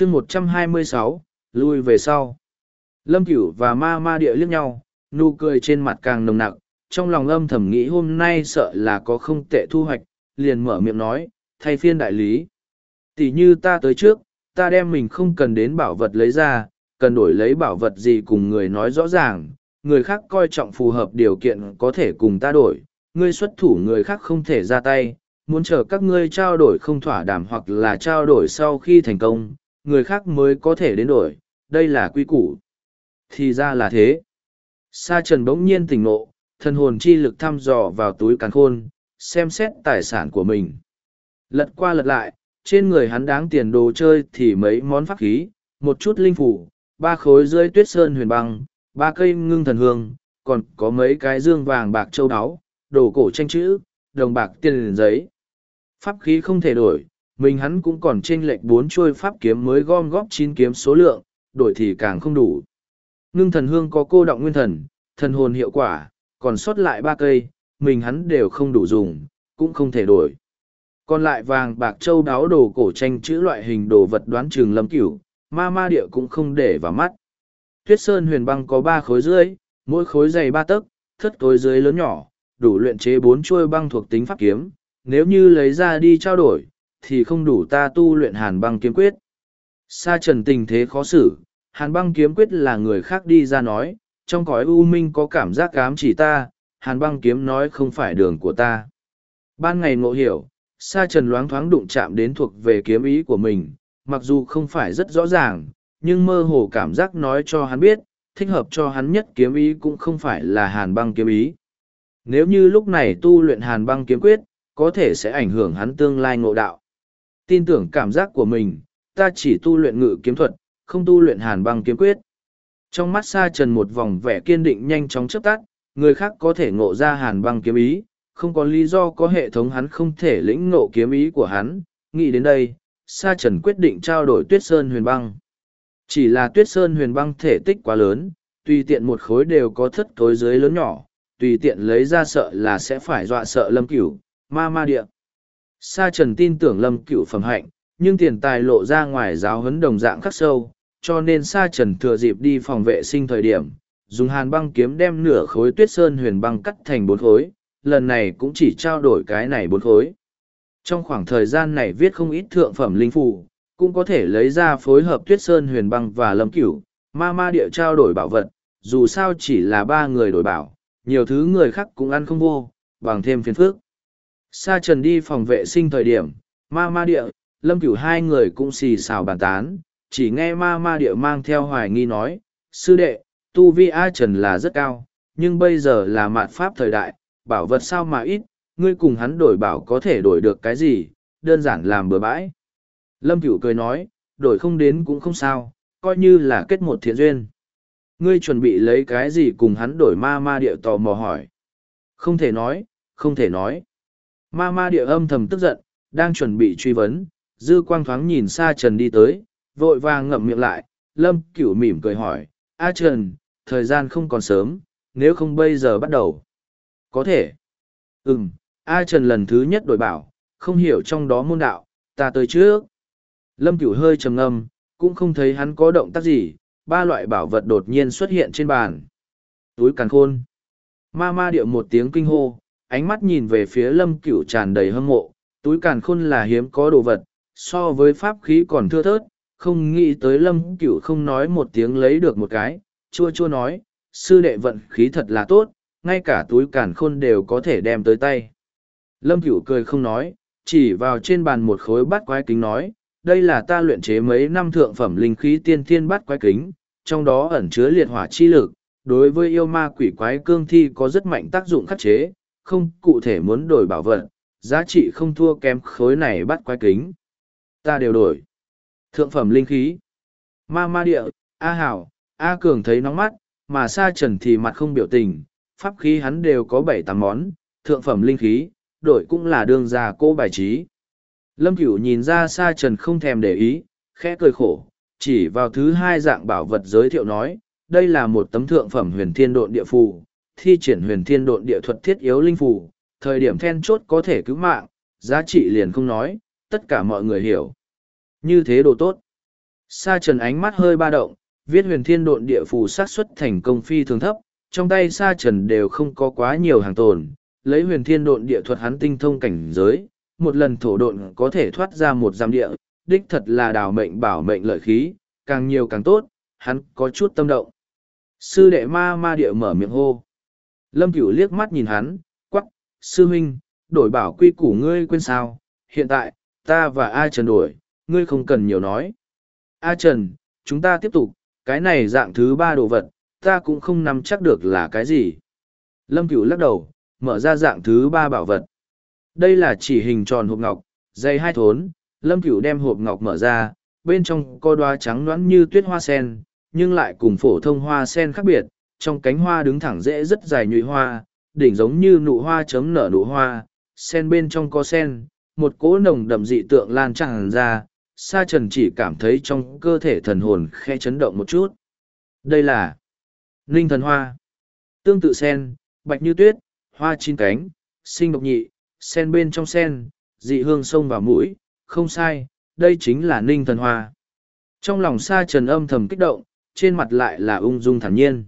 chương một trăm hai mươi sáu, lui về sau. Lâm cửu và ma ma địa liếc nhau, nụ cười trên mặt càng nồng nặc, trong lòng âm thầm nghĩ hôm nay sợ là có không tệ thu hoạch, liền mở miệng nói, thay phiên đại lý. Tỷ như ta tới trước, ta đem mình không cần đến bảo vật lấy ra, cần đổi lấy bảo vật gì cùng người nói rõ ràng, người khác coi trọng phù hợp điều kiện có thể cùng ta đổi, ngươi xuất thủ người khác không thể ra tay, muốn chờ các ngươi trao đổi không thỏa đàm hoặc là trao đổi sau khi thành công người khác mới có thể đến đổi, đây là quy củ. Thì ra là thế. Sa trần bỗng nhiên tỉnh ngộ, thần hồn chi lực thăm dò vào túi càn khôn, xem xét tài sản của mình. Lật qua lật lại, trên người hắn đáng tiền đồ chơi thì mấy món pháp khí, một chút linh phủ, ba khối rơi tuyết sơn huyền băng, ba cây ngưng thần hương, còn có mấy cái dương vàng bạc châu đáo đồ cổ tranh chữ, đồng bạc tiền giấy. Pháp khí không thể đổi mình hắn cũng còn chênh lệch bốn chuôi pháp kiếm mới gom góp chín kiếm số lượng, đổi thì càng không đủ. Ngưng thần hương có cô động nguyên thần thần hồn hiệu quả, còn sót lại ba cây, mình hắn đều không đủ dùng, cũng không thể đổi. Còn lại vàng, bạc châu đáo đồ, cổ tranh, chữ loại hình đồ vật đoán trường lâm cửu, ma ma địa cũng không để vào mắt. Tuyết sơn huyền băng có ba khối dưới mỗi khối dày ba tấc, thất khối dưới lớn nhỏ, đủ luyện chế bốn chuôi băng thuộc tính pháp kiếm, nếu như lấy ra đi trao đổi thì không đủ ta tu luyện hàn băng kiếm quyết. Sa trần tình thế khó xử, hàn băng kiếm quyết là người khác đi ra nói, trong cõi u minh có cảm giác cám chỉ ta, hàn băng kiếm nói không phải đường của ta. Ban ngày ngộ hiểu, sa trần loáng thoáng đụng chạm đến thuộc về kiếm ý của mình, mặc dù không phải rất rõ ràng, nhưng mơ hồ cảm giác nói cho hắn biết, thích hợp cho hắn nhất kiếm ý cũng không phải là hàn băng kiếm ý. Nếu như lúc này tu luyện hàn băng kiếm quyết, có thể sẽ ảnh hưởng hắn tương lai ngộ đạo tin tưởng cảm giác của mình, ta chỉ tu luyện ngự kiếm thuật, không tu luyện hàn băng kiếm quyết. Trong mắt sa trần một vòng vẻ kiên định nhanh chóng chớp tắt, người khác có thể ngộ ra hàn băng kiếm ý, không có lý do có hệ thống hắn không thể lĩnh ngộ kiếm ý của hắn. Nghĩ đến đây, sa trần quyết định trao đổi tuyết sơn huyền băng. Chỉ là tuyết sơn huyền băng thể tích quá lớn, tùy tiện một khối đều có thất tối dưới lớn nhỏ, tùy tiện lấy ra sợ là sẽ phải dọa sợ lâm cửu, ma ma địa sa trần tin tưởng lâm cửu phẩm hạnh, nhưng tiền tài lộ ra ngoài giáo huấn đồng dạng khắc sâu, cho nên sa trần thừa dịp đi phòng vệ sinh thời điểm, dùng hàn băng kiếm đem nửa khối tuyết sơn huyền băng cắt thành bốn khối, lần này cũng chỉ trao đổi cái này bốn khối. Trong khoảng thời gian này viết không ít thượng phẩm linh phù, cũng có thể lấy ra phối hợp tuyết sơn huyền băng và lâm cửu, ma ma địa trao đổi bảo vật, dù sao chỉ là ba người đổi bảo, nhiều thứ người khác cũng ăn không vô, bằng thêm phiền phước sa trần đi phòng vệ sinh thời điểm, ma ma địa, lâm cửu hai người cũng xì xào bàn tán, chỉ nghe ma ma địa mang theo hoài nghi nói, sư đệ, tu vi a trần là rất cao, nhưng bây giờ là mạn pháp thời đại, bảo vật sao mà ít, ngươi cùng hắn đổi bảo có thể đổi được cái gì, đơn giản làm bừa bãi. Lâm cửu cười nói, đổi không đến cũng không sao, coi như là kết một thiện duyên. Ngươi chuẩn bị lấy cái gì cùng hắn đổi ma ma địa tò mò hỏi? Không thể nói, không thể nói ma ma địa âm thầm tức giận đang chuẩn bị truy vấn dư quang thoáng nhìn xa trần đi tới vội vàng ngậm miệng lại lâm cửu mỉm cười hỏi a trần thời gian không còn sớm nếu không bây giờ bắt đầu? Có thể. Ừm, a trần lần thứ nhất đổi bảo không hiểu trong đó môn đạo ta tới trước. Lâm cửu hơi trầm ngâm cũng không thấy hắn có động tác gì ba loại bảo vật đột nhiên xuất hiện trên bàn. Túi càn khôn. Ma ma điệu một tiếng kinh hô ánh mắt nhìn về phía lâm cửu tràn đầy hâm mộ, túi càn khôn là hiếm có đồ vật, so với pháp khí còn thưa thớt, không nghĩ tới lâm cửu không nói một tiếng lấy được một cái, chua chua nói, sư đệ vận khí thật là tốt, ngay cả túi càn khôn đều có thể đem tới tay. Lâm cửu cười không nói, chỉ vào trên bàn một khối bát quái kính nói, đây là ta luyện chế mấy năm thượng phẩm linh khí tiên thiên bát quái kính, trong đó ẩn chứa liệt hỏa chi lực, đối với yêu ma quỷ quái cương thi có rất mạnh tác dụng khắc chế không cụ thể muốn đổi bảo vật, giá trị không thua kém khối này bắt quái kính. Ta đều đổi. Thượng phẩm linh khí. Ma ma địa, a hảo, a cường thấy nóng mắt, mà sa trần thì mặt không biểu tình, pháp khí hắn đều có bảy tám món, thượng phẩm linh khí, đổi cũng là đương gia cô bài trí. Lâm cửu nhìn ra sa trần không thèm để ý, khẽ cười khổ, chỉ vào thứ hai dạng bảo vật giới thiệu nói, đây là một tấm thượng phẩm huyền thiên độn địa phù thi triển huyền thiên độn địa thuật thiết yếu linh phù thời điểm then chốt có thể cứu mạng giá trị liền không nói tất cả mọi người hiểu như thế đồ tốt Sa trần ánh mắt hơi ba động, viết huyền thiên độn địa phù sát xuất thành công phi thường thấp, trong tay sa trần đều không có quá nhiều hàng tồn, lấy huyền thiên độn địa thuật hắn tinh thông cảnh giới, một lần thổ độn có thể thoát ra một giam địa, đích thật là đào mệnh bảo mệnh lợi khí, càng nhiều càng tốt, hắn có chút tâm động. Sư đệ ma ma địa mở miệng hô. Lâm Cửu liếc mắt nhìn hắn, quắc, sư huynh, đổi bảo quy củ ngươi quên sao, hiện tại, ta và A Trần đổi, ngươi không cần nhiều nói. A Trần, chúng ta tiếp tục, cái này dạng thứ ba đồ vật, ta cũng không nắm chắc được là cái gì. Lâm Cửu lắc đầu, mở ra dạng thứ ba bảo vật. Đây là chỉ hình tròn hộp ngọc, dày hai thốn, Lâm Cửu đem hộp ngọc mở ra, bên trong có đoá trắng đoán như tuyết hoa sen, nhưng lại cùng phổ thông hoa sen khác biệt, trong cánh hoa đứng thẳng dễ rất dài nhụy hoa, đỉnh giống như nụ hoa chấm nở nụ hoa, sen bên trong có sen, một cỗ nồng đậm dị tượng lan tràn ra, sa trần chỉ cảm thấy trong cơ thể thần hồn khe chấn động một chút. Đây là Ninh thần hoa. Tương tự sen, bạch như tuyết, hoa chín cánh, sinh độc nhị, sen bên trong sen, dị hương sông vào mũi, không sai, đây chính là ninh thần hoa. Trong lòng sa trần âm thầm kích động, trên mặt lại là ung dung thản nhiên.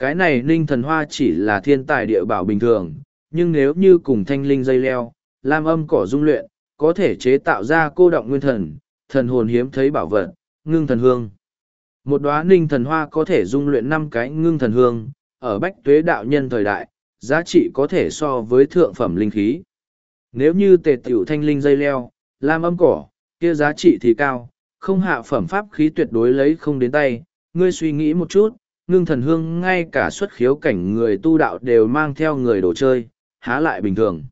Cái này ninh thần hoa chỉ là thiên tài địa bảo bình thường, nhưng nếu như cùng thanh linh dây leo, lam âm cỏ dung luyện, có thể chế tạo ra cô động nguyên thần, thần hồn hiếm thấy bảo vật, ngưng thần hương. Một đóa ninh thần hoa có thể dung luyện năm cái ngưng thần hương, ở bách tuế đạo nhân thời đại, giá trị có thể so với thượng phẩm linh khí. Nếu như tề tiểu thanh linh dây leo, lam âm cỏ, kia giá trị thì cao, không hạ phẩm pháp khí tuyệt đối lấy không đến tay. Ngươi suy nghĩ một chút, ngưng thần hương ngay cả xuất khiếu cảnh người tu đạo đều mang theo người đồ chơi, há lại bình thường.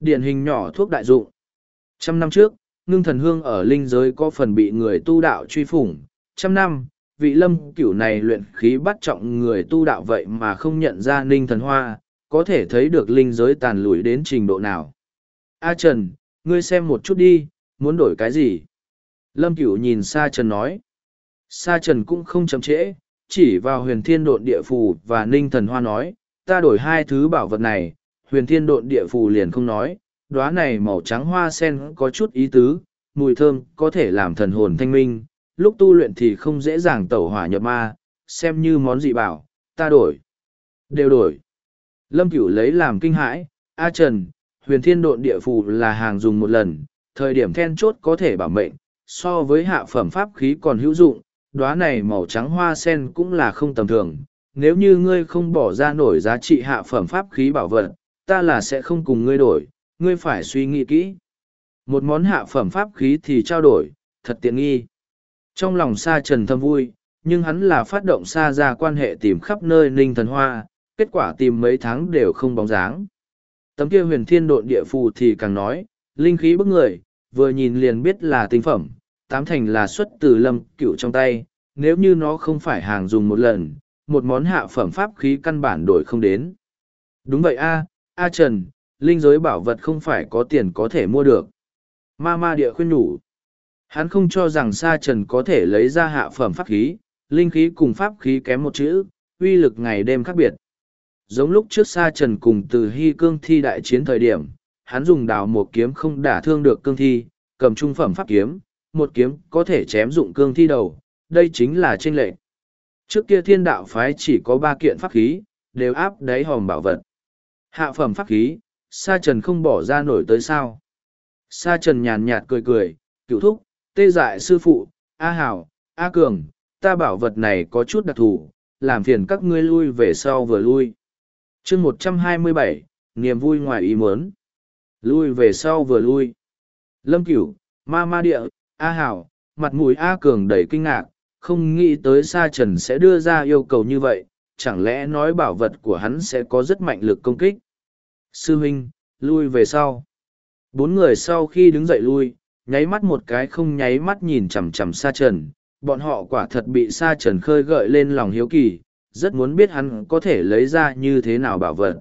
Điển hình nhỏ thuốc đại dụng. Trăm năm trước, ngưng thần hương ở linh giới có phần bị người tu đạo truy phủng. Trăm năm, vị lâm cửu này luyện khí bắt trọng người tu đạo vậy mà không nhận ra ninh thần hoa, có thể thấy được linh giới tàn lùi đến trình độ nào. A Trần, ngươi xem một chút đi, muốn đổi cái gì? Lâm cửu nhìn Sa Trần nói. Sa Trần cũng không chậm trễ, chỉ vào huyền thiên độn địa phù và ninh thần hoa nói, ta đổi hai thứ bảo vật này, huyền thiên độn địa phù liền không nói, đóa này màu trắng hoa sen có chút ý tứ, mùi thơm có thể làm thần hồn thanh minh, lúc tu luyện thì không dễ dàng tẩu hỏa nhập ma, xem như món dị bảo, ta đổi. Đều đổi. Lâm Cửu lấy làm kinh hãi, A Trần, huyền thiên độn địa phù là hàng dùng một lần, thời điểm then chốt có thể bảo mệnh, so với hạ phẩm pháp khí còn hữu dụng, đóa này màu trắng hoa sen cũng là không tầm thường. Nếu như ngươi không bỏ ra nổi giá trị hạ phẩm pháp khí bảo vật, ta là sẽ không cùng ngươi đổi, ngươi phải suy nghĩ kỹ. Một món hạ phẩm pháp khí thì trao đổi, thật tiện nghi. Trong lòng Sa Trần thâm vui, nhưng hắn là phát động Sa ra quan hệ tìm khắp nơi ninh thần hoa, kết quả tìm mấy tháng đều không bóng dáng. Tấm kia huyền thiên độn địa phù thì càng nói, linh khí bức người, vừa nhìn liền biết là tinh phẩm, tám thành là xuất từ lâm cựu trong tay, nếu như nó không phải hàng dùng một lần, một món hạ phẩm pháp khí căn bản đổi không đến. Đúng vậy a, a Trần, linh giới bảo vật không phải có tiền có thể mua được. Ma ma địa khuyên nhủ. Hắn không cho rằng Sa Trần có thể lấy ra hạ phẩm pháp khí, linh khí cùng pháp khí kém một chữ, uy lực ngày đêm khác biệt. Giống lúc trước Sa Trần cùng từ hy cương thi đại chiến thời điểm, hắn dùng đào một kiếm không đả thương được cương thi, cầm trung phẩm pháp kiếm, một kiếm có thể chém dụng cương thi đầu, đây chính là tranh lệ. Trước kia thiên đạo phái chỉ có ba kiện pháp khí, đều áp đáy hòm bảo vật. Hạ phẩm pháp khí, Sa Trần không bỏ ra nổi tới sao. Sa Trần nhàn nhạt cười cười, cựu thúc, tê dại sư phụ, A Hảo, A Cường, ta bảo vật này có chút đặc thù, làm phiền các ngươi lui về sau vừa lui. chương một trăm hai mươi bảy niềm vui ngoài ý muốn. Lui về sau vừa lui. Lâm Cửu, Ma Ma Địa, A Hảo, mặt mũi A Cường đầy kinh ngạc, không nghĩ tới Sa Trần sẽ đưa ra yêu cầu như vậy, chẳng lẽ nói bảo vật của hắn sẽ có rất mạnh lực công kích. Sư huynh, lui về sau. Bốn người sau khi đứng dậy lui, nháy mắt một cái không nháy mắt nhìn chằm chằm Sa Trần, bọn họ quả thật bị Sa Trần khơi gợi lên lòng hiếu kỳ, rất muốn biết hắn có thể lấy ra như thế nào bảo vật.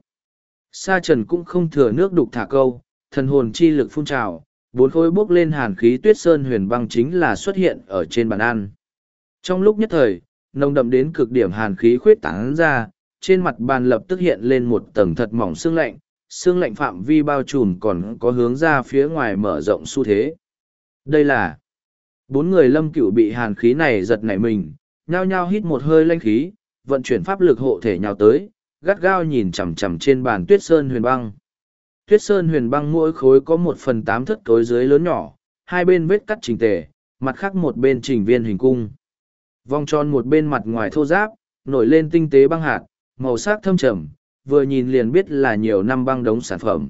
Sa Trần cũng không thừa nước đục thả câu, thần hồn chi lực phun trào, bốn khối bốc lên hàn khí tuyết sơn huyền băng chính là xuất hiện ở trên bàn ăn. Trong lúc nhất thời, nồng đậm đến cực điểm hàn khí khuyết tán ra, trên mặt bàn lập tức hiện lên một tầng thật mỏng xương lạnh, xương lạnh phạm vi bao trùm còn có hướng ra phía ngoài mở rộng xu thế. Đây là Bốn người lâm cửu bị hàn khí này giật nảy mình, nhao nhao hít một hơi lanh khí, vận chuyển pháp lực hộ thể nhào tới, gắt gao nhìn chằm chằm trên bàn tuyết sơn huyền băng. Tuyết sơn huyền băng mỗi khối có một phần tám thất cối dưới lớn nhỏ, hai bên vết cắt trình tề, mặt khác một bên trình viên hình cung. Vòng tròn một bên mặt ngoài thô giáp, nổi lên tinh tế băng hạt, màu sắc thâm trầm, vừa nhìn liền biết là nhiều năm băng đống sản phẩm.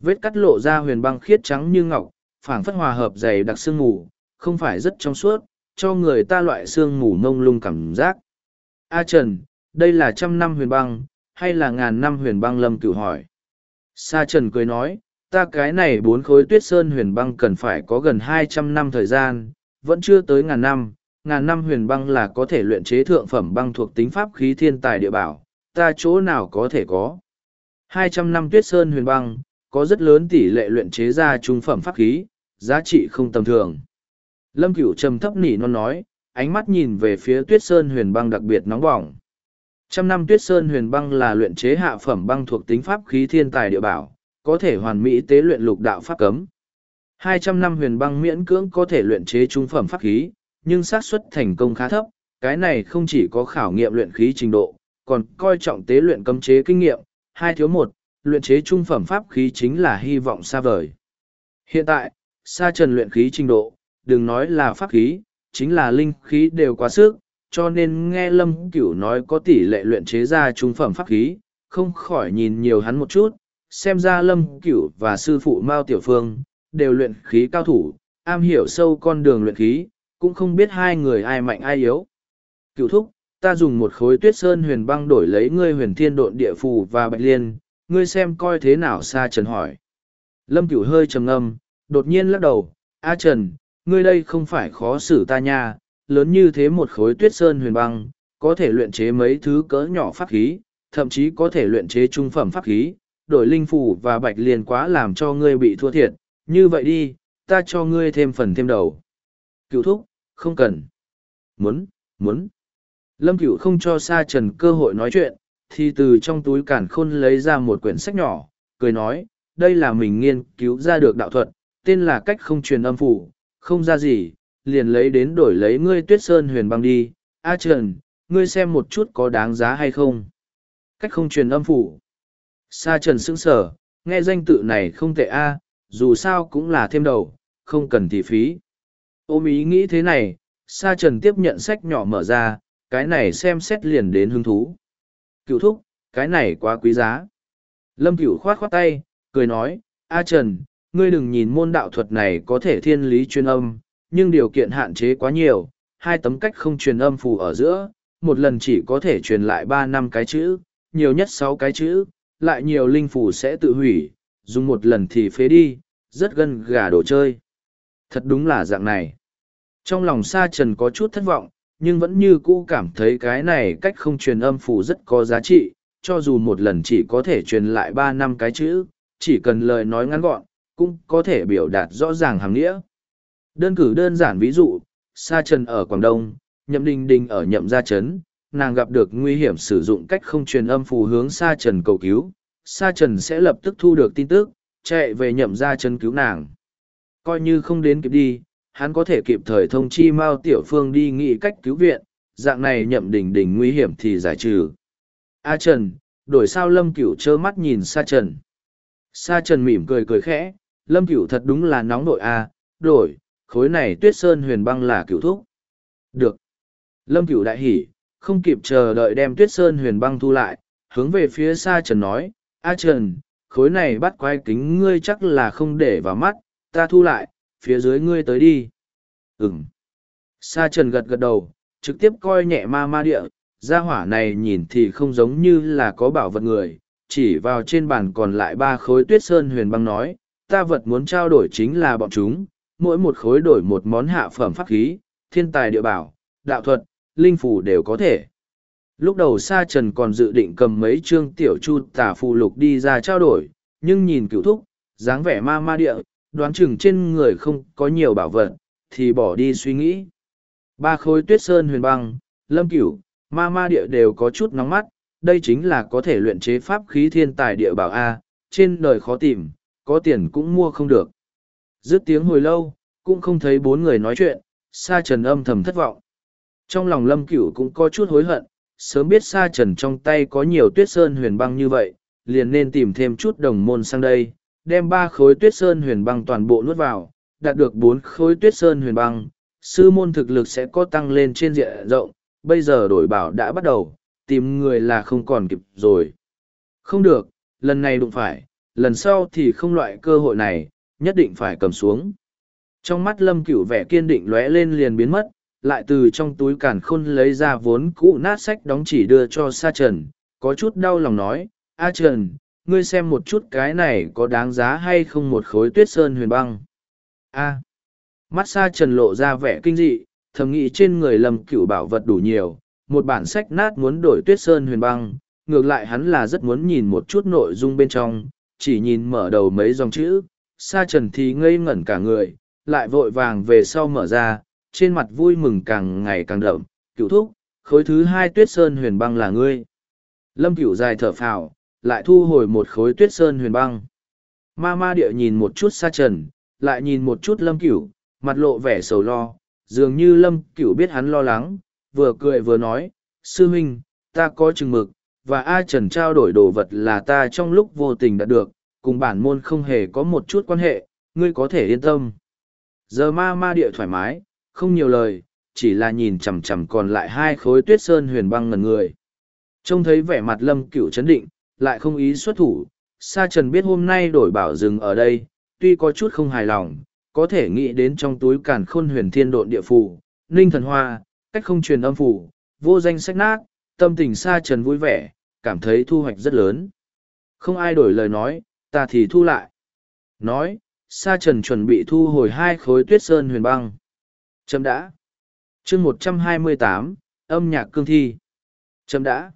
Vết cắt lộ ra huyền băng khiết trắng như ngọc, phảng phất hòa hợp dày đặc sương mù, không phải rất trong suốt, cho người ta loại sương mù mông lung cảm giác. A Trần, đây là trăm năm huyền băng, hay là ngàn năm huyền băng lâm cửu hỏi. Sa Trần cười nói, ta cái này bốn khối tuyết sơn huyền băng cần phải có gần hai trăm năm thời gian, vẫn chưa tới ngàn năm, ngàn năm huyền băng là có thể luyện chế thượng phẩm băng thuộc tính pháp khí thiên tài địa bảo, ta chỗ nào có thể có. Hai trăm năm tuyết sơn huyền băng, có rất lớn tỷ lệ luyện chế ra trung phẩm pháp khí, giá trị không tầm thường. Lâm Cửu trầm thấp nỉ non nói, ánh mắt nhìn về phía tuyết sơn huyền băng đặc biệt nóng bỏng. Trăm năm tuyết sơn huyền băng là luyện chế hạ phẩm băng thuộc tính pháp khí thiên tài địa bảo, có thể hoàn mỹ tế luyện lục đạo pháp cấm. Hai trăm năm huyền băng miễn cưỡng có thể luyện chế trung phẩm pháp khí, nhưng xác suất thành công khá thấp, cái này không chỉ có khảo nghiệm luyện khí trình độ, còn coi trọng tế luyện cấm chế kinh nghiệm, hai thiếu một, luyện chế trung phẩm pháp khí chính là hy vọng xa vời. Hiện tại, xa trần luyện khí trình độ, đừng nói là pháp khí, chính là linh khí đều quá sức, cho nên nghe Lâm Cửu nói có tỷ lệ luyện chế ra trung phẩm pháp khí, không khỏi nhìn nhiều hắn một chút, xem ra Lâm Cửu và sư phụ Mao Tiểu Phương, đều luyện khí cao thủ, am hiểu sâu con đường luyện khí, cũng không biết hai người ai mạnh ai yếu. Cửu thúc, ta dùng một khối tuyết sơn huyền băng đổi lấy ngươi huyền thiên độn địa phù và bạch liên, ngươi xem coi thế nào Sa Trần hỏi. Lâm Cửu hơi trầm ngâm, đột nhiên lắc đầu, A Trần, ngươi đây không phải khó xử ta nha, lớn như thế một khối tuyết sơn huyền băng, có thể luyện chế mấy thứ cỡ nhỏ pháp khí, thậm chí có thể luyện chế trung phẩm pháp khí, đổi linh phù và bạch liền quá làm cho ngươi bị thua thiệt, như vậy đi, ta cho ngươi thêm phần thêm đầu. Cựu thúc, không cần. Muốn, muốn. Lâm cựu không cho Sa Trần cơ hội nói chuyện, thì từ trong túi cản khôn lấy ra một quyển sách nhỏ, cười nói, đây là mình nghiên cứu ra được đạo thuật, tên là cách không truyền âm phủ, không ra gì, liền lấy đến đổi lấy ngươi tuyết sơn huyền băng đi. A Trần, ngươi xem một chút có đáng giá hay không? Cách không truyền âm phủ. Sa Trần sững sờ, nghe danh tự này không tệ a, dù sao cũng là thêm đầu, không cần thị phí. Ôm ý nghĩ thế này, Sa Trần tiếp nhận sách nhỏ mở ra, cái này xem xét liền đến hứng thú. Cựu thúc, cái này quá quý giá. Lâm cựu khoát khoát tay, cười nói, A Trần, ngươi đừng nhìn môn đạo thuật này có thể thiên lý chuyên âm, nhưng điều kiện hạn chế quá nhiều, hai tấm cách không truyền âm phù ở giữa, một lần chỉ có thể truyền lại ba năm cái chữ, nhiều nhất sáu cái chữ, lại nhiều linh phù sẽ tự hủy, dùng một lần thì phế đi, rất gân gà đồ chơi. Thật đúng là dạng này. Trong lòng Sa Trần có chút thất vọng, nhưng vẫn như cũ cảm thấy cái này cách không truyền âm phù rất có giá trị, cho dù một lần chỉ có thể truyền lại ba năm cái chữ, chỉ cần lời nói ngắn gọn, cũng có thể biểu đạt rõ ràng hàm nghĩa. Đơn cử đơn giản ví dụ, Sa Trần ở Quảng Đông, Nhậm Đình Đình ở Nhậm Gia Trấn, nàng gặp được nguy hiểm sử dụng cách không truyền âm phù hướng Sa Trần cầu cứu, Sa Trần sẽ lập tức thu được tin tức, chạy về Nhậm Gia Trấn cứu nàng. Coi như không đến kịp đi, hắn có thể kịp thời thông chi Mao Tiểu Phương đi nghĩ cách cứu viện, dạng này Nhậm Đình Đình nguy hiểm thì giải trừ. A Trần, đổi sao Lâm Cửu trơ mắt nhìn Sa Trần. Sa Trần mỉm cười cười khẽ, Lâm Cửu thật đúng là nóng nội a, đổi, khối này tuyết sơn huyền băng là cửu thúc. Được. Lâm cửu đại hỉ, không kịp chờ đợi đem tuyết sơn huyền băng thu lại, hướng về phía xa trần nói, A Trần, khối này bắt quái kính ngươi chắc là không để vào mắt, ta thu lại, phía dưới ngươi tới đi. Ừm. Sa trần gật gật đầu, trực tiếp coi nhẹ ma ma địa, gia hỏa này nhìn thì không giống như là có bảo vật người, chỉ vào trên bàn còn lại ba khối tuyết sơn huyền băng nói, ta vật muốn trao đổi chính là bọn chúng, mỗi một khối đổi một món hạ phẩm pháp khí, thiên tài địa bảo, đạo thuật, linh phủ đều có thể. Lúc đầu Sa Trần còn dự định cầm mấy chương tiểu chu tả phù lục đi ra trao đổi, nhưng nhìn cựu thúc, dáng vẻ ma ma địa, đoán chừng trên người không có nhiều bảo vật, thì bỏ đi suy nghĩ. Ba khối tuyết sơn huyền băng, lâm cửu, ma ma địa đều có chút nóng mắt, đây chính là có thể luyện chế pháp khí thiên tài địa bảo A, trên đời khó tìm, có tiền cũng mua không được. Dứt tiếng hồi lâu, cũng không thấy bốn người nói chuyện, sa trần âm thầm thất vọng. Trong lòng lâm cửu cũng có chút hối hận, sớm biết sa trần trong tay có nhiều tuyết sơn huyền băng như vậy, liền nên tìm thêm chút đồng môn sang đây, đem ba khối tuyết sơn huyền băng toàn bộ nuốt vào, đạt được bốn khối tuyết sơn huyền băng, sư môn thực lực sẽ có tăng lên trên diện rộng, bây giờ đổi bảo đã bắt đầu, tìm người là không còn kịp rồi. Không được, lần này đụng phải, lần sau thì không loại cơ hội này, nhất định phải cầm xuống. Trong mắt lâm cửu vẻ kiên định lóe lên liền biến mất, lại từ trong túi càn khôn lấy ra vốn cũ nát sách đóng chỉ đưa cho Sa Trần, có chút đau lòng nói, A Trần, ngươi xem một chút cái này có đáng giá hay không một khối tuyết sơn huyền băng. A. Mắt Sa Trần lộ ra vẻ kinh dị, thầm nghĩ trên người lâm cửu bảo vật đủ nhiều, một bản sách nát muốn đổi tuyết sơn huyền băng, ngược lại hắn là rất muốn nhìn một chút nội dung bên trong, chỉ nhìn mở đầu mấy dòng chữ, Sa Trần thì ngây ngẩn cả người, lại vội vàng về sau mở ra, trên mặt vui mừng càng ngày càng đậm, cựu thúc, khối thứ hai tuyết sơn huyền băng là ngươi. Lâm cửu dài thở phào, lại thu hồi một khối tuyết sơn huyền băng. Ma ma địa nhìn một chút Sa Trần, lại nhìn một chút lâm cửu, mặt lộ vẻ sầu lo, dường như lâm cửu biết hắn lo lắng, vừa cười vừa nói, sư huynh, ta có chừng mực, và A Trần trao đổi đồ vật là ta trong lúc vô tình đã được, cùng bản môn không hề có một chút quan hệ, ngươi có thể yên tâm. Giờ ma ma địa thoải mái, không nhiều lời, chỉ là nhìn chằm chằm còn lại hai khối tuyết sơn huyền băng ngần người. Trông thấy vẻ mặt lâm cửu chấn định, lại không ý xuất thủ, Sa Trần biết hôm nay đổi bảo dừng ở đây, tuy có chút không hài lòng, có thể nghĩ đến trong túi càn khôn huyền thiên độn địa phủ, ninh thần hoa, cách không truyền âm phủ, vô danh sách nát, tâm tình Sa Trần vui vẻ, cảm thấy thu hoạch rất lớn. Không ai đổi lời nói, ta thì thu lại. Nói, Sa Trần chuẩn bị thu hồi hai khối tuyết sơn huyền băng. Chấm đã. chương một trăm hai mươi tám âm nhạc cương thi. Chấm đã.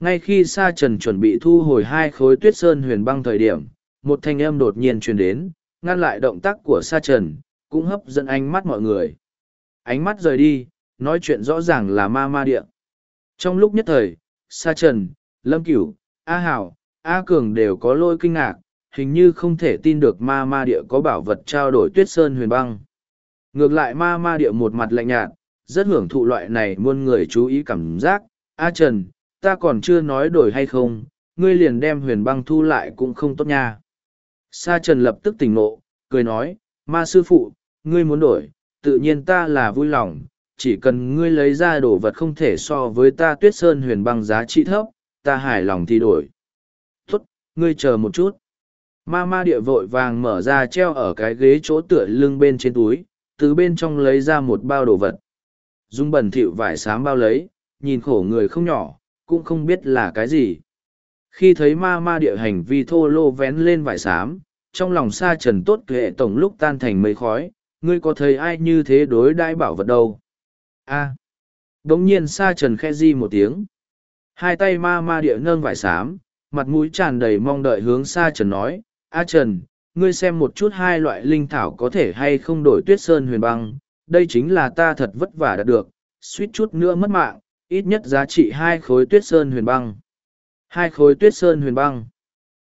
Ngay khi Sa Trần chuẩn bị thu hồi hai khối tuyết sơn huyền băng thời điểm, một thanh âm đột nhiên truyền đến, ngăn lại động tác của Sa Trần, cũng hấp dẫn ánh mắt mọi người. Ánh mắt rời đi, nói chuyện rõ ràng là ma ma địa. Trong lúc nhất thời, Sa Trần, Lâm Cửu, A Hảo, A Cường đều có lôi kinh ngạc, hình như không thể tin được ma ma địa có bảo vật trao đổi tuyết sơn huyền băng. Ngược lại ma ma địa một mặt lạnh nhạt, rất hưởng thụ loại này muôn người chú ý cảm giác. A Trần, ta còn chưa nói đổi hay không, ngươi liền đem huyền băng thu lại cũng không tốt nha. Sa Trần lập tức tỉnh ngộ, cười nói, ma sư phụ, ngươi muốn đổi, tự nhiên ta là vui lòng, chỉ cần ngươi lấy ra đồ vật không thể so với ta tuyết sơn huyền băng giá trị thấp, ta hài lòng thì đổi. Ngươi chờ một chút. Ma ma địa vội vàng mở ra treo ở cái ghế chỗ tựa lưng bên trên túi, từ bên trong lấy ra một bao đồ vật. Dung bẩn thịu vải sám bao lấy, nhìn khổ người không nhỏ, cũng không biết là cái gì. Khi thấy ma ma địa hành vi thô lô vén lên vải sám, trong lòng sa trần tốt kệ tổng lúc tan thành mây khói, ngươi có thấy ai như thế đối đãi bảo vật đâu? A. À. Đống nhiên sa trần khe di một tiếng. Hai tay ma ma địa nâng vải sám mặt mũi tràn đầy mong đợi hướng xa trần nói, A Trần, ngươi xem một chút hai loại linh thảo có thể hay không đổi tuyết sơn huyền băng, đây chính là ta thật vất vả đạt được, suýt chút nữa mất mạng, ít nhất giá trị hai khối tuyết sơn huyền băng. Hai khối tuyết sơn huyền băng.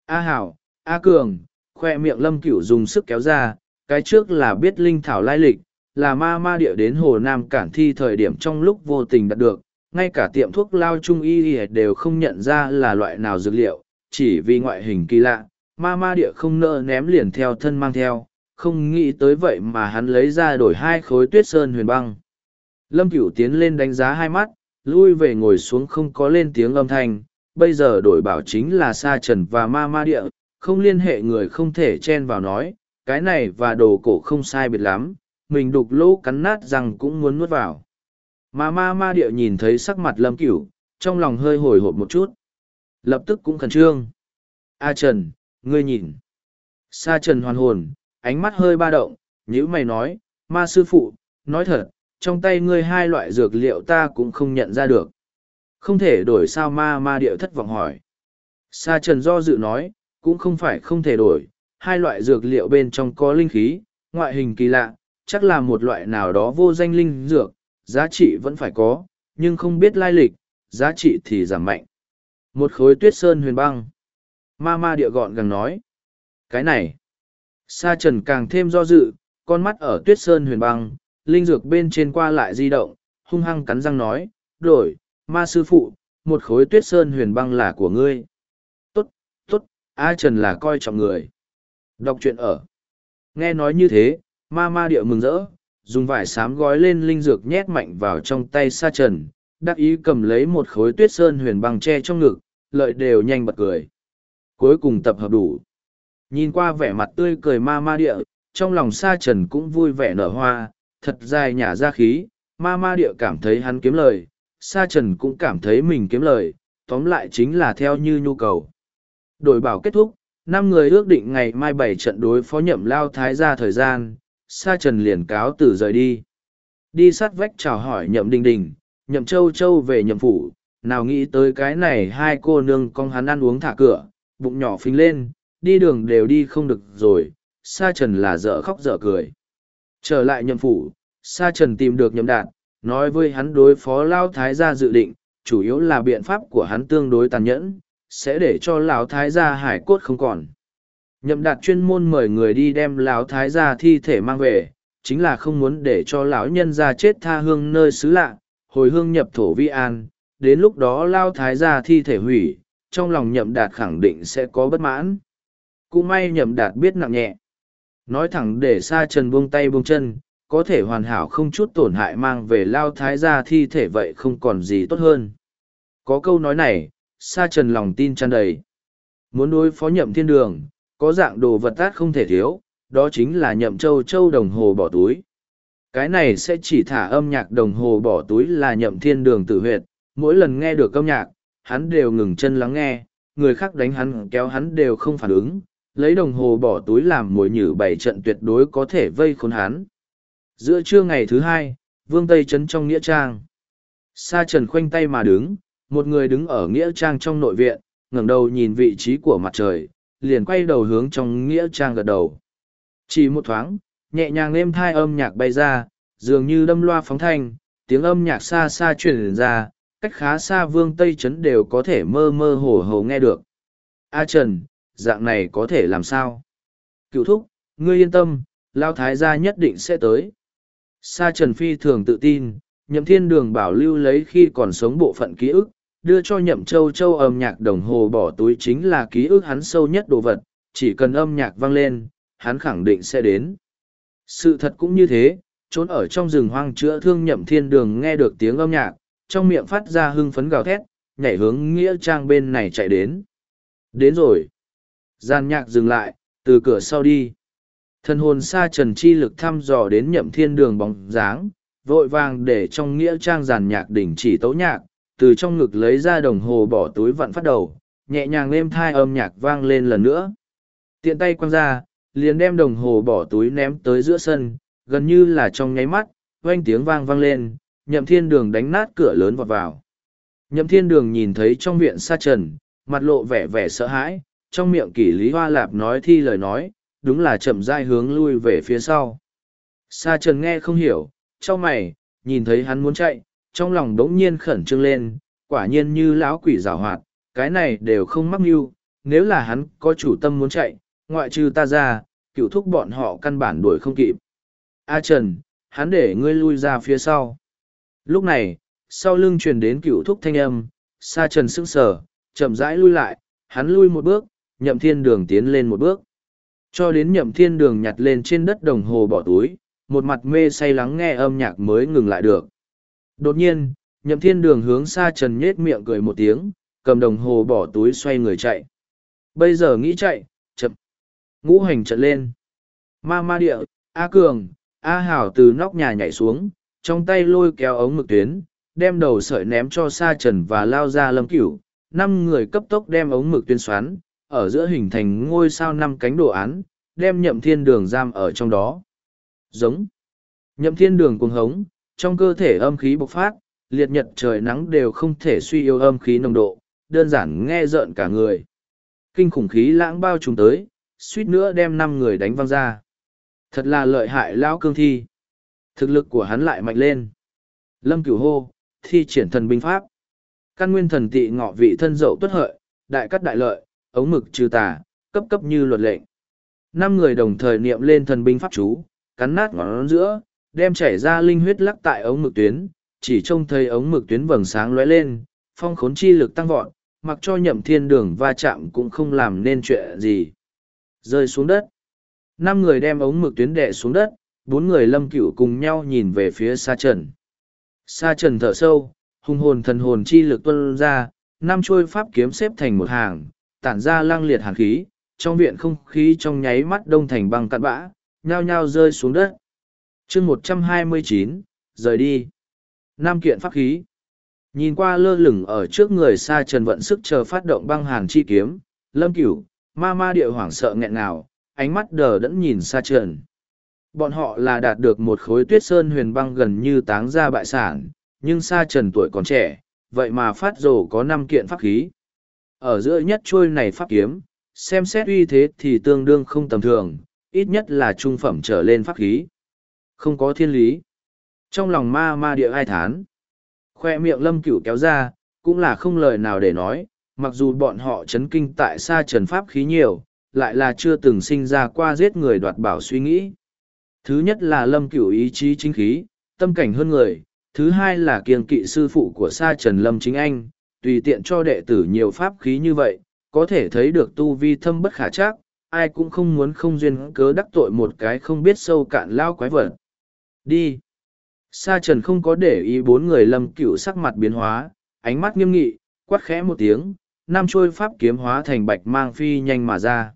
A Hảo, A Cường, khoe miệng lâm cửu dùng sức kéo ra, cái trước là biết linh thảo lai lịch, là ma ma địa đến hồ Nam Cản Thi thời điểm trong lúc vô tình đạt được, ngay cả tiệm thuốc lao trung y đều không nhận ra là loại nào dược liệu, chỉ vì ngoại hình kỳ lạ, ma ma địa không nỡ ném liền theo thân mang theo, không nghĩ tới vậy mà hắn lấy ra đổi hai khối tuyết sơn huyền băng. Lâm Cửu tiến lên đánh giá hai mắt, lui về ngồi xuống không có lên tiếng âm thanh, bây giờ đổi bảo chính là Sa Trần và ma ma địa, không liên hệ người không thể chen vào nói, cái này và đồ cổ không sai biệt lắm, mình đục lỗ cắn nát rằng cũng muốn nuốt vào. Mà ma ma địa nhìn thấy sắc mặt Lâm Cửu, trong lòng hơi hồi hộp một chút. Lập tức cũng khẩn trương. A Trần, Ngươi nhìn. Sa trần hoàn hồn, ánh mắt hơi ba động, nhữ mày nói, ma sư phụ, nói thật, trong tay ngươi hai loại dược liệu ta cũng không nhận ra được. Không thể đổi sao ma ma địa thất vọng hỏi. Sa trần do dự nói, cũng không phải không thể đổi, hai loại dược liệu bên trong có linh khí, ngoại hình kỳ lạ, chắc là một loại nào đó vô danh linh dược, giá trị vẫn phải có, nhưng không biết lai lịch, giá trị thì giảm mạnh. Một khối tuyết sơn huyền băng. Ma ma địa gọn gàng nói. Cái này. Sa trần càng thêm do dự, con mắt ở tuyết sơn huyền băng, linh dược bên trên qua lại di động, hung hăng cắn răng nói, đổi, ma sư phụ, một khối tuyết sơn huyền băng là của ngươi. Tốt, tốt, A Trần là coi trọng người. Đọc truyện ở. Nghe nói như thế, ma ma địa mừng rỡ, dùng vải xám gói lên linh dược nhét mạnh vào trong tay sa trần, đắc ý cầm lấy một khối tuyết sơn huyền băng tre trong ngực, lợi đều nhanh bật cười. Cuối cùng tập hợp đủ. Nhìn qua vẻ mặt tươi cười ma ma địa, trong lòng sa trần cũng vui vẻ nở hoa, thật dài nhả ra khí, ma ma địa cảm thấy hắn kiếm lời, sa trần cũng cảm thấy mình kiếm lời, tóm lại chính là theo như nhu cầu. Đổi bảo kết thúc, năm người ước định ngày mai bảy trận đối phó nhậm lao thái ra thời gian, sa trần liền cáo từ rời đi. Đi sát vách chào hỏi nhậm đình đình, nhậm châu châu về nhậm phủ, nào nghĩ tới cái này hai cô nương con hắn ăn uống thả cửa, bụng nhỏ phình lên, đi đường đều đi không được rồi, sa trần là dở khóc dở cười. Trở lại nhậm phủ, sa trần tìm được nhậm đạt, nói với hắn đối phó lao thái gia dự định, chủ yếu là biện pháp của hắn tương đối tàn nhẫn, sẽ để cho lão thái gia hải cốt không còn. Nhậm đạt chuyên môn mời người đi đem lão thái gia thi thể mang về, chính là không muốn để cho lão nhân gia chết tha hương nơi xứ lạ, hồi hương nhập thổ vi an, đến lúc đó lao thái gia thi thể hủy, trong lòng nhậm đạt khẳng định sẽ có bất mãn. Cũng may nhậm đạt biết nặng nhẹ. Nói thẳng để xa trần buông tay buông chân, có thể hoàn hảo không chút tổn hại mang về lao thái gia thi thể vậy không còn gì tốt hơn. Có câu nói này, sa trần lòng tin tràn đầy. Muốn đối phó nhậm thiên đường, có dạng đồ vật tát không thể thiếu, đó chính là nhậm châu châu đồng hồ bỏ túi. Cái này sẽ chỉ thả âm nhạc đồng hồ bỏ túi là nhậm thiên đường tử huyệt, mỗi lần nghe được âm nhạc, hắn đều ngừng chân lắng nghe, người khác đánh hắn kéo hắn đều không phản ứng, lấy đồng hồ bỏ túi làm mồi nhử bảy trận tuyệt đối có thể vây khốn hắn. Giữa trưa ngày thứ hai, vương Tây Trấn trong Nghĩa Trang. Sa trần khoanh tay mà đứng, một người đứng ở Nghĩa Trang trong nội viện, ngẩng đầu nhìn vị trí của mặt trời, liền quay đầu hướng trong Nghĩa Trang gật đầu. Chỉ một thoáng, nhẹ nhàng êm thai âm nhạc bay ra, dường như đâm loa phóng thanh, tiếng âm nhạc xa xa truyền ra, cách khá xa vương Tây Trấn đều có thể mơ mơ hồ hồ nghe được. A Trần, dạng này có thể làm sao? Cựu thúc, ngươi yên tâm, Lao Thái gia nhất định sẽ tới. Sa Trần Phi thường tự tin, nhậm thiên đường bảo lưu lấy khi còn sống bộ phận ký ức, đưa cho nhậm châu châu âm nhạc đồng hồ bỏ túi chính là ký ức hắn sâu nhất đồ vật, chỉ cần âm nhạc vang lên, hắn khẳng định sẽ đến. Sự thật cũng như thế, trốn ở trong rừng hoang chữa thương nhậm thiên đường nghe được tiếng âm nhạc, trong miệng phát ra hưng phấn gào thét, nhảy hướng nghĩa trang bên này chạy đến. Đến rồi. Gian nhạc dừng lại, từ cửa sau đi. Thần hồn xa trần chi lực thăm dò đến nhậm thiên đường bóng dáng, vội vàng để trong nghĩa trang giàn nhạc đỉnh chỉ tấu nhạc, từ trong ngực lấy ra đồng hồ bỏ túi vặn phát đầu, nhẹ nhàng êm thai âm nhạc vang lên lần nữa. Tiện tay quăng ra, liền đem đồng hồ bỏ túi ném tới giữa sân, gần như là trong nháy mắt, oanh tiếng vang vang lên, nhậm thiên đường đánh nát cửa lớn vọt vào. Nhậm thiên đường nhìn thấy trong viện sa trần, mặt lộ vẻ vẻ sợ hãi, trong miệng kỷ lý hoa lạp nói thi lời nói, đúng là chậm rãi hướng lui về phía sau. Sa trần nghe không hiểu, trong mày, nhìn thấy hắn muốn chạy, trong lòng đống nhiên khẩn trương lên, quả nhiên như lão quỷ rào hoạt, cái này đều không mắc mưu, nếu là hắn có chủ tâm muốn chạy, ngoại trừ ta ra, cựu thúc bọn họ căn bản đuổi không kịp. A Trần, hắn để ngươi lui ra phía sau. Lúc này, sau lưng truyền đến cựu thúc thanh âm, Sa Trần sững sờ, chậm rãi lui lại, hắn lui một bước, nhậm thiên đường tiến lên một bước. Cho đến nhậm thiên đường nhặt lên trên đất đồng hồ bỏ túi, một mặt mê say lắng nghe âm nhạc mới ngừng lại được. Đột nhiên, nhậm thiên đường hướng xa Trần nhết miệng cười một tiếng, cầm đồng hồ bỏ túi xoay người chạy. Bây giờ nghĩ chạy, chậm. Ngũ hành trận lên. Ma ma địa, A Cường, A Hảo từ nóc nhà nhảy xuống, trong tay lôi kéo ống mực tuyến, đem đầu sợi ném cho Sa Trần và lao ra lâm cửu. Năm người cấp tốc đem ống mực tuyến xoắn, ở giữa hình thành ngôi sao năm cánh đồ án, đem nhậm thiên đường giam ở trong đó. Giống. Nhậm thiên đường cuồng hống, trong cơ thể âm khí bộc phát, liệt nhật trời nắng đều không thể suy yếu âm khí nồng độ, đơn giản nghe rợn cả người. Kinh khủng khí lãng bao trùm tới, suýt nữa đem năm người đánh văng ra. Thật là lợi hại lão cương thi. Thực lực của hắn lại mạnh lên. Lâm cửu hô, thi triển thần binh pháp. Căn nguyên thần tị ngọ vị thân dậu tuất hợi, đại cắt đại lợi, ống mực trừ tà, cấp cấp như luật lệnh. Năm người đồng thời niệm lên thần binh pháp chú, cắn nát ngón giữa, đem chảy ra linh huyết lắc tại ống mực tuyến, chỉ trông thấy ống mực tuyến vầng sáng lóe lên, phong khốn chi lực tăng vọt, mặc cho nhậm thiên đường va chạm cũng không làm nên chuyện gì. Rơi xuống đất. Năm người đem ống mực tuyến đệ xuống đất, bốn người lâm cửu cùng nhau nhìn về phía xa trần. Sa trần thở sâu, hùng hồn thần hồn chi lực tuân ra, năm chuôi pháp kiếm xếp thành một hàng, tản ra lang liệt hàn khí, trong viện không khí trong nháy mắt đông thành băng cạn bã, nhao nhao rơi xuống đất chương một trăm hai mươi chín rời đi. Nam kiện pháp khí. Nhìn qua lơ lửng ở trước người Sa trần vận sức chờ phát động băng hàn chi kiếm, lâm cửu, ma ma địa hoảng sợ nghẹn ngào, ánh mắt đờ đẫn nhìn Sa trần. Bọn họ là đạt được một khối tuyết sơn huyền băng gần như táng ra bại sản, nhưng Sa trần tuổi còn trẻ, vậy mà phát rồ có năm kiện pháp khí. Ở giữa nhất trôi này pháp kiếm, xem xét uy thế thì tương đương không tầm thường, ít nhất là trung phẩm trở lên pháp khí. Không có thiên lý. Trong lòng ma ma địa ai thán, khoe miệng lâm cửu kéo ra, cũng là không lời nào để nói, mặc dù bọn họ chấn kinh tại xa trần pháp khí nhiều, lại là chưa từng sinh ra qua giết người đoạt bảo suy nghĩ. Thứ nhất là lâm cửu ý chí chính khí, tâm cảnh hơn người, thứ hai là kiêng kỵ sư phụ của sa trần lâm chính anh, tùy tiện cho đệ tử nhiều pháp khí như vậy, có thể thấy được tu vi thâm bất khả chắc, ai cũng không muốn không duyên cớ đắc tội một cái không biết sâu cạn lao quái vật. Đi! Sa trần không có để ý bốn người lâm cửu sắc mặt biến hóa, ánh mắt nghiêm nghị, quát khẽ một tiếng, Nam trôi pháp kiếm hóa thành bạch mang phi nhanh mà ra.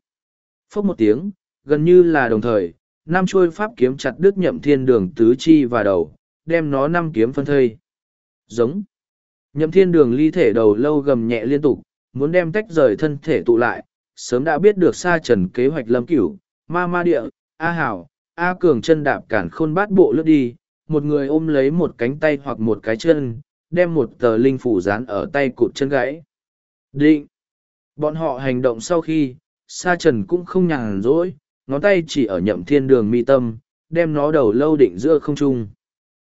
Phốc một tiếng, gần như là đồng thời, Nam trôi pháp kiếm chặt đứt nhậm thiên đường tứ chi và đầu, đem nó năm kiếm phân thây. Giống. Nhậm thiên đường ly thể đầu lâu gầm nhẹ liên tục, muốn đem tách rời thân thể tụ lại, sớm đã biết được sa trần kế hoạch lâm cửu, ma ma địa, A hảo, A cường chân đạp cản khôn bát bộ lướt đi, một người ôm lấy một cánh tay hoặc một cái chân, đem một tờ linh phủ dán ở tay cụt chân gãy. Định! Bọn họ hành động sau khi, sa trần cũng không nhàn rỗi, ngón tay chỉ ở nhậm thiên đường mi tâm, đem nó đầu lâu định giữa không trung.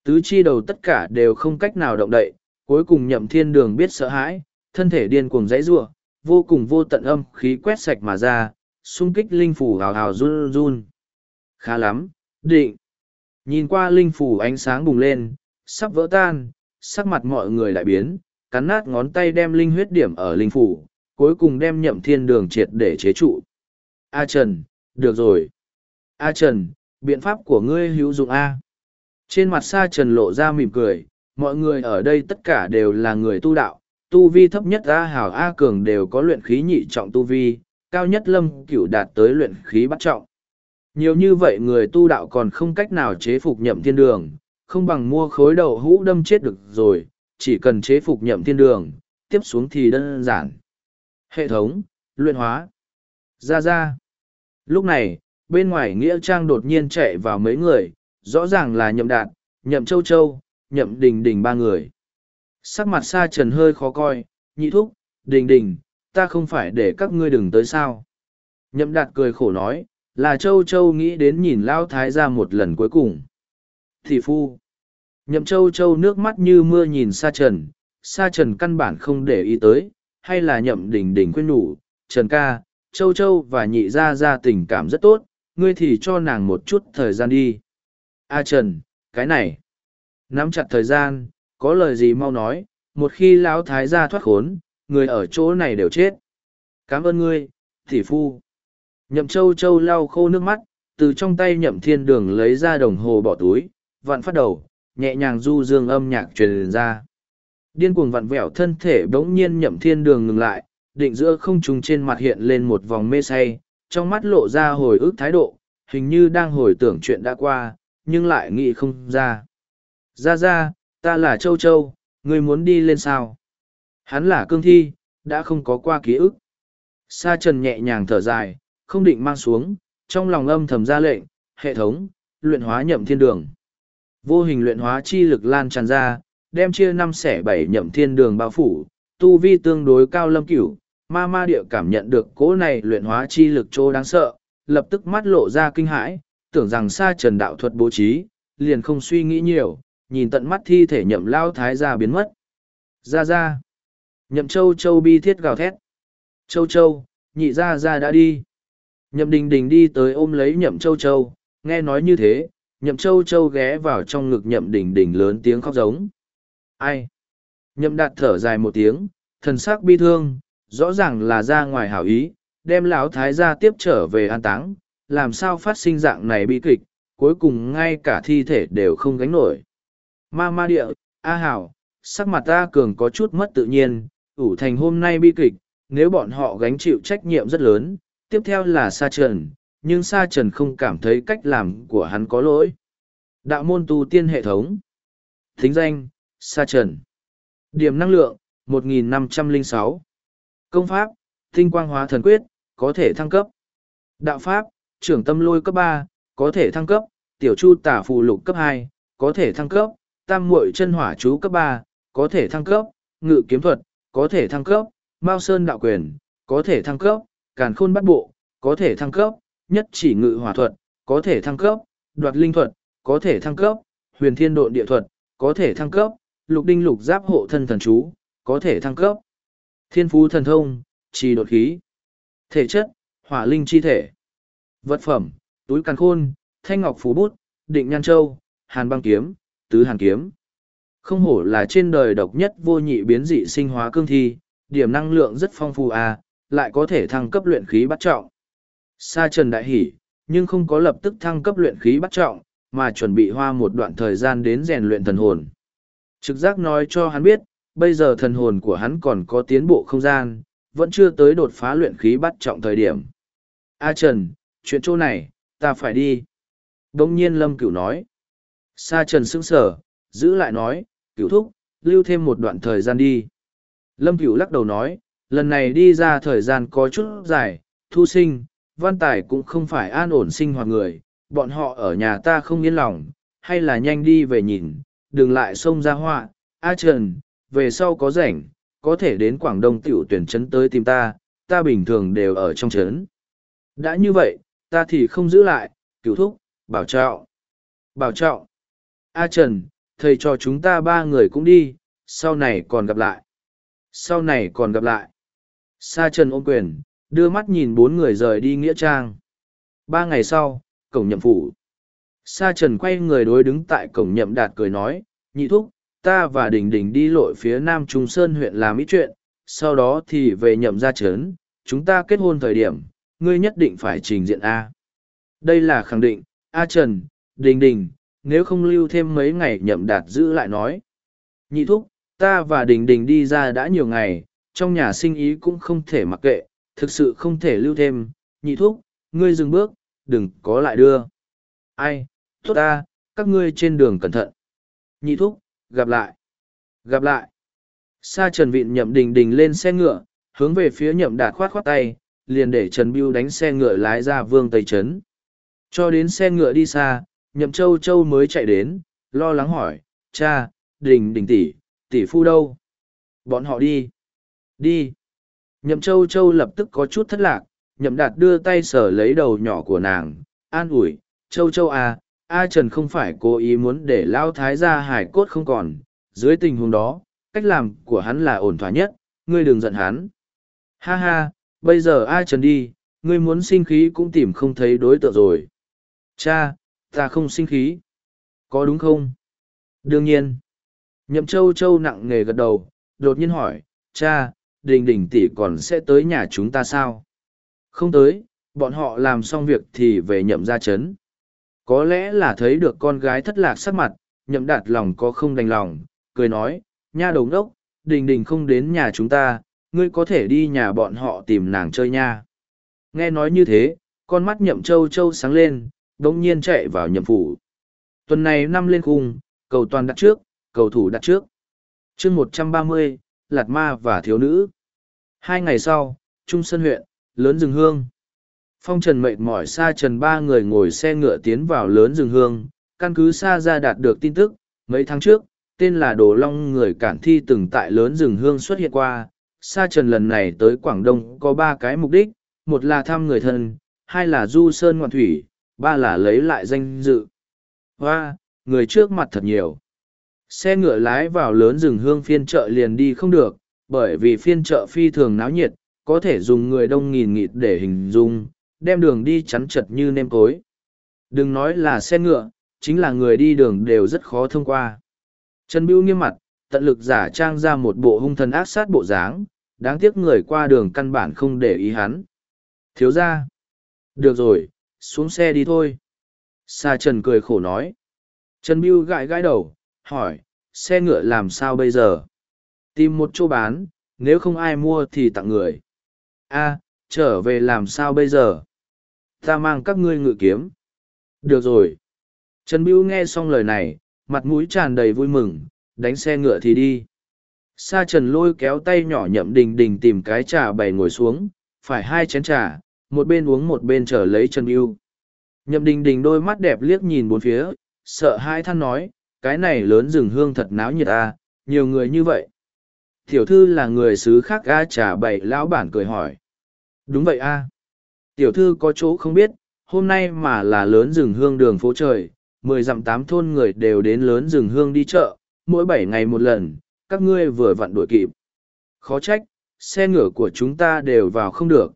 Tứ chi đầu tất cả đều không cách nào động đậy, cuối cùng nhậm thiên đường biết sợ hãi, thân thể điên cuồng dãy rua, vô cùng vô tận âm khí quét sạch mà ra, xung kích linh phủ hào hào run run. Khá lắm, định. Nhìn qua linh phủ ánh sáng bùng lên, sắp vỡ tan, sắc mặt mọi người lại biến, cắn nát ngón tay đem linh huyết điểm ở linh phủ, cuối cùng đem nhậm thiên đường triệt để chế trụ. A Trần, được rồi. A Trần, biện pháp của ngươi hữu dụng A. Trên mặt sa Trần lộ ra mỉm cười, mọi người ở đây tất cả đều là người tu đạo, tu vi thấp nhất A Hảo A Cường đều có luyện khí nhị trọng tu vi, cao nhất lâm cửu đạt tới luyện khí bắt trọng. Nhiều như vậy người tu đạo còn không cách nào chế phục nhậm thiên đường, không bằng mua khối đầu hũ đâm chết được rồi, chỉ cần chế phục nhậm thiên đường, tiếp xuống thì đơn giản. Hệ thống, luyện hóa. Ra ra. Lúc này, bên ngoài Nghĩa Trang đột nhiên chạy vào mấy người, rõ ràng là nhậm đạt, nhậm châu châu, nhậm đình đình ba người. Sắc mặt sa trần hơi khó coi, nhị thúc, đình đình, ta không phải để các ngươi đừng tới sao. Nhậm đạt cười khổ nói, là châu châu nghĩ đến nhìn lao thái ra một lần cuối cùng. Thị phu, nhậm châu châu nước mắt như mưa nhìn sa trần. Sa trần căn bản không để ý tới, hay là nhậm đình đình khuyên nhủ, trần ca, châu châu và nhị gia ra tình cảm rất tốt, ngươi thì cho nàng một chút thời gian đi. A trần, cái này. Nắm chặt thời gian, có lời gì mau nói, một khi lão thái gia thoát khốn, người ở chỗ này đều chết. Cảm ơn ngươi thị phu. Nhậm châu châu lau khô nước mắt, từ trong tay nhậm thiên đường lấy ra đồng hồ bỏ túi, vặn phát đầu, nhẹ nhàng du dương âm nhạc truyền ra. Điên cuồng vặn vẹo thân thể bỗng nhiên nhậm thiên đường ngừng lại, định giữa không trùng trên mặt hiện lên một vòng mê say, trong mắt lộ ra hồi ức thái độ, hình như đang hồi tưởng chuyện đã qua, nhưng lại nghĩ không ra. Ra ra, ta là Châu Châu, ngươi muốn đi lên sao? Hắn là cương thi, đã không có qua ký ức. Sa trần nhẹ nhàng thở dài, không định mang xuống, trong lòng âm thầm ra lệnh, hệ thống, luyện hóa nhậm thiên đường. Vô hình luyện hóa chi lực lan tràn ra, đem chia năm xẻ bảy nhậm thiên đường bao phủ, tu vi tương đối cao lâm cửu, ma ma địa cảm nhận được cỗ này luyện hóa chi lực chỗ đáng sợ, lập tức mắt lộ ra kinh hãi, tưởng rằng xa trần đạo thuật bố trí, liền không suy nghĩ nhiều, nhìn tận mắt thi thể nhậm lao thái ra biến mất. Ra ra. Nhậm châu châu bi thiết gào thét. Châu châu, nhị ra ra đã đi. Nhậm đình đình đi tới ôm lấy nhậm châu châu, nghe nói như thế, nhậm châu châu ghé vào trong ngực nhậm Đình Đình lớn tiếng khóc giống. Ai? Nhậm đạt thở dài một tiếng, thần sắc bi thương, rõ ràng là ra ngoài hảo ý, đem lão thái gia tiếp trở về an táng, làm sao phát sinh dạng này bi kịch, cuối cùng ngay cả thi thể đều không gánh nổi. Ma ma địa, A hảo, sắc mặt ta cường có chút mất tự nhiên, ủ thành hôm nay bi kịch, nếu bọn họ gánh chịu trách nhiệm rất lớn, tiếp theo là Sa Trần, nhưng Sa Trần không cảm thấy cách làm của hắn có lỗi. Đạo môn tu tiên hệ thống. Thính danh, Sa Trần. Điểm năng lượng, 1506 Công pháp, Tinh quang hóa thần quyết, có thể thăng cấp. Đạo pháp, trưởng tâm lôi cấp ba có thể thăng cấp, tiểu chu tả phù lục cấp hai có thể thăng cấp, tam muội chân hỏa chú cấp ba có thể thăng cấp, ngự kiếm thuật, có thể thăng cấp, mao sơn đạo quyền, có thể thăng cấp, càn khôn bắt bộ, có thể thăng cấp, nhất chỉ ngự hỏa thuật, có thể thăng cấp, đoạt linh thuật, có thể thăng cấp, huyền thiên độn địa thuật, có thể thăng cấp, lục đinh lục giáp hộ thân thần chú, có thể thăng cấp. Thiên phú thần thông, trì đột khí. Thể chất, hỏa linh chi thể. Vật phẩm, túi càn khôn, thanh ngọc phú bút, định nhan châu, hàn băng kiếm, tứ hàn kiếm. Không hổ là trên đời độc nhất vô nhị biến dị sinh hóa cương thi, điểm năng lượng rất phong phú à, lại có thể thăng cấp luyện khí bắt trọng. Sa Trần đại hỉ, nhưng không có lập tức thăng cấp luyện khí bắt trọng, mà chuẩn bị hoa một đoạn thời gian đến rèn luyện thần hồn. Trực giác nói cho hắn biết, bây giờ thần hồn của hắn còn có tiến bộ không gian, vẫn chưa tới đột phá luyện khí bắt trọng thời điểm. A Trần, chuyện chỗ này, ta phải đi. Đông nhiên Lâm Cửu nói. Sa Trần sững sờ, giữ lại nói, Cửu thúc, lưu thêm một đoạn thời gian đi. Lâm Cửu lắc đầu nói, lần này đi ra thời gian có chút dài, thu sinh, văn tài cũng không phải an ổn sinh hoạt người, bọn họ ở nhà ta không yên lòng, hay là nhanh đi về nhìn, đừng lại xông ra họa. A Trần, về sau có rảnh, có thể đến Quảng Đông tiểu tuyển trấn tới tìm ta, ta bình thường đều ở trong trấn. Đã như vậy, ta thì không giữ lại, cứu thúc, bảo trọng. Bảo trọng. A Trần, thầy cho chúng ta ba người cũng đi, sau này còn gặp lại. Sau này còn gặp lại. Sa Trần ôm quyền, đưa mắt nhìn bốn người rời đi Nghĩa Trang. Ba ngày sau, cổng nhậm phủ. Sa Trần quay người đối đứng tại cổng nhậm đạt cười nói, nhị thúc, ta và Đình Đình đi lội phía Nam Trung Sơn huyện làm ít chuyện, sau đó thì về nhậm gia trấn, chúng ta kết hôn thời điểm, ngươi nhất định phải trình diện A. Đây là khẳng định, A Trần, Đình Đình, nếu không lưu thêm mấy ngày nhậm đạt giữ lại nói. Nhị thúc, ta và Đình Đình đi ra đã nhiều ngày, trong nhà sinh ý cũng không thể mặc kệ, thực sự không thể lưu thêm. Nhị thúc, ngươi dừng bước, đừng có lại đưa. Ai, tốt ta, các ngươi trên đường cẩn thận. Nhị thúc, gặp lại. Gặp lại. Sa Trần Vịn nhậm đình đình lên xe ngựa, hướng về phía nhậm đạt khoát khoát tay, liền để Trần Biêu đánh xe ngựa lái ra vương Tây Trấn. Cho đến xe ngựa đi xa, nhậm châu châu mới chạy đến, lo lắng hỏi, cha, đình đình tỷ, tỷ phu đâu? Bọn họ đi. Đi. Nhậm châu châu lập tức có chút thất lạc, nhậm đạt đưa tay sở lấy đầu nhỏ của nàng, an ủi, châu châu à, A Trần không phải cố ý muốn để Lao Thái gia hải cốt không còn, dưới tình huống đó, cách làm của hắn là ổn thỏa nhất, ngươi đừng giận hắn. Ha ha, bây giờ A Trần đi, ngươi muốn sinh khí cũng tìm không thấy đối tượng rồi. Cha, ta không sinh khí. Có đúng không? Đương nhiên. Nhậm châu châu nặng nề gật đầu, đột nhiên hỏi, cha, đình đình tỷ còn sẽ tới nhà chúng ta sao? Không tới, bọn họ làm xong việc thì về nhậm ra chấn. Có lẽ là thấy được con gái thất lạc sắc mặt, nhậm đạt lòng có không đành lòng, cười nói, nha đồng đốc, đình đình không đến nhà chúng ta, ngươi có thể đi nhà bọn họ tìm nàng chơi nha. Nghe nói như thế, con mắt nhậm châu châu sáng lên, đống nhiên chạy vào nhậm phủ. Tuần này năm lên khung, cầu toàn đặt trước, cầu thủ đặt trước. chương một trăm ba mươi Lạt Ma và Thiếu Nữ. Hai ngày sau, Trung Sơn huyện, lớn rừng hương. Phong Trần mệt mỏi xa trần ba người ngồi xe ngựa tiến vào lớn rừng hương, căn cứ xa ra đạt được tin tức, mấy tháng trước, tên là Đồ Long người cản thi từng tại lớn rừng hương xuất hiện qua. Sa Trần lần này tới Quảng Đông có ba cái mục đích, một là thăm người thân, hai là du sơn ngoạn thủy, ba là lấy lại danh dự. Hoa, người trước mặt thật nhiều. Xe ngựa lái vào lớn rừng hương phiên chợ liền đi không được, bởi vì phiên chợ phi thường náo nhiệt, có thể dùng người đông nghìn nghịt để hình dung, đem đường đi chắn chật như nêm cối. Đừng nói là xe ngựa, chính là người đi đường đều rất khó thông qua. Trần Bưu nghiêm mặt, tận lực giả trang ra một bộ hung thần ác sát bộ dáng, đáng tiếc người qua đường căn bản không để ý hắn. Thiếu ra. Được rồi, xuống xe đi thôi. Sa Trần cười khổ nói. Trần Bưu gãi gãi đầu, hỏi, xe ngựa làm sao bây giờ? Tìm một chỗ bán, nếu không ai mua thì tặng người. a trở về làm sao bây giờ? Ta mang các ngươi ngự kiếm. Được rồi. Trần Bưu nghe xong lời này, mặt mũi tràn đầy vui mừng, đánh xe ngựa thì đi. Sa Trần lôi kéo tay nhỏ nhậm đình đình tìm cái trà bày ngồi xuống, phải hai chén trà, một bên uống một bên chờ lấy Trần Bưu. Nhậm đình đình đôi mắt đẹp liếc nhìn bốn phía, sợ hai than nói, cái này lớn rừng hương thật náo nhiệt à, nhiều người như vậy. Tiểu thư là người xứ khác ga trà bậy lão bản cười hỏi. Đúng vậy a. Tiểu thư có chỗ không biết, hôm nay mà là lớn rừng hương đường phố trời, mười dặm tám thôn người đều đến lớn rừng hương đi chợ, mỗi bảy ngày một lần, các ngươi vừa vặn đuổi kịp. Khó trách, xe ngựa của chúng ta đều vào không được.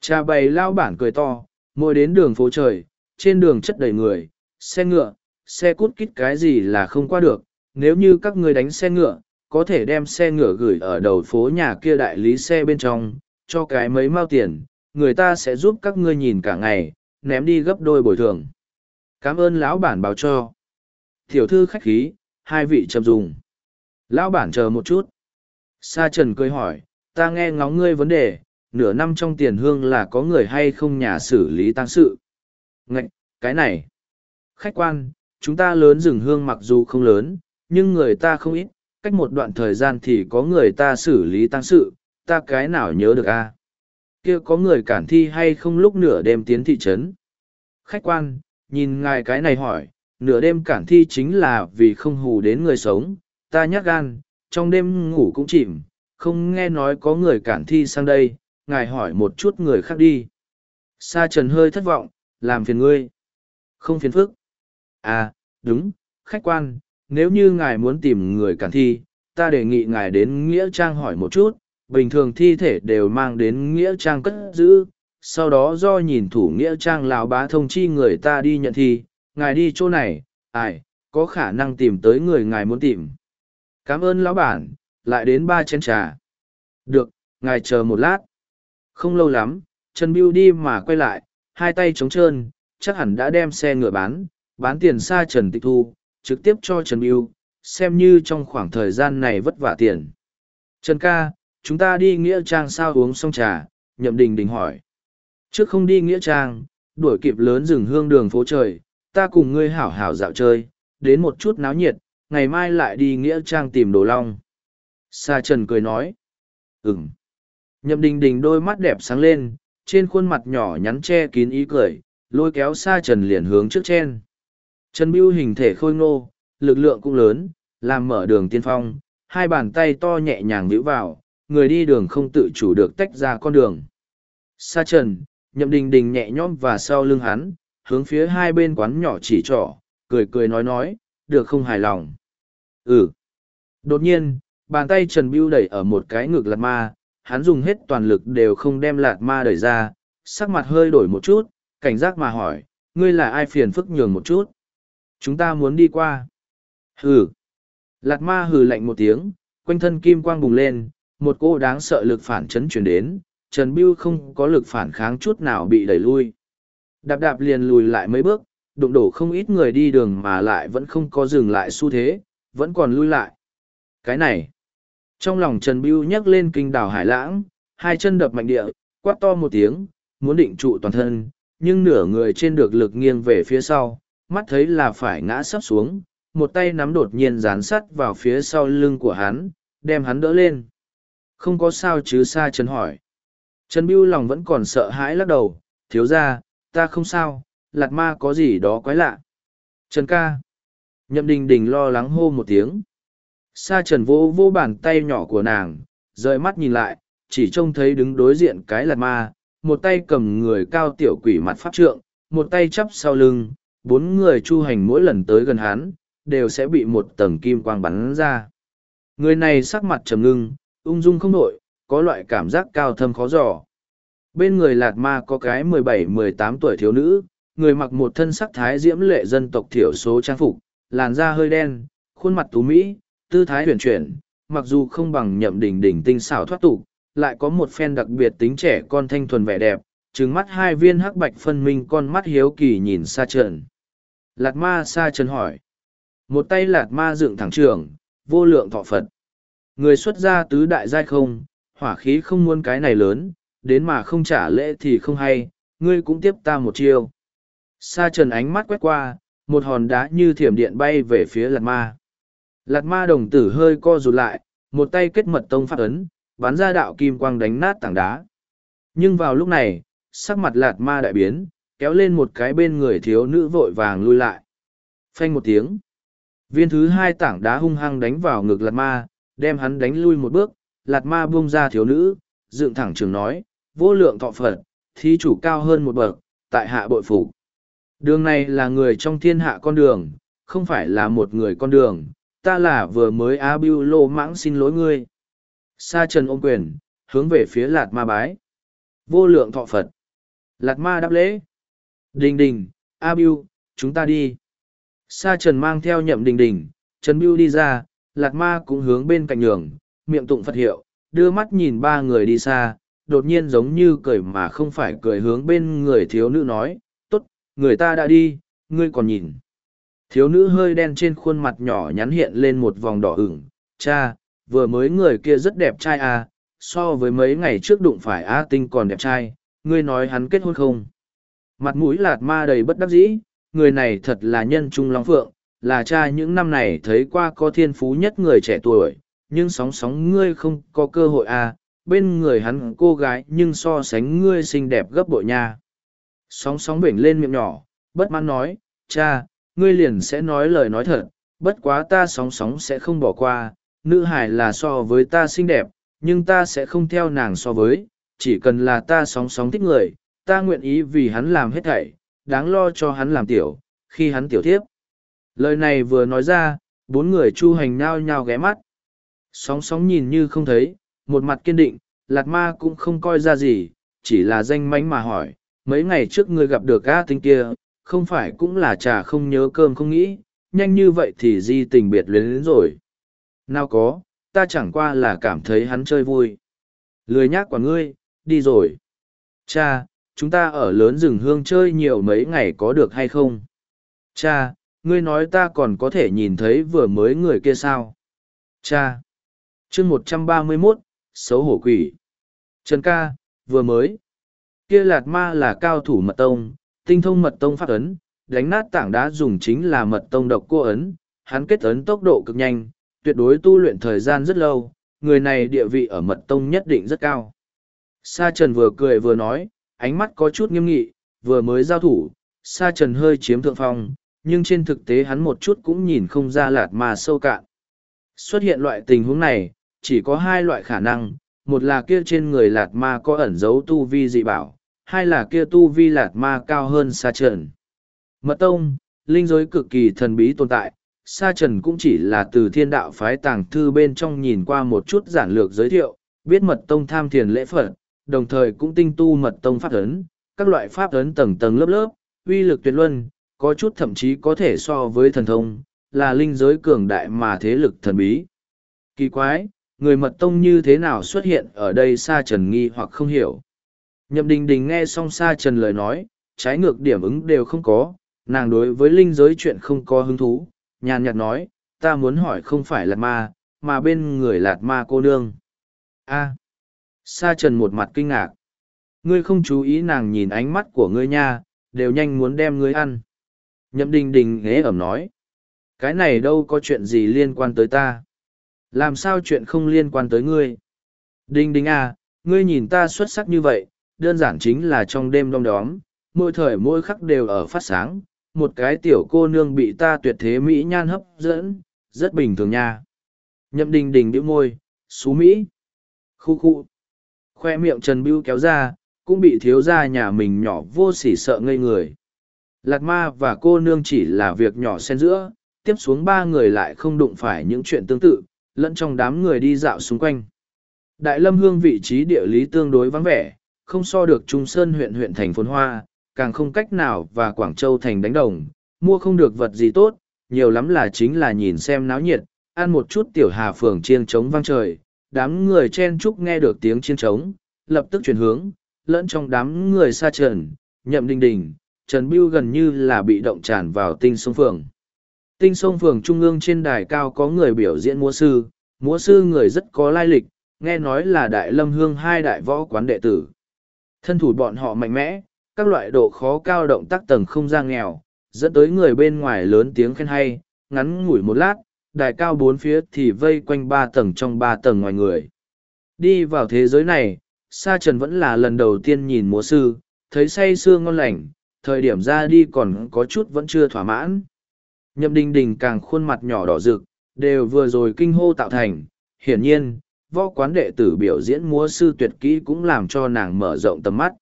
Cha bày lao bản cười to, mỗi đến đường phố trời, trên đường chất đầy người, xe ngựa, xe cút kít cái gì là không qua được, nếu như các ngươi đánh xe ngựa, có thể đem xe ngựa gửi ở đầu phố nhà kia đại lý xe bên trong, cho cái mấy mao tiền, người ta sẽ giúp các ngươi nhìn cả ngày, ném đi gấp đôi bồi thường. Cảm ơn lão bản báo cho. Tiểu thư khách khí, hai vị chậm dùng. Lão bản chờ một chút. Sa Trần cười hỏi, ta nghe ngóng ngươi vấn đề, nửa năm trong tiền hương là có người hay không nhà xử lý tăng sự. Ngạch, cái này. Khách quan, chúng ta lớn rừng hương mặc dù không lớn, nhưng người ta không ít, cách một đoạn thời gian thì có người ta xử lý tăng sự, ta cái nào nhớ được a? Kia có người cản thi hay không lúc nửa đêm tiến thị trấn? Khách quan nhìn ngài cái này hỏi nửa đêm cản thi chính là vì không hù đến người sống ta nhắc gan trong đêm ngủ cũng chìm không nghe nói có người cản thi sang đây ngài hỏi một chút người khác đi. Sa trần hơi thất vọng làm phiền ngươi. Không phiền phức. À đúng khách quan nếu như ngài muốn tìm người cản thi, ta đề nghị ngài đến nghĩa trang hỏi một chút, bình thường thi thể đều mang đến nghĩa trang cất giữ, sau đó do nhìn thủ nghĩa trang lão bá thông chi người ta đi nhận thi, ngài đi chỗ này, ai, có khả năng tìm tới người ngài muốn tìm. Cảm ơn lão bản, lại đến ba chén trà. Được, ngài chờ một lát. Không lâu lắm, trần biêu đi mà quay lại, hai tay trống trơn, chắc hẳn đã đem xe ngựa bán bán tiền xa trần tịch thu trực tiếp cho trần biêu xem như trong khoảng thời gian này vất vả tiền. Trần ca, chúng ta đi nghĩa trang sao uống xong trà, nhậm đình đình hỏi. Trước không đi nghĩa trang, đuổi kịp lớn rừng hương đường phố trời, ta cùng ngươi hảo hảo dạo chơi, đến một chút náo nhiệt, ngày mai lại đi nghĩa trang tìm đồ long. Sa trần cười nói. Ừm. nhậm đình đình đôi mắt đẹp sáng lên, trên khuôn mặt nhỏ nhắn che kín ý cười, lôi kéo sa trần liền hướng trước chen trần Biêu hình thể khôi ngô lực lượng cũng lớn làm mở đường tiên phong hai bàn tay to nhẹ nhàng vĩu vào người đi đường không tự chủ được tách ra con đường. Sa trần, nhậm đình đình nhẹ nhõm và sau lưng hắn, hướng phía hai bên quán nhỏ chỉ trỏ, cười cười nói nói, được không hài lòng. Ừ. Đột nhiên, bàn tay Trần Biêu đẩy ở một cái ngực lạt ma, hắn dùng hết toàn lực đều không đem lạt ma đẩy ra, sắc mặt hơi đổi một chút, cảnh giác mà hỏi, ngươi là ai phiền phức nhường một chút? Chúng ta muốn đi qua. Hừ. Lạt ma hừ lạnh một tiếng, quanh thân kim quang bùng lên, một cô đáng sợ lực phản chấn chuyển đến, Trần Biêu không có lực phản kháng chút nào bị đẩy lui. Đạp đạp liền lùi lại mấy bước, đụng đổ không ít người đi đường mà lại vẫn không có dừng lại xu thế, vẫn còn lui lại. Cái này, trong lòng Trần Biêu nhấc lên kinh đảo Hải Lãng, hai chân đập mạnh địa, quát to một tiếng, muốn định trụ toàn thân, nhưng nửa người trên được lực nghiêng về phía sau, mắt thấy là phải ngã sắp xuống, một tay nắm đột nhiên dán sắt vào phía sau lưng của hắn, đem hắn đỡ lên. Không có sao chứ Sa Trần hỏi. Trần Biêu lòng vẫn còn sợ hãi lắc đầu, thiếu ra, ta không sao, lạt ma có gì đó quái lạ. Trần ca. Nhậm đình đình lo lắng hô một tiếng. Sa Trần vô vô bàn tay nhỏ của nàng, rời mắt nhìn lại, chỉ trông thấy đứng đối diện cái lạt ma, một tay cầm người cao tiểu quỷ mặt pháp trượng, một tay chắp sau lưng, bốn người chu hành mỗi lần tới gần hắn, đều sẽ bị một tầng kim quang bắn ra. Người này sắc mặt trầm ngưng, ung dung không nổi, có loại cảm giác cao thâm khó dò. Bên người lạt ma có cái mười bảy mười tám tuổi thiếu nữ, người mặc một thân sắc thái diễm lệ dân tộc thiểu số trang phục, làn da hơi đen, khuôn mặt tú mỹ, tư thái huyền chuyển, mặc dù không bằng nhậm đỉnh đỉnh tinh xảo thoát tục, lại có một phen đặc biệt tính trẻ con thanh thuần vẻ đẹp, trừng mắt hai viên hắc bạch phân minh con mắt hiếu kỳ nhìn xa trận Lạt ma Sa trần hỏi. Một tay lạt ma dựng thẳng trường, vô lượng thọ Phật. Người xuất gia tứ đại giai không, hỏa khí không muốn cái này lớn, đến mà không trả lễ thì không hay, ngươi cũng tiếp ta một chiêu. Sa trần ánh mắt quét qua, một hòn đá như thiểm điện bay về phía lạt ma. Lạt ma đồng tử hơi co rụt lại, một tay kết mật tông phát ấn, bắn ra đạo kim quang đánh nát tảng đá. Nhưng vào lúc này, sắc mặt lạt ma đại biến, kéo lên một cái bên người thiếu nữ vội vàng lui lại. Phanh một tiếng. Viên thứ hai tảng đá hung hăng đánh vào ngực lạt ma, đem hắn đánh lui một bước, lạt ma buông ra thiếu nữ, dựng thẳng trường nói, vô lượng thọ Phật, thí chủ cao hơn một bậc, tại hạ bội phủ. Đường này là người trong thiên hạ con đường, không phải là một người con đường, ta là vừa mới á bưu lô mãng xin lỗi ngươi. Sa trần ôm quyền, hướng về phía lạt ma bái. Vô lượng thọ Phật. Lạt ma đáp lễ. Đình đình, A Biu, chúng ta đi. Sa trần mang theo nhậm đình đình, Trần Biu đi ra, Lạt ma cũng hướng bên cạnh nhường, miệng tụng Phật hiệu, đưa mắt nhìn ba người đi xa, đột nhiên giống như cười mà không phải cười hướng bên người thiếu nữ nói, tốt, người ta đã đi, ngươi còn nhìn. Thiếu nữ hơi đen trên khuôn mặt nhỏ nhắn hiện lên một vòng đỏ ửng, cha, vừa mới người kia rất đẹp trai à, so với mấy ngày trước đụng phải A Tinh còn đẹp trai, ngươi nói hắn kết hôn không? Mặt mũi lạt ma đầy bất đắc dĩ, người này thật là nhân trung long phượng, là cha những năm này thấy qua có thiên phú nhất người trẻ tuổi, nhưng sóng sóng ngươi không có cơ hội à, bên người hắn cô gái nhưng so sánh ngươi xinh đẹp gấp bội nha. Sóng sóng bỉnh lên miệng nhỏ, bất mãn nói, cha, ngươi liền sẽ nói lời nói thật, bất quá ta sóng sóng sẽ không bỏ qua, nữ hải là so với ta xinh đẹp, nhưng ta sẽ không theo nàng so với, chỉ cần là ta sóng sóng thích người, ta nguyện ý vì hắn làm hết thảy, đáng lo cho hắn làm tiểu, khi hắn tiểu thiếp. Lời này vừa nói ra, bốn người chu hành nhao nhao ghé mắt. Sóng sóng nhìn như không thấy, một mặt kiên định, Lạt Ma cũng không coi ra gì, chỉ là danh mánh mà hỏi, mấy ngày trước ngươi gặp được A tinh kia, không phải cũng là trà không nhớ cơm không nghĩ, nhanh như vậy thì di tình biệt luyến đến rồi. Nào có, ta chẳng qua là cảm thấy hắn chơi vui. Lười nhác quả ngươi, đi rồi. Cha, chúng ta ở lớn rừng hương chơi nhiều mấy ngày có được hay không? Cha, ngươi nói ta còn có thể nhìn thấy vừa mới người kia sao? Cha! chương một trăm ba mươi 131, xấu hổ quỷ. Trần ca, vừa mới. Kia lạt ma là cao thủ mật tông, tinh thông mật tông phát ấn, đánh nát tảng đá dùng chính là mật tông độc cô ấn, hắn kết ấn tốc độ cực nhanh, tuyệt đối tu luyện thời gian rất lâu, người này địa vị ở mật tông nhất định rất cao. Sa Trần vừa cười vừa nói, ánh mắt có chút nghiêm nghị, vừa mới giao thủ, Sa Trần hơi chiếm thượng phong, nhưng trên thực tế hắn một chút cũng nhìn không ra lạt ma sâu cạn. Xuất hiện loại tình huống này, chỉ có hai loại khả năng, một là kia trên người lạt ma có ẩn dấu tu vi dị bảo, hai là kia tu vi lạt ma cao hơn Sa Trần. Mật tông, linh giới cực kỳ thần bí tồn tại, Sa Trần cũng chỉ là từ thiên đạo phái tàng thư bên trong nhìn qua một chút giản lược giới thiệu, biết mật tông tham thiền lễ phật, đồng thời cũng tinh tu mật tông pháp ấn, các loại pháp ấn tầng tầng lớp lớp, uy lực tuyệt luân, có chút thậm chí có thể so với thần thông, là linh giới cường đại mà thế lực thần bí. Kỳ quái, người mật tông như thế nào xuất hiện ở đây Sa Trần nghi hoặc không hiểu. Nhậm Đình Đình nghe xong Sa Trần lời nói, trái ngược điểm ứng đều không có, nàng đối với linh giới chuyện không có hứng thú, nhàn nhạt nói, ta muốn hỏi không phải là ma, mà bên người lạt ma cô nương. a Sa trần một mặt kinh ngạc. Ngươi không chú ý nàng nhìn ánh mắt của ngươi nha, đều nhanh muốn đem ngươi ăn. Nhậm đình đình ghế ẩm nói. Cái này đâu có chuyện gì liên quan tới ta. Làm sao chuyện không liên quan tới ngươi? Đình đình à, ngươi nhìn ta xuất sắc như vậy, đơn giản chính là trong đêm đom đóm, mỗi thời mỗi khắc đều ở phát sáng, một cái tiểu cô nương bị ta tuyệt thế mỹ nhan hấp dẫn, rất bình thường nha. Nhậm đình đình bĩu môi, xú mỹ. Khu khu. Khoe miệng Trần Bưu kéo ra, cũng bị thiếu gia nhà mình nhỏ vô sỉ sợ ngây người. Lạt ma và cô nương chỉ là việc nhỏ xen giữa, tiếp xuống ba người lại không đụng phải những chuyện tương tự, lẫn trong đám người đi dạo xung quanh. Đại lâm hương vị trí địa lý tương đối vắng vẻ, không so được Trung Sơn huyện huyện thành phồn hoa, càng không cách nào và Quảng Châu thành đánh đồng, mua không được vật gì tốt, nhiều lắm là chính là nhìn xem náo nhiệt, ăn một chút tiểu hà phường chiên trống vang trời, đám người chen chúc nghe được tiếng chiên trống, lập tức chuyển hướng, lẫn trong đám người xa trần, nhậm đình đình, Trần Biêu gần như là bị động tràn vào tinh sông phường. Tinh sông phường trung ương trên đài cao có người biểu diễn múa sư, múa sư người rất có lai lịch, nghe nói là đại lâm hương hai đại võ quán đệ tử. Thân thủ bọn họ mạnh mẽ, các loại độ khó cao động tác tầng không ra nghèo, dẫn tới người bên ngoài lớn tiếng khen hay, ngắn ngủi một lát, đài cao bốn phía thì vây quanh ba tầng trong ba tầng ngoài người. Đi vào thế giới này, Sa Trần vẫn là lần đầu tiên nhìn múa sư, thấy say sưa ngon lành, thời điểm ra đi còn có chút vẫn chưa thỏa mãn. Nhậm đình đình càng khuôn mặt nhỏ đỏ rực, đều vừa rồi kinh hô tạo thành, hiển nhiên, võ quán đệ tử biểu diễn múa sư tuyệt kỹ cũng làm cho nàng mở rộng tầm mắt.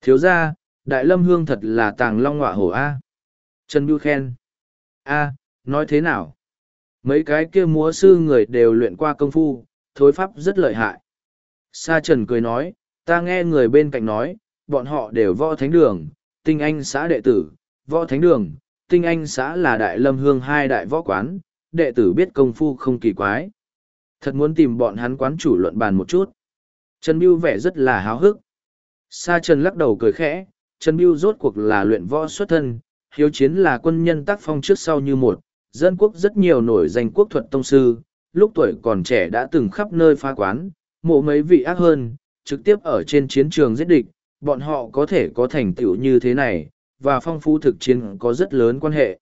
Thiếu gia, Đại Lâm Hương thật là tàng long ngọa hổ A. Trần Bưu khen. A, nói thế nào? Mấy cái kia múa sư người đều luyện qua công phu, thối pháp rất lợi hại. Sa Trần cười nói, ta nghe người bên cạnh nói, bọn họ đều võ thánh đường, tinh anh xã đệ tử, võ thánh đường, tinh anh xã là đại lâm hương hai đại võ quán, đệ tử biết công phu không kỳ quái. Thật muốn tìm bọn hắn quán chủ luận bàn một chút. Trần Biêu vẻ rất là háo hức. Sa Trần lắc đầu cười khẽ, Trần Biêu rốt cuộc là luyện võ xuất thân, hiếu chiến là quân nhân tác phong trước sau như một, dân quốc rất nhiều nổi danh quốc thuật tông sư, lúc tuổi còn trẻ đã từng khắp nơi phá quán, mộ mấy vị ác hơn, trực tiếp ở trên chiến trường giết địch, bọn họ có thể có thành tựu như thế này, và phong phú thực chiến có rất lớn quan hệ.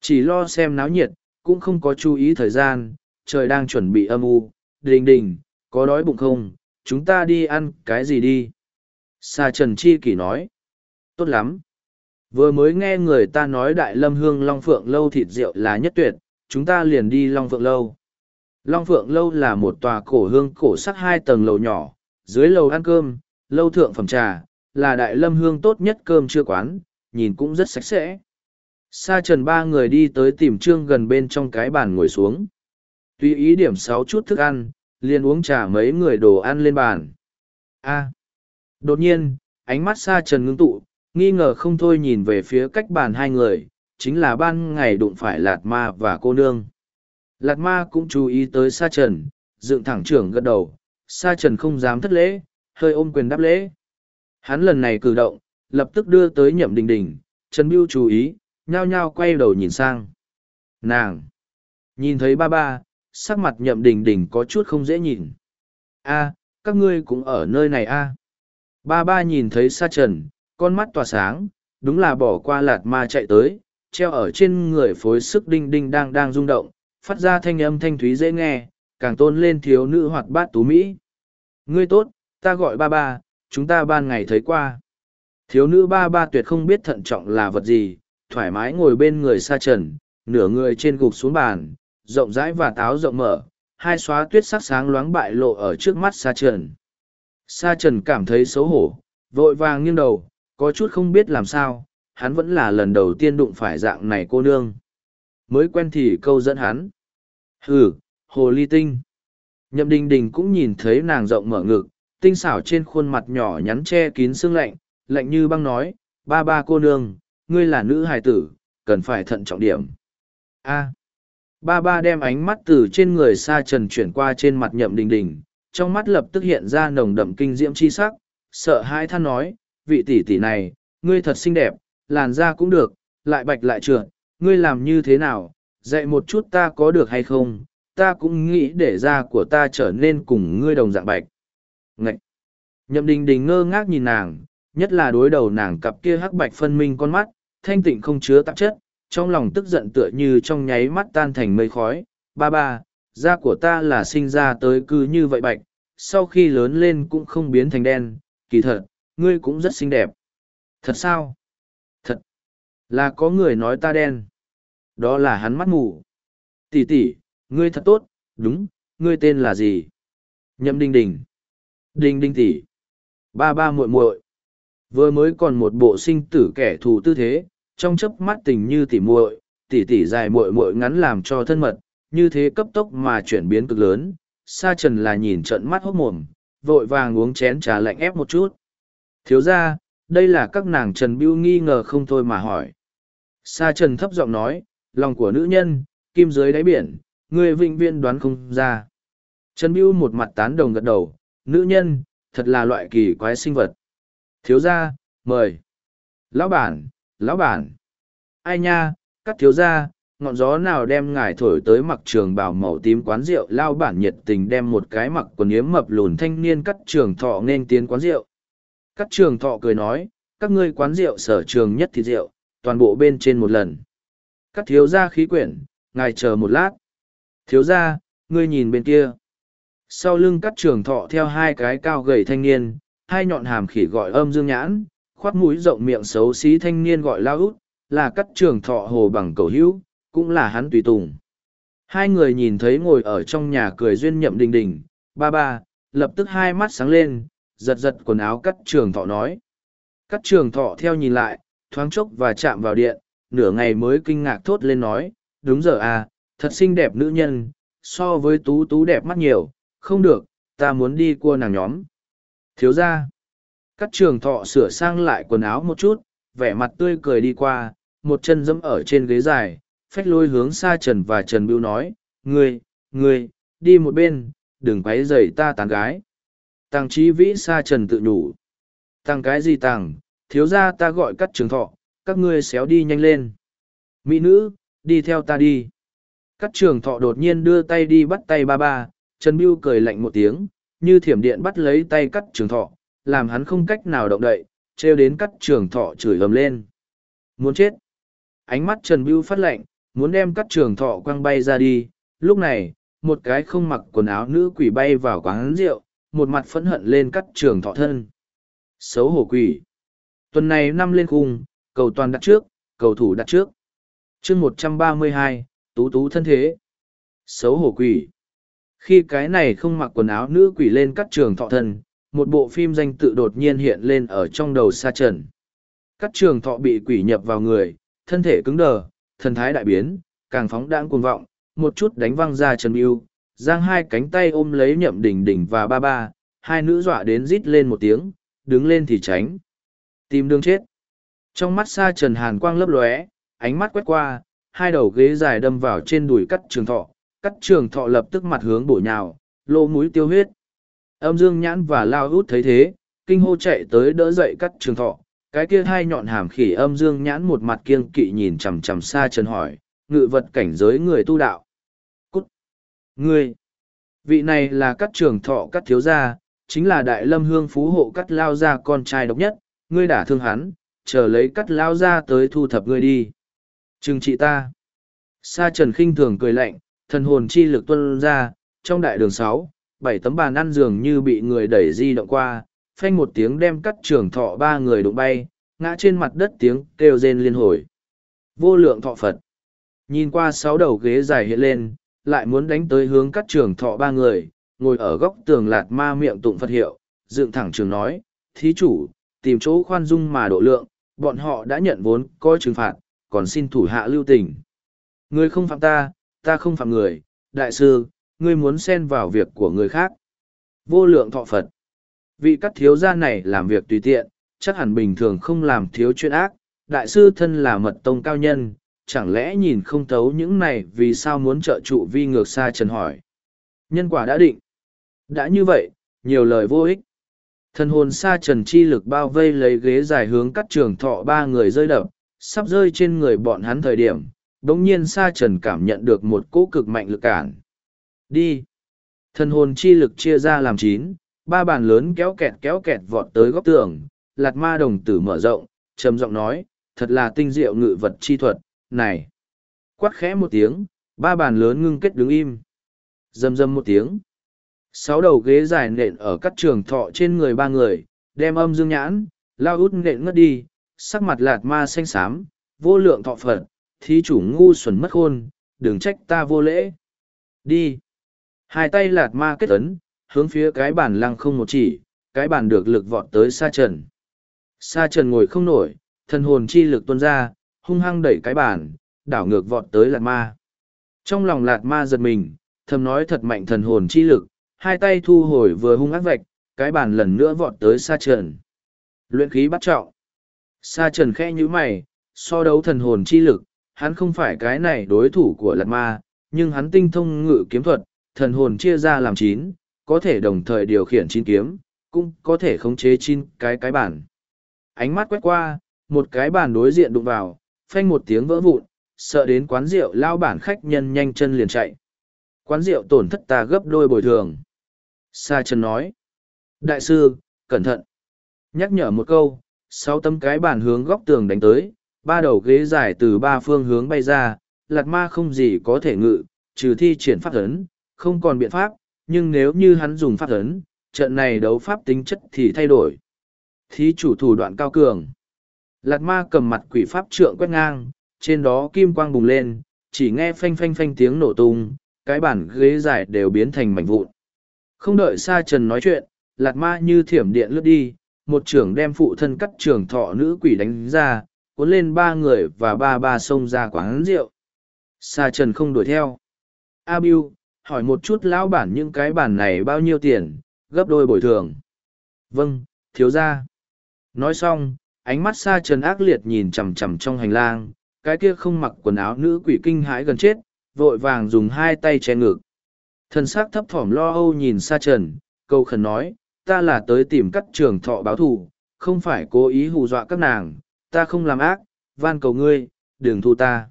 Chỉ lo xem náo nhiệt, cũng không có chú ý thời gian, trời đang chuẩn bị âm u, đình đình, có đói bụng không, chúng ta đi ăn cái gì đi. Sa Trần Chi Kỷ nói, tốt lắm. Vừa mới nghe người ta nói Đại Lâm Hương Long Phượng Lâu thịt rượu là nhất tuyệt, chúng ta liền đi Long Phượng Lâu. Long Phượng Lâu là một tòa cổ hương cổ sắc hai tầng lầu nhỏ, dưới lầu ăn cơm, lâu thượng phẩm trà, là Đại Lâm Hương tốt nhất cơm chưa quán, nhìn cũng rất sạch sẽ. Sa trần ba người đi tới tìm trương gần bên trong cái bàn ngồi xuống. Tuy ý điểm sáu chút thức ăn, liền uống trà mấy người đồ ăn lên bàn. A. Đột nhiên, ánh mắt sa trần ngưng tụ, nghi ngờ không thôi nhìn về phía cách bàn hai người, chính là ban ngày đụng phải Lạt Ma và cô nương. Lạt Ma cũng chú ý tới sa trần, dựng thẳng trưởng gật đầu, sa trần không dám thất lễ, hơi ôm quyền đáp lễ. Hắn lần này cử động, lập tức đưa tới nhậm đình đình, Trần Biêu chú ý, nhao nhao quay đầu nhìn sang. Nàng! Nhìn thấy ba ba, sắc mặt nhậm đình đình có chút không dễ nhìn. a các ngươi cũng ở nơi này a Ba ba nhìn thấy sa trần, con mắt tỏa sáng, đúng là bỏ qua lạt ma chạy tới, treo ở trên người phối sức đinh đinh đang đang rung động, phát ra thanh âm thanh thúy dễ nghe, càng tôn lên thiếu nữ hoạt bát tú Mỹ. Ngươi tốt, ta gọi ba ba, chúng ta ban ngày thấy qua. Thiếu nữ ba ba tuyệt không biết thận trọng là vật gì, thoải mái ngồi bên người sa trần, nửa người trên gục xuống bàn, rộng rãi và táo rộng mở, hai xóa tuyết sắc sáng loáng bại lộ ở trước mắt sa trần. Sa trần cảm thấy xấu hổ, vội vàng nghiêng đầu, có chút không biết làm sao, hắn vẫn là lần đầu tiên đụng phải dạng này cô nương. Mới quen thì câu dẫn hắn. Hừ, hồ ly tinh. Nhậm đình đình cũng nhìn thấy nàng rộng mở ngực, tinh xảo trên khuôn mặt nhỏ nhắn che kín xương lạnh, lạnh như băng nói, ba ba cô nương, ngươi là nữ hài tử, cần phải thận trọng điểm. A. Ba ba đem ánh mắt từ trên người xa trần chuyển qua trên mặt nhậm đình đình, trong mắt lập tức hiện ra nồng đậm kinh diễm chi sắc, sợ hãi than nói, vị tỷ tỷ này, ngươi thật xinh đẹp, làn da cũng được, lại bạch lại trượt, ngươi làm như thế nào, dạy một chút ta có được hay không, ta cũng nghĩ để da của ta trở nên cùng ngươi đồng dạng bạch. Ngậy! Nhậm đình đình ngơ ngác nhìn nàng, nhất là đối đầu nàng cặp kia hắc bạch phân minh con mắt, thanh tịnh không chứa tạp chất, trong lòng tức giận tựa như trong nháy mắt tan thành mây khói. Ba ba, da của ta là sinh ra tới cứ như vậy bạch, sau khi lớn lên cũng không biến thành đen, kỳ thật, ngươi cũng rất xinh đẹp. Thật sao? Thật. Là có người nói ta đen. Đó là hắn mắt mù. Tỷ tỷ, ngươi thật tốt, đúng, ngươi tên là gì? Nhậm Đinh Đình. Đinh Đinh tỷ. Ba ba muội muội. Vừa mới còn một bộ sinh tử kẻ thù tư thế, trong chớp mắt tình như tỉ muội, tỉ tỉ dài muội muội ngắn làm cho thân mật, như thế cấp tốc mà chuyển biến cực lớn. Sa Trần là nhìn trận mắt hốt mồm, vội vàng uống chén trà lạnh ép một chút. Thiếu ra, đây là các nàng trần biêu nghi ngờ không thôi mà hỏi. Sa trần thấp giọng nói lòng của nữ nhân kim dưới đáy biển người vĩnh viên đoán không ra. Trần biêu một mặt tán đồng gật đầu nữ nhân thật là loại kỳ quái sinh vật. Thiếu gia mời. Lão bản lão bản. Ai nha cắt thiếu gia ngọn gió nào đem ngài thổi tới mặc trường bảo màu tím quán rượu? Lao bản nhiệt tình đem một cái mặc quần yếm mập lùn thanh niên cắt trường thọ nên tiến quán rượu các trường thọ cười nói các ngươi quán rượu sở trường nhất thịt rượu toàn bộ bên trên một lần. Các thiếu gia khí quyển ngài chờ một lát. Thiếu gia ngươi nhìn bên kia. Sau lưng các trường thọ theo hai cái cao gầy thanh niên hai nhọn hàm khỉ gọi âm dương nhãn khoác mũi rộng miệng xấu xí thanh niên gọi lao út là các trường thọ hồ bằng cầu hữu cũng là hắn tùy tùng. Hai người nhìn thấy ngồi ở trong nhà cười duyên nhậm đình đình, ba ba, lập tức hai mắt sáng lên, giật giật quần áo cắt trường thọ nói. Cắt trường thọ theo nhìn lại, thoáng chốc và chạm vào điện, nửa ngày mới kinh ngạc thốt lên nói, đúng giờ à, thật xinh đẹp nữ nhân, so với tú tú đẹp mắt nhiều, không được, ta muốn đi cua nàng nhóm. Thiếu ra, cắt trường thọ sửa sang lại quần áo một chút, vẻ mặt tươi cười đi qua, một chân dẫm ở trên ghế dài, phách lôi hướng xa trần và trần bưu nói ngươi ngươi đi một bên đừng quấy rầy ta tán gái Tàng trí vĩ xa trần tự nhủ. Tàng cái gì tàng? thiếu ra ta gọi cắt trường thọ, các ngươi xéo đi nhanh lên. Mỹ nữ, đi theo ta đi. Cắt trường thọ đột nhiên đưa tay đi bắt tay ba ba, trần mưu cười lạnh một tiếng, như thiểm điện bắt lấy tay cắt trường thọ, làm hắn không cách nào động đậy, trêu đến cắt trường thọ chửi ầm lên. Muốn chết. Ánh mắt trần mưu phát lạnh, muốn đem cắt trường thọ quăng bay ra đi. Lúc này, một cái không mặc quần áo nữ quỷ bay vào quán rượu một mặt phẫn hận lên cắt trường thọ thân. Xấu hổ quỷ. Tuần này năm lên khung cầu toàn đặt trước cầu thủ đặt trước. Chương một trăm ba mươi hai tú tú thân thế. Xấu hổ quỷ. Khi cái này không mặc quần áo nữ quỷ lên cắt trường thọ thân một bộ phim danh tự đột nhiên hiện lên ở trong đầu sa trần. Cắt trường thọ bị quỷ nhập vào người thân thể cứng đờ thần thái đại biến, càng phóng đãng cuồng vọng, một chút đánh văng ra Trần yêu giang hai cánh tay ôm lấy nhậm đỉnh đỉnh và ba ba, hai nữ dọa đến rít lên một tiếng, đứng lên thì tránh. Tìm đường chết. Trong mắt xa Trần Hàn quang lấp lóe, ánh mắt quét qua, hai đầu ghế dài đâm vào trên đùi cắt trường thọ, cắt trường thọ lập tức mặt hướng bổ nhào, lô mũi tiêu huyết. Âm dương nhãn và lao hút thấy thế, kinh hô chạy tới đỡ dậy cắt trường thọ, cái kia hai nhọn hàm khỉ âm dương nhãn một mặt kiêng kỵ nhìn chằm chằm xa trần hỏi ngự vật cảnh giới người tu đạo ngươi vị này là các trường thọ cắt thiếu gia chính là đại lâm hương phú hộ cắt lao gia con trai độc nhất ngươi đã thương hắn chờ lấy cắt lao gia tới thu thập ngươi đi trừng trị ta sa trần khinh thường cười lạnh thần hồn chi lực tuân ra trong đại đường sáu bảy tấm bàn ăn giường như bị người đẩy di động qua phanh một tiếng đem cắt trường thọ ba người đụng bay, ngã trên mặt đất tiếng kêu rên liên hồi. Vô lượng thọ Phật. Nhìn qua sáu đầu ghế dài hiện lên, lại muốn đánh tới hướng cắt trường thọ ba người, ngồi ở góc tường lạt ma miệng tụng Phật hiệu, dựng thẳng trường nói, thí chủ, tìm chỗ khoan dung mà độ lượng, bọn họ đã nhận vốn coi trừng phạt, còn xin thủ hạ lưu tình. Người không phạm ta, ta không phạm người, đại sư, ngươi muốn xen vào việc của người khác. Vô lượng thọ Phật vị các thiếu gia này làm việc tùy tiện, chắc hẳn bình thường không làm thiếu chuyện ác, đại sư thân là mật tông cao nhân, chẳng lẽ nhìn không thấu những này vì sao muốn trợ trụ vi ngược xa trần hỏi. Nhân quả đã định. Đã như vậy, nhiều lời vô ích. Thần hồn xa trần chi lực bao vây lấy ghế dài hướng cắt trường thọ ba người rơi đập, sắp rơi trên người bọn hắn thời điểm, Đồng nhiên xa trần cảm nhận được một cỗ cực mạnh lực cản. Đi! Thần hồn chi lực chia ra làm chín, ba bàn lớn kéo kẹt kéo kẹt vọt tới góc tường lạt ma đồng tử mở rộng trầm giọng nói thật là tinh diệu ngự vật chi thuật này. Quát khẽ một tiếng ba bàn lớn ngưng kết đứng im. Rầm rầm một tiếng. Sáu đầu ghế dài nện ở các trường thọ trên người ba người đem âm dương nhãn lao út nện ngất đi sắc mặt lạt ma xanh xám vô lượng thọ phật thí chủ ngu xuẩn mất khôn đừng trách ta vô lễ. Đi. Hai tay lạt ma kết ấn hướng phía cái bàn lăng không một chỉ, cái bàn được lực vọt tới Sa Trần. Sa Trần ngồi không nổi, thân hồn chi lực tuôn ra, hung hăng đẩy cái bàn, đảo ngược vọt tới Lạt Ma. Trong lòng Lạt Ma giật mình, thầm nói thật mạnh thần hồn chi lực, hai tay thu hồi vừa hung ác vạch, cái bàn lần nữa vọt tới Sa Trần. Luyện khí bắt trọng. Sa trần khẽ như mày, so đấu thần hồn chi lực, hắn không phải cái này đối thủ của lạt ma, nhưng hắn tinh thông ngự kiếm thuật, thần hồn chia ra làm chín, có thể đồng thời điều khiển chín kiếm, cũng có thể khống chế chín cái cái bản. Ánh mắt quét qua, một cái bàn đối diện đụng vào, phanh một tiếng vỡ vụn, sợ đến quán rượu lao bản khách nhân nhanh chân liền chạy. Quán rượu tổn thất ta gấp đôi bồi thường. Sa Trần nói. Đại sư, cẩn thận. Nhắc nhở một câu, sáu tấm cái bàn hướng góc tường đánh tới, ba đầu ghế dài từ ba phương hướng bay ra, lạt ma không gì có thể ngự, trừ thi triển pháp ấn, không còn biện pháp, nhưng nếu như hắn dùng pháp ấn, trận này đấu pháp tính chất thì thay đổi. Thí chủ thủ đoạn cao cường. Lạt ma cầm mặt quỷ pháp trượng quét ngang, trên đó kim quang bùng lên, chỉ nghe phanh phanh phanh tiếng nổ tung, cái bản ghế dài đều biến thành mảnh vụn. Không đợi Sa Trần nói chuyện, Lạt ma như thiểm điện lướt đi, một trưởng đem phụ thân cắt trưởng thọ nữ quỷ đánh ra, cuốn lên ba người và ba ba xông ra quán rượu. Sa Trần không đuổi theo. A Biu, hỏi một chút lão bản những cái bản này bao nhiêu tiền, gấp đôi bồi thường. Vâng, thiếu gia. Nói xong, ánh mắt Sa Trần ác liệt nhìn chằm chằm trong hành lang, cái kia không mặc quần áo nữ quỷ kinh hãi gần chết, vội vàng dùng hai tay che ngực. Thần sắc thấp thỏm lo âu nhìn Sa Trần, câu khẩn nói, ta là tới tìm cắt trường thọ báo thù, không phải cố ý hù dọa các nàng, ta không làm ác, van cầu ngươi, đừng thu ta.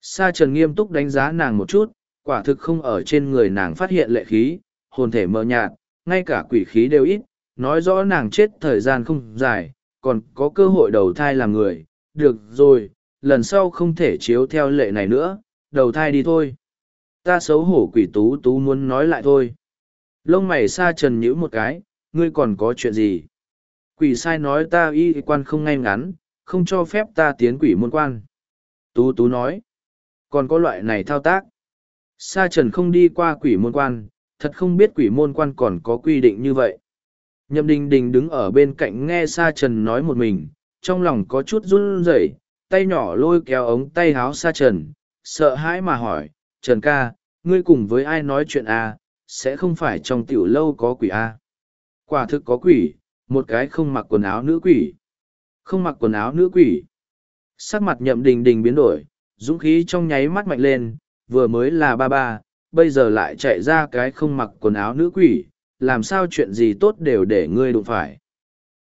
Sa trần nghiêm túc đánh giá nàng một chút, quả thực không ở trên người nàng phát hiện lệ khí, hồn thể mờ nhạt, ngay cả quỷ khí đều ít, nói rõ nàng chết thời gian không dài, còn có cơ hội đầu thai làm người, được rồi, lần sau không thể chiếu theo lệ này nữa, đầu thai đi thôi. Ta xấu hổ quỷ tú tú muốn nói lại thôi. Lông mày sa trần nhữ một cái, ngươi còn có chuyện gì? Quỷ sai nói ta y quan không ngay ngắn, không cho phép ta tiến quỷ môn quan. Tú Tú nói, còn có loại này thao tác. Sa trần không đi qua quỷ môn quan, thật không biết quỷ môn quan còn có quy định như vậy. Nhậm đình đình đứng ở bên cạnh nghe Sa trần nói một mình, trong lòng có chút run rẩy, tay nhỏ lôi kéo ống tay háo Sa trần, sợ hãi mà hỏi, Trần ca, ngươi cùng với ai nói chuyện à, sẽ không phải trong tiểu lâu có quỷ à? Quả thực có quỷ, một cái không mặc quần áo nữ quỷ. Không mặc quần áo nữ quỷ. Sắc mặt nhậm đình đình biến đổi, dũng khí trong nháy mắt mạnh lên, vừa mới là ba ba, bây giờ lại chạy ra cái không mặc quần áo nữ quỷ, làm sao chuyện gì tốt đều để ngươi đụng phải.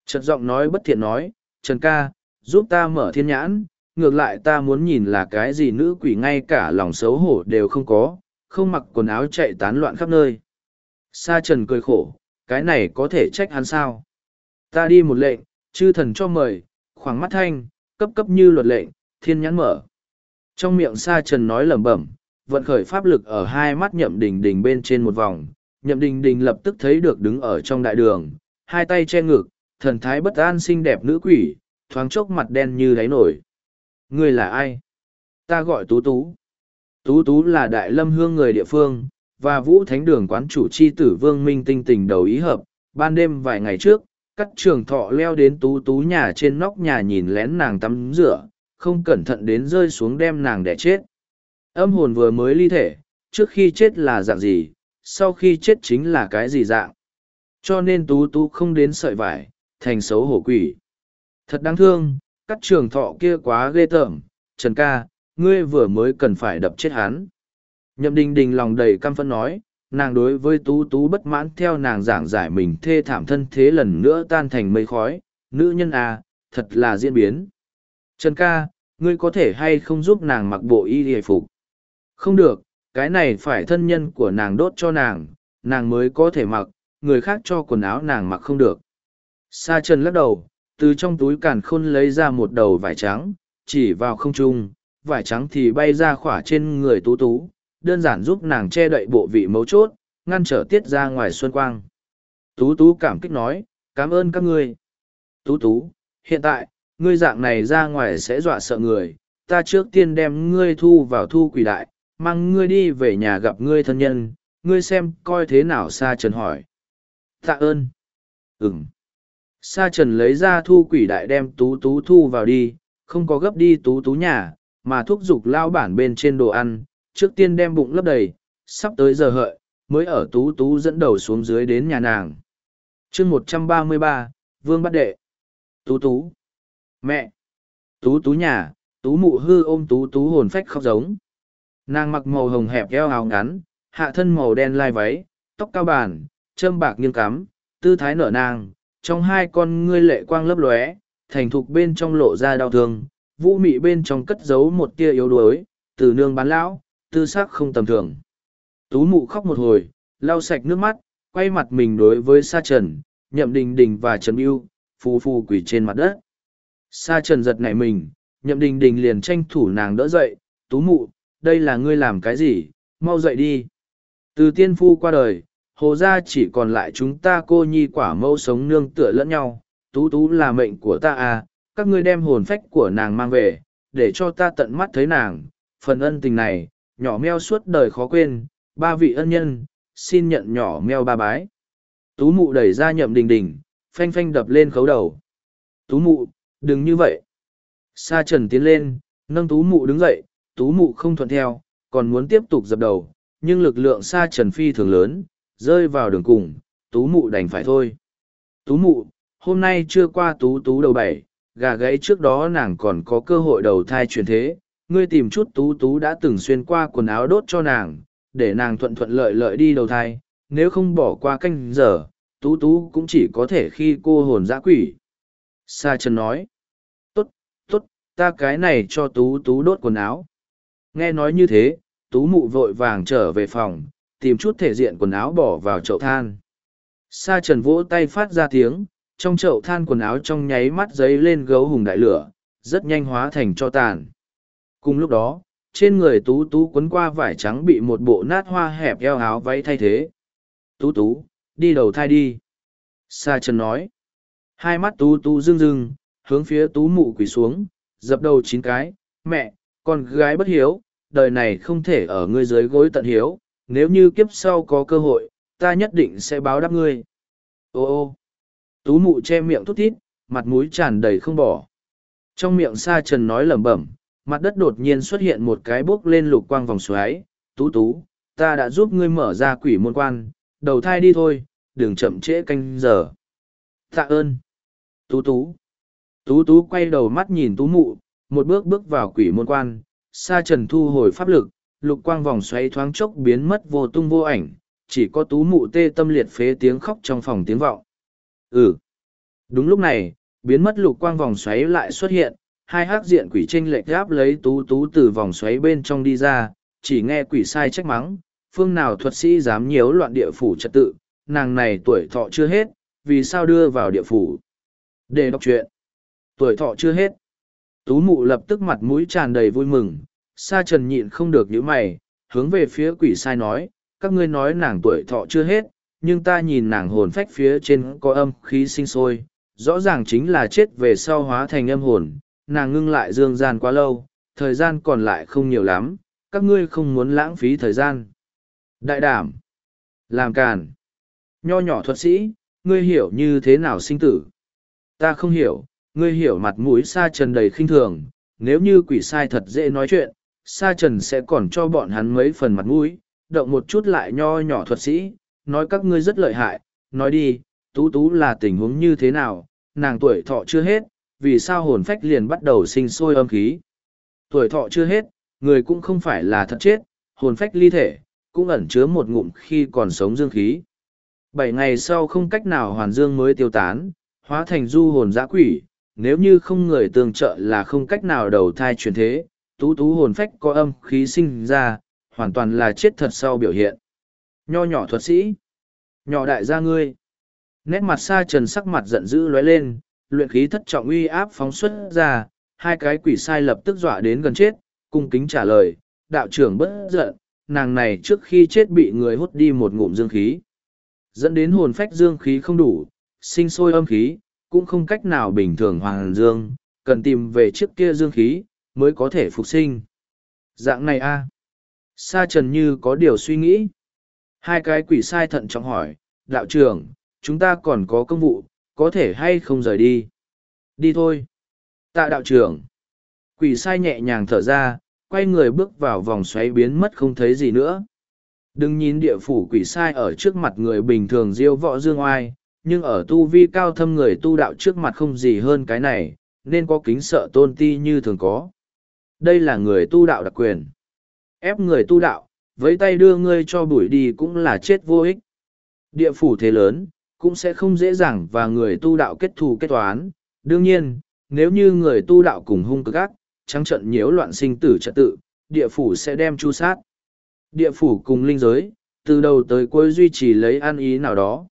Trật giọng nói bất thiện nói, Trần ca, giúp ta mở thiên nhãn, ngược lại ta muốn nhìn là cái gì nữ quỷ ngay cả lòng xấu hổ đều không có, không mặc quần áo chạy tán loạn khắp nơi. Sa Trần cười khổ, cái này có thể trách hắn sao? Ta đi một lệnh, chư thần cho mời, khoảng mắt thanh, cấp cấp như luật lệnh, thiên nhãn mở. Trong miệng sa trần nói lẩm bẩm, vận khởi pháp lực ở hai mắt nhậm đỉnh đỉnh bên trên một vòng, nhậm đình đình lập tức thấy được đứng ở trong đại đường, hai tay che ngực, thần thái bất an xinh đẹp nữ quỷ, thoáng chốc mặt đen như đáy nổi. Ngươi là ai? Ta gọi Tú Tú. Tú Tú là đại lâm hương người địa phương, và vũ thánh đường quán chủ chi tử vương minh tinh tình đầu ý hợp, ban đêm vài ngày trước, các trường thọ leo đến tú tú nhà trên nóc nhà nhìn lén nàng tắm rửa, không cẩn thận đến rơi xuống đem nàng đẻ chết. Âm hồn vừa mới ly thể, trước khi chết là dạng gì, sau khi chết chính là cái gì dạng. Cho nên tú tú không đến sợi vải, thành xấu hổ quỷ. Thật đáng thương, các trường thọ kia quá ghê tởm, Trần ca, ngươi vừa mới cần phải đập chết hắn. Nhậm đình đình lòng đầy căm phẫn nói, nàng đối với tú tú bất mãn theo nàng giảng giải mình thê thảm thân thế lần nữa tan thành mây khói, nữ nhân à, thật là diễn biến. Trần ca, ngươi có thể hay không giúp nàng mặc bộ y hề phục? Không được, cái này phải thân nhân của nàng đốt cho nàng, nàng mới có thể mặc, người khác cho quần áo nàng mặc không được. Sa Trần lắc đầu, từ trong túi càn khôn lấy ra một đầu vải trắng, chỉ vào không trung, vải trắng thì bay ra khỏa trên người tú tú, đơn giản giúp nàng che đậy bộ vị mấu chốt, ngăn trở tiết ra ngoài xuân quang. Tú Tú cảm kích nói, cảm ơn các ngươi. Tú Tú, hiện tại, ngươi dạng này ra ngoài sẽ dọa sợ người, ta trước tiên đem ngươi thu vào thu quỷ đại, mang ngươi đi về nhà gặp ngươi thân nhân, ngươi xem coi thế nào Sa Trần hỏi. Tạ ơn. Ừm. Sa Trần lấy ra thu quỷ đại đem Tú Tú thu vào đi, không có gấp đi Tú Tú nhà, mà thúc giục lao bản bên trên đồ ăn, trước tiên đem bụng lấp đầy, sắp tới giờ hợi, mới ở tú tú dẫn đầu xuống dưới đến nhà nàng. chương một trăm ba mươi ba Vương Bắt Đệ. Tú tú. Mẹ! Tú tú nhà, tú mụ hư ôm tú tú hồn phách khóc giống. Nàng mặc màu hồng hẹp eo áo ngắn, hạ thân màu đen lai váy, tóc cao bản, châm bạc nghiêng cắm, tư thái nở nàng, trong hai con ngươi lệ quang lấp lóe, thành thục bên trong lộ ra đau thương, vũ mị bên trong cất giấu một tia yếu đuối, từ nương bán lão, tư sắc không tầm thường. Tú mụ khóc một hồi, lau sạch nước mắt, quay mặt mình đối với sa trần, nhậm đình đình và trần biêu, phù phù quỷ trên mặt đất. Sa trần giật nảy mình, nhậm đình đình liền tranh thủ nàng đỡ dậy, tú mụ, đây là ngươi làm cái gì, mau dậy đi. Từ tiên phu qua đời, hồ ra chỉ còn lại chúng ta cô nhi quả mâu sống nương tựa lẫn nhau, tú tú là mệnh của ta à, các ngươi đem hồn phách của nàng mang về, để cho ta tận mắt thấy nàng, phần ân tình này, nhỏ meo suốt đời khó quên, ba vị ân nhân, xin nhận nhỏ meo ba bái. Tú mụ đẩy ra nhậm đình đình, phanh phanh đập lên khấu đầu. Tú mụ, đừng như vậy. Sa trần tiến lên, nâng tú mụ đứng dậy, tú mụ không thuận theo, còn muốn tiếp tục dập đầu, nhưng lực lượng sa trần phi thường lớn, rơi vào đường cùng, tú mụ đành phải thôi. Tú mụ, hôm nay chưa qua tú tú đầu bảy, gà gãy trước đó nàng còn có cơ hội đầu thai truyền thế, ngươi tìm chút tú tú đã từng xuyên qua quần áo đốt cho nàng, để nàng thuận thuận lợi lợi đi đầu thai, nếu không bỏ qua canh giờ, tú tú cũng chỉ có thể khi cô hồn dã quỷ. Sa Trần nói, tốt, tốt, ta cái này cho tú tú đốt quần áo. Nghe nói như thế, tú mụ vội vàng trở về phòng, tìm chút thể diện quần áo bỏ vào chậu than. Sa Trần vỗ tay phát ra tiếng, trong chậu than quần áo trong nháy mắt giấy lên gấu hùng đại lửa, rất nhanh hóa thành cho tàn. Cùng lúc đó, trên người tú tú quấn qua vải trắng bị một bộ nát hoa hẹp eo áo váy thay thế. Tú tú, đi đầu thai đi. Sa Trần nói. Hai mắt tú tú rưng rưng, hướng phía tú mụ quỳ xuống, dập đầu chín cái, mẹ, con gái bất hiếu, đời này không thể ở ngươi dưới gối tận hiếu, nếu như kiếp sau có cơ hội, ta nhất định sẽ báo đáp ngươi. Ô ô, tú mụ che miệng thút thít, mặt mũi tràn đầy không bỏ. Trong miệng sa trần nói lẩm bẩm, mặt đất đột nhiên xuất hiện một cái bốc lên lục quang vòng xoáy, tú tú, ta đã giúp ngươi mở ra quỷ môn quan, đầu thai đi thôi, đừng chậm trễ canh giờ. Tạ ơn. Tú tú. Tú tú quay đầu mắt nhìn tú mụ, một bước bước vào quỷ môn quan, sa trần thu hồi pháp lực, lục quang vòng xoáy thoáng chốc biến mất vô tung vô ảnh, chỉ có tú mụ tê tâm liệt phế tiếng khóc trong phòng tiếng vọng. Ừ. Đúng lúc này, biến mất lục quang vòng xoáy lại xuất hiện, hai hắc diện quỷ tranh lệch gáp lấy tú tú từ vòng xoáy bên trong đi ra, chỉ nghe quỷ sai trách mắng, phương nào thuật sĩ dám nhiễu loạn địa phủ trật tự, nàng này tuổi thọ chưa hết, vì sao đưa vào địa phủ. Để đọc chuyện. Tuổi thọ chưa hết. Tú mụ lập tức mặt mũi tràn đầy vui mừng, sa trần nhịn không được những mày, hướng về phía quỷ sai nói, các ngươi nói nàng tuổi thọ chưa hết, nhưng ta nhìn nàng hồn phách phía trên có âm khí sinh sôi, rõ ràng chính là chết về sau hóa thành âm hồn, nàng ngưng lại dương gian quá lâu, thời gian còn lại không nhiều lắm, các ngươi không muốn lãng phí thời gian. Đại đảm, làm càn, nho nhỏ thuật sĩ, ngươi hiểu như thế nào sinh tử. Ta không hiểu, ngươi hiểu mặt mũi sa trần đầy khinh thường, nếu như quỷ sai thật dễ nói chuyện, sa trần sẽ còn cho bọn hắn mấy phần mặt mũi, động một chút lại nho nhỏ thuật sĩ, nói các ngươi rất lợi hại, nói đi, tú tú là tình huống như thế nào, nàng tuổi thọ chưa hết, vì sao hồn phách liền bắt đầu sinh sôi âm khí. Tuổi thọ chưa hết, người cũng không phải là thật chết, hồn phách ly thể, cũng ẩn chứa một ngụm khi còn sống dương khí. Bảy ngày sau không cách nào hoàn dương mới tiêu tán, hóa thành du hồn dã quỷ, nếu như không người tương trợ là không cách nào đầu thai truyền thế, tú tú hồn phách có âm khí sinh ra, hoàn toàn là chết thật sau biểu hiện. Nho nhỏ thuật sĩ, nhỏ đại gia ngươi. Nét mặt xa trần sắc mặt giận dữ lóe lên, luyện khí thất trọng uy áp phóng xuất ra, hai cái quỷ sai lập tức dọa đến gần chết, cung kính trả lời, đạo trưởng bất giận, nàng này trước khi chết bị người hút đi một ngụm dương khí. Dẫn đến hồn phách dương khí không đủ, sinh sôi âm khí, cũng không cách nào bình thường hoàng dương, cần tìm về chiếc kia dương khí, mới có thể phục sinh. Dạng này a à. Sa trần như có điều suy nghĩ. Hai cái quỷ sai thận trọng hỏi, đạo trưởng, chúng ta còn có công vụ, có thể hay không rời đi. Đi thôi. Tạ đạo trưởng. Quỷ sai nhẹ nhàng thở ra, quay người bước vào vòng xoáy biến mất không thấy gì nữa. Đừng nhìn địa phủ quỷ sai ở trước mặt người bình thường diêu võ dương oai, nhưng ở tu vi cao thâm người tu đạo trước mặt không gì hơn cái này, nên có kính sợ tôn ti như thường có. Đây là người tu đạo đặc quyền. Ép người tu đạo, với tay đưa ngươi cho bụi đi cũng là chết vô ích. Địa phủ thế lớn, cũng sẽ không dễ dàng và người tu đạo kết thù kết toán. Đương nhiên, nếu như người tu đạo cùng hung cực ác, trắng trận nhiễu loạn sinh tử trật tự, địa phủ sẽ đem chu sát. Địa phủ cùng linh giới, từ đầu tới cuối duy trì lấy an ý nào đó.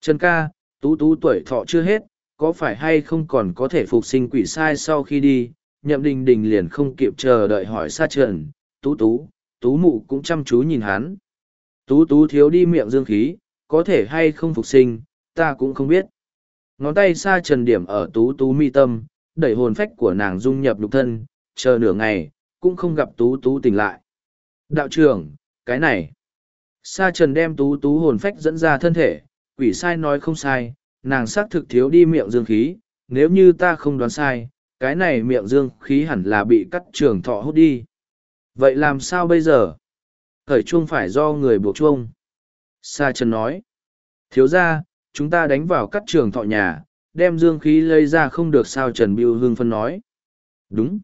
Trần ca, tú tú tuổi thọ chưa hết, có phải hay không còn có thể phục sinh quỷ sai sau khi đi, nhậm đình đình liền không kịp chờ đợi hỏi sa trần, tú tú, tú mụ cũng chăm chú nhìn hắn. Tú tú thiếu đi miệng dương khí, có thể hay không phục sinh, ta cũng không biết. Ngón tay sa trần điểm ở tú tú mi tâm, đẩy hồn phách của nàng dung nhập lục thân, chờ nửa ngày, cũng không gặp tú tú tỉnh lại. Đạo trưởng, cái này. Sa trần đem tú tú hồn phách dẫn ra thân thể, quỷ sai nói không sai, nàng xác thực thiếu đi miệng dương khí, nếu như ta không đoán sai, cái này miệng dương khí hẳn là bị cắt trường thọ hút đi. Vậy làm sao bây giờ? Khởi chuông phải do người buộc chuông. Sa Trần nói. Thiếu ra, chúng ta đánh vào cắt trường thọ nhà, đem dương khí lấy ra không được sao Trần Biêu Hương phân nói. Đúng.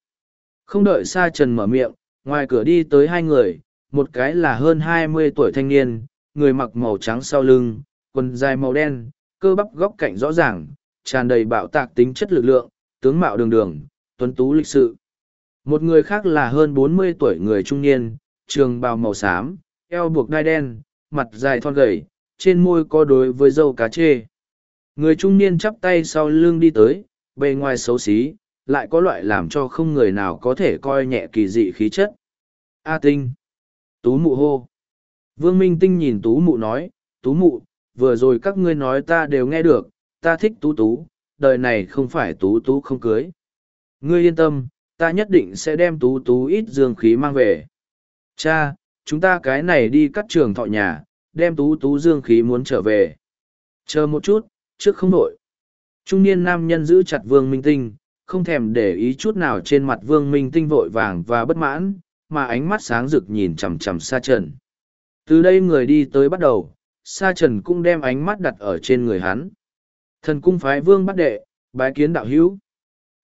Không đợi Sa Trần mở miệng, ngoài cửa đi tới hai người, một cái là hơn hai mươi tuổi thanh niên, người mặc màu trắng sau lưng, quần dài màu đen, cơ bắp góc cạnh rõ ràng, tràn đầy bạo tạc tính chất lực lượng, tướng mạo đường đường, tuấn tú lịch sự. Một người khác là hơn bốn mươi tuổi người trung niên, trường bào màu xám, eo buộc đai đen, mặt dài thon gầy, trên môi có đối với dâu cá chê. Người trung niên chắp tay sau lưng đi tới, bề ngoài xấu xí, lại có loại làm cho không người nào có thể coi nhẹ kỳ dị khí chất. A tinh. Tú mụ hô. Vương Minh Tinh nhìn tú mụ nói, tú mụ, vừa rồi các ngươi nói ta đều nghe được, ta thích tú tú, đời này không phải tú tú không cưới. Ngươi yên tâm, ta nhất định sẽ đem tú tú ít dương khí mang về. Cha, chúng ta cái này đi cắt trường thọ nhà, đem tú tú dương khí muốn trở về. Chờ một chút, trước không đổi. Trung niên nam nhân giữ chặt vương minh tinh, không thèm để ý chút nào trên mặt vương minh tinh vội vàng và bất mãn, mà ánh mắt sáng rực nhìn chằm chằm xa trần. Từ đây người đi tới bắt đầu, sa trần cũng đem ánh mắt đặt ở trên người hắn. Thần cung phái vương bát đệ, bái kiến đạo hữu.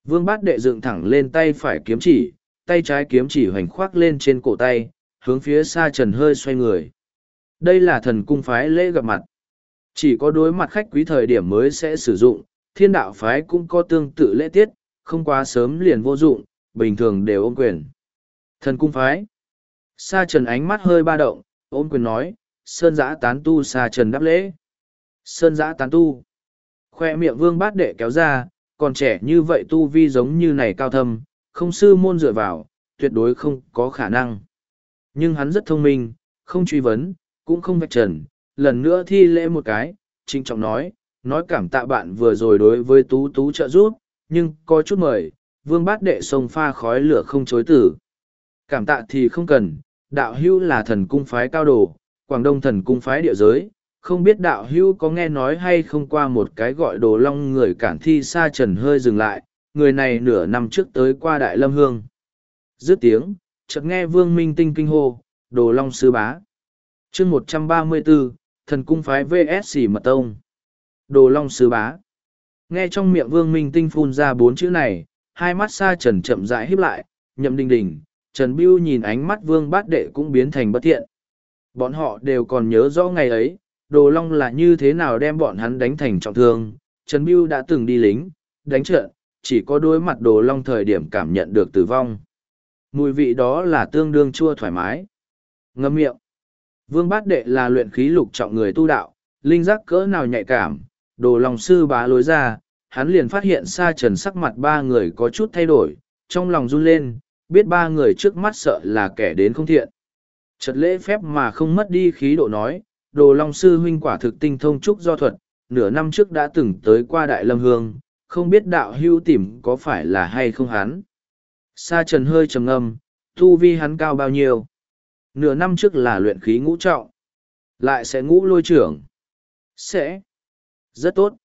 Vương bát đệ dựng thẳng lên tay phải kiếm chỉ, tay trái kiếm chỉ hoành khoác lên trên cổ tay, hướng phía sa trần hơi xoay người. Đây là thần cung phái lễ gặp mặt. Chỉ có đối mặt khách quý thời điểm mới sẽ sử dụng, thiên đạo phái cũng có tương tự lễ tiết, không quá sớm liền vô dụng, bình thường đều ôm quyền. Thần cung phái. Sa trần ánh mắt hơi ba động, ôm quyền nói, sơn giã tán tu xa trần đáp lễ. Sơn giã tán tu. Khoe miệng vương bát đệ kéo ra, còn trẻ như vậy tu vi giống như này cao thâm, không sư môn dựa vào, tuyệt đối không có khả năng. Nhưng hắn rất thông minh, không truy vấn, cũng không vạch trần, lần nữa thi lễ một cái trinh trọng nói nói cảm tạ bạn vừa rồi đối với tú tú trợ giúp, nhưng có chút mời, vương bát đệ sông pha khói lửa không chối tử. Cảm tạ thì không cần, đạo hữu là thần cung phái cao đồ Quảng Đông thần cung phái địa giới, không biết đạo hữu có nghe nói hay không qua một cái gọi đồ long người cản thi sa trần hơi dừng lại, người này nửa năm trước tới qua Đại Lâm Hương. Dứt tiếng, chợt nghe Vương Minh Tinh kinh hô, đồ long sư bá. chương một trăm ba mươi 134, thần cung phái VSC Mật Tông. Đồ long sư bá. Nghe trong miệng Vương Minh Tinh phun ra bốn chữ này, hai mắt sa trần chậm rãi híp lại, nhậm đình đình, Trần Biêu nhìn ánh mắt Vương Bát Đệ cũng biến thành bất thiện. Bọn họ đều còn nhớ rõ ngày ấy, Đồ Long là như thế nào đem bọn hắn đánh thành trọng thương. Trần Biêu đã từng đi lính, đánh trận, chỉ có đối mặt Đồ Long thời điểm cảm nhận được tử vong. Mùi vị đó là tương đương chua thoải mái. Ngâm miệng. Vương Bát Đệ là luyện khí lục trọng người tu đạo, linh giác cỡ nào nhạy cảm, Đồ Long sư bá lối ra, hắn liền phát hiện xa trần sắc mặt ba người có chút thay đổi, trong lòng run lên, biết ba người trước mắt sợ là kẻ đến không thiện. Chật lễ phép mà không mất đi khí độ nói, đồ long sư huynh quả thực tinh thông trúc do thuật, nửa năm trước đã từng tới qua Đại Lâm Hương, không biết đạo hưu tìm có phải là hay không hắn. Sa trần hơi trầm ngâm, thu vi hắn cao bao nhiêu. Nửa năm trước là luyện khí ngũ trọng. Lại sẽ ngũ lôi trưởng. Sẽ. Rất tốt.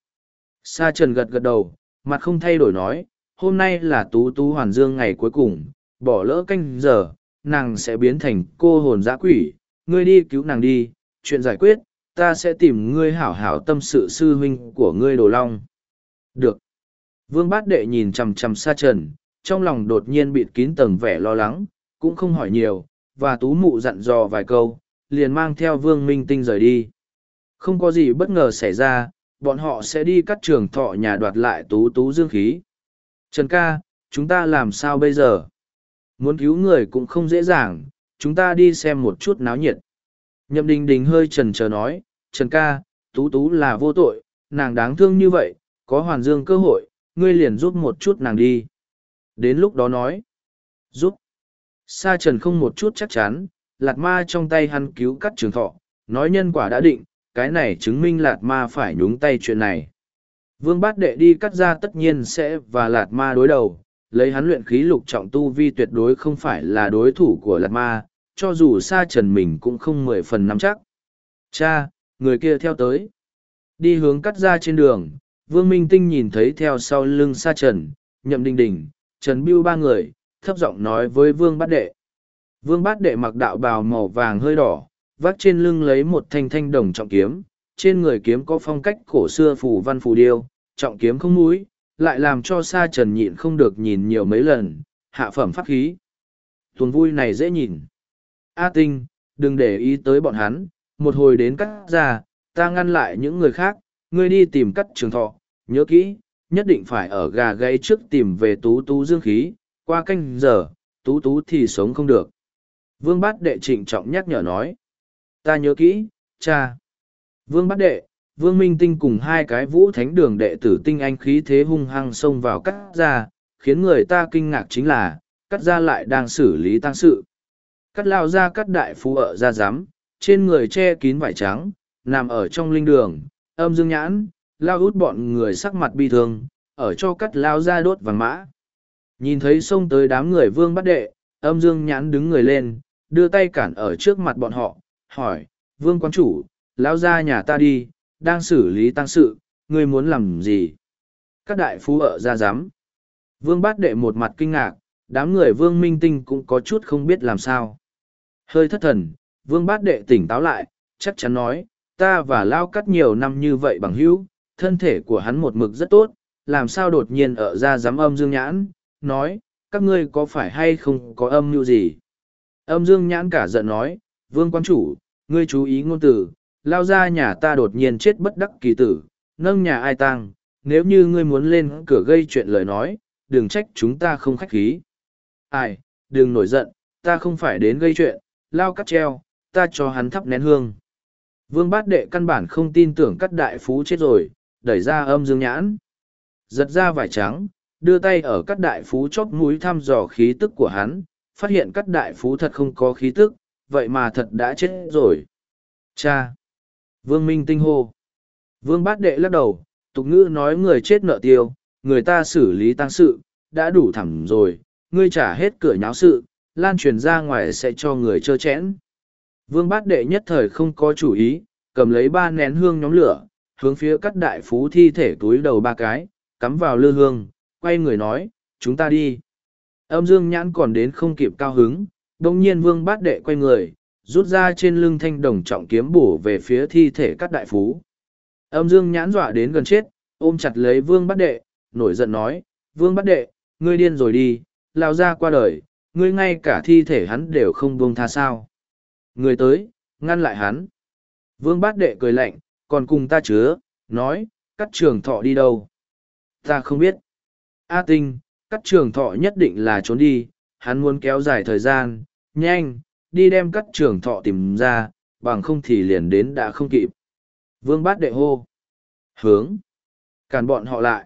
Sa trần gật gật đầu, mặt không thay đổi nói, hôm nay là tú tú hoàn dương ngày cuối cùng, bỏ lỡ canh giờ, nàng sẽ biến thành cô hồn dã quỷ, ngươi đi cứu nàng đi, chuyện giải quyết, ta sẽ tìm ngươi hảo hảo tâm sự sư huynh của ngươi đồ long. Được. Vương bát đệ nhìn chằm chằm xa trần, trong lòng đột nhiên bịt kín tầng vẻ lo lắng, cũng không hỏi nhiều, và tú mụ dặn dò vài câu, liền mang theo vương minh tinh rời đi. Không có gì bất ngờ xảy ra, bọn họ sẽ đi cắt trường thọ nhà đoạt lại tú tú dương khí. Trần ca, chúng ta làm sao bây giờ? Muốn cứu người cũng không dễ dàng, chúng ta đi xem một chút náo nhiệt. Nhậm đình đình hơi trần chờ nói, Trần ca, tú tú là vô tội, nàng đáng thương như vậy, có hoàn dương cơ hội, ngươi liền giúp một chút nàng đi. Đến lúc đó nói, giúp. Sa trần không một chút chắc chắn, lạt ma trong tay hắn cứu cắt trường thọ, nói nhân quả đã định, cái này chứng minh lạt ma phải nhúng tay chuyện này. Vương bát đệ đi cắt ra tất nhiên sẽ và lạt ma đối đầu, lấy hắn luyện khí lục trọng tu vi tuyệt đối không phải là đối thủ của lạt ma, cho dù sa trần mình cũng không mười phần nắm chắc. Cha, người kia theo tới. Đi hướng cắt ra trên đường, Vương Minh Tinh nhìn thấy theo sau lưng sa trần, nhậm đình đình, trần biêu ba người, thấp giọng nói với Vương Bát Đệ. Vương Bát Đệ mặc đạo bào màu vàng hơi đỏ, vác trên lưng lấy một thanh thanh đồng trọng kiếm, trên người kiếm có phong cách cổ xưa phù văn phù điêu, trọng kiếm không mũi, lại làm cho sa trần nhịn không được nhìn nhiều mấy lần, hạ phẩm pháp khí. Tuần vui này dễ nhìn. A tinh, đừng để ý tới bọn hắn, một hồi đến cắt ra, ta ngăn lại những người khác, ngươi đi tìm cắt trường thọ, nhớ kỹ, nhất định phải ở gà gáy trước tìm về tú tú dương khí, qua canh giờ, tú tú thì sống không được. Vương bát đệ trịnh trọng nhắc nhở nói. Ta nhớ kỹ, cha. Vương bát đệ, Vương Minh Tinh cùng hai cái vũ thánh đường đệ tử tinh anh khí thế hung hăng xông vào cắt ra, khiến người ta kinh ngạc chính là, cắt ra lại đang xử lý tăng sự. Cắt lao ra cắt đại phú ở ra giám, trên người che kín vải trắng, nằm ở trong linh đường, âm dương nhãn, lao út bọn người sắc mặt bi thương, ở cho cắt lao ra đốt vàng mã. Nhìn thấy xông tới đám người vương bắt đệ, âm dương nhãn đứng người lên, đưa tay cản ở trước mặt bọn họ, hỏi, vương quán chủ, lao ra nhà ta đi, đang xử lý tăng sự, ngươi muốn làm gì? Các đại phú ở ra giám. Vương bát đệ một mặt kinh ngạc, đám người vương minh tinh cũng có chút không biết làm sao. Hơi thất thần, vương bát đệ tỉnh táo lại, chắc chắn nói, ta và lao cắt nhiều năm như vậy bằng hữu, thân thể của hắn một mực rất tốt, làm sao đột nhiên ở ra giám âm dương nhãn, nói, các ngươi có phải hay không có âm mưu gì? Âm dương nhãn cả giận nói, vương quan chủ, ngươi chú ý ngôn từ, lao ra nhà ta đột nhiên chết bất đắc kỳ tử, nâng nhà ai tang, nếu như ngươi muốn lên cửa gây chuyện lời nói, đừng trách chúng ta không khách khí. Ai, đừng nổi giận, ta không phải đến gây chuyện, lao cắt treo, ta cho hắn thắp nén hương. Vương bát đệ căn bản không tin tưởng cắt đại phú chết rồi, đẩy ra âm dương nhãn. Giật ra vải trắng, đưa tay ở cắt đại phú chóp mũi thăm dò khí tức của hắn, phát hiện cắt đại phú thật không có khí tức, vậy mà thật đã chết rồi. Cha! Vương Minh tinh hô. Vương bát đệ lắc đầu, tục ngữ nói người chết nợ tiêu, người ta xử lý tăng sự, đã đủ thẳng rồi, ngươi trả hết cửa nháo sự, lan truyền ra ngoài sẽ cho người trơ chẽn. Vương bát đệ nhất thời không có chủ ý, cầm lấy ba nén hương nhóm lửa, hướng phía cắt đại phú thi thể túi đầu ba cái, cắm vào lư hương, quay người nói, chúng ta đi. Âm dương nhãn còn đến không kịp cao hứng, đồng nhiên vương bát đệ quay người, rút ra trên lưng thanh đồng trọng kiếm bổ về phía thi thể các đại phú. Âm dương nhãn dọa đến gần chết, ôm chặt lấy vương bát đệ, nổi giận nói, vương bát đệ, ngươi điên rồi đi, lao ra qua đời, ngươi ngay cả thi thể hắn đều không buông tha sao. Người tới, ngăn lại hắn. Vương bát đệ cười lạnh, còn cùng ta chứa, nói, cắt trường thọ đi đâu. Ta không biết. A tinh, cắt trường thọ nhất định là trốn đi, hắn muốn kéo dài thời gian, nhanh, đi đem cắt trường thọ tìm ra, bằng không thì liền đến đã không kịp. Vương bát đệ hô. Hướng. Càn bọn họ lại.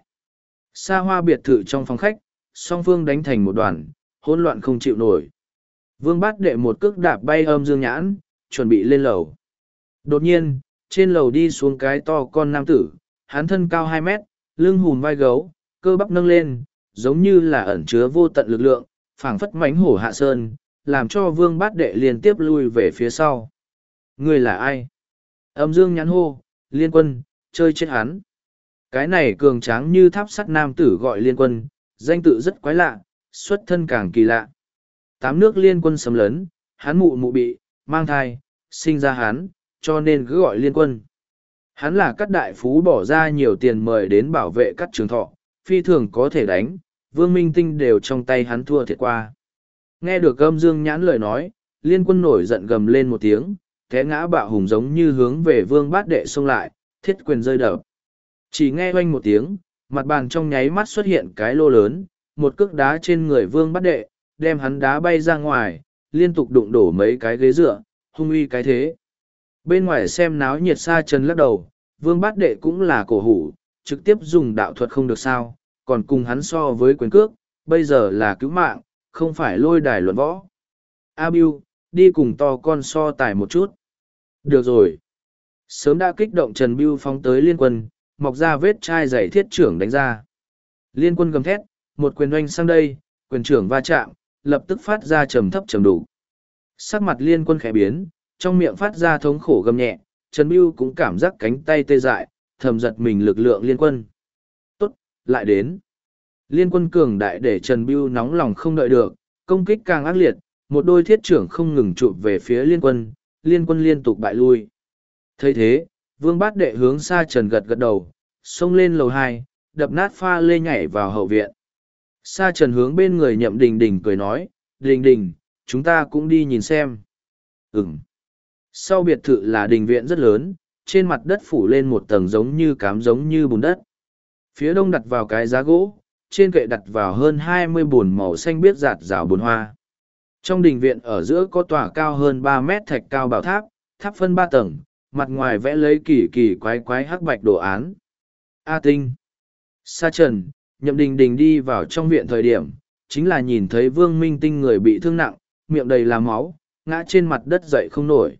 Xa hoa biệt thự trong phòng khách, song phương đánh thành một đoàn, hỗn loạn không chịu nổi. Vương bát đệ một cước đạp bay âm dương nhãn, chuẩn bị lên lầu. Đột nhiên, trên lầu đi xuống cái to con nam tử, hắn thân cao hai mét, lưng hùm vai gấu, cơ bắp nâng lên, giống như là ẩn chứa vô tận lực lượng, phảng phất mánh hổ hạ sơn, làm cho vương bát đệ liên tiếp lui về phía sau. Người là ai? Âm dương nhắn hô, liên quân, chơi chết hắn. Cái này cường tráng như tháp sắt nam tử gọi liên quân, danh tự rất quái lạ, xuất thân càng kỳ lạ. Tám nước liên quân sầm lớn, hắn mụ mụ bị, mang thai, sinh ra hắn, cho nên cứ gọi liên quân. Hắn là các đại phú bỏ ra nhiều tiền mời đến bảo vệ các trường thọ, phi thường có thể đánh, vương minh tinh đều trong tay hắn thua thiệt qua. Nghe được âm dương nhãn lời nói, liên quân nổi giận gầm lên một tiếng, thế ngã bạo hùng giống như hướng về vương bát đệ xông lại, thiết quyền rơi đập. Chỉ nghe oanh một tiếng, mặt bàn trong nháy mắt xuất hiện cái lô lớn, một cước đá trên người vương bát đệ, đem hắn đá bay ra ngoài, liên tục đụng đổ mấy cái ghế dựa, hung uy cái thế. Bên ngoài xem náo nhiệt xa chân lắc đầu, vương bát đệ cũng là cổ hủ, trực tiếp dùng đạo thuật không được sao, còn cùng hắn so với quyền cước, bây giờ là cứu mạng, không phải lôi đài luận võ. A Biu, đi cùng to con so tài một chút. Được rồi. Sớm đã kích động Trần Biu phóng tới liên quân, mọc ra vết chai giày thiết trưởng đánh ra. Liên quân gầm thét, một quyền oanh sang đây, quyền trưởng va chạm, lập tức phát ra trầm thấp trầm đủ. Sắc mặt liên quân khẽ biến, trong miệng phát ra thống khổ gầm nhẹ, Trần Biu cũng cảm giác cánh tay tê dại, thầm giật mình lực lượng liên quân. Tốt, lại đến. Liên quân cường đại để Trần Biêu nóng lòng không đợi được, công kích càng ác liệt, một đôi thiết trưởng không ngừng chụp về phía liên quân, liên quân liên tục bại lui. thấy thế, vương bát đệ hướng xa trần gật gật đầu, xông lên lầu hai, đập nát pha lê nhảy vào hậu viện. Sa trần hướng bên người nhậm đình đình cười nói, đình đình, chúng ta cũng đi nhìn xem. Ừm. Sau biệt thự là đình viện rất lớn, trên mặt đất phủ lên một tầng giống như cám giống như bùn đất. Phía đông đặt vào cái giá gỗ, trên kệ đặt vào hơn hai mươi màu xanh biết giạt rào bồn hoa. Trong đình viện ở giữa có tòa cao hơn ba mét thạch cao bảo tháp, tháp phân ba tầng, mặt ngoài vẽ lấy kỳ kỳ quái quái hắc bạch đồ án. A tinh. Sa trần, nhậm đình đình đi vào trong viện thời điểm, chính là nhìn thấy vương minh tinh người bị thương nặng, miệng đầy là máu, ngã trên mặt đất dậy không nổi.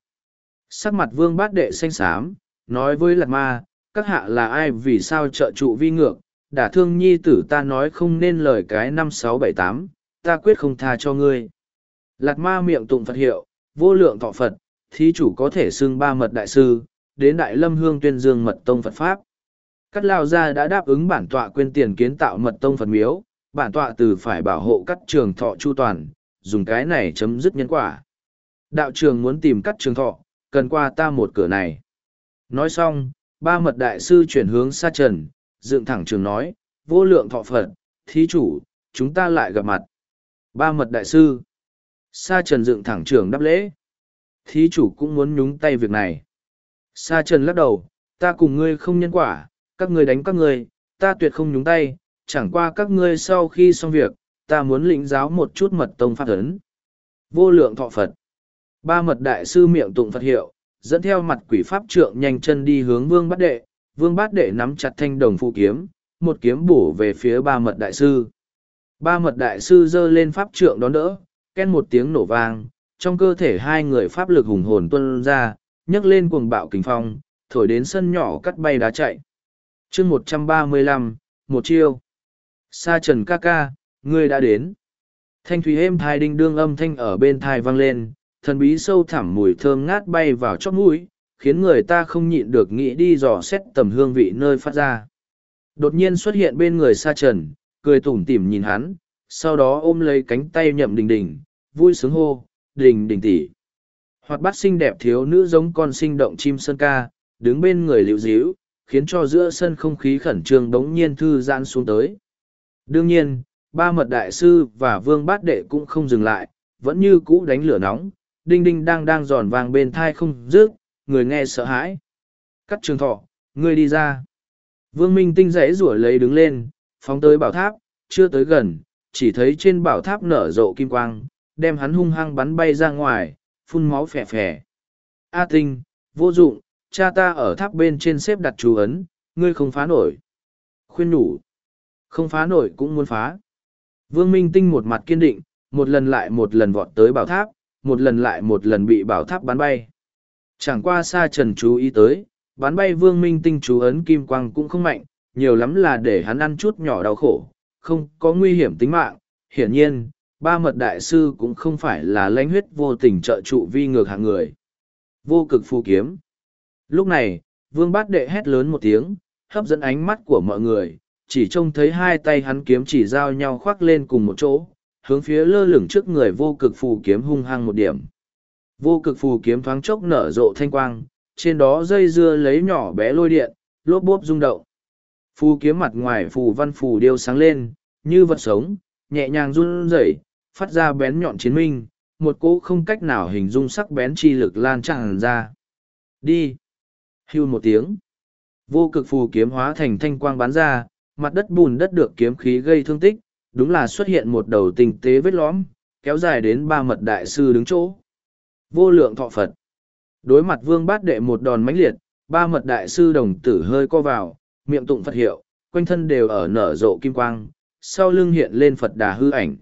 Sắc mặt vương bát đệ xanh xám, nói với lạt ma, các hạ là ai vì sao trợ trụ vi ngược, đả thương nhi tử ta nói không nên lời cái năm sáu bảy tám, ta quyết không tha cho ngươi. Lạt ma miệng tụng Phật hiệu, vô lượng thọ Phật, thí chủ có thể xưng ba mật đại sư, đến đại lâm hương tuyên dương mật tông Phật Pháp. Cắt lao gia đã đáp ứng bản tọa quyên tiền kiến tạo mật tông Phật miếu, bản tọa từ phải bảo hộ cắt trường thọ chu toàn, dùng cái này chấm dứt nhân quả. Đạo trường muốn tìm cắt trường thọ, cần qua ta một cửa này. Nói xong, ba mật đại sư chuyển hướng xa trần, dựng thẳng trường nói, vô lượng thọ Phật, thí chủ, chúng ta lại gặp mặt. Ba mật đại sư. Sa trần dựng thẳng trường đáp lễ. Thí chủ cũng muốn nhúng tay việc này. Sa trần lắc đầu, ta cùng ngươi không nhân quả, các ngươi đánh các ngươi, ta tuyệt không nhúng tay, chẳng qua các ngươi sau khi xong việc, ta muốn lĩnh giáo một chút mật tông pháp ấn. Vô lượng thọ Phật. Ba mật đại sư miệng tụng Phật hiệu, dẫn theo mặt quỷ pháp trượng nhanh chân đi hướng vương bát đệ, vương bát đệ nắm chặt thanh đồng phụ kiếm, một kiếm bổ về phía ba mật đại sư. Ba mật đại sư giơ lên pháp trượng đón đỡ, ken một tiếng nổ vang, trong cơ thể hai người pháp lực hùng hồn tuân ra, nhấc lên cuồng bạo kình phong, thổi đến sân nhỏ cắt bay đá chạy. chương một trăm ba mươi lăm một chiêu. Sa trần ca ca, ngươi đã đến. Thanh thủy êm thai đinh đương âm thanh ở bên thai vang lên, thần bí sâu thẳm mùi thơm ngát bay vào chót mũi, khiến người ta không nhịn được nghĩ đi dò xét tầm hương vị nơi phát ra. Đột nhiên xuất hiện bên người sa trần, cười tủm tỉm nhìn hắn, sau đó ôm lấy cánh tay nhậm đình đình, vui sướng hô, đình đình tỉ. Hoạt bát xinh đẹp thiếu nữ giống con sinh động chim sơn ca, đứng bên người liễu díu, khiến cho giữa sân không khí khẩn trương đống nhiên thư giãn xuống tới. Đương nhiên, ba mật đại sư và vương bát đệ cũng không dừng lại, vẫn như cũ đánh lửa nóng, đinh đinh đang đang giòn vàng bên thai không dứt người nghe sợ hãi. Cắt trường thọ, ngươi đi ra. Vương Minh tinh rẽ rủa lấy đứng lên, phóng tới bảo tháp, chưa tới gần, chỉ thấy trên bảo tháp nở rộ kim quang, đem hắn hung hăng bắn bay ra ngoài, phun máu phè phè. A tinh, vô dụng, cha ta ở tháp bên trên xếp đặt chú ấn, ngươi không phá nổi. Khuyên nhủ, không phá nổi cũng muốn phá. Vương Minh tinh một mặt kiên định, một lần lại một lần vọt tới bảo tháp, một lần lại một lần bị bảo tháp bắn bay. Chẳng qua xa trần chú ý tới, bắn bay vương minh tinh chú ấn kim quang cũng không mạnh, nhiều lắm là để hắn ăn chút nhỏ đau khổ, không có nguy hiểm tính mạng. Hiển nhiên, ba mật đại sư cũng không phải là lãnh huyết vô tình trợ trụ vi ngược hạng người. Vô cực phù kiếm. Lúc này, vương bát đệ hét lớn một tiếng, hấp dẫn ánh mắt của mọi người, chỉ trông thấy hai tay hắn kiếm chỉ giao nhau khoác lên cùng một chỗ, hướng phía lơ lửng trước người vô cực phù kiếm hung hăng một điểm. Vô cực phù kiếm thoáng chốc nở rộ thanh quang, trên đó dây dưa lấy nhỏ bé lôi điện, lốp bốp rung động. Phù kiếm mặt ngoài phù văn phù điêu sáng lên, như vật sống, nhẹ nhàng run rẩy, phát ra bén nhọn chiến minh, một cỗ không cách nào hình dung sắc bén chi lực lan tràn ra. Đi! Hưu một tiếng. Vô cực phù kiếm hóa thành thanh quang bắn ra, mặt đất bùn đất được kiếm khí gây thương tích, đúng là xuất hiện một đầu tình tế vết lõm, kéo dài đến ba mật đại sư đứng chỗ. Vô lượng thọ Phật. Đối mặt vương bát đệ một đòn mãnh liệt, ba mật đại sư đồng tử hơi co vào, miệng tụng Phật hiệu, quanh thân đều ở nở rộ kim quang, sau lưng hiện lên Phật đà hư ảnh.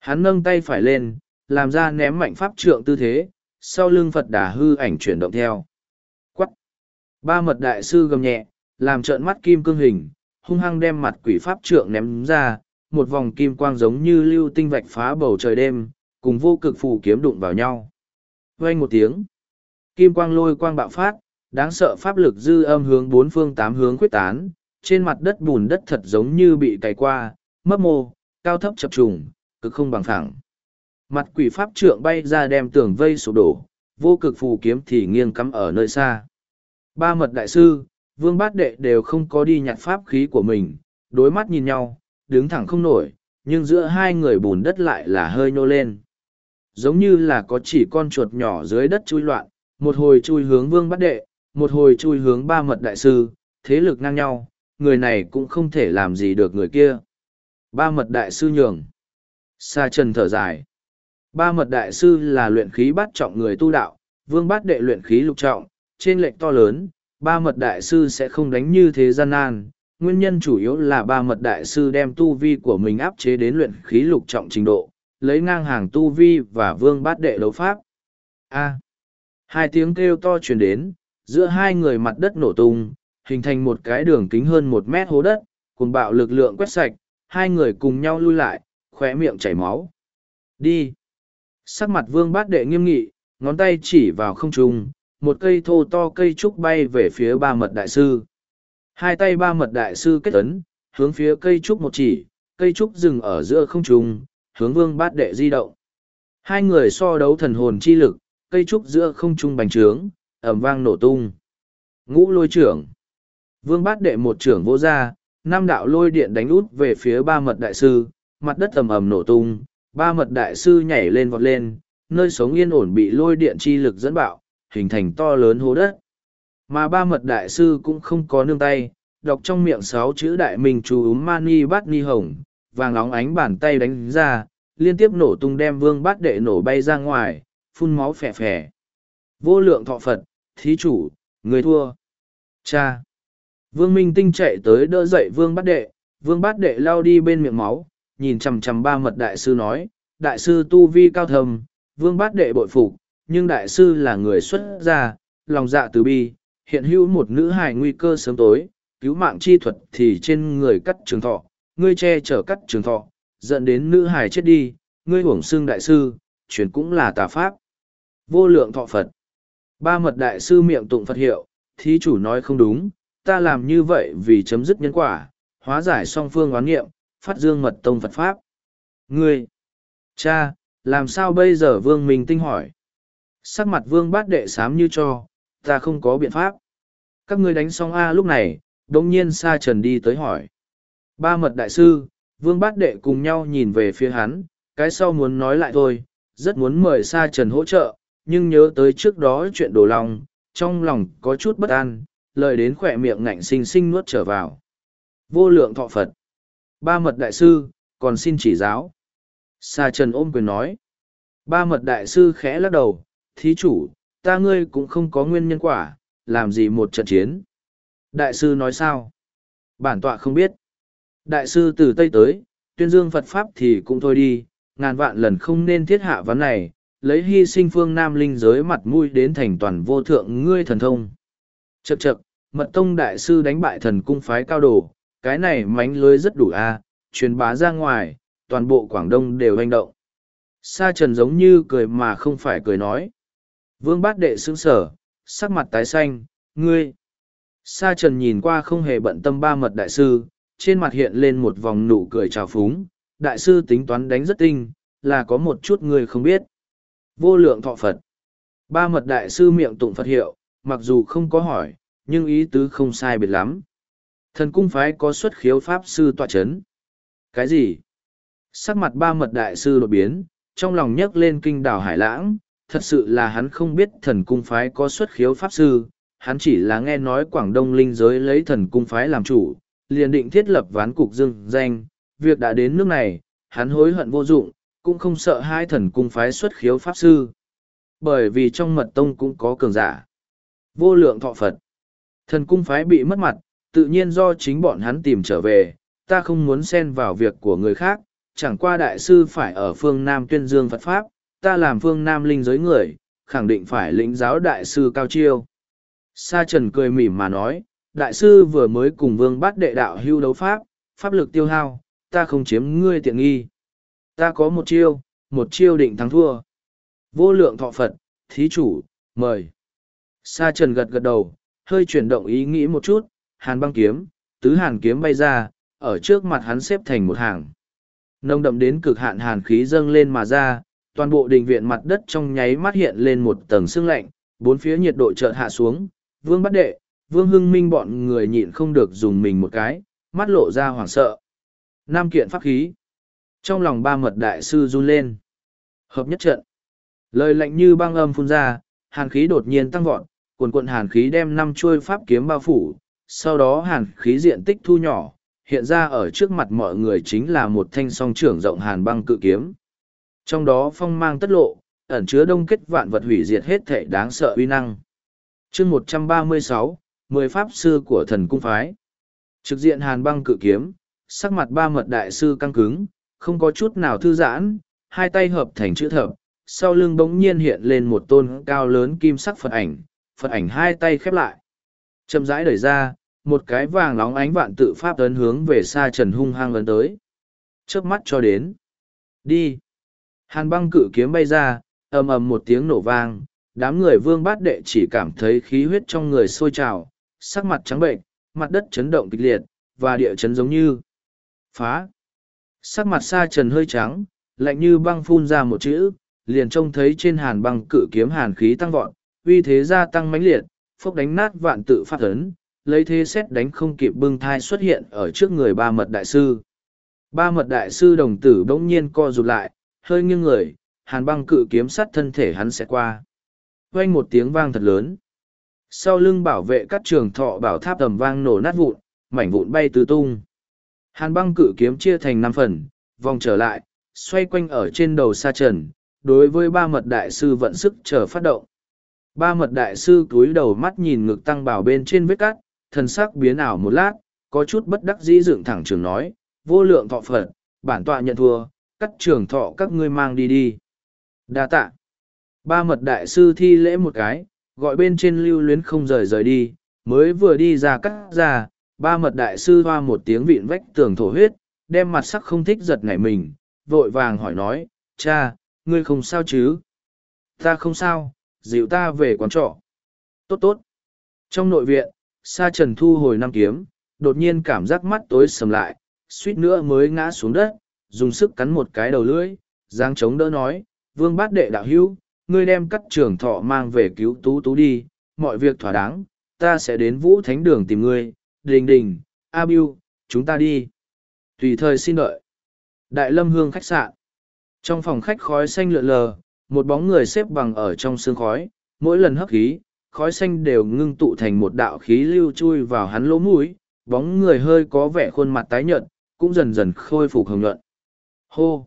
Hắn nâng tay phải lên, làm ra ném mạnh pháp trượng tư thế, sau lưng Phật đà hư ảnh chuyển động theo. Quắc! Ba mật đại sư gầm nhẹ, làm trợn mắt kim cương hình, hung hăng đem mặt quỷ pháp trượng ném ra, một vòng kim quang giống như lưu tinh vạch phá bầu trời đêm, cùng vô cực phù kiếm đụng vào nhau. Vang một tiếng, kim quang lôi quang bạo phát, đáng sợ pháp lực dư âm hướng bốn phương tám hướng quyết tán, trên mặt đất bùn đất thật giống như bị cày qua, mấp mô, cao thấp chập trùng, cực không bằng phẳng. Mặt quỷ pháp trượng bay ra đem tường vây sụp đổ, vô cực phù kiếm thì nghiêng cắm ở nơi xa. Ba mật đại sư, vương bát đệ đều không có đi nhặt pháp khí của mình, đối mắt nhìn nhau, đứng thẳng không nổi, nhưng giữa hai người bùn đất lại là hơi nhô lên. Giống như là có chỉ con chuột nhỏ dưới đất chui loạn, một hồi chui hướng vương bát đệ, một hồi chui hướng ba mật đại sư, thế lực ngang nhau, người này cũng không thể làm gì được người kia. Ba mật đại sư nhường. Sa trần thở dài. Ba mật đại sư là luyện khí bắt trọng người tu đạo, vương bát đệ luyện khí lục trọng, trên lệnh to lớn, ba mật đại sư sẽ không đánh như thế gian nan. Nguyên nhân chủ yếu là ba mật đại sư đem tu vi của mình áp chế đến luyện khí lục trọng trình độ, lấy ngang hàng tu vi và vương bát đệ đấu pháp. A. Hai tiếng kêu to truyền đến, giữa hai người mặt đất nổ tung, hình thành một cái đường kính hơn một mét hố đất, cùng bạo lực lượng quét sạch, hai người cùng nhau lui lại, khóe miệng chảy máu. Đi! Sắc mặt vương bát đệ nghiêm nghị, ngón tay chỉ vào không trung, một cây thô to cây trúc bay về phía ba mật đại sư. Hai tay ba mật đại sư kết ấn, hướng phía cây trúc một chỉ, cây trúc dừng ở giữa không trung, hướng vương bát đệ di động. Hai người so đấu thần hồn chi lực, cây trúc giữa không trung bành trướng, ẩm vang nổ tung. Ngũ lôi trưởng. Vương bát đệ một trưởng vô ra, Nam đạo lôi điện đánh út về phía ba mật đại sư, mặt đất ầm ầm nổ tung, ba mật đại sư nhảy lên vọt lên, nơi sống yên ổn bị lôi điện chi lực dẫn bạo, hình thành to lớn hố đất. Mà ba mật đại sư cũng không có nương tay, đọc trong miệng sáu chữ đại minh chú úm mani bát ni hồng, vàng óng ánh bàn tay đánh ra, liên tiếp nổ tung đem vương bát đệ nổ bay ra ngoài, phun máu phè phè. Vô lượng thọ Phật, thí chủ, người thua. Cha. Vương Minh Tinh chạy tới đỡ dậy Vương Bát Đệ, Vương Bát Đệ lao đi bên miệng máu, nhìn chằm chằm ba mật đại sư nói, đại sư tu vi cao thầm, Vương Bát Đệ bội phục, nhưng đại sư là người xuất gia, lòng dạ từ bi, hiện hữu một nữ hài nguy cơ sớm tối, cứu mạng chi thuật thì trên người cắt trường thọ, ngươi che chở cắt trường thọ, dẫn đến nữ hài chết đi, ngươi hưởng xương đại sư, chuyển cũng là tà pháp. Vô lượng thọ Phật. Ba mật đại sư miệng tụng Phật hiệu, thí chủ nói không đúng, ta làm như vậy vì chấm dứt nhân quả, hóa giải song phương oán nghiệm, phát dương mật tông Phật Pháp. Ngươi, cha, làm sao bây giờ vương mình tinh hỏi? Sắc mặt vương bát đệ sám như cho, ta không có biện pháp. Các ngươi đánh xong A lúc này, đồng nhiên sa trần đi tới hỏi. Ba mật đại sư, vương bát đệ cùng nhau nhìn về phía hắn, cái sau muốn nói lại thôi, rất muốn mời sa trần hỗ trợ, nhưng nhớ tới trước đó chuyện đồ lòng, trong lòng có chút bất an, lời đến khỏe miệng ngạnh xinh xinh nuốt trở vào. Vô lượng thọ Phật. Ba mật đại sư, còn xin chỉ giáo. Sa trần ôm quyền nói. Ba mật đại sư khẽ lắc đầu, thí chủ, ta ngươi cũng không có nguyên nhân quả, làm gì một trận chiến. Đại sư nói sao? Bản tọa không biết. Đại sư từ Tây tới, tuyên dương Phật Pháp thì cũng thôi đi, ngàn vạn lần không nên thiết hạ vấn này, lấy hy sinh phương Nam linh giới mặt mũi đến thành toàn vô thượng ngươi thần thông. Chậc chậc, mật tông đại sư đánh bại thần cung phái cao đồ, cái này mánh lưới rất đủ a, à, truyền bá ra ngoài, toàn bộ Quảng Đông đều hành động. Sa trần giống như cười mà không phải cười nói. Vương bát đệ sững sở, sắc mặt tái xanh, ngươi. Sa trần nhìn qua không hề bận tâm ba mật đại sư, trên mặt hiện lên một vòng nụ cười trào phúng. Đại sư tính toán đánh rất tinh, là có một chút người không biết. Vô lượng thọ Phật. Ba mật đại sư miệng tụng Phật hiệu, mặc dù không có hỏi, nhưng ý tứ không sai biệt lắm. Thần cung phái có xuất khiếu pháp sư tọa chấn. Cái gì? Sắc mặt ba mật đại sư đột biến, trong lòng nhấc lên kinh đảo hải lãng, thật sự là hắn không biết thần cung phái có xuất khiếu pháp sư, hắn chỉ là nghe nói Quảng Đông linh giới lấy thần cung phái làm chủ, liền định thiết lập ván cục dương danh, việc đã đến nước này, hắn hối hận vô dụng, cũng không sợ hai thần cung phái xuất khiếu pháp sư. Bởi vì trong mật tông cũng có cường giả. Vô lượng thọ Phật. Thần cung phái bị mất mặt, tự nhiên do chính bọn hắn tìm trở về, ta không muốn xen vào việc của người khác, chẳng qua đại sư phải ở phương Nam tuyên dương Phật Pháp, ta làm phương Nam linh giới người, khẳng định phải lĩnh giáo đại sư cao chiêu. Sa trần cười mỉm mà nói, đại sư vừa mới cùng vương bát đệ đạo hưu đấu Pháp, pháp lực tiêu hao, ta không chiếm ngươi tiện nghi. Ta có một chiêu, một chiêu định thắng thua. Vô lượng thọ Phật, thí chủ, mời. Sa trần gật gật đầu, hơi chuyển động ý nghĩ một chút, hàn băng kiếm, tứ hàn kiếm bay ra, ở trước mặt hắn xếp thành một hàng. Nông đậm đến cực hạn hàn khí dâng lên mà ra, toàn bộ đình viện mặt đất trong nháy mắt hiện lên một tầng sương lạnh, bốn phía nhiệt độ chợt hạ xuống, vương bắt đệ, vương hưng minh bọn người nhịn không được dùng mình một cái, mắt lộ ra hoảng sợ. Nam kiện pháp khí. Trong lòng ba mật đại sư run lên. Hợp nhất trận. Lời lạnh như băng âm phun ra, hàn khí đột nhiên tăng vọt, cuồn cuộn hàn khí đem năm chuôi pháp kiếm bao phủ, sau đó hàn khí diện tích thu nhỏ, hiện ra ở trước mặt mọi người chính là một thanh song trưởng rộng hàn băng cự kiếm. Trong đó phong mang tất lộ, ẩn chứa đông kết vạn vật hủy diệt hết thể đáng sợ uy năng. chương một trăm ba mươi sáu mười pháp sư của thần cung phái. Trực diện hàn băng cự kiếm, sắc mặt ba mật đại sư căng cứng, không có chút nào thư giãn, hai tay hợp thành chữ thập, sau lưng bỗng nhiên hiện lên một tôn cao lớn kim sắc Phật ảnh, Phật ảnh hai tay khép lại. Chậm rãi đẩy ra, một cái vàng nóng ánh vạn tự pháp ấn hướng về xa trần hung hăng ấn tới. Chớp mắt cho đến. Đi. Hàn băng cự kiếm bay ra, ầm ầm một tiếng nổ vang, đám người vương bát đệ chỉ cảm thấy khí huyết trong người sôi trào, sắc mặt trắng bệnh, mặt đất chấn động kịch liệt, và địa chấn giống như phá. Sắc mặt sa trần hơi trắng, lạnh như băng phun ra một chữ, liền trông thấy trên hàn băng cự kiếm hàn khí tăng vọt, uy thế gia tăng mãnh liệt, phốc đánh nát vạn tự phát ấn, lấy thế xét đánh không kịp bưng thai xuất hiện ở trước người ba mật đại sư. Ba mật đại sư đồng tử bỗng nhiên co rụt lại, hơi nghiêng người, hàn băng cự kiếm sát thân thể hắn sẽ qua. Quanh một tiếng vang thật lớn. Sau lưng bảo vệ các trường thọ bảo tháp tầm vang nổ nát vụn, mảnh vụn bay tứ tung. Hàn băng cự kiếm chia thành năm phần, vòng trở lại, xoay quanh ở trên đầu sa trần, đối với ba mật đại sư vận sức chờ phát động. Ba mật đại sư cúi đầu mắt nhìn ngực tăng bảo bên trên vết cắt, thần sắc biến ảo một lát, có chút bất đắc dĩ dựng thẳng trường nói, vô lượng thọ phật, bản tọa nhận thua, cắt trường thọ các ngươi mang đi đi. đa tạ. Ba mật đại sư thi lễ một cái, gọi bên trên lưu luyến không rời rời đi, mới vừa đi ra cắt ra, ba mật đại sư hoa một tiếng vịn vách tường thổ huyết, đem mặt sắc không thích giật nảy mình, vội vàng hỏi nói, cha, ngươi không sao chứ? Ta không sao, dịu ta về quán trọ. Tốt tốt. Trong nội viện, Sa Trần thu hồi năm kiếm, đột nhiên cảm giác mắt tối sầm lại, suýt nữa mới ngã xuống đất, dùng sức cắn một cái đầu lưỡi, giang chống đỡ nói, vương bát đệ đạo hữu, ngươi đem cắt trường thọ mang về cứu tú tú đi, mọi việc thỏa đáng, ta sẽ đến vũ thánh đường tìm ngươi, đình đình, a biu, chúng ta đi. Tùy thời xin đợi. Đại lâm hương khách sạn. Trong phòng khách khói xanh lượn lờ, một bóng người xếp bằng ở trong sương khói, mỗi lần hấp khí, khói xanh đều ngưng tụ thành một đạo khí lưu chui vào hắn lỗ mũi, bóng người hơi có vẻ khuôn mặt tái nhợt, cũng dần dần khôi phục hồng nhuận. Hô!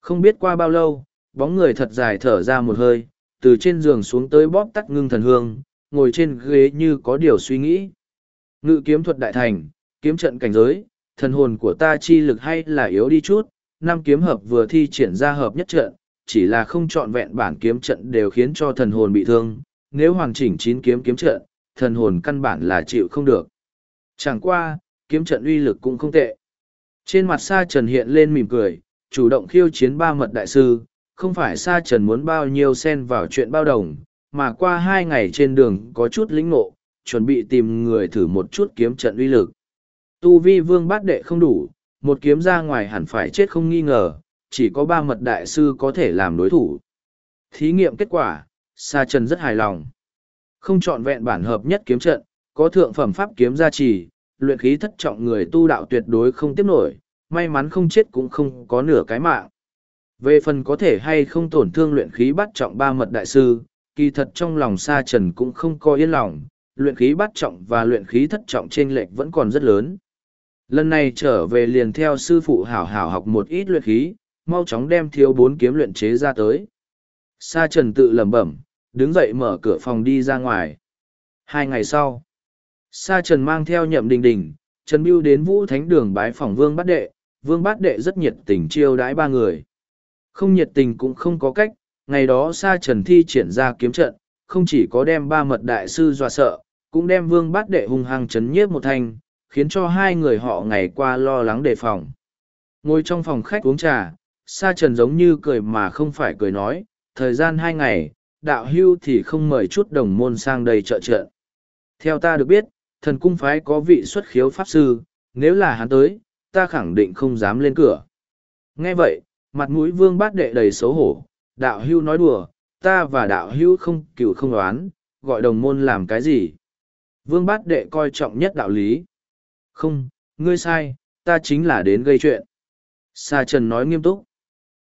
Không biết qua bao lâu, bóng người thật dài thở ra một hơi, từ trên giường xuống tới bóp tắt ngưng thần hương, ngồi trên ghế như có điều suy nghĩ. Ngự kiếm thuật đại thành, kiếm trận cảnh giới, thần hồn của ta chi lực hay là yếu đi chút, năm kiếm hợp vừa thi triển ra hợp nhất trận, chỉ là không trọn vẹn bản kiếm trận đều khiến cho thần hồn bị thương, nếu hoàn chỉnh chín kiếm kiếm trận, thần hồn căn bản là chịu không được. Chẳng qua, kiếm trận uy lực cũng không tệ. Trên mặt Sa Trần hiện lên mỉm cười, chủ động khiêu chiến ba mật đại sư, không phải Sa Trần muốn bao nhiêu xen vào chuyện bao đồng, mà qua hai ngày trên đường có chút lĩnh ngộ, chuẩn bị tìm người thử một chút kiếm trận uy lực. Tu vi vương bát đệ không đủ, một kiếm ra ngoài hẳn phải chết không nghi ngờ, chỉ có ba mật đại sư có thể làm đối thủ. Thí nghiệm kết quả, Sa Trần rất hài lòng. Không chọn vẹn bản hợp nhất kiếm trận, có thượng phẩm pháp kiếm gia trì, luyện khí thất trọng người tu đạo tuyệt đối không tiếp nổi, may mắn không chết cũng không có nửa cái mạng. Về phần có thể hay không tổn thương luyện khí bắt trọng ba mật đại sư, kỳ thật trong lòng sa trần cũng không có yên lòng, luyện khí bắt trọng và luyện khí thất trọng trên lệch vẫn còn rất lớn. Lần này trở về liền theo sư phụ hảo hảo học một ít luyện khí, mau chóng đem thiếu bốn kiếm luyện chế ra tới. Sa trần tự lẩm bẩm, đứng dậy mở cửa phòng đi ra ngoài. Hai ngày sau, Sa trần mang theo nhậm đình đình, Trần Biêu đến Vũ Thánh Đường bái phòng Vương Bát Đệ, Vương Bát Đệ rất nhiệt tình chiêu đãi ba người. Không nhiệt tình cũng không có cách, ngày đó Sa Trần thi triển ra kiếm trận, không chỉ có đem ba mật đại sư dọa sợ, cũng đem Vương Bát Đệ hung hăng chấn nhiếp một thanh, khiến cho hai người họ ngày qua lo lắng đề phòng. Ngồi trong phòng khách uống trà, Sa Trần giống như cười mà không phải cười nói, thời gian hai ngày, đạo hưu thì không mời chút đồng môn sang đây trợ trợ. Theo ta được biết, thần cung phái có vị xuất khiếu pháp sư, nếu là hắn tới, ta khẳng định không dám lên cửa. Nghe vậy, mặt mũi vương bát đệ đầy xấu hổ, đạo hưu nói đùa, ta và đạo hưu không cựu không đoán, gọi đồng môn làm cái gì. Vương bát đệ coi trọng nhất đạo lý. Không, ngươi sai, ta chính là đến gây chuyện. Sa trần nói nghiêm túc.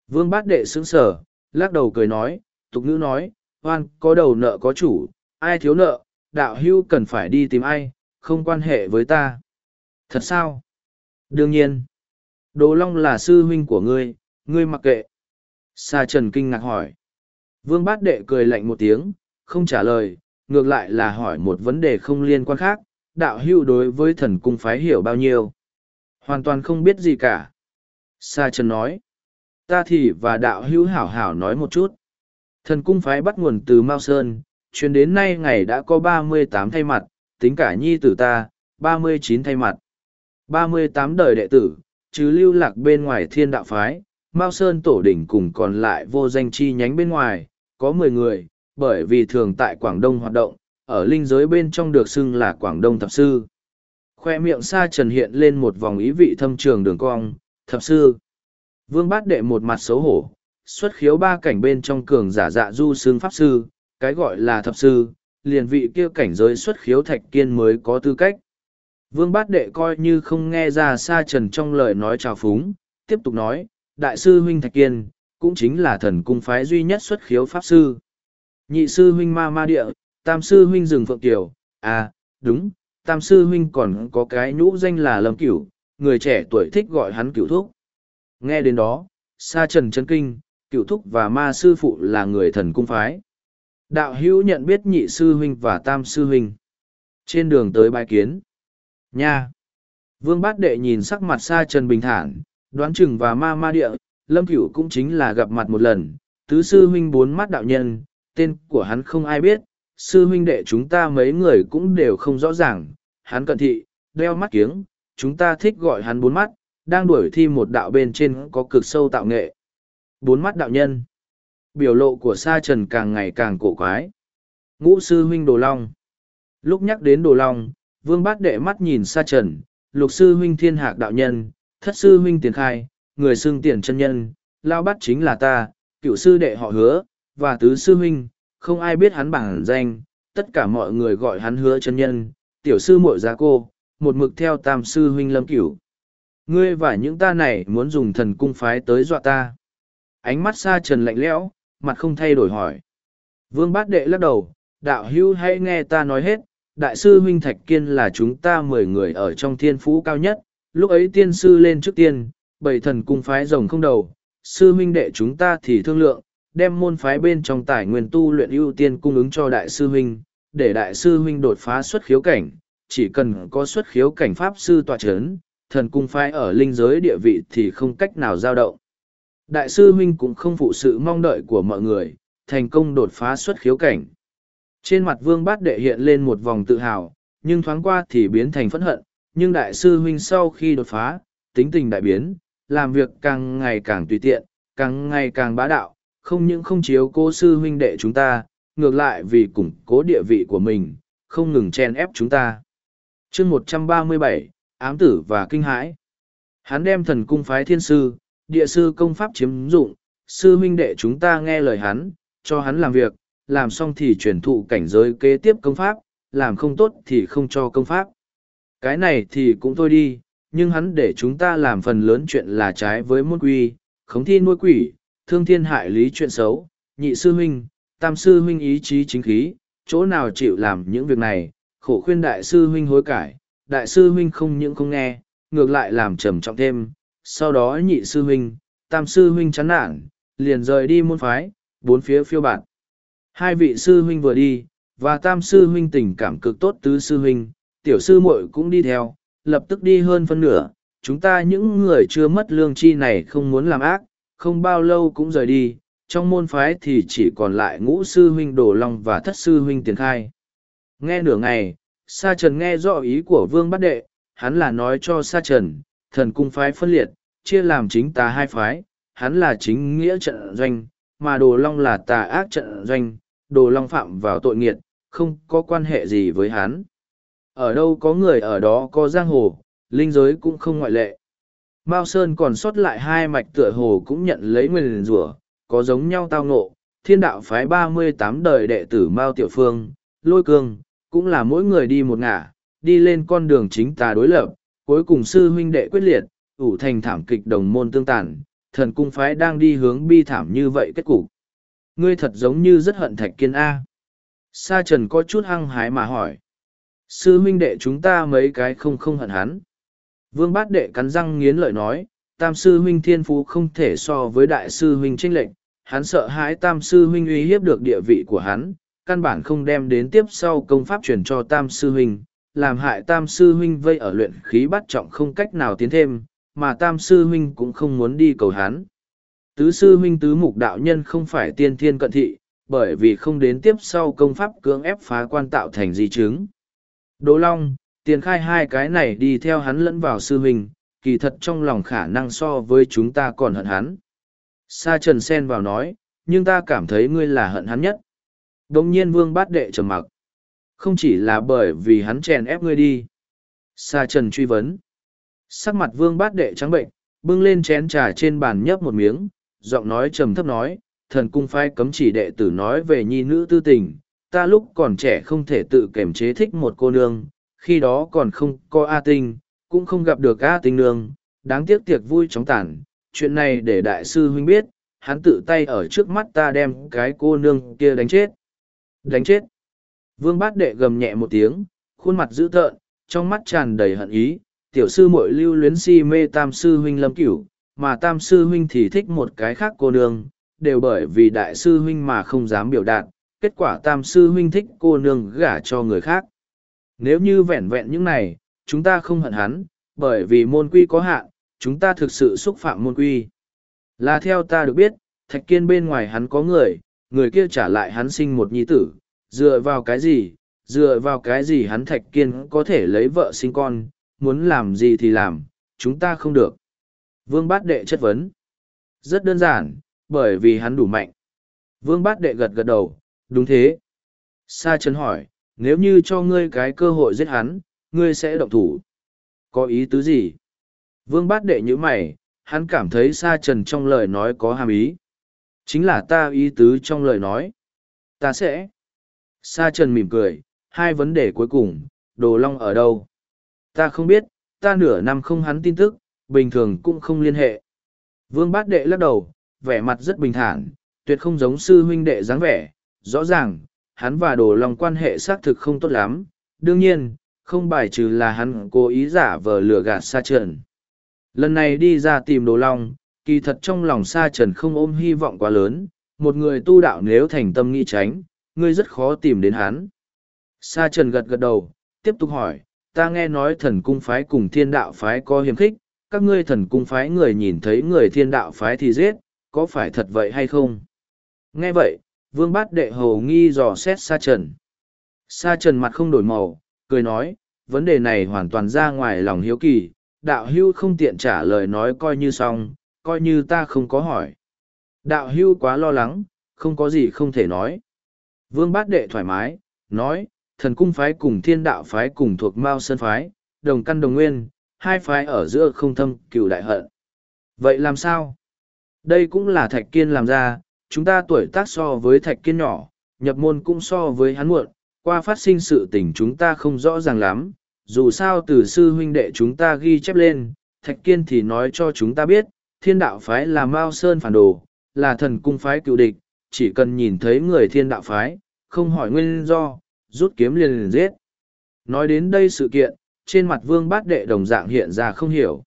Vương bát đệ sững sờ, lắc đầu cười nói, tục ngữ nói, oan có đầu nợ có chủ, ai thiếu nợ, đạo hưu cần phải đi tìm ai, không quan hệ với ta. Thật sao? Đương nhiên. Đồ Long là sư huynh của ngươi, ngươi mặc kệ. Sa Trần kinh ngạc hỏi. Vương Bát Đệ cười lạnh một tiếng, không trả lời, ngược lại là hỏi một vấn đề không liên quan khác, đạo hưu đối với thần cung phái hiểu bao nhiêu. Hoàn toàn không biết gì cả. Sa Trần nói. Ta thì và đạo hưu hảo hảo nói một chút. Thần cung phái bắt nguồn từ Mao Sơn, chuyến đến nay ngày đã có ba mươi tám thay mặt, tính cả nhi tử ta, ba mươi chín thay mặt. ba mươi tám đời đệ tử, chứ lưu lạc bên ngoài thiên đạo phái, Mao Sơn tổ đỉnh cùng còn lại vô danh chi nhánh bên ngoài, có mười người, bởi vì thường tại Quảng Đông hoạt động, ở linh giới bên trong được xưng là Quảng Đông Thập Sư. Khoe miệng xa trần hiện lên một vòng ý vị thâm trường đường cong, Thập Sư. Vương bát đệ một mặt xấu hổ, xuất khiếu ba cảnh bên trong cường giả dạ du xương Pháp Sư, cái gọi là Thập Sư, liền vị kia cảnh giới xuất khiếu thạch kiên mới có tư cách. Vương bát đệ coi như không nghe ra xa trần trong lời nói trào phúng, tiếp tục nói, đại sư huynh thạch kiên, cũng chính là thần cung phái duy nhất xuất khiếu pháp sư. Nhị sư huynh ma ma địa, tam sư huynh rừng phượng tiểu, à, đúng, tam sư huynh còn có cái nhũ danh là lâm cửu, người trẻ tuổi thích gọi hắn cửu thúc. Nghe đến đó, sa trần chân kinh, cửu thúc và ma sư phụ là người thần cung phái. Đạo hữu nhận biết nhị sư huynh và tam sư huynh. Trên đường tới bái kiến. Nha! Vương bát đệ nhìn sắc mặt sa trần bình thản, đoán chừng và ma ma địa, lâm cửu cũng chính là gặp mặt một lần. Tứ sư huynh bốn mắt đạo nhân, tên của hắn không ai biết, sư huynh đệ chúng ta mấy người cũng đều không rõ ràng. Hắn cận thị, đeo mắt kiếng, chúng ta thích gọi hắn bốn mắt, đang đuổi thi một đạo bên trên có cực sâu tạo nghệ. Bốn mắt đạo nhân biểu lộ của sa trần càng ngày càng cổ quái. Ngũ sư huynh Đồ Long Lúc nhắc đến Đồ Long, vương bát đệ mắt nhìn sa trần, lục sư huynh thiên hạc đạo nhân, thất sư huynh tiền khai, người xưng tiền chân nhân, lao bắt chính là ta, cựu sư đệ họ hứa, và tứ sư huynh, không ai biết hắn bản danh, tất cả mọi người gọi hắn hứa chân nhân, tiểu sư muội giá cô, một mực theo tam sư huynh lâm cửu. Ngươi và những ta này muốn dùng thần cung phái tới dọa ta. Ánh mắt xa trần lạnh lẽo, mặt không thay đổi hỏi. Vương bát đệ lắc đầu, đạo hưu hãy nghe ta nói hết, đại sư huynh Thạch Kiên là chúng ta mười người ở trong thiên phú cao nhất, lúc ấy tiên sư lên trước tiên, bảy thần cung phái rồng không đầu, sư huynh đệ chúng ta thì thương lượng, đem môn phái bên trong tài nguyên tu luyện ưu tiên cung ứng cho đại sư huynh, để đại sư huynh đột phá xuất khiếu cảnh, chỉ cần có xuất khiếu cảnh pháp sư tọa chấn, thần cung phái ở linh giới địa vị thì không cách nào dao động. Đại sư huynh cũng không phụ sự mong đợi của mọi người, thành công đột phá xuất khiếu cảnh. Trên mặt vương bát đệ hiện lên một vòng tự hào, nhưng thoáng qua thì biến thành phẫn hận, nhưng đại sư huynh sau khi đột phá, tính tình đại biến, làm việc càng ngày càng tùy tiện, càng ngày càng bá đạo, không những không chiếu cố sư huynh đệ chúng ta, ngược lại vì củng cố địa vị của mình, không ngừng chen ép chúng ta. chương một trăm ba mươi bảy ám tử và kinh hãi. Hắn đem thần cung phái thiên sư, địa sư công pháp chiếm dụng, sư huynh đệ chúng ta nghe lời hắn, cho hắn làm việc, làm xong thì chuyển thụ cảnh giới kế tiếp công pháp, làm không tốt thì không cho công pháp cái này thì cũng thôi đi, nhưng hắn để chúng ta làm phần lớn chuyện là trái với môn quy, khống thi nuôi quỷ, thương thiên hại lý chuyện xấu, nhị sư huynh, tam sư huynh ý chí chính khí, chỗ nào chịu làm những việc này, khổ khuyên đại sư huynh hối cải, đại sư huynh không những không nghe, ngược lại làm trầm trọng thêm, sau đó nhị sư huynh, tam sư huynh chán nản, liền rời đi môn phái, bốn phía phiêu bạt. Hai vị sư huynh vừa đi, và tam sư huynh tình cảm cực tốt tứ sư huynh, tiểu sư muội cũng đi theo, lập tức đi hơn phân nửa, chúng ta những người chưa mất lương chi này không muốn làm ác, không bao lâu cũng rời đi, trong môn phái thì chỉ còn lại ngũ sư huynh Đồ Long và thất sư huynh Tiền Khai. Nghe nửa ngày, Sa Trần nghe rõ ý của Vương Bát Đệ, hắn là nói cho Sa Trần, thần cung phái phân liệt, chia làm chính tà hai phái, hắn là chính nghĩa trận doanh, mà Đồ Long là tà ác trận doanh, Đồ Long phạm vào tội nghiệt, không có quan hệ gì với hắn. Ở đâu có người ở đó có giang hồ, linh giới cũng không ngoại lệ. Mao Sơn còn sót lại hai mạch tựa hồ cũng nhận lấy nguyên rủa có giống nhau tao ngộ, thiên đạo phái ba mươi tám đời đệ tử Mao Tiểu Phương, Lôi Cương, cũng là mỗi người đi một ngả, đi lên con đường chính tà đối lập, cuối cùng sư huynh đệ quyết liệt, ủ thành thảm kịch đồng môn tương tàn, thần cung phái đang đi hướng bi thảm như vậy kết cục. Ngươi thật giống như rất hận thạch kiên A. Sa trần có chút hăng hái mà hỏi. Sư huynh đệ chúng ta mấy cái không không hận hắn. Vương bát đệ cắn răng nghiến lợi nói, tam sư huynh thiên phú không thể so với đại sư huynh tranh lệnh, hắn sợ hãi tam sư huynh uy hiếp được địa vị của hắn, căn bản không đem đến tiếp sau công pháp truyền cho tam sư huynh, làm hại tam sư huynh vây ở luyện khí bắt trọng không cách nào tiến thêm, mà tam sư huynh cũng không muốn đi cầu hắn. Tứ sư huynh tứ mục đạo nhân không phải tiên thiên cận thị, bởi vì không đến tiếp sau công pháp cưỡng ép phá quan tạo thành di chứng. Đỗ Long, tiền khai hai cái này đi theo hắn lẫn vào sư huynh, kỳ thật trong lòng khả năng so với chúng ta còn hận hắn. Sa Trần Sen vào nói, nhưng ta cảm thấy ngươi là hận hắn nhất. Đồng nhiên vương bát đệ trầm mặc. Không chỉ là bởi vì hắn chèn ép ngươi đi. Sa Trần truy vấn. Sắc mặt vương bát đệ trắng bệnh, bưng lên chén trà trên bàn nhấp một miếng, giọng nói trầm thấp nói, thần cung phái cấm chỉ đệ tử nói về nhi nữ tư tình, ta lúc còn trẻ không thể tự kiềm chế thích một cô nương, khi đó còn không có A tinh, cũng không gặp được A tinh nương, đáng tiếc tiệc vui chóng tàn, chuyện này để đại sư huynh biết, hắn tự tay ở trước mắt ta đem cái cô nương kia đánh chết. Đánh chết. Vương bát đệ gầm nhẹ một tiếng, khuôn mặt dữ tợn, trong mắt tràn đầy hận ý, tiểu sư muội lưu luyến si mê tam sư huynh lâm cửu, mà tam sư huynh thì thích một cái khác cô nương, đều bởi vì đại sư huynh mà không dám biểu đạt, kết quả tam sư huynh thích cô nương gả cho người khác. Nếu như vẹn vẹn những này, chúng ta không hận hắn, bởi vì môn quy có hạn, chúng ta thực sự xúc phạm môn quy. Là theo ta được biết, thạch kiên bên ngoài hắn có người, người kia trả lại hắn sinh một nhi tử, dựa vào cái gì, dựa vào cái gì hắn thạch kiên có thể lấy vợ sinh con, muốn làm gì thì làm, chúng ta không được. Vương bát đệ chất vấn. Rất đơn giản, bởi vì hắn đủ mạnh. Vương bát đệ gật gật đầu, đúng thế. Sa Trần hỏi, nếu như cho ngươi cái cơ hội giết hắn, ngươi sẽ động thủ. Có ý tứ gì? Vương bát đệ như mày, hắn cảm thấy Sa Trần trong lời nói có hàm ý. Chính là ta ý tứ trong lời nói. Ta sẽ. Sa Trần mỉm cười, hai vấn đề cuối cùng, Đồ Long ở đâu? Ta không biết, ta nửa năm không hắn tin tức, bình thường cũng không liên hệ. Vương bát đệ lắc đầu, vẻ mặt rất bình thản, tuyệt không giống sư huynh đệ dáng vẻ, rõ ràng, hắn và đồ long quan hệ xác thực không tốt lắm, đương nhiên, không bài trừ là hắn cố ý giả vờ lừa gạt sa trần. Lần này đi ra tìm đồ long, kỳ thật trong lòng sa trần không ôm hy vọng quá lớn, một người tu đạo nếu thành tâm nghĩ tránh, ngươi rất khó tìm đến hắn. Sa trần gật gật đầu, tiếp tục hỏi, ta nghe nói thần cung phái cùng thiên đạo phái có hiềm khích, các ngươi thần cung phái người nhìn thấy người thiên đạo phái thì giết, có phải thật vậy hay không? Nghe vậy, vương bát đệ hầu nghi dò xét sa trần. Sa trần mặt không đổi màu, cười nói, vấn đề này hoàn toàn ra ngoài lòng hiếu kỳ, đạo hưu không tiện trả lời nói coi như xong, coi như ta không có hỏi. Đạo hưu quá lo lắng, không có gì không thể nói. Vương bát đệ thoải mái, nói, thần cung phái cùng thiên đạo phái cùng thuộc Mao Sơn phái, đồng căn đồng nguyên, hai phái ở giữa không thâm cựu đại hận. Vậy làm sao? Đây cũng là thạch kiên làm ra, chúng ta tuổi tác so với thạch kiên nhỏ, nhập môn cũng so với hắn muộn, qua phát sinh sự tình chúng ta không rõ ràng lắm, dù sao từ sư huynh đệ chúng ta ghi chép lên, Thạch Kiên thì nói cho chúng ta biết, thiên đạo phái là Mao Sơn phản đồ, là thần cung phái cựu địch, chỉ cần nhìn thấy người thiên đạo phái, không hỏi nguyên do, rút kiếm liền liền giết. Nói đến đây sự kiện, trên mặt vương bát đệ đồng dạng hiện ra không hiểu.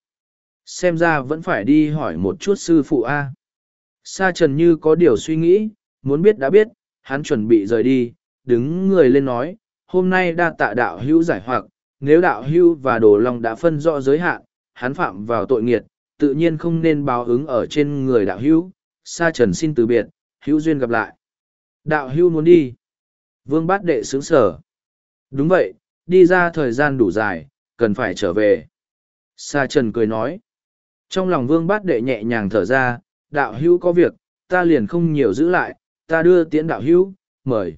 Xem ra vẫn phải đi hỏi một chút sư phụ A. Sa trần như có điều suy nghĩ, muốn biết đã biết, hắn chuẩn bị rời đi, đứng người lên nói, hôm nay đa tạ đạo hữu giải hoặc, nếu đạo hữu và đồ long đã phân rõ giới hạn, hắn phạm vào tội nghiệt, tự nhiên không nên báo ứng ở trên người đạo hữu. Sa trần xin từ biệt, hữu duyên gặp lại. Đạo hữu muốn đi. Vương bát đệ sướng sở. Đúng vậy, đi ra thời gian đủ dài, cần phải trở về. Sa trần cười nói. Trong lòng vương bát đệ nhẹ nhàng thở ra, đạo hữu có việc, ta liền không nhiều giữ lại, ta đưa tiễn đạo hữu, mời.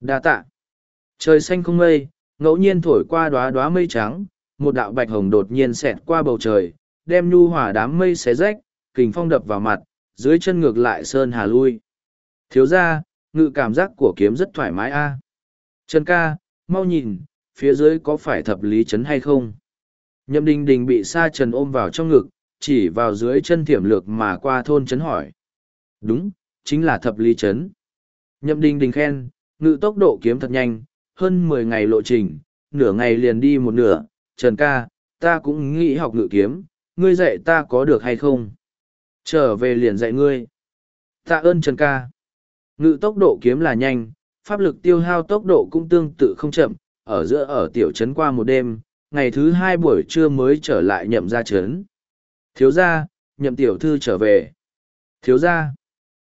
Đa tạ. Trời xanh không mây, ngẫu nhiên thổi qua đóa đóa mây trắng, một đạo bạch hồng đột nhiên xẹt qua bầu trời, đem nhu hỏa đám mây xé rách, kình phong đập vào mặt, dưới chân ngược lại sơn hà lui. Thiếu ra, ngự cảm giác của kiếm rất thoải mái a. Trần ca, mau nhìn, phía dưới có phải thập lý chấn hay không? Nhậm đình đình bị sa trần ôm vào trong ngực, chỉ vào dưới chân thiểm lược mà qua thôn chấn hỏi. Đúng, chính là thập lý chấn. Nhậm đình đình khen, ngự tốc độ kiếm thật nhanh, hơn mười ngày lộ trình, nửa ngày liền đi một nửa. Trần ca, ta cũng nghĩ học ngự kiếm, ngươi dạy ta có được hay không? Trở về liền dạy ngươi. Tạ ơn Trần ca. Ngự tốc độ kiếm là nhanh, pháp lực tiêu hao tốc độ cũng tương tự không chậm, ở giữa ở tiểu trấn qua một đêm, ngày thứ hai buổi trưa mới trở lại nhậm ra trấn. Thiếu gia, nhậm tiểu thư trở về. Thiếu gia.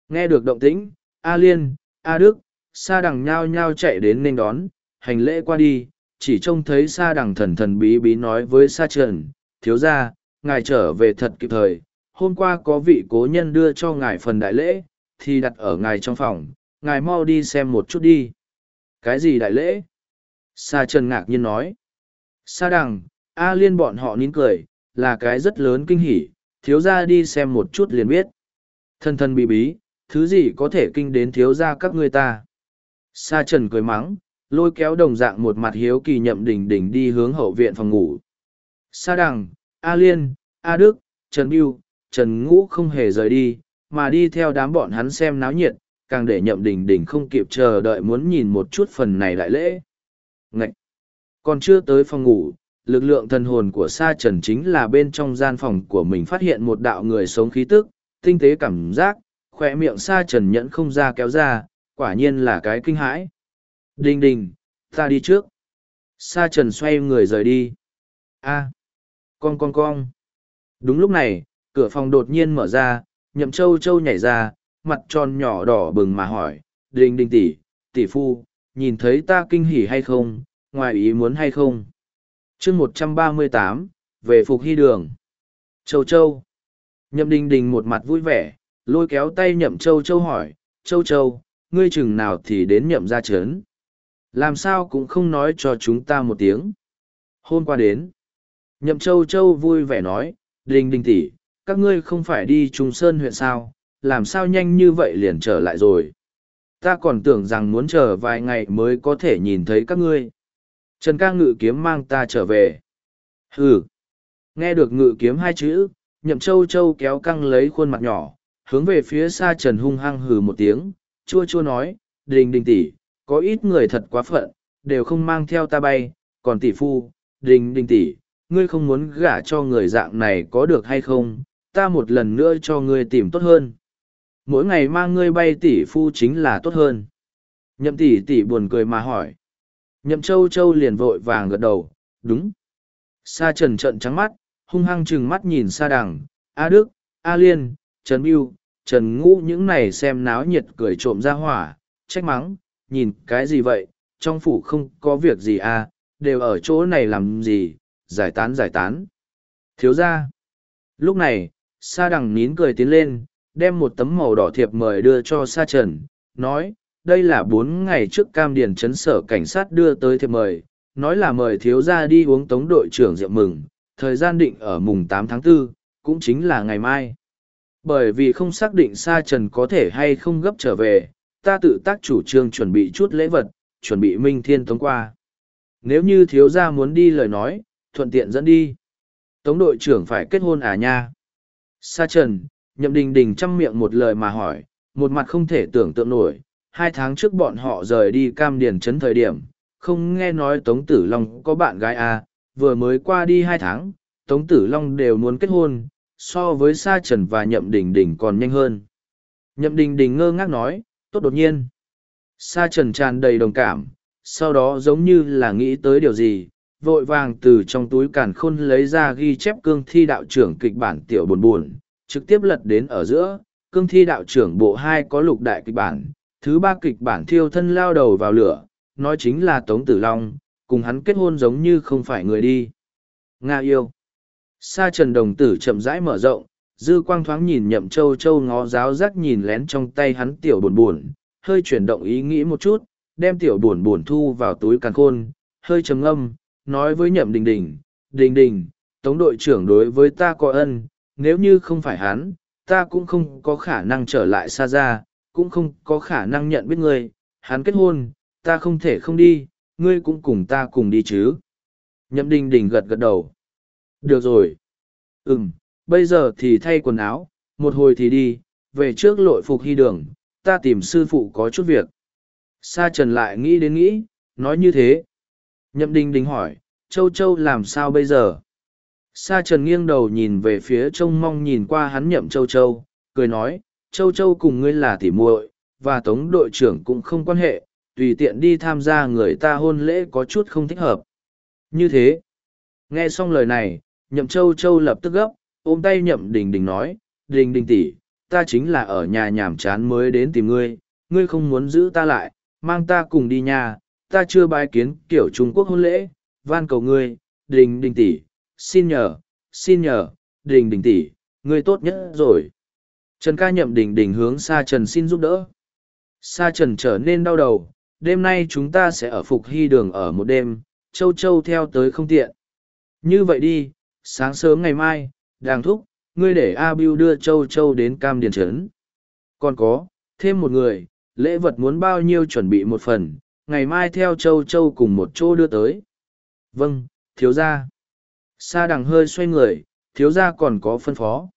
Nghe được động tĩnh, A Liên, A Đức, Sa Đằng nhao nhao chạy đến nên đón, hành lễ qua đi, chỉ trông thấy Sa Đằng thần thần bí bí nói với Sa Trần, thiếu gia, ngài trở về thật kịp thời, hôm qua có vị cố nhân đưa cho ngài phần đại lễ, thì đặt ở ngài trong phòng, ngài mau đi xem một chút đi. Cái gì đại lễ? Sa Trần ngạc nhiên nói. Sa Đằng, A Liên bọn họ nín cười, là cái rất lớn kinh hỉ, thiếu gia đi xem một chút liền biết. Thân thân bí bí, thứ gì có thể kinh đến thiếu gia các ngươi ta. Sa trần cười mắng, lôi kéo đồng dạng một mặt hiếu kỳ nhậm đỉnh đỉnh đi hướng hậu viện phòng ngủ. Sa đằng, A Liên, A Đức, Trần Biêu, Trần Ngũ không hề rời đi, mà đi theo đám bọn hắn xem náo nhiệt, càng để nhậm đỉnh đỉnh không kịp chờ đợi muốn nhìn một chút phần này đại lễ. Ngậy! Còn chưa tới phòng ngủ, lực lượng thần hồn của sa trần chính là bên trong gian phòng của mình phát hiện một đạo người sống khí tức, tinh tế cảm giác, khỏe miệng sa trần nhẫn không ra kéo ra, quả nhiên là cái kinh hãi. Đinh đình, ta đi trước. Sa trần xoay người rời đi. a con con con. Đúng lúc này, cửa phòng đột nhiên mở ra, nhậm châu châu nhảy ra, mặt tròn nhỏ đỏ bừng mà hỏi, đinh đình tỷ, tỷ phu, nhìn thấy ta kinh hỉ hay không, ngoài ý muốn hay không chương một trăm ba mươi tám, về phục hy đường. Châu châu. Nhậm đình đình một mặt vui vẻ, lôi kéo tay nhậm châu châu hỏi, châu châu, ngươi chừng nào thì đến nhậm ra trấn? Làm sao cũng không nói cho chúng ta một tiếng. Hôm qua đến, nhậm châu châu vui vẻ nói, đình đình tỉ các ngươi không phải đi trung sơn huyện sao? Làm sao nhanh như vậy liền trở lại rồi? Ta còn tưởng rằng muốn chờ vài ngày mới có thể nhìn thấy các ngươi. Trần ca ngự kiếm mang ta trở về. Hừ. Nghe được ngự kiếm hai chữ, nhậm châu châu kéo căng lấy khuôn mặt nhỏ, hướng về phía xa Trần hung hăng hừ một tiếng, chua chua nói, đình đình tỷ, có ít người thật quá phận, đều không mang theo ta bay, còn tỷ phu, đình đình tỷ, ngươi không muốn gả cho người dạng này có được hay không, ta một lần nữa cho ngươi tìm tốt hơn. Mỗi ngày mang ngươi bay tỷ phu chính là tốt hơn. Nhậm tỷ tỷ buồn cười mà hỏi. Nhậm châu châu liền vội vàng gật đầu, đúng. Sa trần trận trắng mắt, hung hăng chừng mắt nhìn sa đằng, A Đức, A Liên, Trần Biêu, Trần Ngũ những này xem náo nhiệt cười trộm ra hỏa, trách mắng, nhìn cái gì vậy, trong phủ không có việc gì à, đều ở chỗ này làm gì, giải tán giải tán. Thiếu ra. Lúc này, sa đằng nín cười tiến lên, đem một tấm màu đỏ thiệp mời đưa cho sa trần, nói, đây là bốn ngày trước cam điền chấn sở cảnh sát đưa tới thiệp mời nói là mời thiếu gia đi uống tống đội trưởng rượu mừng thời gian định ở mùng tám tháng 4, cũng chính là ngày mai bởi vì không xác định sa trần có thể hay không gấp trở về ta tự tác chủ trương chuẩn bị chút lễ vật chuẩn bị minh thiên tống qua nếu như thiếu gia muốn đi lời nói, thuận tiện dẫn đi. Tống đội trưởng phải kết hôn à nha? Sa trần, nhậm đình đình chăm miệng một lời mà hỏi, một mặt không thể tưởng tượng nổi, hai tháng trước bọn họ rời đi cam điền trấn thời điểm, không nghe nói Tống Tử Long có bạn gái à, vừa mới qua đi hai tháng, Tống Tử Long đều muốn kết hôn, so với Sa Trần và Nhậm Đình Đình còn nhanh hơn. Nhậm Đình Đình ngơ ngác nói, tốt đột nhiên. Sa Trần tràn đầy đồng cảm, sau đó giống như là nghĩ tới điều gì, vội vàng từ trong túi càn khôn lấy ra ghi chép cương thi đạo trưởng kịch bản tiểu buồn buồn, trực tiếp lật đến ở giữa, cương thi đạo trưởng bộ hai có lục đại kịch bản, thứ ba kịch bản thiêu thân lao đầu vào lửa, nói chính là Tống Tử Long, cùng hắn kết hôn giống như không phải người đi. Nga yêu. Sa trần đồng tử chậm rãi mở rộng, dư quang thoáng nhìn nhậm châu châu ngó giáo giác nhìn lén trong tay hắn tiểu buồn buồn, hơi chuyển động ý nghĩ một chút, đem tiểu buồn buồn thu vào túi càn khôn, hơi trầm ngâm, nói với nhậm đình đình, đình đình, tống đội trưởng đối với ta có ân, nếu như không phải hắn, ta cũng không có khả năng trở lại xa ra, cũng không có khả năng nhận biết ngươi, hắn kết hôn, ta không thể không đi, ngươi cũng cùng ta cùng đi chứ. Nhậm đình đình gật gật đầu. Được rồi. Ừm, bây giờ thì thay quần áo, một hồi thì đi, về trước lội phục hy đường, ta tìm sư phụ có chút việc. Sa trần lại nghĩ đến nghĩ, nói như thế. Nhậm đình đình hỏi, châu châu làm sao bây giờ? Sa trần nghiêng đầu nhìn về phía trông mong nhìn qua hắn nhậm châu châu, cười nói, châu châu cùng ngươi là tỉ muội, và tống đội trưởng cũng không quan hệ, tùy tiện đi tham gia người ta hôn lễ có chút không thích hợp. Như thế, nghe xong lời này, nhậm châu châu lập tức gấp, ôm tay nhậm đình đình nói, đình đình tỷ, ta chính là ở nhà nhàm chán mới đến tìm ngươi, ngươi không muốn giữ ta lại, mang ta cùng đi nhà, ta chưa bái kiến kiểu Trung Quốc hôn lễ, van cầu ngươi, đình đình tỷ, xin nhờ, xin nhờ, đình đình tỷ, ngươi tốt nhất rồi. Trần ca nhậm đỉnh đỉnh hướng Sa Trần xin giúp đỡ. Sa Trần trở nên đau đầu, đêm nay chúng ta sẽ ở Phục Hy đường ở một đêm, Châu Châu theo tới không tiện. Như vậy đi, sáng sớm ngày mai, đàng thúc, ngươi để A Biu đưa Châu Châu đến Cam Điền Trấn. Còn có, thêm một người, lễ vật muốn bao nhiêu chuẩn bị một phần, ngày mai theo Châu Châu cùng một chỗ đưa tới. Vâng, thiếu gia. Sa đằng hơi xoay người, thiếu gia còn có phân phó.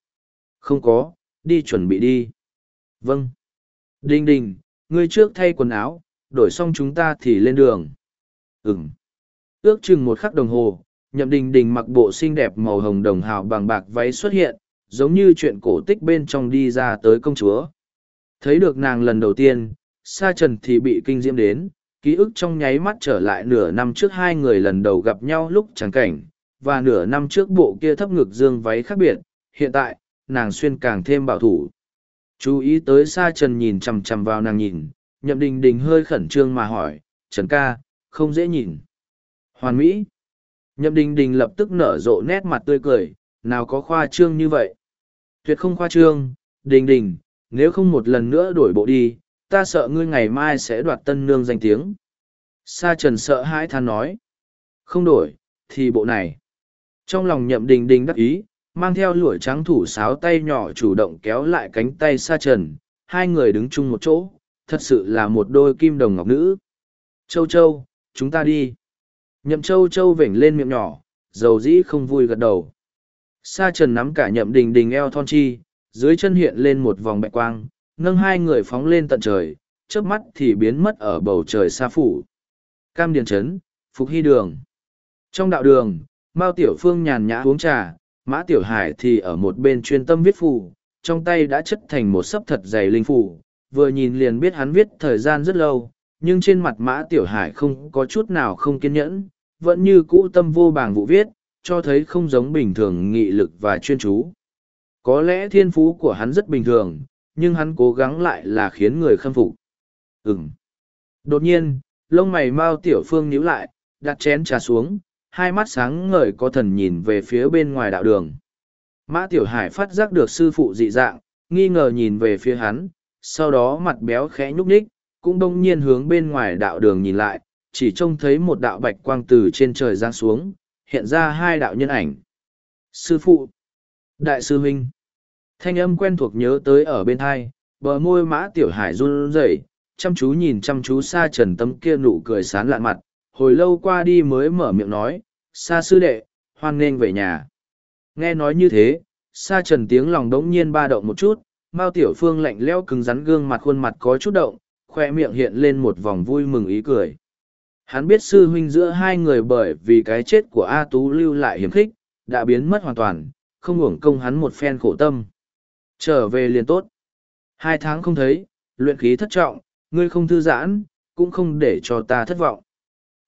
Không có, đi chuẩn bị đi. Vâng. Đinh đình, ngươi trước thay quần áo, đổi xong chúng ta thì lên đường. Ừm. Ước chừng một khắc đồng hồ, nhậm đình đình mặc bộ xinh đẹp màu hồng đồng hào bằng bạc váy xuất hiện, giống như chuyện cổ tích bên trong đi ra tới công chúa. Thấy được nàng lần đầu tiên, Sa Trần thì bị kinh diễm đến, ký ức trong nháy mắt trở lại nửa năm trước hai người lần đầu gặp nhau lúc chẳng cảnh, và nửa năm trước bộ kia thấp ngực dương váy khác biệt, hiện tại, nàng xuyên càng thêm bảo thủ. Chú ý tới Sa Trần nhìn chằm chằm vào nàng nhìn, nhậm đình đình hơi khẩn trương mà hỏi, Trần ca, không dễ nhìn. Hoàn Mỹ. Nhậm đình đình lập tức nở rộ nét mặt tươi cười, nào có khoa trương như vậy. Tuyệt không khoa trương, đình đình, nếu không một lần nữa đổi bộ đi, ta sợ ngươi ngày mai sẽ đoạt tân nương danh tiếng. Sa trần sợ hãi than nói. Không đổi, thì bộ này. Trong lòng nhậm đình đình đắc ý, mang theo lũi trắng thủ sáo tay nhỏ chủ động kéo lại cánh tay sa trần, hai người đứng chung một chỗ, thật sự là một đôi kim đồng ngọc nữ. Châu châu, chúng ta đi. Nhậm châu châu vểnh lên miệng nhỏ, dầu dĩ không vui gật đầu. Sa trần nắm cả nhậm đình đình eo thon chi, dưới chân hiện lên một vòng bạch quang, nâng hai người phóng lên tận trời, chớp mắt thì biến mất ở bầu trời xa phủ. Cam Điền Trấn, Phục Hy Đường. Trong đạo đường, Mao Tiểu Phương nhàn nhã uống trà, Mã Tiểu Hải thì ở một bên chuyên tâm viết phù, trong tay đã chất thành một sấp thật dày linh phù, vừa nhìn liền biết hắn viết thời gian rất lâu, nhưng trên mặt Mã Tiểu Hải không có chút nào không kiên nhẫn, vẫn như cũ tâm vô bàng vụ viết, cho thấy không giống bình thường nghị lực và chuyên chú. Có lẽ thiên phú của hắn rất bình thường, nhưng hắn cố gắng lại là khiến người khâm phục. Ừm. Đột nhiên, lông mày Mao Tiểu Phương nhíu lại, đặt chén trà xuống, hai mắt sáng ngời có thần nhìn về phía bên ngoài đạo đường. Mã Tiểu Hải phát giác được sư phụ dị dạng, nghi ngờ nhìn về phía hắn, sau đó mặt béo khẽ nhúc nhích, cũng đông nhiên hướng bên ngoài đạo đường nhìn lại, chỉ trông thấy một đạo bạch quang từ trên trời giáng xuống, hiện ra hai đạo nhân ảnh. Sư phụ, Đại sư huynh, thanh âm quen thuộc nhớ tới ở bên hai, bờ môi mã tiểu hải run rẩy, chăm chú nhìn chăm chú xa trần tâm kia nụ cười sán lạn mặt, hồi lâu qua đi mới mở miệng nói, xa sư đệ, hoan nghênh về nhà. Nghe nói như thế, xa trần tiếng lòng đống nhiên ba động một chút, Mao Tiểu Phương lạnh lẽo cứng rắn gương mặt khuôn mặt có chút động, khoe miệng hiện lên một vòng vui mừng ý cười. Hắn biết sư huynh giữa hai người bởi vì cái chết của A Tú lưu lại hiểm khích, đã biến mất hoàn toàn, không uổng công hắn một phen khổ tâm. Trở về liền tốt. Hai tháng không thấy, luyện khí thất trọng, ngươi không thư giãn, cũng không để cho ta thất vọng.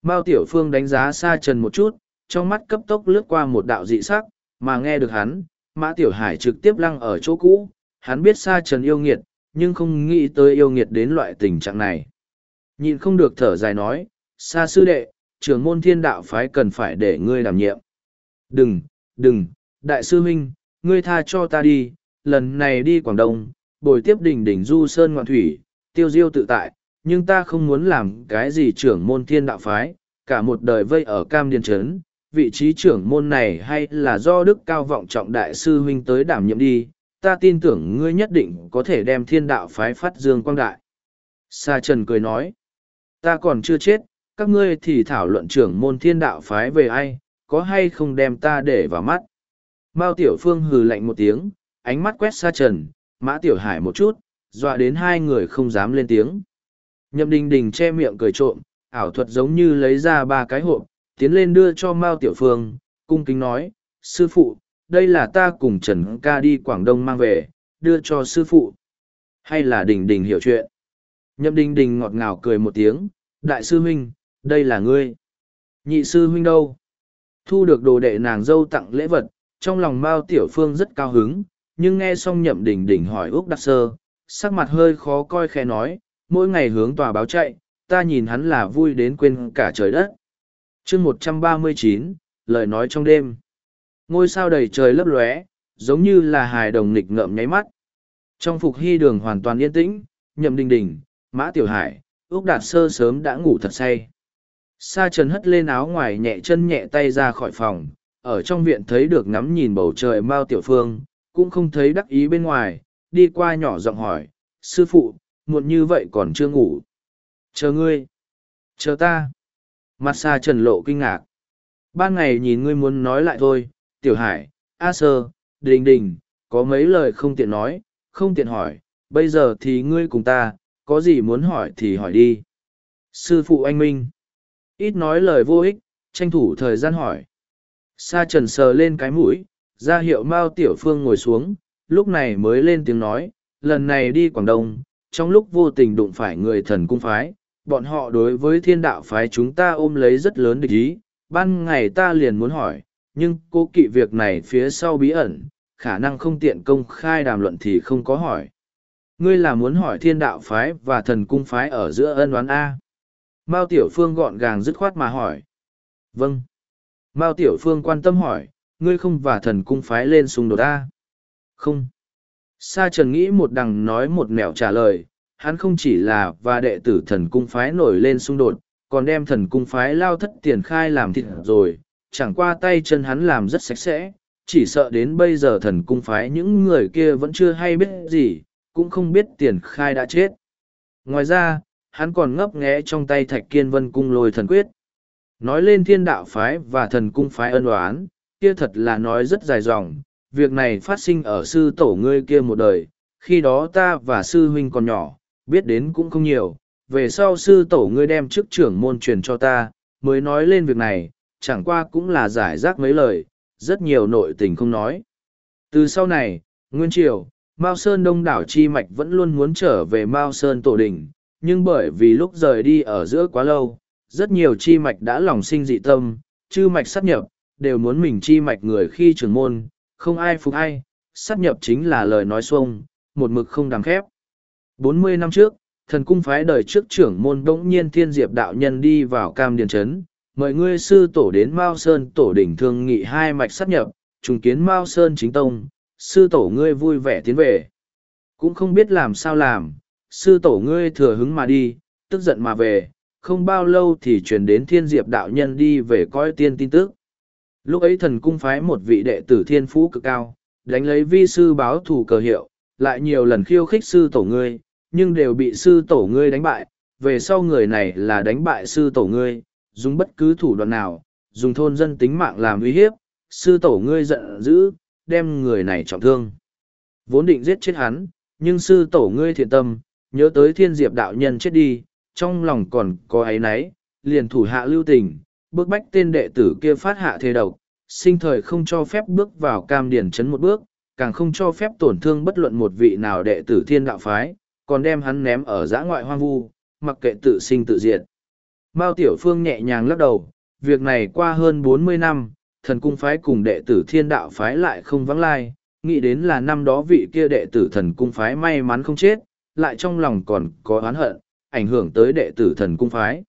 Mao Tiểu Phương đánh giá xa trần một chút, trong mắt cấp tốc lướt qua một đạo dị sắc, mà nghe được hắn, Mã Tiểu Hải trực tiếp lăng ở chỗ cũ, hắn biết xa trần yêu nghiệt, nhưng không nghĩ tới yêu nghiệt đến loại tình trạng này. Nhìn không được thở dài nói, xa sư đệ, trưởng môn thiên đạo phái cần phải để ngươi đảm nhiệm. Đừng, đừng, đại sư huynh, ngươi tha cho ta đi, lần này đi Quảng Đông, bồi tiếp đỉnh đỉnh du sơn ngoạn thủy, tiêu diêu tự tại, nhưng ta không muốn làm cái gì trưởng môn thiên đạo phái, cả một đời vây ở cam điền trấn, vị trí trưởng môn này hay là do đức cao vọng trọng đại sư huynh tới đảm nhiệm đi, ta tin tưởng ngươi nhất định có thể đem thiên đạo phái phát dương quang đại. Sa Trần cười nói, ta còn chưa chết, các ngươi thì thảo luận trưởng môn thiên đạo phái về ai, có hay không đem ta để vào mắt. Mao Tiểu Phương hừ lạnh một tiếng, ánh mắt quét Sa Trần, Mã Tiểu Hải một chút, dọa đến hai người không dám lên tiếng. Nhậm Đình Đình che miệng cười trộm, ảo thuật giống như lấy ra ba cái hộp, tiến lên đưa cho Mao Tiểu Phương, cung kính nói, sư phụ, đây là ta cùng Trần ca đi Quảng Đông mang về, đưa cho sư phụ. Hay là Đình Đình hiểu chuyện? Nhậm Đình Đình ngọt ngào cười một tiếng, đại sư huynh, đây là ngươi. Nhị sư huynh đâu? Thu được đồ đệ nàng dâu tặng lễ vật, trong lòng Mao Tiểu Phương rất cao hứng, nhưng nghe xong Nhậm Đình Đình hỏi Úc Đặc Sơ, sắc mặt hơi khó coi khẽ nói, mỗi ngày hướng tòa báo chạy, ta nhìn hắn là vui đến quên cả trời đất. chương một trăm ba mươi chín lời nói trong đêm. Ngôi sao đầy trời lấp lóe, giống như là hài đồng nghịch ngợm nháy mắt. Trong phục hy đường hoàn toàn yên tĩnh, nhậm đình đình, mã tiểu hải, ước đạt sơ sớm đã ngủ thật say. Sa trần hất lên áo ngoài nhẹ chân nhẹ tay ra khỏi phòng, ở trong viện thấy được ngắm nhìn bầu trời mao tiểu phương, cũng không thấy đắc ý bên ngoài, đi qua nhỏ giọng hỏi, sư phụ, muộn như vậy còn chưa ngủ. Chờ ngươi. Chờ ta. Mặt xa trần lộ kinh ngạc. Ban ngày nhìn ngươi muốn nói lại thôi, tiểu hải, a sơ, đình đình, có mấy lời không tiện nói, không tiện hỏi, bây giờ thì ngươi cùng ta, có gì muốn hỏi thì hỏi đi. Sư phụ anh Minh. Ít nói lời vô ích, tranh thủ thời gian hỏi. Sa trần sờ lên cái mũi, ra hiệu Mao Tiểu Phương ngồi xuống, lúc này mới lên tiếng nói, lần này đi Quảng Đông, trong lúc vô tình đụng phải người thần cung phái, bọn họ đối với thiên đạo phái chúng ta ôm lấy rất lớn địch ý, ban ngày ta liền muốn hỏi, nhưng cố kỵ việc này phía sau bí ẩn, khả năng không tiện công khai đàm luận thì không có hỏi. Ngươi là muốn hỏi thiên đạo phái và thần cung phái ở giữa ân oán A. Mao Tiểu Phương gọn gàng dứt khoát mà hỏi. Vâng. Mao Tiểu Phương quan tâm hỏi, ngươi không và thần cung phái lên xung đột A. Không. Sa Trần nghĩ một đằng nói một nẻo trả lời, hắn không chỉ là và đệ tử thần cung phái nổi lên xung đột, còn đem thần cung phái lao thất tiền khai làm thịt rồi, chẳng qua tay chân hắn làm rất sạch sẽ, chỉ sợ đến bây giờ thần cung phái những người kia vẫn chưa hay biết gì, cũng không biết tiền khai đã chết. Ngoài ra, hắn còn ngấp nghé trong tay thạch kiên vân cung lôi thần quyết. Nói lên thiên đạo phái và thần cung phái ân oán, kia thật là nói rất dài dòng, việc này phát sinh ở sư tổ ngươi kia một đời, khi đó ta và sư huynh còn nhỏ, biết đến cũng không nhiều, về sau sư tổ ngươi đem chức trưởng môn truyền cho ta, mới nói lên việc này, chẳng qua cũng là giải rác mấy lời, rất nhiều nội tình không nói. Từ sau này, Nguyên Triều, Mao Sơn Đông đảo Chi Mạch vẫn luôn muốn trở về Mao Sơn Tổ Đình, nhưng bởi vì lúc rời đi ở giữa quá lâu, rất nhiều Chi Mạch đã lòng sinh dị tâm, chư Mạch sát nhập, đều muốn mình Chi Mạch người khi trưởng môn, không ai phục ai, sát nhập chính là lời nói xuông, một mực không đằng khép. 40 năm trước, thần cung phái đời trước trưởng môn đống nhiên thiên diệp đạo nhân đi vào cam điền trấn, mời ngươi sư tổ đến Mao Sơn tổ đỉnh thương nghị hai mạch sát nhập, trùng kiến Mao Sơn chính tông, sư tổ ngươi vui vẻ tiến về. Cũng không biết làm sao làm, sư tổ ngươi thừa hứng mà đi, tức giận mà về, không bao lâu thì truyền đến thiên diệp đạo nhân đi về coi tiên tin tức. Lúc ấy thần cung phái một vị đệ tử thiên phú cực cao, đánh lấy vi sư báo thù cờ hiệu, lại nhiều lần khiêu khích sư tổ ngươi, nhưng đều bị sư tổ ngươi đánh bại, về sau người này là đánh bại sư tổ ngươi, dùng bất cứ thủ đoạn nào, dùng thôn dân tính mạng làm uy hiếp, sư tổ ngươi giận dữ, đem người này trọng thương. Vốn định giết chết hắn, nhưng sư tổ ngươi thiện tâm, nhớ tới thiên diệp đạo nhân chết đi, trong lòng còn có ấy nấy, liền thủ hạ lưu tình, bước bách tên đệ tử kia phát hạ thế độc, sinh thời không cho phép bước vào cam điển chấn một bước, càng không cho phép tổn thương bất luận một vị nào đệ tử thiên đạo phái, còn đem hắn ném ở giã ngoại hoang vu, mặc kệ tự sinh tự diệt. Mao Tiểu Phương nhẹ nhàng lắc đầu, việc này qua hơn bốn mươi năm, thần cung phái cùng đệ tử thiên đạo phái lại không vắng lai, nghĩ đến là năm đó vị kia đệ tử thần cung phái may mắn không chết, lại trong lòng còn có oán hận, ảnh hưởng tới đệ tử thần cung phái.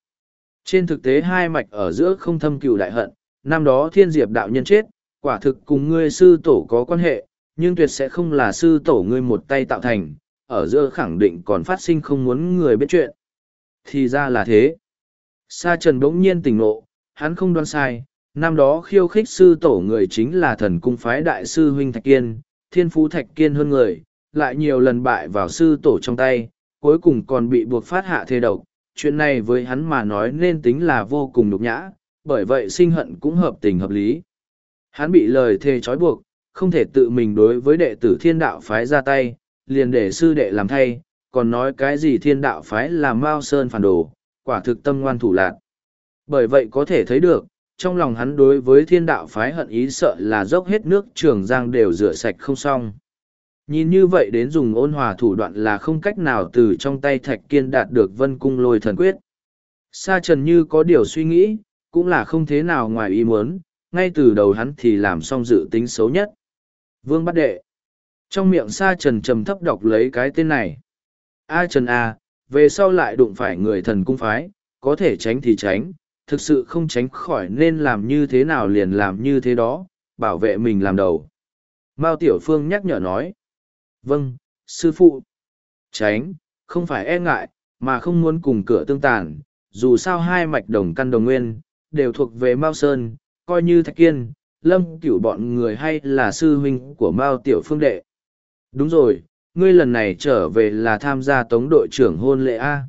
Trên thực tế hai mạch ở giữa không thâm cựu đại hận, năm đó thiên diệp đạo nhân chết, quả thực cùng ngươi sư tổ có quan hệ, nhưng tuyệt sẽ không là sư tổ ngươi một tay tạo thành, ở giữa khẳng định còn phát sinh không muốn người biết chuyện. Thì ra là thế. Sa trần bỗng nhiên tỉnh ngộ, hắn không đoán sai, năm đó khiêu khích sư tổ người chính là thần cung phái đại sư huynh Thạch Kiên, thiên phú Thạch Kiên hơn người, lại nhiều lần bại vào sư tổ trong tay, cuối cùng còn bị buộc phát hạ thê độc. Chuyện này với hắn mà nói nên tính là vô cùng nhục nhã, bởi vậy sinh hận cũng hợp tình hợp lý. Hắn bị lời thề trói buộc, không thể tự mình đối với đệ tử thiên đạo phái ra tay, liền để sư đệ làm thay, còn nói cái gì thiên đạo phái là Mao Sơn phản đồ, quả thực tâm ngoan thủ lạc. Bởi vậy có thể thấy được, trong lòng hắn đối với thiên đạo phái hận ý sợ là dốc hết nước trường giang đều rửa sạch không xong. Nhìn như vậy đến dùng ôn hòa thủ đoạn là không cách nào từ trong tay thạch kiên đạt được vân cung lôi thần quyết. Sa trần như có điều suy nghĩ, cũng là không thế nào ngoài ý muốn, ngay từ đầu hắn thì làm xong dự tính xấu nhất. Vương bắt đệ. Trong miệng sa trần trầm thấp đọc lấy cái tên này. A trần A, về sau lại đụng phải người thần cung phái, có thể tránh thì tránh, thực sự không tránh khỏi nên làm như thế nào liền làm như thế đó, bảo vệ mình làm đầu. Mao Tiểu Phương nhắc nhở nói. Vâng, sư phụ. Tránh, không phải e ngại, mà không muốn cùng cửa tương tàn, dù sao hai mạch đồng căn đồng nguyên, đều thuộc về Mao Sơn, coi như Thạch Kiên, Lâm cửu bọn người hay là sư huynh của Mao Tiểu Phương đệ. Đúng rồi, ngươi lần này trở về là tham gia tống đội trưởng hôn lễ A.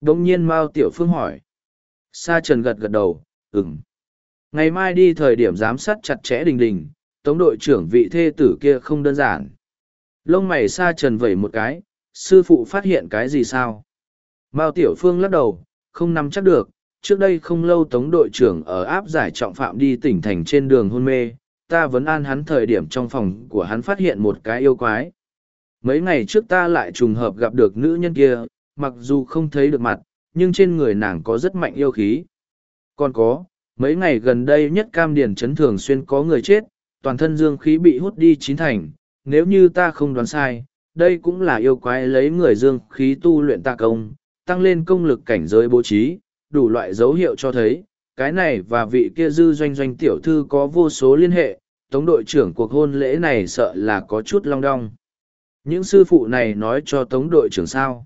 Đông nhiên Mao Tiểu Phương hỏi. Sa Trần gật gật đầu, ừm. Ngày mai đi thời điểm giám sát chặt chẽ đình đình, tống đội trưởng vị thê tử kia không đơn giản. Lông mày Sa Trần vẩy một cái, sư phụ phát hiện cái gì sao? Mao Tiểu Phương lắc đầu, không nắm chắc được, trước đây không lâu tống đội trưởng ở áp giải trọng phạm đi tỉnh thành trên đường hôn mê, ta vẫn an hắn thời điểm trong phòng của hắn phát hiện một cái yêu quái. Mấy ngày trước ta lại trùng hợp gặp được nữ nhân kia, mặc dù không thấy được mặt, nhưng trên người nàng có rất mạnh yêu khí. Còn có, mấy ngày gần đây nhất cam điển chấn thường xuyên có người chết, toàn thân dương khí bị hút đi chín thành, nếu như ta không đoán sai, đây cũng là yêu quái lấy người dương khí tu luyện ta công, tăng lên công lực cảnh giới bố trí, đủ loại dấu hiệu cho thấy, cái này và vị kia dư doanh doanh tiểu thư có vô số liên hệ, tống đội trưởng cuộc hôn lễ này sợ là có chút long đong. Những sư phụ này nói cho tống đội trưởng sao?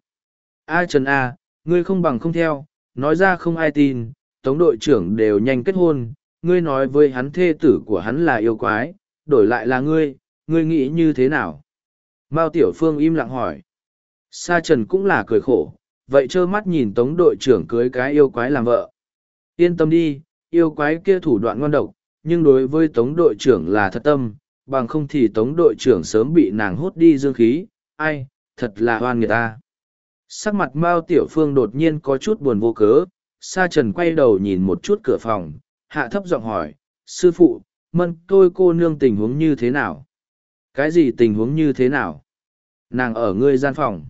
A Trần A, ngươi không bằng không theo, nói ra không ai tin, tống đội trưởng đều nhanh kết hôn, ngươi nói với hắn thê tử của hắn là yêu quái, đổi lại là ngươi, ngươi nghĩ như thế nào? Mao Tiểu Phương im lặng hỏi. Sa Trần cũng là cười khổ, vậy trơ mắt nhìn tống đội trưởng cưới cái yêu quái làm vợ. Yên tâm đi, yêu quái kia thủ đoạn ngon độc, nhưng đối với tống đội trưởng là thật tâm, bằng không thì tống đội trưởng sớm bị nàng hút đi dương khí, ai, thật là hoan người ta. Sắc mặt Mao Tiểu Phương đột nhiên có chút buồn vô cớ, Sa Trần quay đầu nhìn một chút cửa phòng, hạ thấp giọng hỏi, sư phụ, mân tôi cô nương tình huống như thế nào? Cái gì tình huống như thế nào? Nàng ở ngươi gian phòng.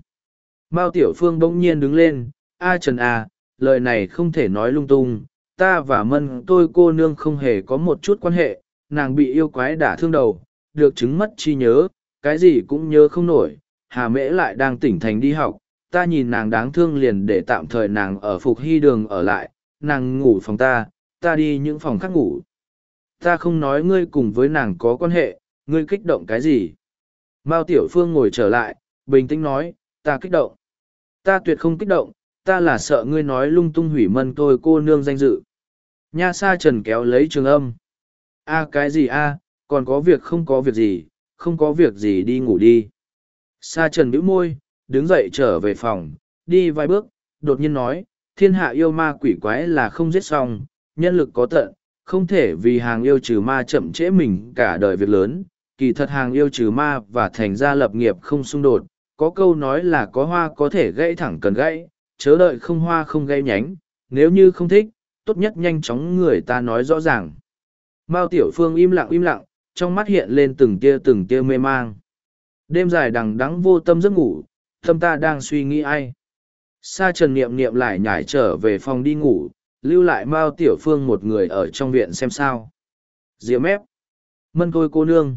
Mao Tiểu Phương bỗng nhiên đứng lên, A Trần A, lời này không thể nói lung tung, ta và mân tôi cô nương không hề có một chút quan hệ, nàng bị yêu quái đả thương đầu, được chứng mất chi nhớ, cái gì cũng nhớ không nổi, Hà Mễ lại đang tỉnh thành đi học, ta nhìn nàng đáng thương liền để tạm thời nàng ở Phục Hy đường ở lại, nàng ngủ phòng ta, ta đi những phòng khác ngủ. Ta không nói ngươi cùng với nàng có quan hệ, ngươi kích động cái gì? Mao Tiểu Phương ngồi trở lại, bình tĩnh nói, ta kích động. Ta tuyệt không kích động, ta là sợ ngươi nói lung tung hủy mân tôi cô nương danh dự. Nha sa trần kéo lấy trường âm. a cái gì a còn có việc không có việc gì, không có việc gì đi ngủ đi. Sa trần bĩu môi, đứng dậy trở về phòng, đi vài bước, đột nhiên nói, thiên hạ yêu ma quỷ quái là không giết xong, nhân lực có tận, không thể vì hàng yêu trừ ma chậm trễ mình cả đời việc lớn, kỳ thật hàng yêu trừ ma và thành gia lập nghiệp không xung đột, có câu nói là có hoa có thể gãy thẳng cần gãy, chớ đợi không hoa không gây nhánh, nếu như không thích, tốt nhất nhanh chóng người ta nói rõ ràng. Mao Tiểu Phương im lặng im lặng, trong mắt hiện lên từng tia từng tia mê mang. Đêm dài đằng đắng vô tâm giấc ngủ, tâm ta đang suy nghĩ ai. Sa trần niệm niệm lại nhảy trở về phòng đi ngủ, lưu lại Mao Tiểu Phương một người ở trong viện xem sao. diễm mép. Mân côi cô nương.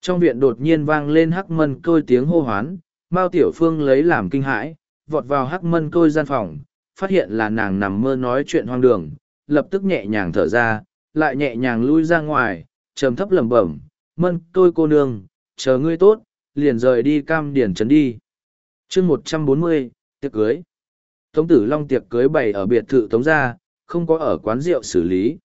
Trong viện đột nhiên vang lên hắc mân côi tiếng hô hoán, Mao Tiểu Phương lấy làm kinh hãi, vọt vào hắc mân côi gian phòng, phát hiện là nàng nằm mơ nói chuyện hoang đường, lập tức nhẹ nhàng thở ra, lại nhẹ nhàng lui ra ngoài, trầm thấp lẩm bẩm, mân tôi cô nương, chờ ngươi tốt, liền rời đi cam điển trấn đi. chương một trăm bốn mươi tiệc cưới. Tống tử long tiệc cưới bày ở biệt thự Tống Gia, không có ở quán rượu xử lý.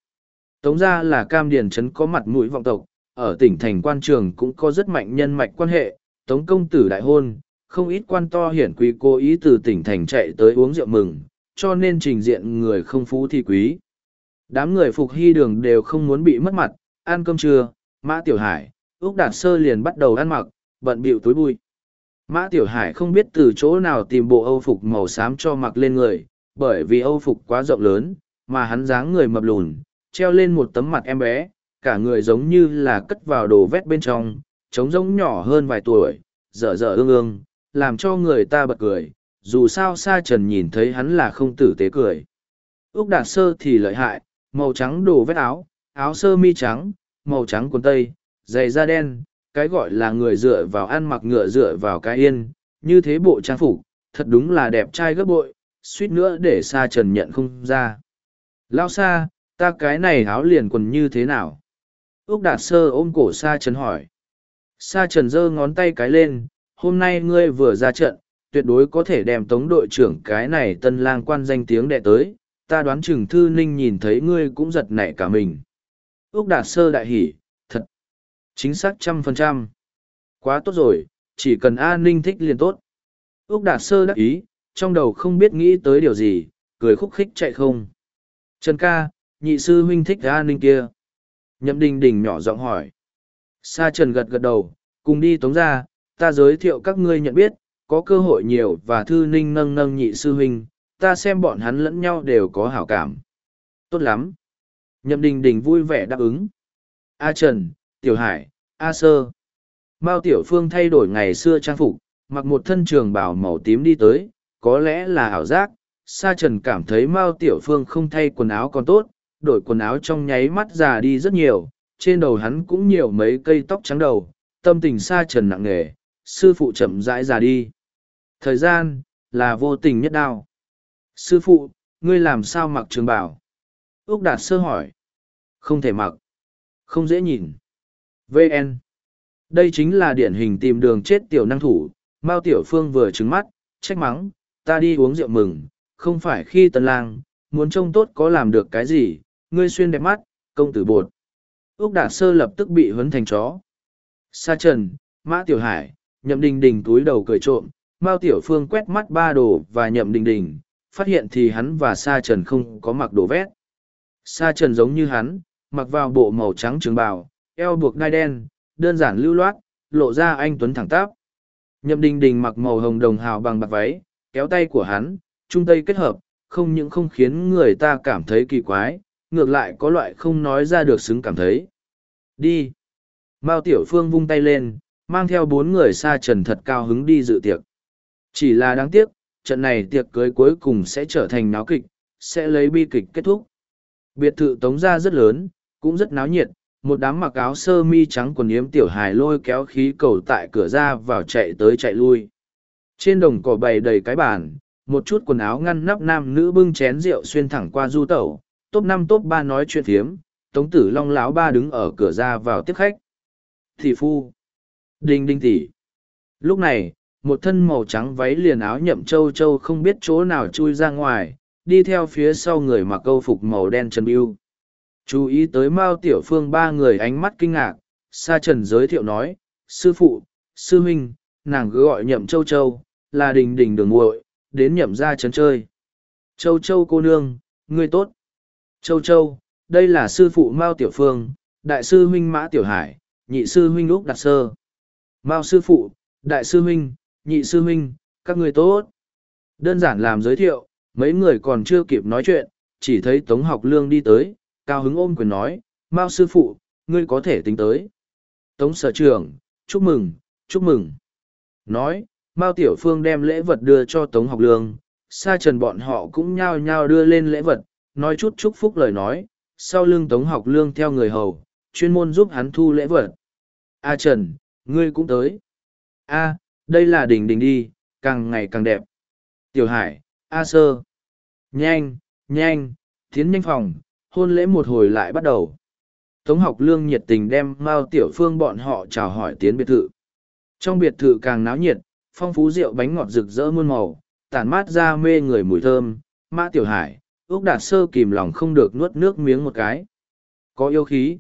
Tống Gia là cam điển trấn có mặt mũi vọng tộc, ở tỉnh thành quan trường cũng có rất mạnh nhân mạch quan hệ, Tống công tử đại hôn, không ít quan to hiển quý cố ý từ tỉnh thành chạy tới uống rượu mừng, cho nên trình diện người không phú thì quý. Đám người phục hy đường đều không muốn bị mất mặt, ăn cơm trưa, Mã Tiểu Hải, Úc Đạt Sơ liền bắt đầu ăn mặc, bận bịu túi bụi. Mã Tiểu Hải không biết từ chỗ nào tìm bộ Âu phục màu xám cho mặc lên người, bởi vì Âu phục quá rộng lớn, mà hắn dáng người mập lùn, treo lên một tấm mặt em bé, cả người giống như là cất vào đồ vét bên trong, trống rỗng nhỏ hơn vài tuổi, dở dở ương ương, làm cho người ta bật cười, dù sao Sa Trần nhìn thấy hắn là không tử tế cười. Úc Đạt Sơ thì lợi hại, màu trắng đồ vét áo, áo sơ mi trắng, màu trắng quần tây, giày da đen, cái gọi là người dựa vào ăn mặc ngựa dựa vào cái yên, như thế bộ trang phục, thật đúng là đẹp trai gấp bội, suýt nữa để Sa Trần nhận không ra. Lao Sa, ta cái này áo liền quần như thế nào? Úc Đạt Sơ ôm cổ Sa Trần hỏi. Sa Trần giơ ngón tay cái lên, hôm nay ngươi vừa ra trận, tuyệt đối có thể đem tống đội trưởng cái này tân lang quan danh tiếng đệ tới, ta đoán chừng thư ninh nhìn thấy ngươi cũng giật nảy cả mình. Úc Đạt Sơ đại hỉ, thật, chính xác trăm phần trăm. Quá tốt rồi, chỉ cần A Ninh thích liền tốt. Úc Đạt Sơ đắc ý, trong đầu không biết nghĩ tới điều gì, cười khúc khích chạy không. Trần ca, nhị sư huynh thích A Ninh kia. Nhậm đình đình nhỏ giọng hỏi. Sa Trần gật gật đầu, cùng đi tống ra, ta giới thiệu các ngươi nhận biết, có cơ hội nhiều và thư ninh nâng nâng nhị sư huynh, ta xem bọn hắn lẫn nhau đều có hảo cảm. Tốt lắm. Nhậm đình đình vui vẻ đáp ứng. A Trần, Tiểu Hải, A Sơ. Mao Tiểu Phương thay đổi ngày xưa trang phục, mặc một thân trường bào màu tím đi tới, có lẽ là ảo giác. Sa Trần cảm thấy Mao Tiểu Phương không thay quần áo còn tốt, đổi quần áo trong nháy mắt già đi rất nhiều, trên đầu hắn cũng nhiều mấy cây tóc trắng đầu, tâm tình Sa Trần nặng nề, sư phụ chậm rãi già đi. Thời gian, là vô tình nhất đao. Sư phụ, ngươi làm sao mặc trường bảo? Úc Đạt sơ hỏi. Không thể mặc. Không dễ nhìn. VN. Đây chính là điển hình tìm đường chết tiểu năng thủ. Mao Tiểu Phương vừa trứng mắt, trách mắng, ta đi uống rượu mừng, không phải khi tần lang, muốn trông tốt có làm được cái gì, ngươi xuyên đẹp mắt, công tử bột. Úc Đạt Sơ lập tức bị huấn thành chó. Sa Trần, Mã Tiểu Hải, Nhậm Đình Đình túi đầu cười trộm, Mao Tiểu Phương quét mắt ba đồ và Nhậm Đình Đình, phát hiện thì hắn và Sa Trần không có mặc đồ vét. Sa Trần giống như hắn, mặc vào bộ màu trắng trường bào, eo buộc đai đen, đơn giản lưu loát, lộ ra anh Tuấn thẳng tắp. Nhậm Đình Đình mặc màu hồng đồng hào bằng bạc váy, kéo tay của hắn, trung tây kết hợp, không những không khiến người ta cảm thấy kỳ quái, ngược lại có loại không nói ra được xứng cảm thấy. Đi! Mao Tiểu Phương vung tay lên, mang theo bốn người xa Trần thật cao hứng đi dự tiệc. Chỉ là đáng tiếc, trận này tiệc cưới cuối cùng sẽ trở thành náo kịch, sẽ lấy bi kịch kết thúc. Biệt thự tống ra rất lớn, cũng rất náo nhiệt, một đám mặc áo sơ mi trắng quần yếm tiểu hài lôi kéo khí cầu tại cửa ra vào chạy tới chạy lui. Trên đồng cỏ bày đầy cái bàn, một chút quần áo ngăn nắp nam nữ bưng chén rượu xuyên thẳng qua du tẩu, top năm top ba nói chuyện thiếm, tống tử long lão ba đứng ở cửa ra vào tiếp khách. Thị phu. Đinh đinh tỷ. Lúc này, một thân màu trắng váy liền áo nhậm châu châu không biết chỗ nào chui ra ngoài, đi theo phía sau người mặc câu phục màu đen trần biêu. Chú ý tới Mao Tiểu Phương ba người ánh mắt kinh ngạc, Sa Trần giới thiệu nói, sư phụ, sư huynh, nàng cứ gọi nhậm châu châu, là đình đình đường muội đến nhậm ra trấn chơi. Châu Châu cô nương, ngươi tốt. Châu Châu, đây là sư phụ Mao Tiểu Phương, đại sư huynh Mã Tiểu Hải, nhị sư huynh Úc Đạt Sơ. Mao sư phụ, đại sư huynh, nhị sư huynh, các người tốt. Đơn giản làm giới thiệu, mấy người còn chưa kịp nói chuyện, chỉ thấy Tống học lương đi tới, cao hứng ôm quyền nói, Mao sư phụ, ngươi có thể tính tới. Tống sở trưởng, chúc mừng, chúc mừng. Nói, Mao Tiểu Phương đem lễ vật đưa cho Tống học lương, sa trần bọn họ cũng nhao nhao đưa lên lễ vật, nói chút chúc phúc lời nói, sau lưng Tống học lương theo người hầu, chuyên môn giúp hắn thu lễ vật. A Trần, ngươi cũng tới. A, đây là đỉnh đỉnh đi, càng ngày càng đẹp. Tiểu Hải, A Sơ. Nhanh, nhanh, tiến nhanh phòng, hôn lễ một hồi lại bắt đầu. Tống học lương nhiệt tình đem Mao Tiểu Phương bọn họ chào hỏi tiến biệt thự. Trong biệt thự càng náo nhiệt, phong phú rượu bánh ngọt rực rỡ muôn màu, tản mát ra mê người mùi thơm. Mã Tiểu Hải, Úc Đạt Sơ kìm lòng không được nuốt nước miếng một cái. Có yêu khí.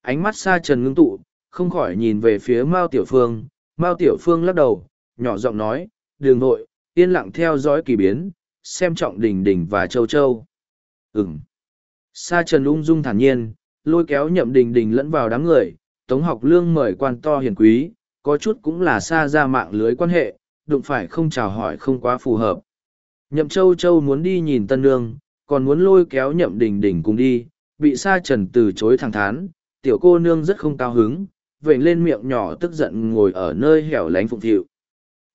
Ánh mắt xa trần ngưng tụ, không khỏi nhìn về phía Mao Tiểu Phương. Mao Tiểu Phương lắc đầu, nhỏ giọng nói, đường nội, yên lặng theo dõi kỳ biến, xem trọng đình đình và châu châu. Ừm. Sa trần ung dung thản nhiên, lôi kéo nhậm đình đình lẫn vào đám người, tống học lương mời quan to hiền quý, có chút cũng là xa ra mạng lưới quan hệ, đụng phải không chào hỏi không quá phù hợp. Nhậm châu châu muốn đi nhìn tân nương, còn muốn lôi kéo nhậm đình đình cùng đi, bị sa trần từ chối thẳng thắn, tiểu cô nương rất không cao hứng, vểnh lên miệng nhỏ tức giận ngồi ở nơi hẻo lánh phụng thịu.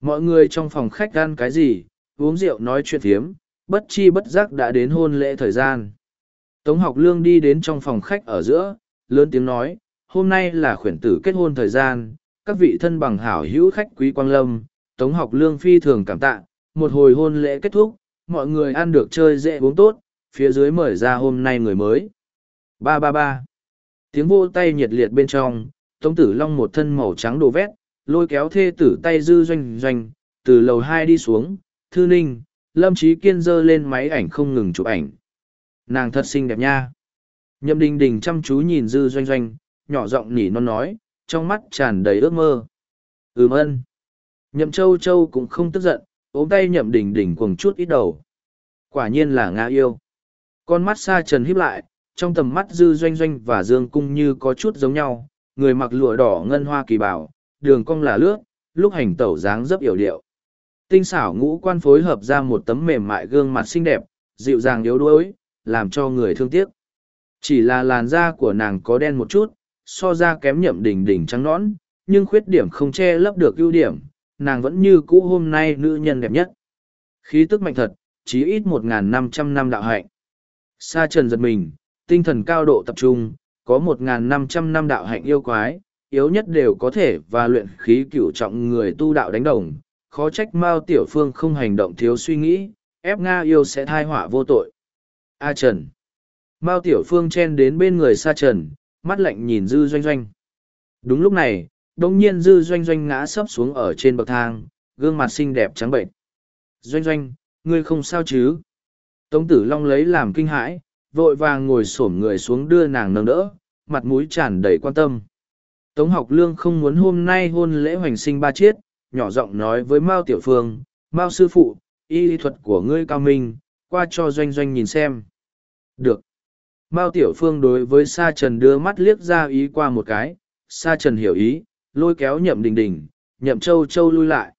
Mọi người trong phòng khách ăn cái gì, uống rượu nói chuyện thiếm, bất chi bất giác đã đến hôn lễ thời gian. Tống học lương đi đến trong phòng khách ở giữa, lớn tiếng nói, hôm nay là khuyển tử kết hôn thời gian, các vị thân bằng hảo hữu khách quý quang lâm, Tống học lương phi thường cảm tạ, một hồi hôn lễ kết thúc, mọi người ăn được chơi dễ uống tốt, phía dưới mời ra hôm nay người mới. Ba ba ba. Tiếng vô tay nhiệt liệt bên trong, Tống tử long một thân màu trắng đồ vét, lôi kéo thê tử tay dư doanh doanh, từ lầu hai đi xuống, thư ninh, lâm trí kiên dơ lên máy ảnh không ngừng chụp ảnh. Nàng thật xinh đẹp nha. Nhậm đình đình chăm chú nhìn dư doanh doanh, nhỏ giọng nỉ non nói, trong mắt tràn đầy ước mơ. Ừm ân. Nhậm châu châu cũng không tức giận, ôm tay nhậm đình đình cuồng chút ít đầu. Quả nhiên là Nga yêu. Con mắt xa trần híp lại, trong tầm mắt dư doanh doanh và dương cung như có chút giống nhau, người mặc lụa đỏ ngân hoa kỳ bảo, đường cong là lướt, lúc hành tẩu dáng dấp yểu điệu. Tinh xảo ngũ quan phối hợp ra một tấm mềm mại gương mặt xinh đẹp, dịu dàng yếu đuối, làm cho người thương tiếc. Chỉ là làn da của nàng có đen một chút, so ra kém nhậm đỉnh đỉnh trắng nõn, nhưng khuyết điểm không che lấp được ưu điểm, nàng vẫn như cũ hôm nay nữ nhân đẹp nhất. Khí tức mạnh thật, chí ít 1.500 năm đạo hạnh. Sa trần giật mình, tinh thần cao độ tập trung, có 1.500 năm đạo hạnh yêu quái, yếu nhất đều có thể và luyện khí cửu trọng người tu đạo đánh đồng. Khó trách Mao Tiểu Phương không hành động thiếu suy nghĩ, ép Nga yêu sẽ thai họa vô tội. A Trần. Mao Tiểu Phương chen đến bên người Sa Trần, mắt lạnh nhìn Dư Doanh Doanh. Đúng lúc này, đông nhiên Dư Doanh Doanh ngã sấp xuống ở trên bậc thang, gương mặt xinh đẹp trắng bệnh. Doanh Doanh, ngươi không sao chứ? Tống Tử Long lấy làm kinh hãi, vội vàng ngồi xổm người xuống đưa nàng nâng đỡ, mặt mũi tràn đầy quan tâm. Tống học lương không muốn hôm nay hôn lễ hoành sinh ba chiết, nhỏ giọng nói với Mao Tiểu Phương, Mao sư phụ, y lý thuật của ngươi cao minh, qua cho doanh doanh nhìn xem. Được. Mao Tiểu Phương đối với Sa Trần đưa mắt liếc ra ý qua một cái, Sa Trần hiểu ý, lôi kéo nhậm đình đình, nhậm châu châu lui lại.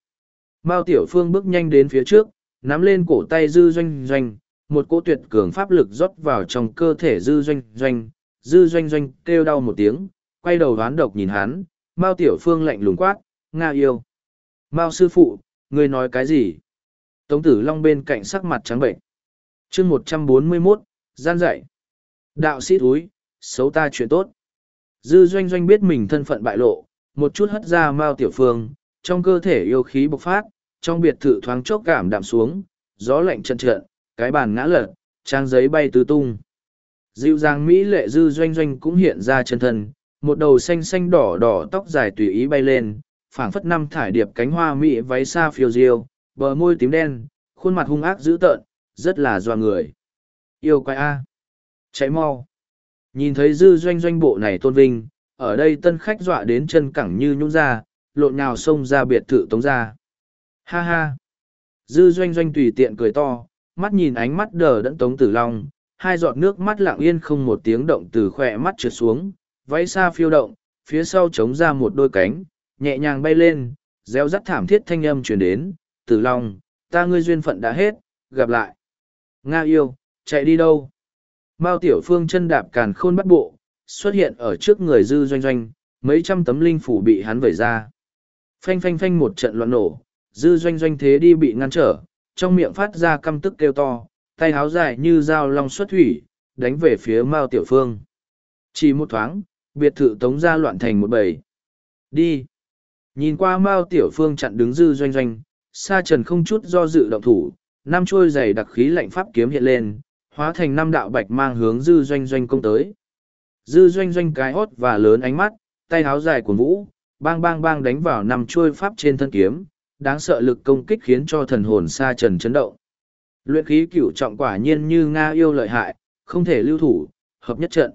Mao Tiểu Phương bước nhanh đến phía trước, nắm lên cổ tay dư doanh doanh, một cỗ tuyệt cường pháp lực rót vào trong cơ thể dư doanh doanh, dư doanh doanh kêu đau một tiếng, quay đầu đoán độc nhìn hắn, Mao Tiểu Phương lạnh lùng quát, Nga yêu. Mao sư phụ, ngươi nói cái gì? Tống tử long bên cạnh sắc mặt trắng bệnh chương một trăm bốn mươi mốt gian dạy đạo sĩ túi, xấu ta chuyện tốt dư doanh doanh biết mình thân phận bại lộ một chút hất ra mao tiểu phương trong cơ thể yêu khí bộc phát trong biệt thự thoáng chốc cảm đạm xuống gió lạnh trận trận cái bàn ngã lật trang giấy bay tứ tung dịu dàng mỹ lệ dư doanh doanh cũng hiện ra chân thân một đầu xanh xanh đỏ đỏ tóc dài tùy ý bay lên phảng phất năm thải điệp cánh hoa mỹ váy xa phiêu diêu bờ môi tím đen khuôn mặt hung ác dữ tợn rất là doa người. Yêu quái A. Cháy mau. Nhìn thấy dư doanh doanh bộ này tôn vinh, ở đây tân khách dọa đến chân cẳng như nhũng ra, lộn nhào xông ra biệt thự tống ra. Ha ha. Dư doanh doanh tùy tiện cười to, mắt nhìn ánh mắt đờ đẫn tống tử long, hai giọt nước mắt lặng yên không một tiếng động từ khỏe mắt trượt xuống, váy xa phiêu động, phía sau chống ra một đôi cánh, nhẹ nhàng bay lên reo rắt thảm thiết thanh âm truyền đến, tử long, ta ngươi duyên phận đã hết, gặp lại. Nga yêu, chạy đi đâu? Mao tiểu phương chân đạp càn khôn bắt bộ, xuất hiện ở trước người dư doanh doanh, mấy trăm tấm linh phủ bị hắn vẩy ra. Phanh phanh phanh một trận loạn nổ, dư doanh doanh thế đi bị ngăn trở trong miệng phát ra căm tức kêu to, tay háo dài như dao long xuất thủy, đánh về phía mao tiểu phương. Chỉ một thoáng, biệt thự tống ra loạn thành một bầy. Đi. Nhìn qua mao tiểu phương chặn đứng dư doanh doanh, sa trần không chút do dự động thủ, năm trôi dày đặc khí lạnh pháp kiếm hiện lên, hóa thành năm đạo bạch mang hướng dư doanh doanh công tới. Dư doanh doanh cái hót và lớn ánh mắt, tay háo dài của vũ, bang bang bang đánh vào năm trôi pháp trên thân kiếm đáng sợ lực công kích khiến cho thần hồn sa trần chấn động. Luyện khí cửu trọng quả nhiên như nga yêu lợi hại, không thể lưu thủ, hợp nhất trận.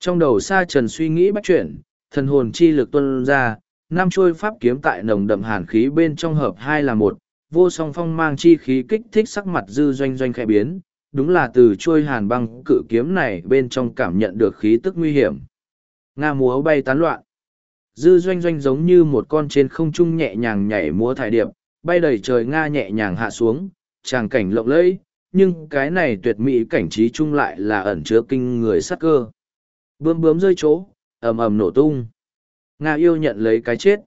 Trong đầu sa trần suy nghĩ bắt chuyển, thần hồn chi lực tuân ra, năm trôi pháp kiếm tại nồng đậm hàn khí bên trong hợp hai là một, vô song phong mang chi khí kích thích sắc mặt dư doanh doanh khẽ biến, đúng là từ trôi hàn băng cự kiếm này bên trong cảm nhận được khí tức nguy hiểm. Nga múa bay tán loạn dư doanh doanh giống như một con trên không trung nhẹ nhàng nhảy múa thải điệp, bay đầy trời nga nhẹ nhàng hạ xuống, tràng cảnh lộng lẫy, nhưng cái này tuyệt mỹ cảnh trí chung lại là ẩn chứa kinh người sắc cơ. Bướm bướm rơi chỗ, ầm ầm nổ tung. Nga yêu nhận lấy cái chết.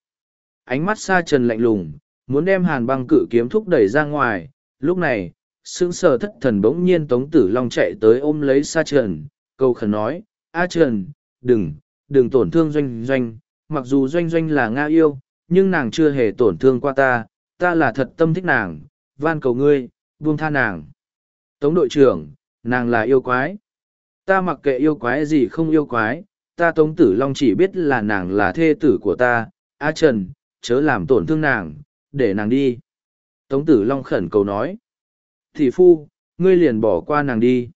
Ánh mắt xa trần lạnh lùng, muốn đem hàn băng cự kiếm thúc đẩy ra ngoài. Lúc này, sững sờ thất thần bỗng nhiên tống tử long chạy tới ôm lấy sa trần câu khẩn nói, a trần, đừng đừng tổn thương doanh doanh mặc dù doanh doanh là nga yêu, nhưng nàng chưa hề tổn thương qua ta ta là thật tâm thích nàng, van cầu ngươi, buông tha nàng. Tống đội trưởng, nàng là yêu quái. Ta mặc kệ yêu quái gì không yêu quái, ta tống tử long chỉ biết là nàng là thê tử của ta. A trần, chớ làm tổn thương nàng, để nàng đi. Tống tử long khẩn cầu nói. Thị phu, ngươi liền bỏ qua nàng đi.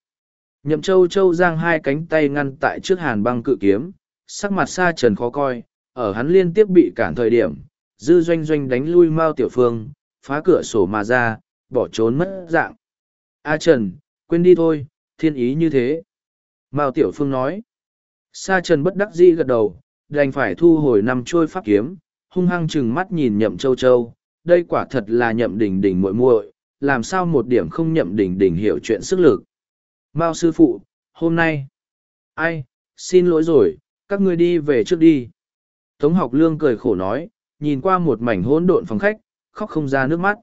Nhậm châu châu giang hai cánh tay ngăn tại trước hàn băng cự kiếm, sắc mặt xa trần khó coi ở hắn liên tiếp bị cản thời điểm, dư doanh doanh đánh lui mao tiểu phương, phá cửa sổ mà ra, bỏ trốn mất dạng. A à trần, quên đi thôi, thiên ý như thế. Mao tiểu phương nói. Sa trần bất đắc dĩ gật đầu, đành phải thu hồi năm trôi pháp kiếm, hung hăng chừng mắt nhìn nhậm châu châu. Đây quả thật là nhậm đỉnh đỉnh muội muội, làm sao một điểm không nhậm đỉnh đỉnh hiểu chuyện sức lực. Mao sư phụ, hôm nay. Ai, xin lỗi rồi, các ngươi đi về trước đi tống học lương cười khổ nói, nhìn qua một mảnh hỗn độn phòng khách, khóc không ra nước mắt.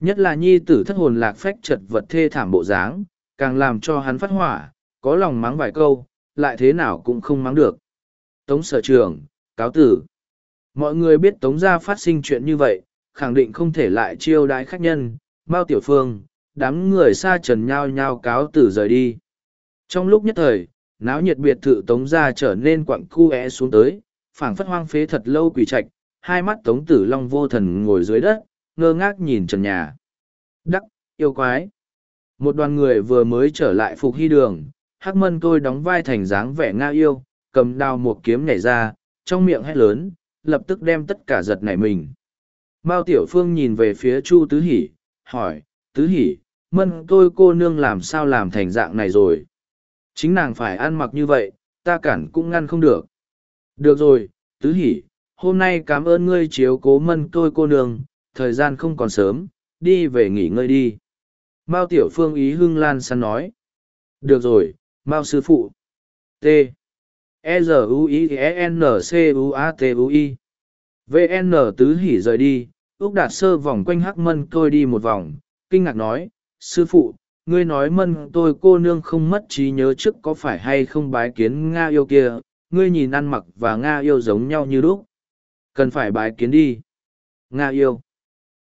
Nhất là nhi tử thất hồn lạc phách chật vật thê thảm bộ dáng, càng làm cho hắn phát hỏa, có lòng mắng vài câu, lại thế nào cũng không mắng được. Tống sở trường, cáo tử. Mọi người biết tống gia phát sinh chuyện như vậy, khẳng định không thể lại chiêu đãi khách nhân, mao tiểu phương, đám người xa trần nhao nhao cáo tử rời đi. Trong lúc nhất thời, náo nhiệt biệt thự tống gia trở nên quặng cu é xuống tới phảng phất hoang phế thật lâu quỷ trạch, hai mắt tống tử long vô thần ngồi dưới đất, ngơ ngác nhìn trần nhà. Đắc, yêu quái. Một đoàn người vừa mới trở lại phục hy đường, hắc mân tôi đóng vai thành dáng vẻ nga yêu, cầm đao một kiếm nhảy ra, trong miệng hét lớn, lập tức đem tất cả giật nảy mình. Mao tiểu phương nhìn về phía chu tứ hỉ hỏi, tứ hỉ mân tôi cô nương làm sao làm thành dạng này rồi? Chính nàng phải ăn mặc như vậy, ta cản cũng ngăn không được được rồi, tứ hỉ hôm nay cảm ơn ngươi chiếu cố mân tôi cô nương, thời gian không còn sớm, đi về nghỉ ngơi đi. Mao tiểu phương ý hưng lan săn nói. Được rồi, mao sư phụ. T. E r u i e n c u a t u i. Vn tứ hỉ rời đi, Úc đạt sơ vòng quanh hắc mân tôi đi một vòng, kinh ngạc nói, sư phụ, ngươi nói mân tôi cô nương không mất trí nhớ trước có phải hay không bái kiến nga yêu kia ngươi nhìn ăn mặc và nga yêu giống nhau như lúc cần phải bái kiến đi. Nga yêu.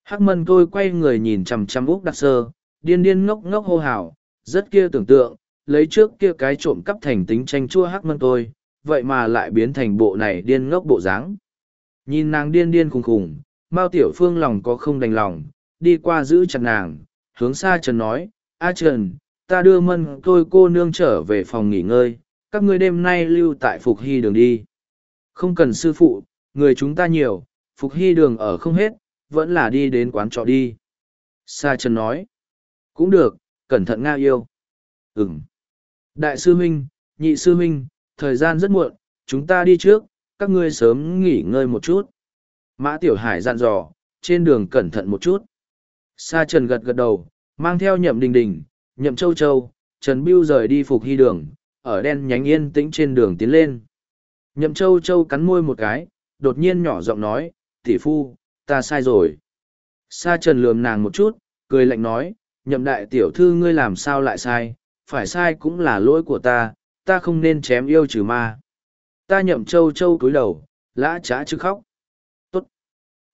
Hắc mân tôi quay người nhìn chằm chằm úc đặc sơ, điên điên ngốc ngốc hô hào, rất kia tưởng tượng, lấy trước kia cái trộm cắp thành tính tranh chua hắc mân tôi vậy mà lại biến thành bộ này điên ngốc bộ dáng. Nhìn nàng điên điên khùng khùng, mao tiểu phương lòng có không đành lòng, đi qua giữ chặt nàng, hướng xa trần nói, a trần, ta đưa mân tôi cô nương trở về phòng nghỉ ngơi các ngươi đêm nay lưu tại phục hy đường đi không cần sư phụ người chúng ta nhiều phục hy đường ở không hết vẫn là đi đến quán trọ đi sa trần nói cũng được cẩn thận Nga yêu. Ừm. Đại sư huynh, nhị sư huynh, thời gian rất muộn, chúng ta đi trước, các ngươi sớm nghỉ ngơi một chút. Mã Tiểu Hải dặn dò, trên đường cẩn thận một chút. Sa Trần gật gật đầu, mang theo nhậm đình đình, nhậm châu châu, Trần Biêu rời đi phục hy đường, ở đen nhánh yên tĩnh trên đường tiến lên. Nhậm châu châu cắn môi một cái, đột nhiên nhỏ giọng nói, tỷ phu, ta sai rồi. Sa Trần lườm nàng một chút, cười lạnh nói, nhậm đại tiểu thư ngươi làm sao lại sai, phải sai cũng là lỗi của ta, ta không nên chém yêu trừ ma. Ta nhậm châu châu cúi đầu, lã trá chứ khóc. Tốt.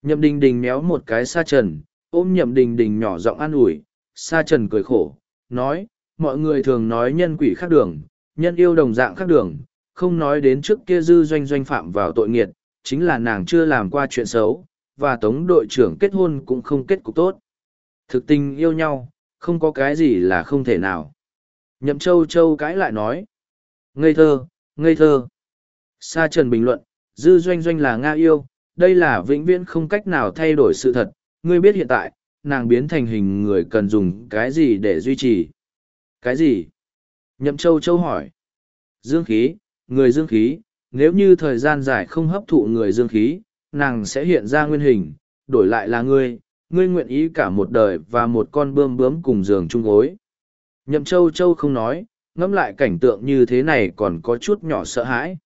Nhậm đình đình méo một cái sa trần, ôm nhậm đình đình nhỏ giọng an ủi, sa trần cười khổ, nói, mọi người thường nói nhân quỷ khác đường, nhân yêu đồng dạng khác đường, không nói đến trước kia dư doanh doanh phạm vào tội nghiệt, chính là nàng chưa làm qua chuyện xấu, và tống đội trưởng kết hôn cũng không kết cục tốt. Thực tình yêu nhau, không có cái gì là không thể nào. Nhậm châu châu cãi lại nói. Ngây thơ, ngây thơ. Sa trần bình luận, dư doanh doanh là Nga yêu, đây là vĩnh viễn không cách nào thay đổi sự thật. Ngươi biết hiện tại, nàng biến thành hình người cần dùng cái gì để duy trì. Cái gì? Nhậm châu châu hỏi. Dương khí, người dương khí, nếu như thời gian dài không hấp thụ người dương khí, nàng sẽ hiện ra nguyên hình, đổi lại là ngươi, ngươi nguyện ý cả một đời và một con bươm bướm cùng giường chung gối. Nhậm châu châu không nói, ngẫm lại cảnh tượng như thế này còn có chút nhỏ sợ hãi.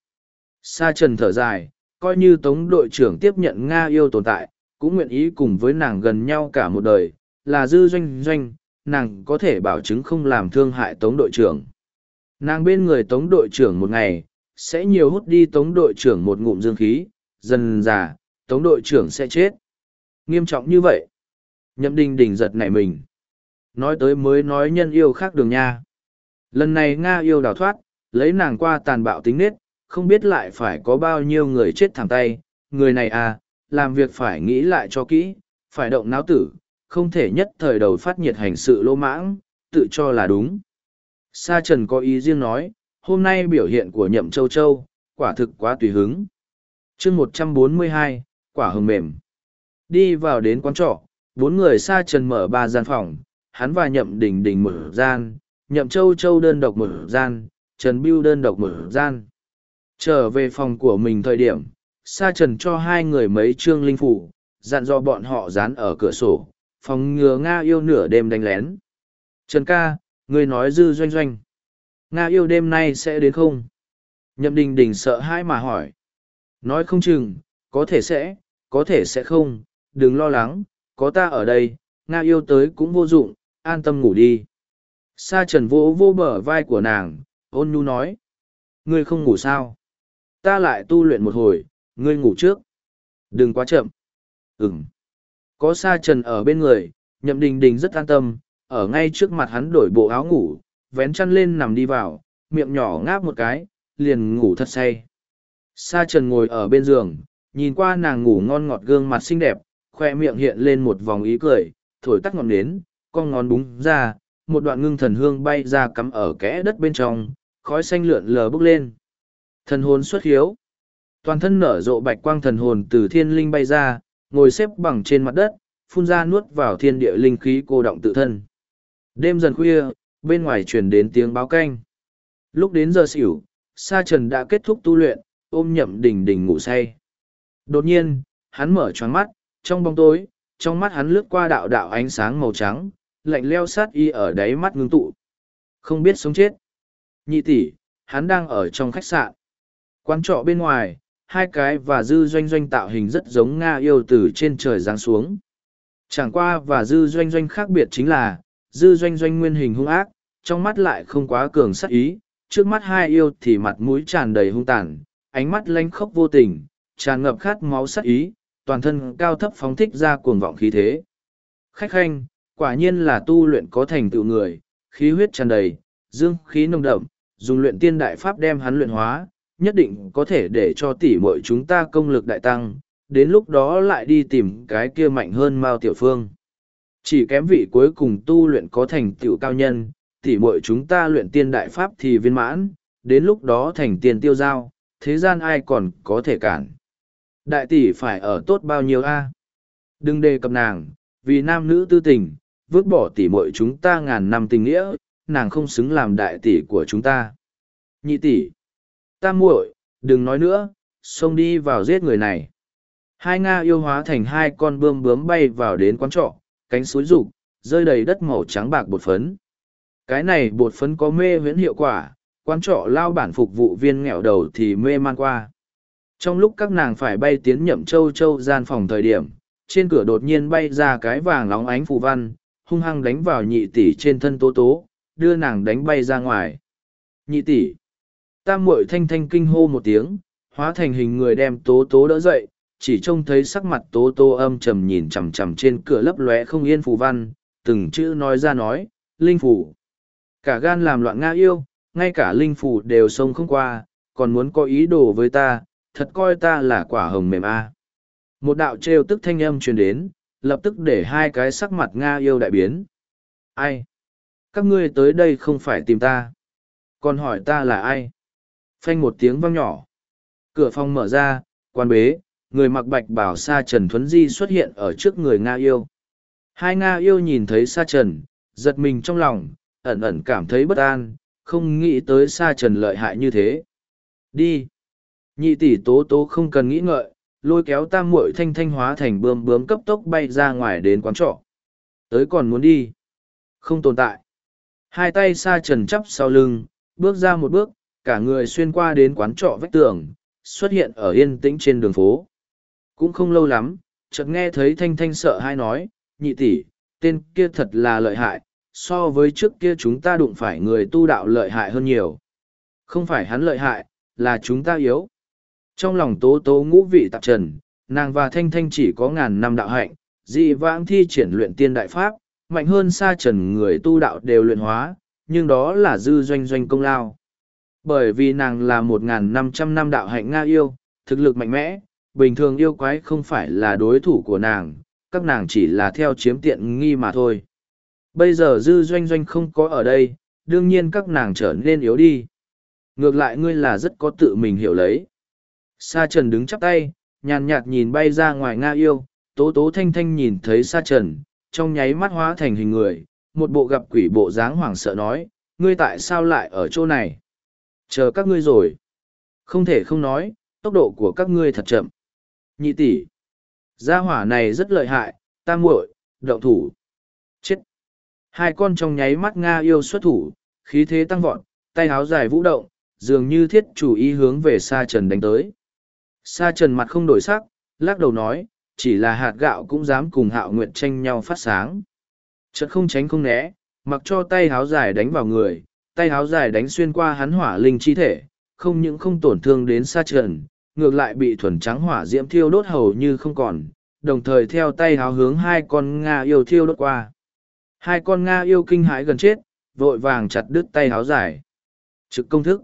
Sa trần thở dài, coi như tống đội trưởng tiếp nhận Nga yêu tồn tại, cũng nguyện ý cùng với nàng gần nhau cả một đời, là dư doanh doanh, nàng có thể bảo chứng không làm thương hại tống đội trưởng. Nàng bên người tống đội trưởng một ngày, sẽ nhiều hút đi tống đội trưởng một ngụm dương khí, dần già, tống đội trưởng sẽ chết. Nghiêm trọng như vậy. Nhậm đình đình giật nảy mình. Nói tới mới nói nhân yêu khác đường nha. Lần này Nga yêu đào thoát, lấy nàng qua tàn bạo tính nết, không biết lại phải có bao nhiêu người chết thẳng tay. Người này à, làm việc phải nghĩ lại cho kỹ, phải động não tử, không thể nhất thời đầu phát nhiệt hành sự lô mãng, tự cho là đúng. Sa Trần có ý riêng nói, hôm nay biểu hiện của nhậm châu châu, quả thực quá tùy hứng. chương một trăm bốn mươi hai, quả hồng mềm. Đi vào đến quán trọ, bốn người Sa Trần mở ba gian phòng, hắn và nhậm đình đình mở gian, nhậm châu châu đơn độc mở gian, Trần Biêu đơn độc mở gian. Trở về phòng của mình thời điểm, Sa Trần cho hai người mấy trương linh phủ, dặn dò bọn họ dán ở cửa sổ, phòng ngừa Nga yêu nửa đêm đánh lén. Trần ca, người nói dư doanh doanh. Nga yêu đêm nay sẽ đến không? Nhậm đình đình sợ hãi mà hỏi. Nói không chừng, có thể sẽ, có thể sẽ không, đừng lo lắng, có ta ở đây, Nga yêu tới cũng vô dụng, an tâm ngủ đi. Sa trần vỗ vô bờ vai của nàng, ôn nhu nói. Ngươi không ngủ sao? Ta lại tu luyện một hồi, ngươi ngủ trước. Đừng quá chậm. Ừm. Có sa trần ở bên người, nhậm đình đình rất an tâm, ở ngay trước mặt hắn đổi bộ áo ngủ, vén chăn lên nằm đi vào, miệng nhỏ ngáp một cái, liền ngủ thật say. Sa trần ngồi ở bên giường, nhìn qua nàng ngủ ngon ngọt gương mặt xinh đẹp, khoe miệng hiện lên một vòng ý cười, thổi tắt ngọn nến, con ngón búng ra, một đoạn ngưng thần hương bay ra cắm ở kẽ đất bên trong, khói xanh lượn lờ bốc lên. Thần hồn xuất hiếu. Toàn thân nở rộ bạch quang thần hồn từ thiên linh bay ra, ngồi xếp bằng trên mặt đất, phun ra nuốt vào thiên địa linh khí cô động tự thân. Đêm dần khuya, bên ngoài truyền đến tiếng báo canh. Lúc đến giờ xỉu, Sa Trần đã kết thúc tu luyện, ôm nhậm đỉnh đỉnh ngủ say. Đột nhiên, hắn mở choáng mắt, trong bóng tối, trong mắt hắn lướt qua đạo đạo ánh sáng màu trắng, lạnh leo sát y ở đáy mắt ngưng tụ. Không biết sống chết. Nhị tỷ, hắn đang ở trong khách sạn. Quán trọ bên ngoài, hai cái và dư doanh doanh tạo hình rất giống Nga yêu từ trên trời giáng xuống. Chẳng qua và dư doanh doanh khác biệt chính là, dư doanh doanh nguyên hình hung ác, trong mắt lại không quá cường sắc ý, trước mắt hai yêu thì mặt mũi tràn đầy hung tàn, ánh mắt lanh khốc vô tình, tràn ngập khát máu sắc ý, toàn thân cao thấp phóng thích ra cuồng vọng khí thế. Khách khanh, quả nhiên là tu luyện có thành tựu người, khí huyết tràn đầy, dương khí nồng đậm, dùng luyện tiên đại pháp đem hắn luyện hóa, nhất định có thể để cho tỷ muội chúng ta công lực đại tăng, đến lúc đó lại đi tìm cái kia mạnh hơn Mao Tiểu Phương. Chỉ kém vị cuối cùng tu luyện có thành tựu cao nhân, tỷ muội chúng ta luyện tiên đại pháp thì viên mãn, đến lúc đó thành tiền tiêu giao, thế gian ai còn có thể cản. Đại tỷ phải ở tốt bao nhiêu a? Đừng đề cập nàng, vì nam nữ tư tình, vứt bỏ tỉ muội chúng ta ngàn năm tình nghĩa, nàng không xứng làm đại tỷ của chúng ta. Nhị tỷ, tam muội, đừng nói nữa, xông đi vào giết người này. Hai Nga yêu hóa thành hai con bươm bướm bay vào đến quán trọ, cánh suối rụng, rơi đầy đất màu trắng bạc bột phấn. Cái này bột phấn có mê huyễn hiệu quả, quan trọ lao bản phục vụ viên nghèo đầu thì mê man qua. Trong lúc các nàng phải bay tiến nhậm châu châu gian phòng thời điểm, trên cửa đột nhiên bay ra cái vàng lóng ánh phù văn, hung hăng đánh vào nhị tỷ trên thân tố tố, đưa nàng đánh bay ra ngoài. Nhị tỷ, tam muội thanh thanh kinh hô một tiếng, hóa thành hình người đem tố tố đỡ dậy, chỉ trông thấy sắc mặt tố tô âm trầm nhìn chằm chằm trên cửa lấp lóe không yên phù văn, từng chữ nói ra nói, linh phủ. Cả gan làm loạn nga yêu, ngay cả linh phủ đều xông không qua, còn muốn có ý đồ với ta, thật coi ta là quả hồng mềm a. Một đạo trêu tức thanh âm truyền đến, lập tức để hai cái sắc mặt Nga yêu đại biến. Ai? Các ngươi tới đây không phải tìm ta. Còn hỏi ta là ai? Phanh một tiếng vang nhỏ. Cửa phòng mở ra, quan bế, người mặc bạch bảo sa trần thuấn di xuất hiện ở trước người Nga yêu. Hai Nga yêu nhìn thấy sa trần, giật mình trong lòng, ẩn ẩn cảm thấy bất an, không nghĩ tới sa trần lợi hại như thế. Đi! Nhị tỷ tố tố không cần nghĩ ngợi, lôi kéo tam muội thanh thanh hóa thành bươm bướm cấp tốc bay ra ngoài đến quán trọ. Tới còn muốn đi. Không tồn tại. Hai tay sa trần chắp sau lưng, bước ra một bước, cả người xuyên qua đến quán trọ vách tường, xuất hiện ở yên tĩnh trên đường phố. Cũng không lâu lắm, chợt nghe thấy thanh thanh sợ hai nói, nhị tỷ, tên kia thật là lợi hại, so với trước kia chúng ta đụng phải người tu đạo lợi hại hơn nhiều. Không phải hắn lợi hại, là chúng ta yếu. Trong lòng tố tố ngũ vị tạp trần, nàng và thanh thanh chỉ có ngàn năm đạo hạnh, dị vãng thi triển luyện tiên đại pháp, mạnh hơn xa trần người tu đạo đều luyện hóa, nhưng đó là dư doanh doanh công lao. Bởi vì nàng là một ngàn năm trăm năm đạo hạnh Nga yêu, thực lực mạnh mẽ, bình thường yêu quái không phải là đối thủ của nàng, các nàng chỉ là theo chiếm tiện nghi mà thôi. Bây giờ dư doanh doanh không có ở đây, đương nhiên các nàng trở nên yếu đi. Ngược lại ngươi là rất có tự mình hiểu lấy. Sa trần đứng chắp tay, nhàn nhạt nhìn bay ra ngoài Nga yêu, tố tố thanh thanh nhìn thấy sa trần, trong nháy mắt hóa thành hình người, một bộ gặp quỷ bộ dáng hoảng sợ nói, ngươi tại sao lại ở chỗ này? Chờ các ngươi rồi. Không thể không nói, tốc độ của các ngươi thật chậm. Nhị tỷ, gia hỏa này rất lợi hại, ta muội, đậu thủ. Chết. Hai con trong nháy mắt Nga yêu xuất thủ, khí thế tăng vọt, tay háo dài vũ động, dường như thiết chủ ý hướng về sa trần đánh tới. Sa trần mặt không đổi sắc, lắc đầu nói, chỉ là hạt gạo cũng dám cùng hạo nguyện tranh nhau phát sáng. Chợt không tránh không né, mặc cho tay háo dài đánh vào người, tay háo dài đánh xuyên qua hắn hỏa linh chi thể, không những không tổn thương đến sa trần, ngược lại bị thuần trắng hỏa diễm thiêu đốt hầu như không còn, đồng thời theo tay háo hướng hai con Nga yêu thiêu đốt qua. Hai con Nga yêu kinh hãi gần chết, vội vàng chặt đứt tay háo giải. Trực công thức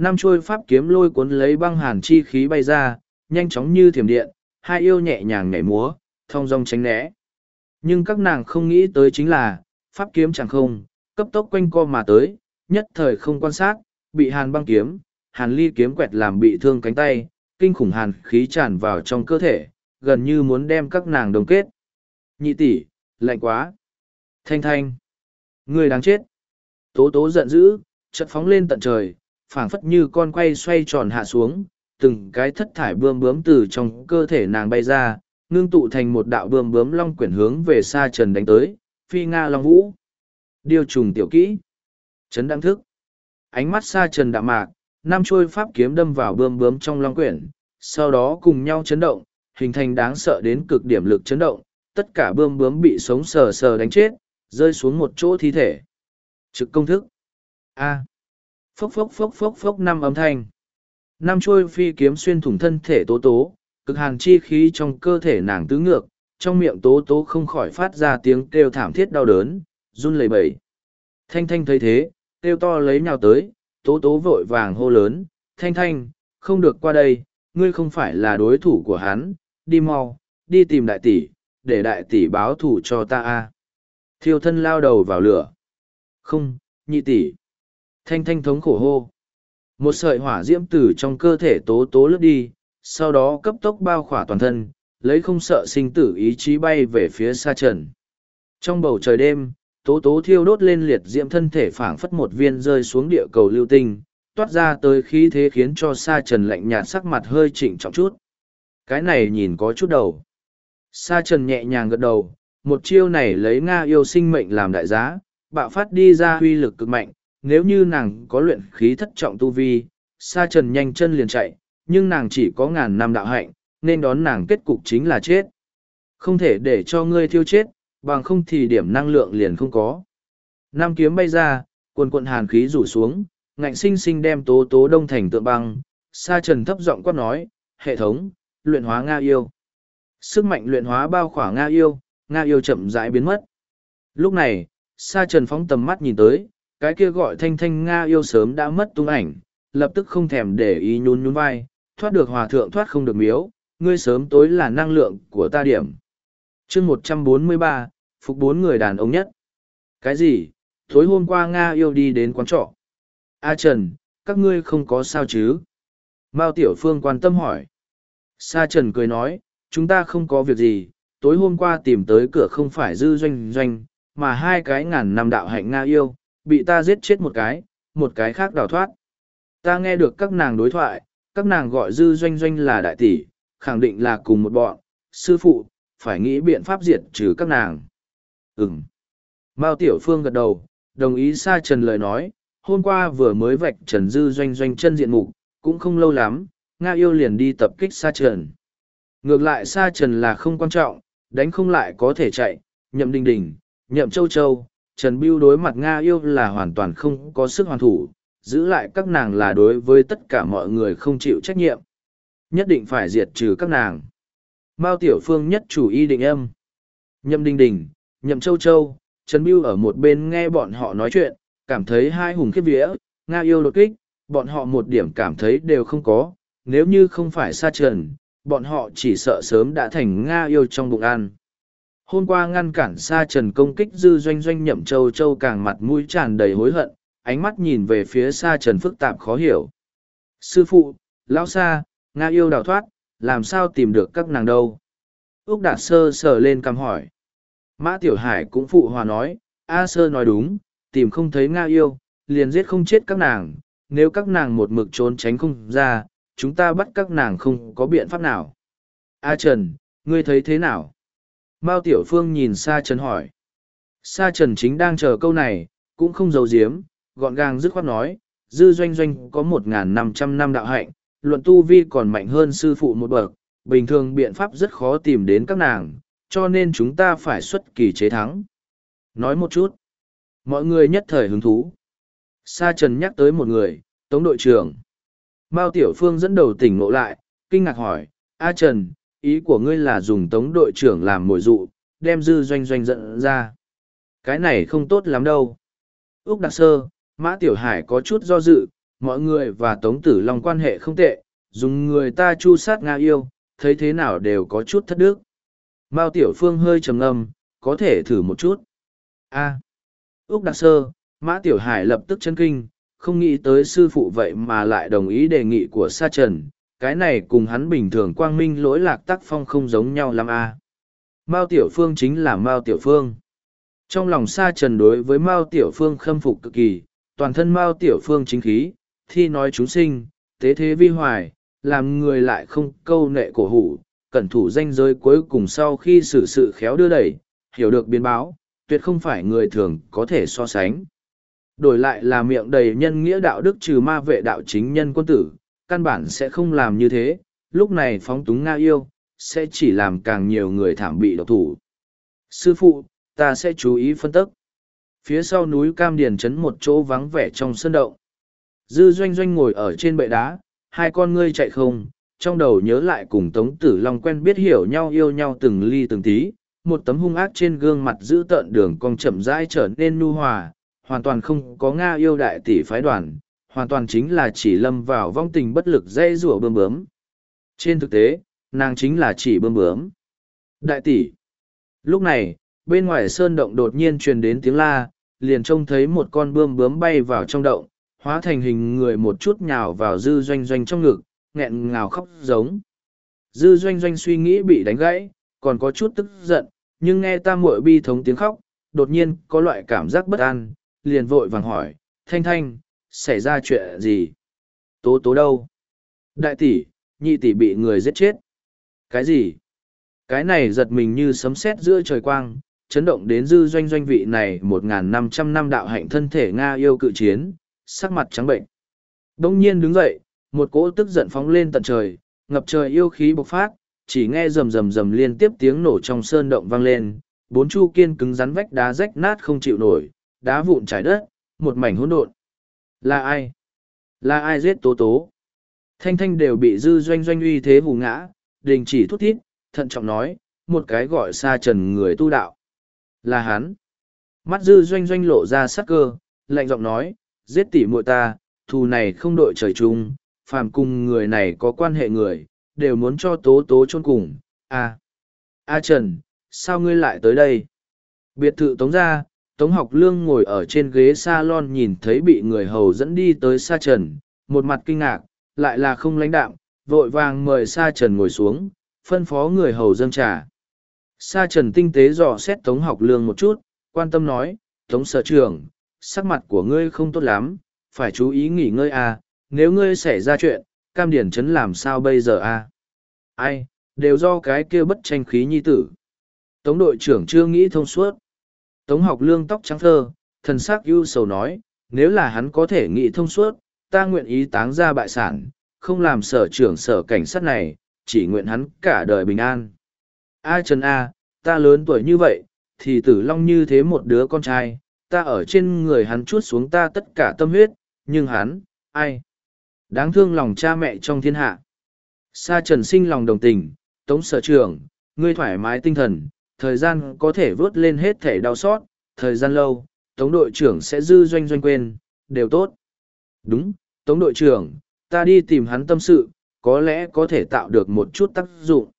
năm trôi pháp kiếm lôi cuốn lấy băng hàn chi khí bay ra, nhanh chóng như thiểm điện, hai yêu nhẹ nhàng nhảy múa, thong dong tránh né. Nhưng các nàng không nghĩ tới chính là, pháp kiếm chẳng không, cấp tốc quanh co mà tới, nhất thời không quan sát, bị hàn băng kiếm, hàn ly kiếm quẹt làm bị thương cánh tay, kinh khủng hàn khí tràn vào trong cơ thể, gần như muốn đem các nàng đồng kết. Nhị tỷ, lạnh quá. Thanh thanh. Người đáng chết. Tố tố giận dữ, chợt phóng lên tận trời, phảng phất như con quay xoay tròn hạ xuống, từng cái thất thải bươm bướm từ trong cơ thể nàng bay ra, ngưng tụ thành một đạo bươm bướm long quyển hướng về xa trần đánh tới, phi nga long vũ. Điều trùng tiểu kỹ. Trấn đăng thức. Ánh mắt xa trần đạm mạc, năm chuôi pháp kiếm đâm vào bươm bướm trong long quyển, sau đó cùng nhau chấn động, hình thành đáng sợ đến cực điểm lực chấn động, tất cả bươm bướm bị sống sờ sờ đánh chết, rơi xuống một chỗ thi thể. Trực công thức. A phốc phốc phốc phốc phốc năm âm thanh năm chuôi phi kiếm xuyên thủng thân thể tố tố cực hàn chi khí trong cơ thể nàng tứ ngược trong miệng tố tố không khỏi phát ra tiếng kêu thảm thiết đau đớn run lẩy bẩy thanh thanh thấy thế kêu to lấy nhào tới tố tố vội vàng hô lớn thanh thanh không được qua đây ngươi không phải là đối thủ của hắn đi mau đi tìm đại tỷ để đại tỷ báo thủ cho ta a thiêu thân lao đầu vào lửa không nhị tỷ Thanh thanh thống khổ hô. Một sợi hỏa diễm từ trong cơ thể tố tố lướt đi, sau đó cấp tốc bao khỏa toàn thân, lấy không sợ sinh tử ý chí bay về phía xa trần. Trong bầu trời đêm, tố tố thiêu đốt lên liệt diễm thân thể phảng phất một viên rơi xuống địa cầu lưu tinh, toát ra tới khí thế khiến cho sa trần lạnh nhạt sắc mặt hơi chỉnh trọng chút. Cái này nhìn có chút đầu. Sa trần nhẹ nhàng gật đầu, một chiêu này lấy Nga yêu sinh mệnh làm đại giá, bạo phát đi ra huy lực cực mạnh, nếu như nàng có luyện khí thất trọng tu vi, sa trần nhanh chân liền chạy, nhưng nàng chỉ có ngàn năm đạo hạnh, nên đón nàng kết cục chính là chết. Không thể để cho ngươi thiêu chết, bằng không thì điểm năng lượng liền không có. Nam kiếm bay ra, quần quận hàn khí rủ xuống, ngạnh sinh sinh đem tố tố đông thành tượng băng, sa trần thấp giọng quát nói, hệ thống, luyện hóa Nga yêu. Sức mạnh luyện hóa bao khỏa Nga yêu, Nga yêu chậm rãi biến mất. Lúc này, sa trần phóng tầm mắt nhìn tới, cái kia gọi thanh thanh Nga yêu sớm đã mất tung ảnh, lập tức không thèm để ý nhún nhún vai, thoát được hòa thượng thoát không được miếu, ngươi sớm tối là năng lượng của ta điểm chương một trăm bốn mươi ba phục bốn người đàn ông nhất. Cái gì? Tối hôm qua Nga yêu đi đến quán trọ. A Trần, các ngươi không có sao chứ? Mao Tiểu Phương quan tâm hỏi. Sa Trần cười nói, chúng ta không có việc gì, tối hôm qua tìm tới cửa không phải dư doanh doanh, mà hai cái ngàn năm đạo hạnh Nga yêu, bị ta giết chết một cái, một cái khác đào thoát. Ta nghe được các nàng đối thoại, các nàng gọi dư doanh doanh là đại tỷ, khẳng định là cùng một bọn, sư phụ, phải nghĩ biện pháp diệt trừ các nàng. Ừm. Mao Tiểu Phương gật đầu, đồng ý Sa Trần lời nói, hôm qua vừa mới vạch Trần Dư doanh doanh chân diện mục, cũng không lâu lắm, Nga yêu liền đi tập kích Sa Trần. Ngược lại Sa Trần là không quan trọng, đánh không lại có thể chạy, nhậm đình đình, nhậm châu châu, Trần Biêu đối mặt Nga yêu là hoàn toàn không có sức hoàn thủ, giữ lại các nàng là đối với tất cả mọi người không chịu trách nhiệm. Nhất định phải diệt trừ các nàng. Mao Tiểu Phương nhất chủ y định âm. Nhậm Đình Đình, Nhậm Châu Châu, Trần Biêu ở một bên nghe bọn họ nói chuyện, cảm thấy hai hùng khiếp vía, Nga yêu đột kích, bọn họ một điểm cảm thấy đều không có, nếu như không phải xa trần, bọn họ chỉ sợ sớm đã thành Nga yêu trong bụng ăn. Hôm qua ngăn cản xa trần công kích dư doanh doanh nhậm châu châu càng mặt mũi tràn đầy hối hận, ánh mắt nhìn về phía xa trần phức tạp khó hiểu. Sư phụ, lão xa, Nga yêu đào thoát, làm sao tìm được các nàng đâu? Úc Đạt Sơ sờ lên cằm hỏi. Mã Tiểu Hải cũng phụ hòa nói, A Sơ nói đúng, tìm không thấy Nga yêu, liền giết không chết các nàng, nếu các nàng một mực trốn tránh không ra, chúng ta bắt các nàng không có biện pháp nào. A Trần, ngươi thấy thế nào? Mao Tiểu Phương nhìn Sa Trần hỏi. Sa Trần chính đang chờ câu này, cũng không giấu giếm, gọn gàng dứt khoát nói, dư doanh doanh có một năm trăm năm đạo hạnh, luận tu vi còn mạnh hơn sư phụ một bậc, bình thường biện pháp rất khó tìm đến các nàng, cho nên chúng ta phải xuất kỳ chế thắng. Nói một chút. Mọi người nhất thời hứng thú. Sa Trần nhắc tới một người, Tống đội trưởng. Mao Tiểu Phương dẫn đầu tỉnh ngộ lại, kinh ngạc hỏi, A Trần, ý của ngươi là dùng Tống đội trưởng làm mồi dụ, đem dư doanh doanh dẫn ra. Cái này không tốt lắm đâu. Úc Đặc Sơ, Mã Tiểu Hải có chút do dự, mọi người và Tống Tử Long quan hệ không tệ, dùng người ta chu sát Nga yêu, thấy thế nào đều có chút thất đức. Mao Tiểu Phương hơi trầm ngâm, có thể thử một chút. A. Úc Đặc Sơ, Mã Tiểu Hải lập tức chân kinh, không nghĩ tới sư phụ vậy mà lại đồng ý đề nghị của Sa Trần, cái này cùng hắn bình thường quang minh lỗi lạc tác phong không giống nhau lắm a. Mao Tiểu Phương chính là Mao Tiểu Phương. Trong lòng Sa Trần đối với Mao Tiểu Phương khâm phục cực kỳ, toàn thân Mao Tiểu Phương chính khí, thi nói chúng sinh, tế thế vi hoài, làm người lại không câu nệ cổ hủ, cẩn thủ danh giới cuối cùng sau khi xử sự khéo đưa đẩy, hiểu được biến báo, tuyệt không phải người thường có thể so sánh. Đổi lại là miệng đầy nhân nghĩa đạo đức trừ ma vệ đạo chính nhân quân tử, căn bản sẽ không làm như thế, lúc này phóng túng Nga yêu, sẽ chỉ làm càng nhiều người thảm bị độc thủ. Sư phụ, ta sẽ chú ý phân tích. Phía sau núi Cam Điền chấn một chỗ vắng vẻ trong sân động. Dư doanh doanh ngồi ở trên bệ đá, hai con ngươi chạy không, trong đầu nhớ lại cùng Tống Tử Long quen biết hiểu nhau yêu nhau từng ly từng tí, một tấm hung ác trên gương mặt giữ tợn đường cong chậm rãi trở nên nu hòa, hoàn toàn không có Nga yêu đại tỷ phái đoàn, hoàn toàn chính là chỉ lâm vào vong tình bất lực dây rủa bơm bướm. Trên thực tế, nàng chính là chỉ bơm bướm. Đại tỷ. Lúc này, bên ngoài sơn động đột nhiên truyền đến tiếng la, liền trông thấy một con bươm bướm bay vào trong động, hóa thành hình người một chút nhào vào dư doanh doanh trong ngực, nghẹn ngào khóc giống. Dư doanh doanh suy nghĩ bị đánh gãy, còn có chút tức giận, nhưng nghe ta muội bi thống tiếng khóc, đột nhiên có loại cảm giác bất an, liền vội vàng hỏi, thanh thanh, xảy ra chuyện gì? Tố tố đâu? Đại tỷ, nhị tỷ bị người giết chết. Cái gì? Cái này giật mình như sấm sét giữa trời quang, chấn động đến dư doanh doanh vị này một năm trăm năm đạo hạnh thân thể Nga yêu cự chiến, sắc mặt trắng bệnh. Đông nhiên đứng dậy, một cỗ tức giận phóng lên tận trời, ngập trời yêu khí bộc phát, chỉ nghe rầm rầm rầm liên tiếp tiếng nổ trong sơn động vang lên, bốn chu kiên cứng rắn vách đá rách nát không chịu nổi, đá vụn trải đất, một mảnh hỗn độn. Là ai? Là ai giết tố tố? Thanh thanh đều bị dư doanh doanh uy thế hù ngã, đình chỉ thút thít, thận trọng nói, một cái gọi xa trần người tu đạo. Là hắn. Mắt dư doanh doanh lộ ra sắc cơ, lạnh giọng nói, giết tỉ muội ta, thù này không đội trời chung, phàm cùng người này có quan hệ người, đều muốn cho tố tố chôn cùng. À, A Trần, sao ngươi lại tới đây? Biệt thự tống ra, tống học lương ngồi ở trên ghế salon nhìn thấy bị người hầu dẫn đi tới Sa Trần, một mặt kinh ngạc, lại là không lãnh đạm, vội vàng mời Sa Trần ngồi xuống, phân phó người hầu dâng trà. Sa Trần tinh tế dò xét tống học lương một chút, quan tâm nói, tống sở trưởng, sắc mặt của ngươi không tốt lắm, phải chú ý nghỉ ngơi à, nếu ngươi xảy ra chuyện, cam điển chấn làm sao bây giờ à? Ai, đều do cái kia bất tranh khí nhi tử. Tống đội trưởng chưa nghĩ thông suốt. Tống học lương tóc trắng thơ, thần sắc ưu sầu nói, nếu là hắn có thể nghĩ thông suốt, ta nguyện ý táng ra bại sản, không làm sở trưởng sở cảnh sát này, chỉ nguyện hắn cả đời bình an. A Trần A, ta lớn tuổi như vậy, thì tử long như thế một đứa con trai, ta ở trên người hắn chuốt xuống ta tất cả tâm huyết, nhưng hắn, ai? Đáng thương lòng cha mẹ trong thiên hạ. Sa trần sinh lòng đồng tình, tống sở trưởng, ngươi thoải mái tinh thần, thời gian có thể vớt lên hết thể đau xót, thời gian lâu, tống đội trưởng sẽ dư doanh doanh quên, đều tốt. Đúng, tống đội trưởng, ta đi tìm hắn tâm sự, có lẽ có thể tạo được một chút tác dụng.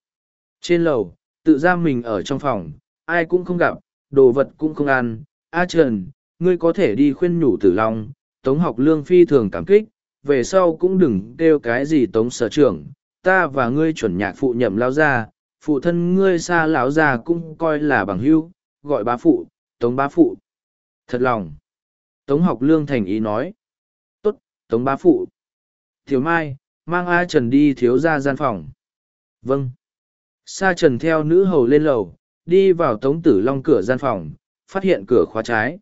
Trên lầu, tự giam mình ở trong phòng, ai cũng không gặp, đồ vật cũng không ăn. A Trần, ngươi có thể đi khuyên nhủ tử long, Tống học lương phi thường cảm kích, về sau cũng đừng kêu cái gì Tống sở trưởng, ta và ngươi chuẩn nhạc phụ nhậm lao ra, phụ thân ngươi xa lão già cũng coi là bằng hữu, gọi bá phụ, Tống bá phụ. Thật lòng. Tống học lương thành ý nói. Tốt, Tống bá phụ. Thiếu Mai, mang A Trần đi thiếu ra gian phòng. Vâng. Sa Trần theo nữ hầu lên lầu, đi vào Tống Tử Long cửa gian phòng, phát hiện cửa khóa trái.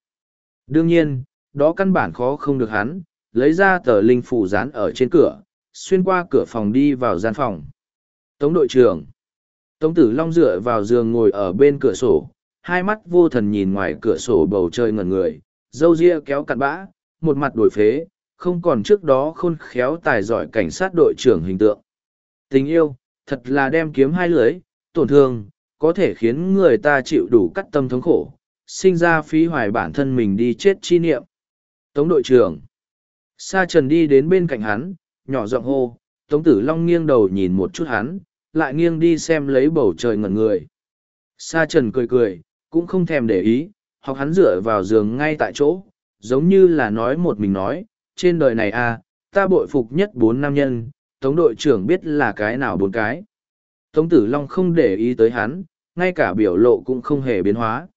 Đương nhiên, đó căn bản khó không được hắn, lấy ra tờ linh phủ dán ở trên cửa, xuyên qua cửa phòng đi vào gian phòng. Tống đội trưởng. Tống Tử Long dựa vào giường ngồi ở bên cửa sổ, hai mắt vô thần nhìn ngoài cửa sổ bầu trời ngẩn người, dâu ria kéo cặn bã, một mặt đổi phế, không còn trước đó khôn khéo tài giỏi cảnh sát đội trưởng hình tượng. Tình yêu, thật là đem kiếm hai lưới, tổn thương, có thể khiến người ta chịu đủ cắt tâm thống khổ, sinh ra phí hoài bản thân mình đi chết chi niệm. Tống đội trưởng. Sa trần đi đến bên cạnh hắn, nhỏ giọng hô, Tống tử long nghiêng đầu nhìn một chút hắn, lại nghiêng đi xem lấy bầu trời ngẩn người. Sa trần cười cười, cũng không thèm để ý, học hắn dựa vào giường ngay tại chỗ, giống như là nói một mình nói, trên đời này a, ta bội phục nhất bốn nam nhân, Tống đội trưởng biết là cái nào bốn cái. Tống tử long không để ý tới hắn, ngay cả biểu lộ cũng không hề biến hóa.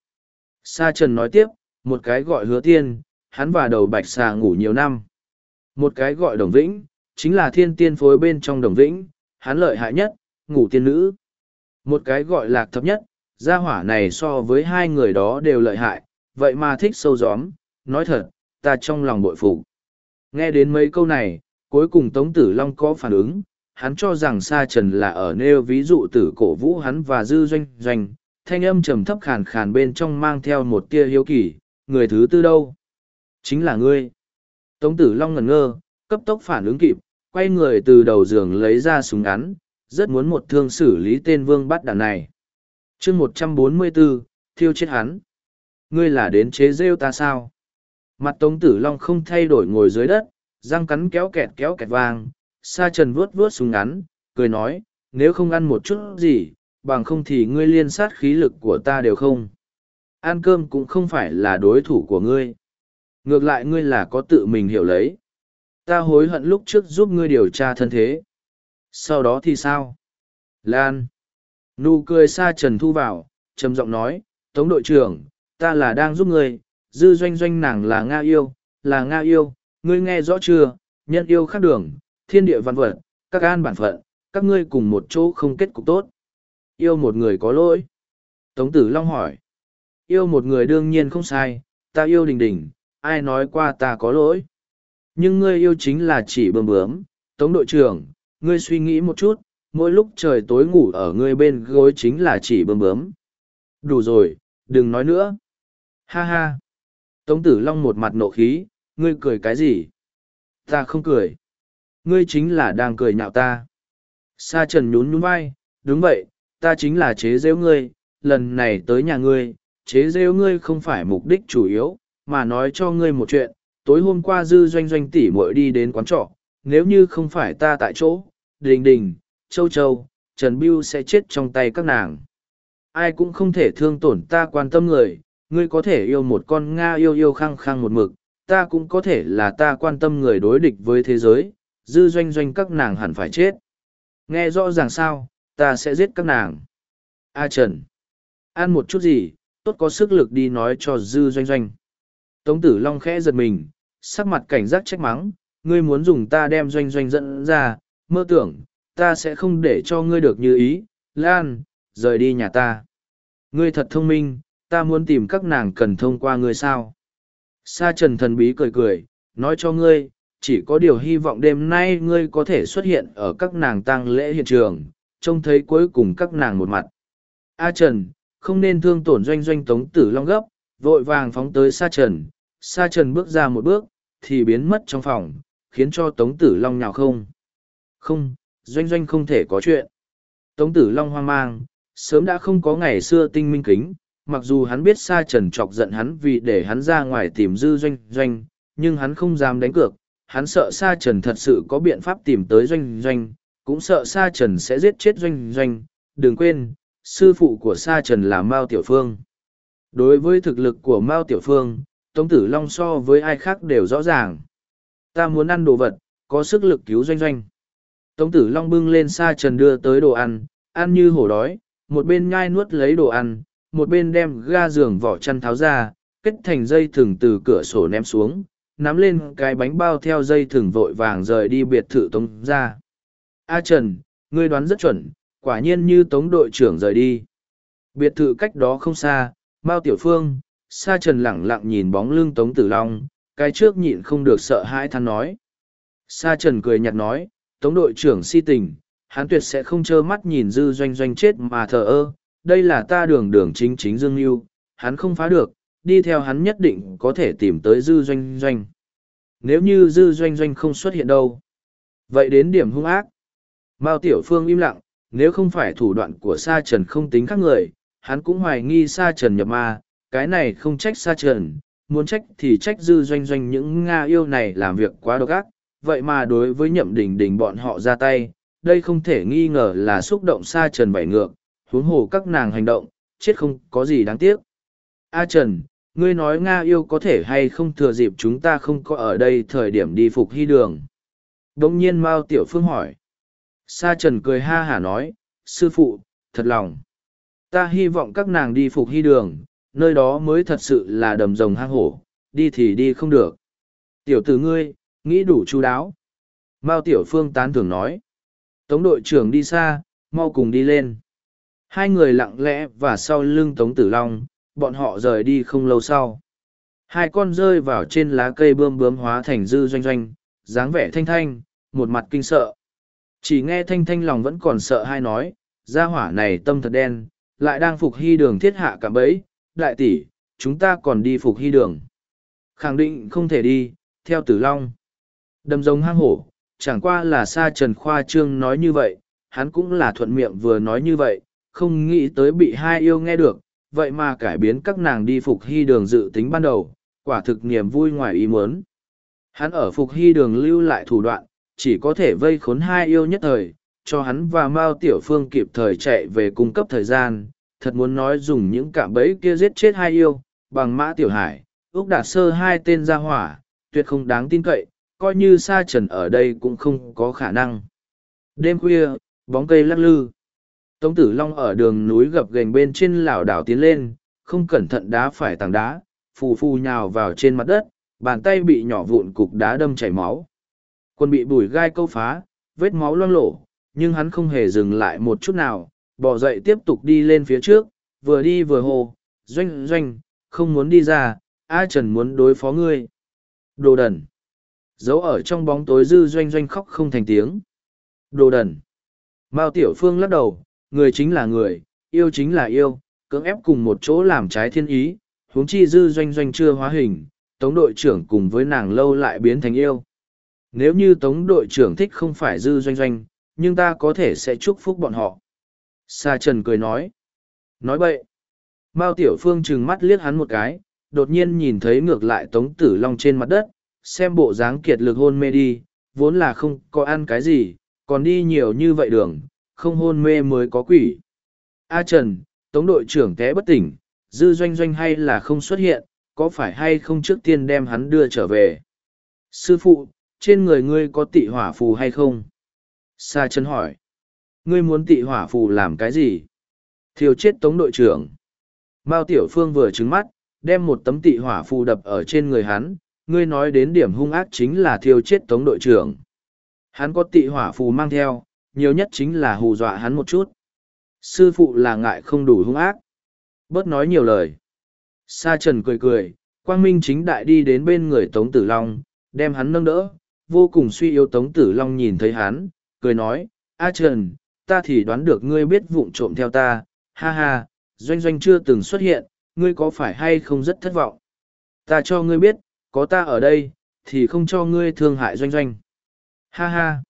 Sa trần nói tiếp, một cái gọi hứa tiên, hắn và đầu bạch xà ngủ nhiều năm. Một cái gọi đồng vĩnh, chính là thiên tiên phối bên trong đồng vĩnh, hắn lợi hại nhất, ngủ tiên nữ. Một cái gọi lạc thấp nhất, gia hỏa này so với hai người đó đều lợi hại, vậy mà thích sâu gióm, nói thật, ta trong lòng bội phục. Nghe đến mấy câu này, cuối cùng Tống Tử Long có phản ứng, hắn cho rằng Sa Trần là ở nêu ví dụ tử cổ vũ hắn và dư doanh doanh, thanh âm trầm thấp khàn khàn bên trong mang theo một tia hiếu kỳ, người thứ tư đâu? Chính là ngươi. Tống Tử Long ngẩn ngơ, cấp tốc phản ứng kịp, quay người từ đầu giường lấy ra súng ngắn, rất muốn một thương xử lý tên vương bắt đàn này. chương một trăm bốn mươi 144, thiêu chết hắn. Ngươi là đến chế rêu ta sao? Mặt Tống Tử Long không thay đổi ngồi dưới đất, răng cắn kéo kẹt kéo kẹt vang, sa trần vuốt vuốt súng ngắn, cười nói, nếu không ăn một chút gì, bằng không thì ngươi liên sát khí lực của ta đều không. Ăn cơm cũng không phải là đối thủ của ngươi. Ngược lại ngươi là có tự mình hiểu lấy. Ta hối hận lúc trước giúp ngươi điều tra thân thế. Sau đó thì sao? Lan. Nụ cười xa trần thu vào, trầm giọng nói, Tống đội trưởng, ta là đang giúp ngươi, dư doanh doanh nàng là Nga yêu, là Nga yêu, ngươi nghe rõ chưa, nhân yêu khác đường, thiên địa văn vật, các an bản phận, các ngươi cùng một chỗ không kết cục tốt. Yêu một người có lỗi. Tống tử Long hỏi. Yêu một người đương nhiên không sai, ta yêu đình đình, ai nói qua ta có lỗi. Nhưng ngươi yêu chính là chỉ bơm bướm, Tống đội trưởng, ngươi suy nghĩ một chút, mỗi lúc trời tối ngủ ở ngươi bên gối chính là chỉ bơm bướm. Đủ rồi, đừng nói nữa. Ha ha. Tống tử long một mặt nộ khí, ngươi cười cái gì? Ta không cười. Ngươi chính là đang cười nhạo ta. Sa trần nhún nhún vai, đúng vậy, ta chính là chế rêu ngươi, lần này tới nhà ngươi, chế rêu ngươi không phải mục đích chủ yếu, mà nói cho ngươi một chuyện, tối hôm qua dư doanh doanh tỷ muội đi đến quán trọ, nếu như không phải ta tại chỗ, đình đình, châu châu, Trần Biêu sẽ chết trong tay các nàng. Ai cũng không thể thương tổn ta quan tâm người, ngươi có thể yêu một con Nga yêu yêu khăng khăng một mực, ta cũng có thể là ta quan tâm người đối địch với thế giới, dư doanh doanh các nàng hẳn phải chết. Nghe rõ ràng sao, ta sẽ giết các nàng. A Trần, ăn một chút gì, tốt có sức lực đi nói cho dư doanh doanh. Tống tử Long khẽ giật mình, sắc mặt cảnh giác trách mắng, ngươi muốn dùng ta đem doanh doanh dẫn ra, mơ tưởng, ta sẽ không để cho ngươi được như ý, Lan, rời đi nhà ta. Ngươi thật thông minh, ta muốn tìm các nàng cần thông qua ngươi sao. Sa trần thần bí cười cười, nói cho ngươi, chỉ có điều hy vọng đêm nay ngươi có thể xuất hiện ở các nàng tang lễ hiện trường, trông thấy cuối cùng các nàng một mặt. A Trần, không nên thương tổn doanh doanh tống tử long gấp, vội vàng phóng tới Sa Trần. Sa Trần bước ra một bước, thì biến mất trong phòng, khiến cho tống tử long nhào không. Không, doanh doanh không thể có chuyện. Tống tử long hoang mang, sớm đã không có ngày xưa tinh minh kính, mặc dù hắn biết Sa Trần chọc giận hắn vì để hắn ra ngoài tìm dư doanh doanh, nhưng hắn không dám đánh cược, hắn sợ Sa Trần thật sự có biện pháp tìm tới doanh doanh, cũng sợ Sa Trần sẽ giết chết doanh doanh. Đừng quên, sư phụ của Sa Trần là Mao Tiểu Phương. Đối với thực lực của Mao Tiểu Phương, Tống Tử Long so với ai khác đều rõ ràng. Ta muốn ăn đồ vật, có sức lực cứu doanh doanh. Tống Tử Long bưng lên Sa Trần đưa tới đồ ăn, ăn như hổ đói, một bên nhai nuốt lấy đồ ăn, một bên đem ga giường vỏ chăn tháo ra, kết thành dây thừng từ cửa sổ ném xuống, nắm lên cái bánh bao theo dây thừng vội vàng rời đi biệt thự tống ra. A Trần, ngươi đoán rất chuẩn, quả nhiên như tống đội trưởng rời đi. Biệt thự cách đó không xa, Mao Tiểu Phương, Sa Trần lẳng lặng nhìn bóng lưng Tống Tử Long, cái trước nhịn không được sợ hãi than nói. Sa Trần cười nhạt nói, Tống đội trưởng si tình, hắn tuyệt sẽ không trơ mắt nhìn dư doanh doanh chết mà thờ ơ, đây là ta đường đường chính chính dương yêu, hắn không phá được, đi theo hắn nhất định có thể tìm tới dư doanh doanh. Nếu như dư doanh doanh không xuất hiện đâu, vậy đến điểm hung ác. Mao Tiểu Phương im lặng, nếu không phải thủ đoạn của Sa Trần không tính khác người, hắn cũng hoài nghi Sa Trần nhập ma, cái này không trách Sa Trần, muốn trách thì trách dư doanh doanh những Nga yêu này làm việc quá độc ác, vậy mà đối với nhậm đình đình bọn họ ra tay, đây không thể nghi ngờ là xúc động Sa Trần bảy ngược, huống hồ các nàng hành động, chết không có gì đáng tiếc. A Trần, ngươi nói Nga yêu có thể hay không thừa dịp chúng ta không có ở đây thời điểm đi phục hy đường. Đông nhiên Mao Tiểu Phương hỏi. Sa Trần cười ha hả nói, sư phụ, thật lòng. Ta hy vọng các nàng đi phục hy đường, nơi đó mới thật sự là đầm rồng hang hổ, đi thì đi không được. Tiểu tử ngươi, nghĩ đủ chu đáo. Mao Tiểu Phương tán thưởng nói. Tống đội trưởng đi xa, mau cùng đi lên. Hai người lặng lẽ và sau lưng Tống Tử Long, bọn họ rời đi không lâu sau. Hai con rơi vào trên lá cây bươm bướm hóa thành dư doanh doanh, dáng vẻ thanh thanh, một mặt kinh sợ. Chỉ nghe thanh thanh lòng vẫn còn sợ hai nói, gia hỏa này tâm thật đen, lại đang phục hy đường thiết hạ cả bấy, đại tỷ, chúng ta còn đi phục hy đường. Khẳng định không thể đi, theo tử long. Đầm giống hang hổ, chẳng qua là xa trần khoa trương nói như vậy, hắn cũng là thuận miệng vừa nói như vậy, không nghĩ tới bị hai yêu nghe được, vậy mà cải biến các nàng đi phục hy đường dự tính ban đầu, quả thực niềm vui ngoài ý muốn. Hắn ở phục hy đường lưu lại thủ đoạn, chỉ có thể vây khốn hai yêu nhất thời, cho hắn và Mao Tiểu Phương kịp thời chạy về cung cấp thời gian, thật muốn nói dùng những cạm bẫy kia giết chết hai yêu, bằng mã Tiểu Hải, ước đạt sơ hai tên ra hỏa, tuyệt không đáng tin cậy, coi như sa trần ở đây cũng không có khả năng. Đêm khuya, bóng cây lắc lư. Tống Tử Long ở đường núi gập gành bên trên lảo đảo tiến lên, không cẩn thận đá phải tảng đá, phù phù nhào vào trên mặt đất, bàn tay bị nhỏ vụn cục đá đâm chảy máu. Quân bị bùi gai câu phá, vết máu loang lổ, nhưng hắn không hề dừng lại một chút nào, bỏ dậy tiếp tục đi lên phía trước, vừa đi vừa hồ, doanh doanh, không muốn đi ra, A Trần muốn đối phó ngươi. Đồ đần. Giấu ở trong bóng tối dư doanh doanh khóc không thành tiếng. Đồ đần. Mao Tiểu Phương lắc đầu, người chính là người, yêu chính là yêu, cưỡng ép cùng một chỗ làm trái thiên ý, huống chi dư doanh doanh chưa hóa hình, tống đội trưởng cùng với nàng lâu lại biến thành yêu. Nếu như tống đội trưởng thích không phải dư doanh doanh, nhưng ta có thể sẽ chúc phúc bọn họ. Sa Trần cười nói. Nói bậy. Mao Tiểu Phương trừng mắt liếc hắn một cái, đột nhiên nhìn thấy ngược lại Tống Tử Long trên mặt đất, xem bộ dáng kiệt lực hôn mê đi, vốn là không có ăn cái gì, còn đi nhiều như vậy đường, không hôn mê mới có quỷ. A Trần, Tống đội trưởng té bất tỉnh, dư doanh doanh hay là không xuất hiện, có phải hay không trước tiên đem hắn đưa trở về? Sư phụ, trên người ngươi có tị hỏa phù hay không? Sa chân hỏi. Ngươi muốn tị hỏa phù làm cái gì? Thiêu chết tống đội trưởng. Mao Tiểu Phương vừa trứng mắt, đem một tấm tị hỏa phù đập ở trên người hắn. Ngươi nói đến điểm hung ác chính là thiêu chết tống đội trưởng. Hắn có tị hỏa phù mang theo, nhiều nhất chính là hù dọa hắn một chút. Sư phụ là ngại không đủ hung ác. Bớt nói nhiều lời. Sa trần cười cười, quang minh chính đại đi đến bên người Tống Tử Long, đem hắn nâng đỡ, vô cùng suy yếu Tống Tử Long nhìn thấy hắn, cười nói, A Trần, ta thì đoán được ngươi biết vụng trộm theo ta, ha ha, doanh doanh chưa từng xuất hiện, ngươi có phải hay không rất thất vọng. Ta cho ngươi biết, có ta ở đây, thì không cho ngươi thương hại doanh doanh. Ha ha,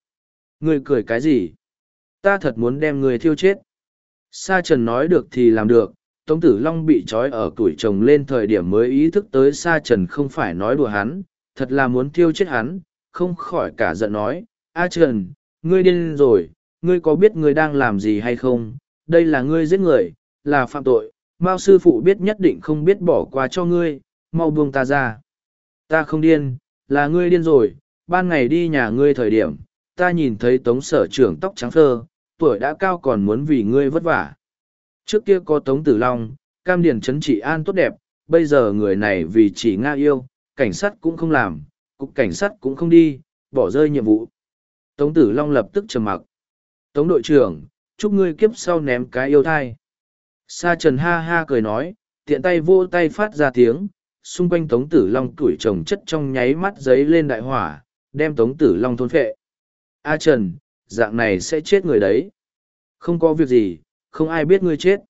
ngươi cười cái gì? Ta thật muốn đem ngươi thiêu chết. Sa Trần nói được thì làm được, Tống Tử Long bị trói ở tuổi chồng lên thời điểm mới ý thức tới Sa Trần không phải nói đùa hắn, thật là muốn thiêu chết hắn, không khỏi cả giận nói, A Trần, ngươi điên rồi, ngươi có biết ngươi đang làm gì hay không, đây là ngươi giết người, là phạm tội, Mao sư phụ biết nhất định không biết bỏ qua cho ngươi, mau buông ta ra. Ta không điên, là ngươi điên rồi, ban ngày đi nhà ngươi thời điểm, ta nhìn thấy tống sở trưởng tóc trắng phơ, tuổi đã cao còn muốn vì ngươi vất vả. Trước kia có tống tử long, cam điển chấn trị an tốt đẹp, bây giờ người này vì chỉ Nga yêu, cảnh sát cũng không làm, cục cảnh sát cũng không đi, bỏ rơi nhiệm vụ. Tống Tử Long lập tức trầm mặc. Tống đội trưởng, chúc ngươi kiếp sau ném cái yêu thai. Sa Trần ha ha cười nói, tiện tay vô tay phát ra tiếng, xung quanh Tống Tử Long tuổi trồng chất trong nháy mắt giấy lên đại hỏa, đem Tống Tử Long thôn phệ. A Trần, dạng này sẽ chết người đấy. Không có việc gì, không ai biết ngươi chết.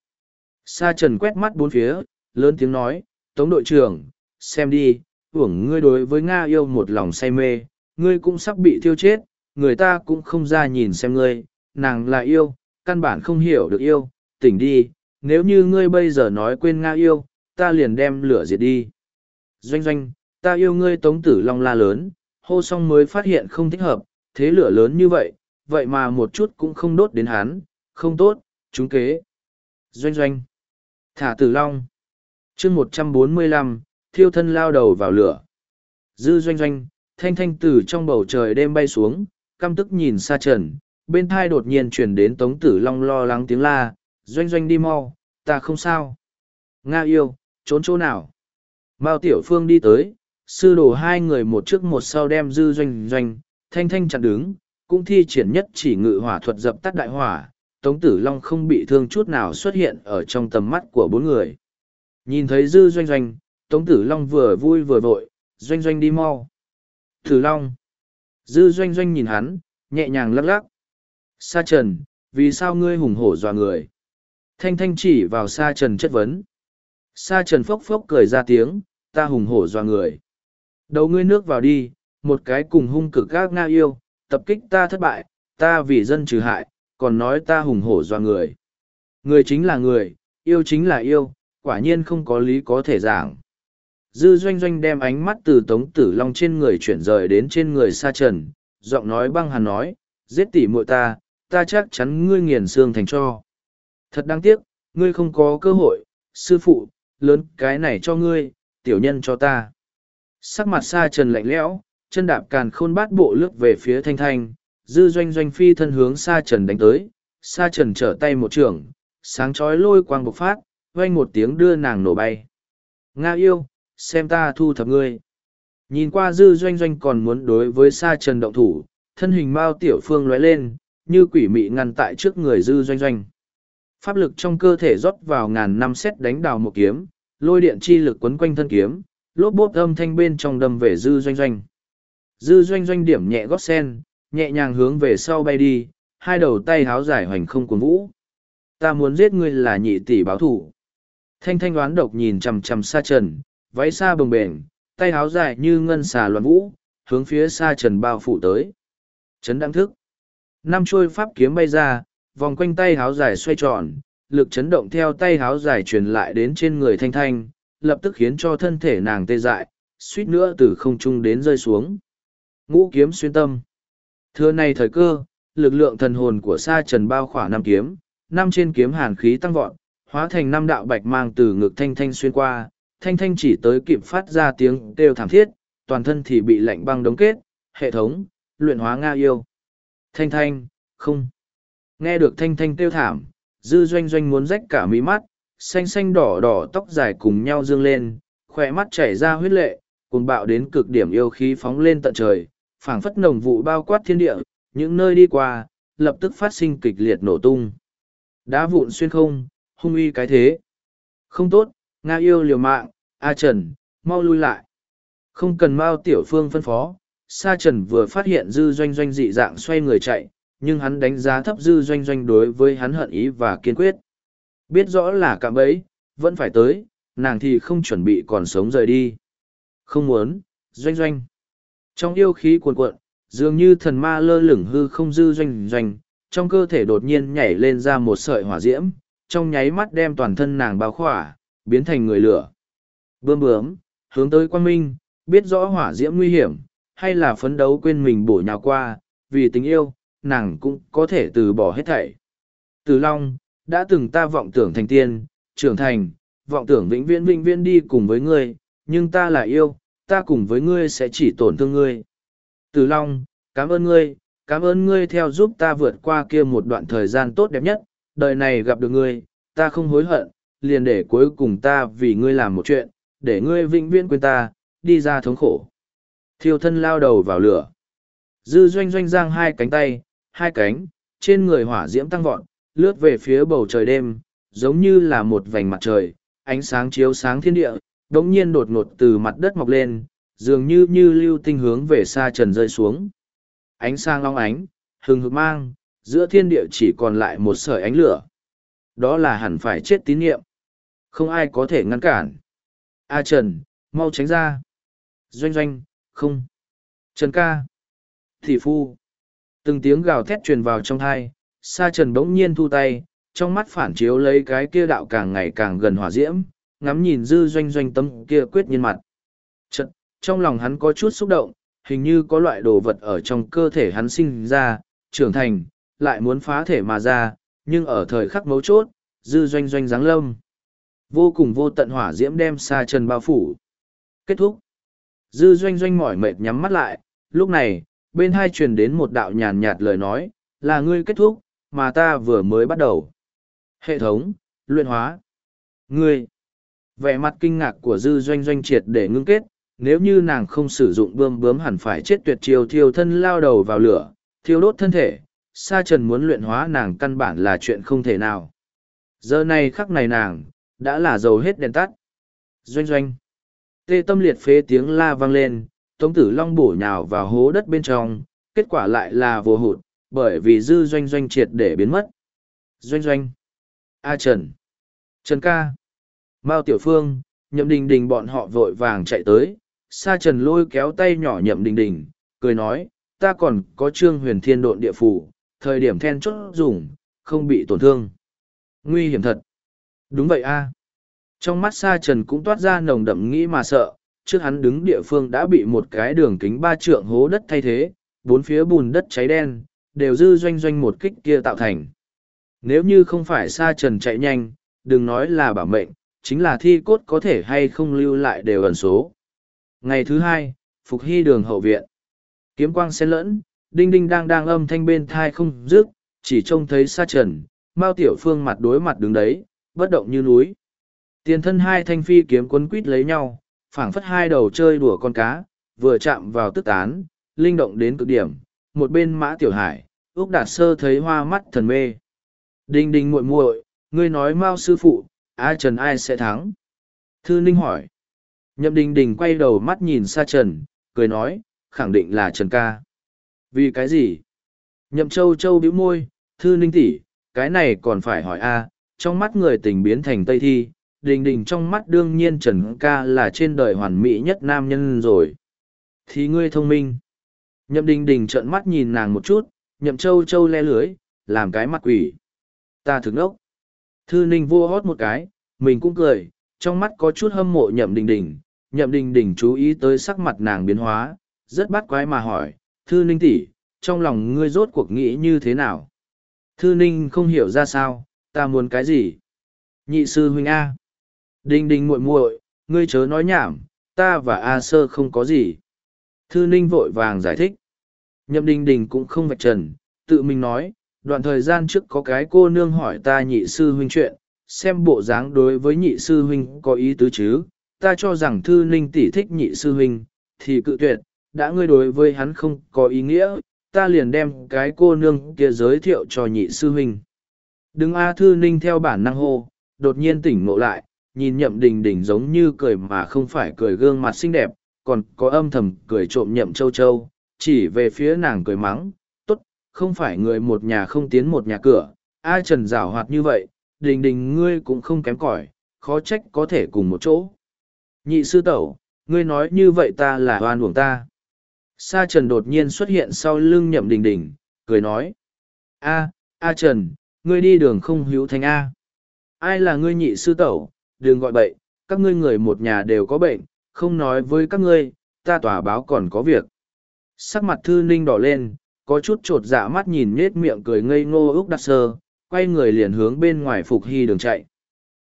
Sa Trần quét mắt bốn phía, lớn tiếng nói, Tống đội trưởng, xem đi, uổng ngươi đối với Nga yêu một lòng say mê, ngươi cũng sắp bị thiêu chết, người ta cũng không ra nhìn xem ngươi, nàng là yêu, căn bản không hiểu được yêu, tỉnh đi, nếu như ngươi bây giờ nói quên Nga yêu, ta liền đem lửa diệt đi. Doanh doanh, ta yêu ngươi tống tử long la lớn, hô xong mới phát hiện không thích hợp, thế lửa lớn như vậy, vậy mà một chút cũng không đốt đến hắn, không tốt, chúng kế. Doanh doanh, thả tử long. chương một trăm bốn mươi lăm, thiêu thân lao đầu vào lửa. Dư doanh doanh, thanh thanh từ trong bầu trời đêm bay xuống, căm tức nhìn xa trần, bên thai đột nhiên chuyển đến tống tử long lo lắng tiếng la, doanh doanh đi mau, ta không sao. Nga yêu, trốn chỗ nào? Mao Tiểu Phương đi tới, sư đồ hai người một trước một sau đem dư doanh doanh, thanh thanh chặn đứng, cũng thi triển nhất chỉ ngự hỏa thuật dập tắt đại hỏa, Tống Tử Long không bị thương chút nào xuất hiện ở trong tầm mắt của bốn người. Nhìn thấy dư doanh doanh, Tống Tử Long vừa vui vừa vội, doanh doanh đi mau. Tử Long. Dư doanh doanh nhìn hắn, nhẹ nhàng lắc lắc. Sa trần, vì sao ngươi hùng hổ dọa người? Thanh thanh chỉ vào sa trần chất vấn. Sa trần phốc phốc cười ra tiếng, ta hùng hổ dọa người. Đầu ngươi nước vào đi, một cái cùng hung cực gác na yêu, tập kích ta thất bại, ta vì dân trừ hại, còn nói ta hùng hổ dọa người. Người chính là người, yêu chính là yêu, quả nhiên không có lý có thể giảng. Dư doanh doanh đem ánh mắt từ tống tử long trên người chuyển rời đến trên người sa trần, giọng nói băng hàn nói, giết tỉ muội ta, ta chắc chắn ngươi nghiền xương thành cho. Thật đáng tiếc, ngươi không có cơ hội, sư phụ, lớn cái này cho ngươi, tiểu nhân cho ta. Sắc mặt sa trần lạnh lẽo, chân đạp càn khôn bát bộ lướt về phía thanh thanh, dư doanh doanh phi thân hướng sa trần đánh tới, sa trần trở tay một trường, sáng chói lôi quang bộc phát, vang một tiếng đưa nàng nổ bay. Nga yêu, xem ta thu thập ngươi. Nhìn qua dư doanh doanh còn muốn đối với sa trần động thủ, thân hình mao tiểu phương lóe lên, như quỷ mị ngăn tại trước người dư doanh doanh. Pháp lực trong cơ thể rót vào ngàn năm xét đánh đào một kiếm, lôi điện chi lực quấn quanh thân kiếm, lốp bốp âm thanh bên trong đâm về dư doanh doanh. Dư doanh doanh điểm nhẹ gót sen, nhẹ nhàng hướng về sau bay đi, hai đầu tay háo giải hoành không cuốn vũ. Ta muốn giết ngươi là nhị tỷ báo thủ. Thanh thanh đoán độc nhìn chằm chằm xa trần, váy xa bồng bềnh, tay háo dài như ngân xà loạn vũ, hướng phía xa trần bao phủ tới. Trấn đăng thức. Năm trôi pháp kiếm bay ra, vòng quanh tay háo dài xoay tròn, lực chấn động theo tay háo dài truyền lại đến trên người thanh thanh, lập tức khiến cho thân thể nàng tê dại, suýt nữa từ không trung đến rơi xuống. Ngũ kiếm xuyên tâm. Thưa này thời cơ, lực lượng thần hồn của sa trần bao khỏa năm kiếm, năm trên kiếm hàn khí tăng vọt, hóa thành năm đạo bạch mang từ ngực thanh thanh xuyên qua, thanh thanh chỉ tới kịp phát ra tiếng kêu thảm thiết, toàn thân thì bị lạnh băng đóng kết, hệ thống, luyện hóa Nga yêu. Thanh thanh, không. Nghe được thanh thanh kêu thảm, dư doanh doanh muốn rách cả mí mắt, xanh xanh đỏ đỏ tóc dài cùng nhau dương lên, khỏe mắt chảy ra huyết lệ, cùng bạo đến cực điểm yêu khí phóng lên tận trời, phảng phất nồng vụ bao quát thiên địa, những nơi đi qua, lập tức phát sinh kịch liệt nổ tung. Đá vụn xuyên không, hung uy cái thế. Không tốt, Nga yêu liều mạng, A Trần, mau lui lại. Không cần Mao Tiểu Phương phân phó, Sa Trần vừa phát hiện dư doanh doanh dị dạng xoay người chạy, nhưng hắn đánh giá thấp dư doanh doanh đối với hắn hận ý và kiên quyết. Biết rõ là cạm bẫy, vẫn phải tới, nàng thì không chuẩn bị còn sống rời đi. Không muốn, doanh doanh. Trong yêu khí cuồn cuộn, dường như thần ma lơ lửng hư không dư doanh doanh, trong cơ thể đột nhiên nhảy lên ra một sợi hỏa diễm, trong nháy mắt đem toàn thân nàng bao khỏa, biến thành người lửa. bơm bướm, hướng tới quan minh, biết rõ hỏa diễm nguy hiểm, hay là phấn đấu quên mình bổ nhào qua, vì tình yêu, nàng cũng có thể từ bỏ hết thảy. Từ Long, đã từng ta vọng tưởng thành tiên, trưởng thành, vọng tưởng vĩnh viễn vĩnh viễn đi cùng với ngươi, nhưng ta là yêu, ta cùng với ngươi sẽ chỉ tổn thương ngươi. Từ Long, cảm ơn ngươi, cảm ơn ngươi theo giúp ta vượt qua kia một đoạn thời gian tốt đẹp nhất, đời này gặp được ngươi, ta không hối hận, liền để cuối cùng ta vì ngươi làm một chuyện, để ngươi vĩnh viễn quên ta, đi ra thống khổ. Thiêu thân lao đầu vào lửa. Dư doanh doanh giang hai cánh tay, hai cánh, trên người hỏa diễm tăng vọt, lướt về phía bầu trời đêm, giống như là một vành mặt trời, ánh sáng chiếu sáng thiên địa, đống nhiên đột ngột từ mặt đất mọc lên, dường như như lưu tinh hướng về xa trần rơi xuống. Ánh sáng long ánh, hừng hực mang, giữa thiên địa chỉ còn lại một sợi ánh lửa. Đó là hẳn phải chết tín nhiệm. Không ai có thể ngăn cản. A Trần, mau tránh ra. Doanh doanh, không. Trần ca. Thị phu. Từng tiếng gào thét truyền vào trong thai, sa trần bỗng nhiên thu tay, trong mắt phản chiếu lấy cái kia đạo càng ngày càng gần hỏa diễm, ngắm nhìn dư doanh doanh tâm kia quyết nhiên mặt. Chật, trong lòng hắn có chút xúc động, hình như có loại đồ vật ở trong cơ thể hắn sinh ra, trưởng thành, lại muốn phá thể mà ra, nhưng ở thời khắc mấu chốt, dư doanh doanh dáng lâm. Vô cùng vô tận hỏa diễm đem xa trần bao phủ. Kết thúc. Dư doanh doanh mỏi mệt nhắm mắt lại, lúc này, bên hai truyền đến một đạo nhàn nhạt lời nói, là ngươi kết thúc, mà ta vừa mới bắt đầu. Hệ thống, luyện hóa. Ngươi. Vẻ mặt kinh ngạc của dư doanh doanh triệt để ngưng kết, nếu như nàng không sử dụng bơm bướm hẳn phải chết tuyệt chiều thiêu thân lao đầu vào lửa, thiêu đốt thân thể, sa trần muốn luyện hóa nàng căn bản là chuyện không thể nào. Giờ này khắc này nàng, đã là dầu hết đèn tắt. Doanh doanh. Tê tâm liệt phế tiếng la vang lên, Tống Tử Long bổ nhào vào hố đất bên trong, kết quả lại là vô hụt, bởi vì dư doanh doanh triệt để biến mất. Doanh doanh. A Trần. Trần ca. Mao Tiểu Phương, nhậm đình đình bọn họ vội vàng chạy tới, sa trần lôi kéo tay nhỏ nhậm đình đình, cười nói, ta còn có trương huyền thiên độn địa phủ, thời điểm then chốt dùng, không bị tổn thương. Nguy hiểm thật. Đúng vậy a. Trong mắt sa trần cũng toát ra nồng đậm nghĩ mà sợ, trước hắn đứng địa phương đã bị một cái đường kính ba trượng hố đất thay thế, bốn phía bùn đất cháy đen, đều dư doanh doanh một kích kia tạo thành. Nếu như không phải sa trần chạy nhanh, đừng nói là bảo mệnh, chính là thi cốt có thể hay không lưu lại đều ẩn số. Ngày thứ hai, Phục Hy đường hậu viện. Kiếm quang xen lẫn, đinh đinh đang đang âm thanh bên thai không dứt, chỉ trông thấy sa trần, Mao Tiểu Phương mặt đối mặt đứng đấy, bất động như núi. Tiền thân hai thanh phi kiếm quấn quít lấy nhau, phảng phất hai đầu chơi đùa con cá, vừa chạm vào tức tán, linh động đến cực điểm, một bên mã tiểu hải, Úc Đạt Sơ thấy hoa mắt thần mê. Đinh đinh muội muội, ngươi nói mau sư phụ, ai Trần ai sẽ thắng? Thư Ninh hỏi. Nhậm Đình Đình quay đầu mắt nhìn xa Trần, cười nói, khẳng định là Trần ca. Vì cái gì? Nhậm Châu Châu bĩu môi, Thư Ninh tỷ, cái này còn phải hỏi a trong mắt người tình biến thành Tây Thi, Đình Đình trong mắt đương nhiên Trần ca là trên đời hoàn mỹ nhất nam nhân rồi. Thì ngươi thông minh. Nhậm Đình Đình trợn mắt nhìn nàng một chút, Nhậm Châu Châu le lưới, làm cái mặt quỷ. Ta thực ốc. Thư Ninh vua hót một cái, mình cũng cười, trong mắt có chút hâm mộ Nhậm Đình Đình. Nhậm Đình Đình chú ý tới sắc mặt nàng biến hóa, rất bắt quái mà hỏi, Thư Ninh tỷ, trong lòng ngươi rốt cuộc nghĩ như thế nào? Thư Ninh không hiểu ra sao, ta muốn cái gì? Nhị sư huynh A. đinh đinh muội muội, ngươi chớ nói nhảm, ta và A Sơ không có gì. Thư Ninh vội vàng giải thích. Nhậm đinh Đình cũng không vạch trần, tự mình nói, đoạn thời gian trước có cái cô nương hỏi ta nhị sư huynh chuyện, xem bộ dáng đối với nhị sư huynh có ý tứ chứ, ta cho rằng Thư Ninh tỷ thích nhị sư huynh, thì cự tuyệt, đã ngươi đối với hắn không có ý nghĩa, ta liền đem cái cô nương kia giới thiệu cho nhị sư huynh. Đừng A Thư Ninh theo bản năng hô, đột nhiên tỉnh ngộ lại, nhìn nhậm đình đình giống như cười mà không phải cười gương mặt xinh đẹp, còn có âm thầm cười trộm nhậm châu châu, chỉ về phía nàng cười mắng, tốt, không phải người một nhà không tiến một nhà cửa, a trần rào hoạt như vậy, đình đình ngươi cũng không kém cỏi khó trách có thể cùng một chỗ. Nhị sư tẩu, ngươi nói như vậy ta là oan uổng ta. Sa Trần đột nhiên xuất hiện sau lưng nhậm đình đình, cười nói. A, A Trần, ngươi đi đường không hữu thành A. Ai là ngươi nhị sư tẩu, đừng gọi bậy, các ngươi người một nhà đều có bệnh, không nói với các ngươi, ta tỏa báo còn có việc. Sắc mặt thư ninh đỏ lên, có chút trột dạ mắt nhìn nết miệng cười ngây ngô Úc Đặc Sơ, quay người liền hướng bên ngoài Phục Hy đường chạy.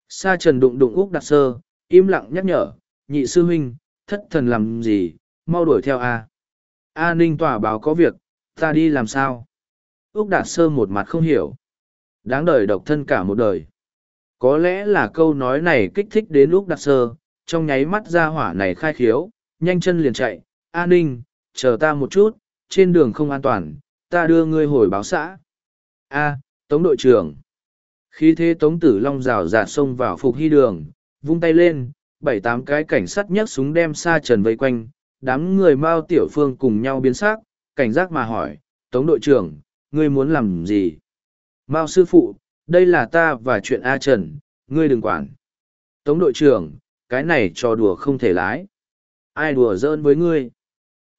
Sa trần đụng đụng Úc Đặc Sơ, im lặng nhắc nhở, nhị sư huynh, thất thần làm gì, mau đuổi theo A. A ninh tỏa báo có việc, ta đi làm sao? Úc Đạt Sơ một mặt không hiểu. Đáng đời độc thân cả một đời. Có lẽ là câu nói này kích thích đến lúc đặc Sơ, trong nháy mắt ra hỏa này khai khiếu, nhanh chân liền chạy, An ninh, chờ ta một chút, trên đường không an toàn, ta đưa ngươi hồi báo xã. A, Tống đội trưởng. Khi thế Tống Tử Long rào rạt xông vào phục hy đường, vung tay lên, bảy tám cái cảnh sát nhấc súng đem xa trần vây quanh, đám người Mao Tiểu Phương cùng nhau biến sắc, cảnh giác mà hỏi, Tống đội trưởng, ngươi muốn làm gì? Mao sư phụ, đây là ta và chuyện A Trần, ngươi đừng quản. Tống đội trưởng, cái này trò đùa không thể lái. Ai đùa giỡn với ngươi?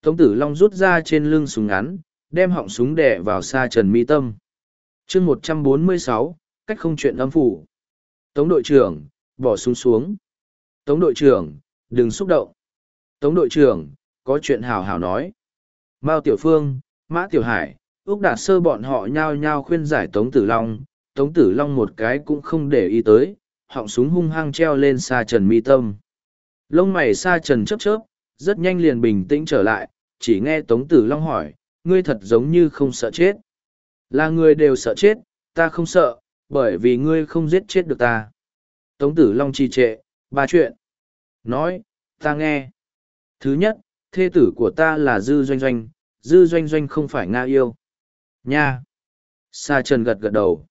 Tống Tử Long rút ra trên lưng súng ngắn, đem họng súng đẻ vào xa Trần Mi Tâm. chương một trăm bốn mươi sáu, cách không chuyện âm phủ. Tống đội trưởng, bỏ súng xuống. Tống đội trưởng, đừng xúc động. Tống đội trưởng, có chuyện hào hào nói. Mao Tiểu Phương, Mã Tiểu Hải, Úc Đạt Sơ bọn họ nhao nhao khuyên giải Tống Tử Long. Tống Tử Long một cái cũng không để ý tới, họng súng hung hăng treo lên xa Trần Mi Tâm. Lông mày xa Trần chớp chớp, rất nhanh liền bình tĩnh trở lại, chỉ nghe Tống Tử Long hỏi, ngươi thật giống như không sợ chết. Là người đều sợ chết, ta không sợ, bởi vì ngươi không giết chết được ta. Tống Tử Long trì trệ, ba chuyện. Nói, ta nghe. Thứ nhất, thê tử của ta là Dư Doanh Doanh, Dư Doanh Doanh không phải Nga yêu. Nha. Sa Trần gật gật đầu.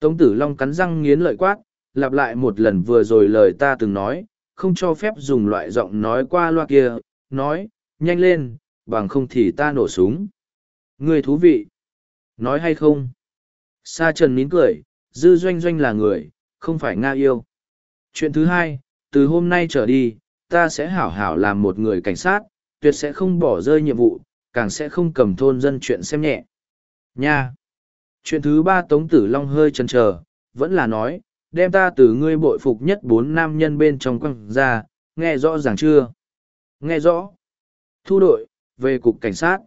Tống Tử Long cắn răng nghiến lợi quát, lặp lại một lần vừa rồi lời ta từng nói, không cho phép dùng loại giọng nói qua loa kia, nói, nhanh lên, bằng không thì ta nổ súng. Người thú vị. Nói hay không? Sa trần nín cười, dư doanh doanh là người, không phải Nga yêu. Chuyện thứ hai, từ hôm nay trở đi, ta sẽ hảo hảo làm một người cảnh sát, tuyệt sẽ không bỏ rơi nhiệm vụ, càng sẽ không cầm thôn dân chuyện xem nhẹ. Nha! Chuyện thứ ba Tống Tử Long hơi chần chờ, vẫn là nói, đem ta từ ngươi bội phục nhất bốn nam nhân bên trong quăng ra, nghe rõ ràng chưa? Nghe rõ. Thu đội, về cục cảnh sát.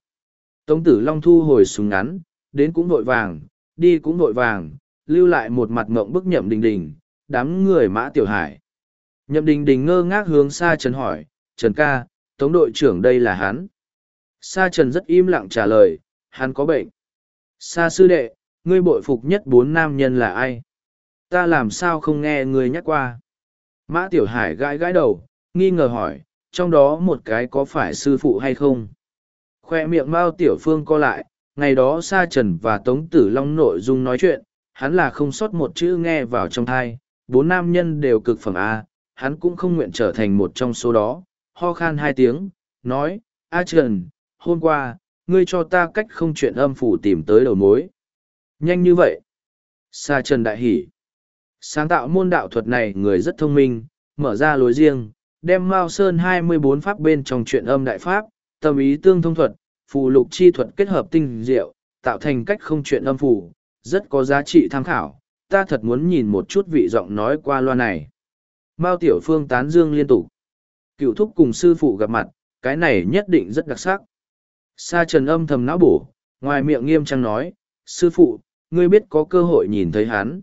Tống tử Long thu hồi súng ngắn, đến cũng vội vàng, đi cũng vội vàng, lưu lại một mặt mộng bức nhậm đình đình, đám người mã tiểu hải. Nhậm đình đình ngơ ngác hướng xa Trần hỏi, Trần ca, Tống đội trưởng đây là hắn. Sa Trần rất im lặng trả lời, hắn có bệnh. Sa sư đệ, ngươi bội phục nhất bốn nam nhân là ai? Ta làm sao không nghe ngươi nhắc qua? Mã Tiểu Hải gãi gãi đầu, nghi ngờ hỏi, trong đó một cái có phải sư phụ hay không? Khoe miệng Mao Tiểu Phương co lại, ngày đó Sa Trần và Tống Tử Long nội dung nói chuyện, hắn là không sót một chữ nghe vào trong thai, bốn nam nhân đều cực phẩm A, hắn cũng không nguyện trở thành một trong số đó, ho khan hai tiếng, nói, A Trần, hôm qua, ngươi cho ta cách không chuyện âm phủ tìm tới đầu mối. Nhanh như vậy. Sa Trần đại hỉ. Sáng tạo môn đạo thuật này người rất thông minh, mở ra lối riêng, đem Mao Sơn hai mươi bốn pháp bên trong chuyện âm đại pháp, tâm ý tương thông thuật, phù lục chi thuật kết hợp tinh diệu, tạo thành cách không chuyện âm phủ, rất có giá trị tham khảo. Ta thật muốn nhìn một chút vị giọng nói qua loa này. Mao Tiểu Phương tán dương liên tục. Cựu thúc cùng sư phụ gặp mặt, cái này nhất định rất đặc sắc. Sa trần âm thầm não bổ, ngoài miệng nghiêm trang nói, sư phụ, ngươi biết có cơ hội nhìn thấy hắn.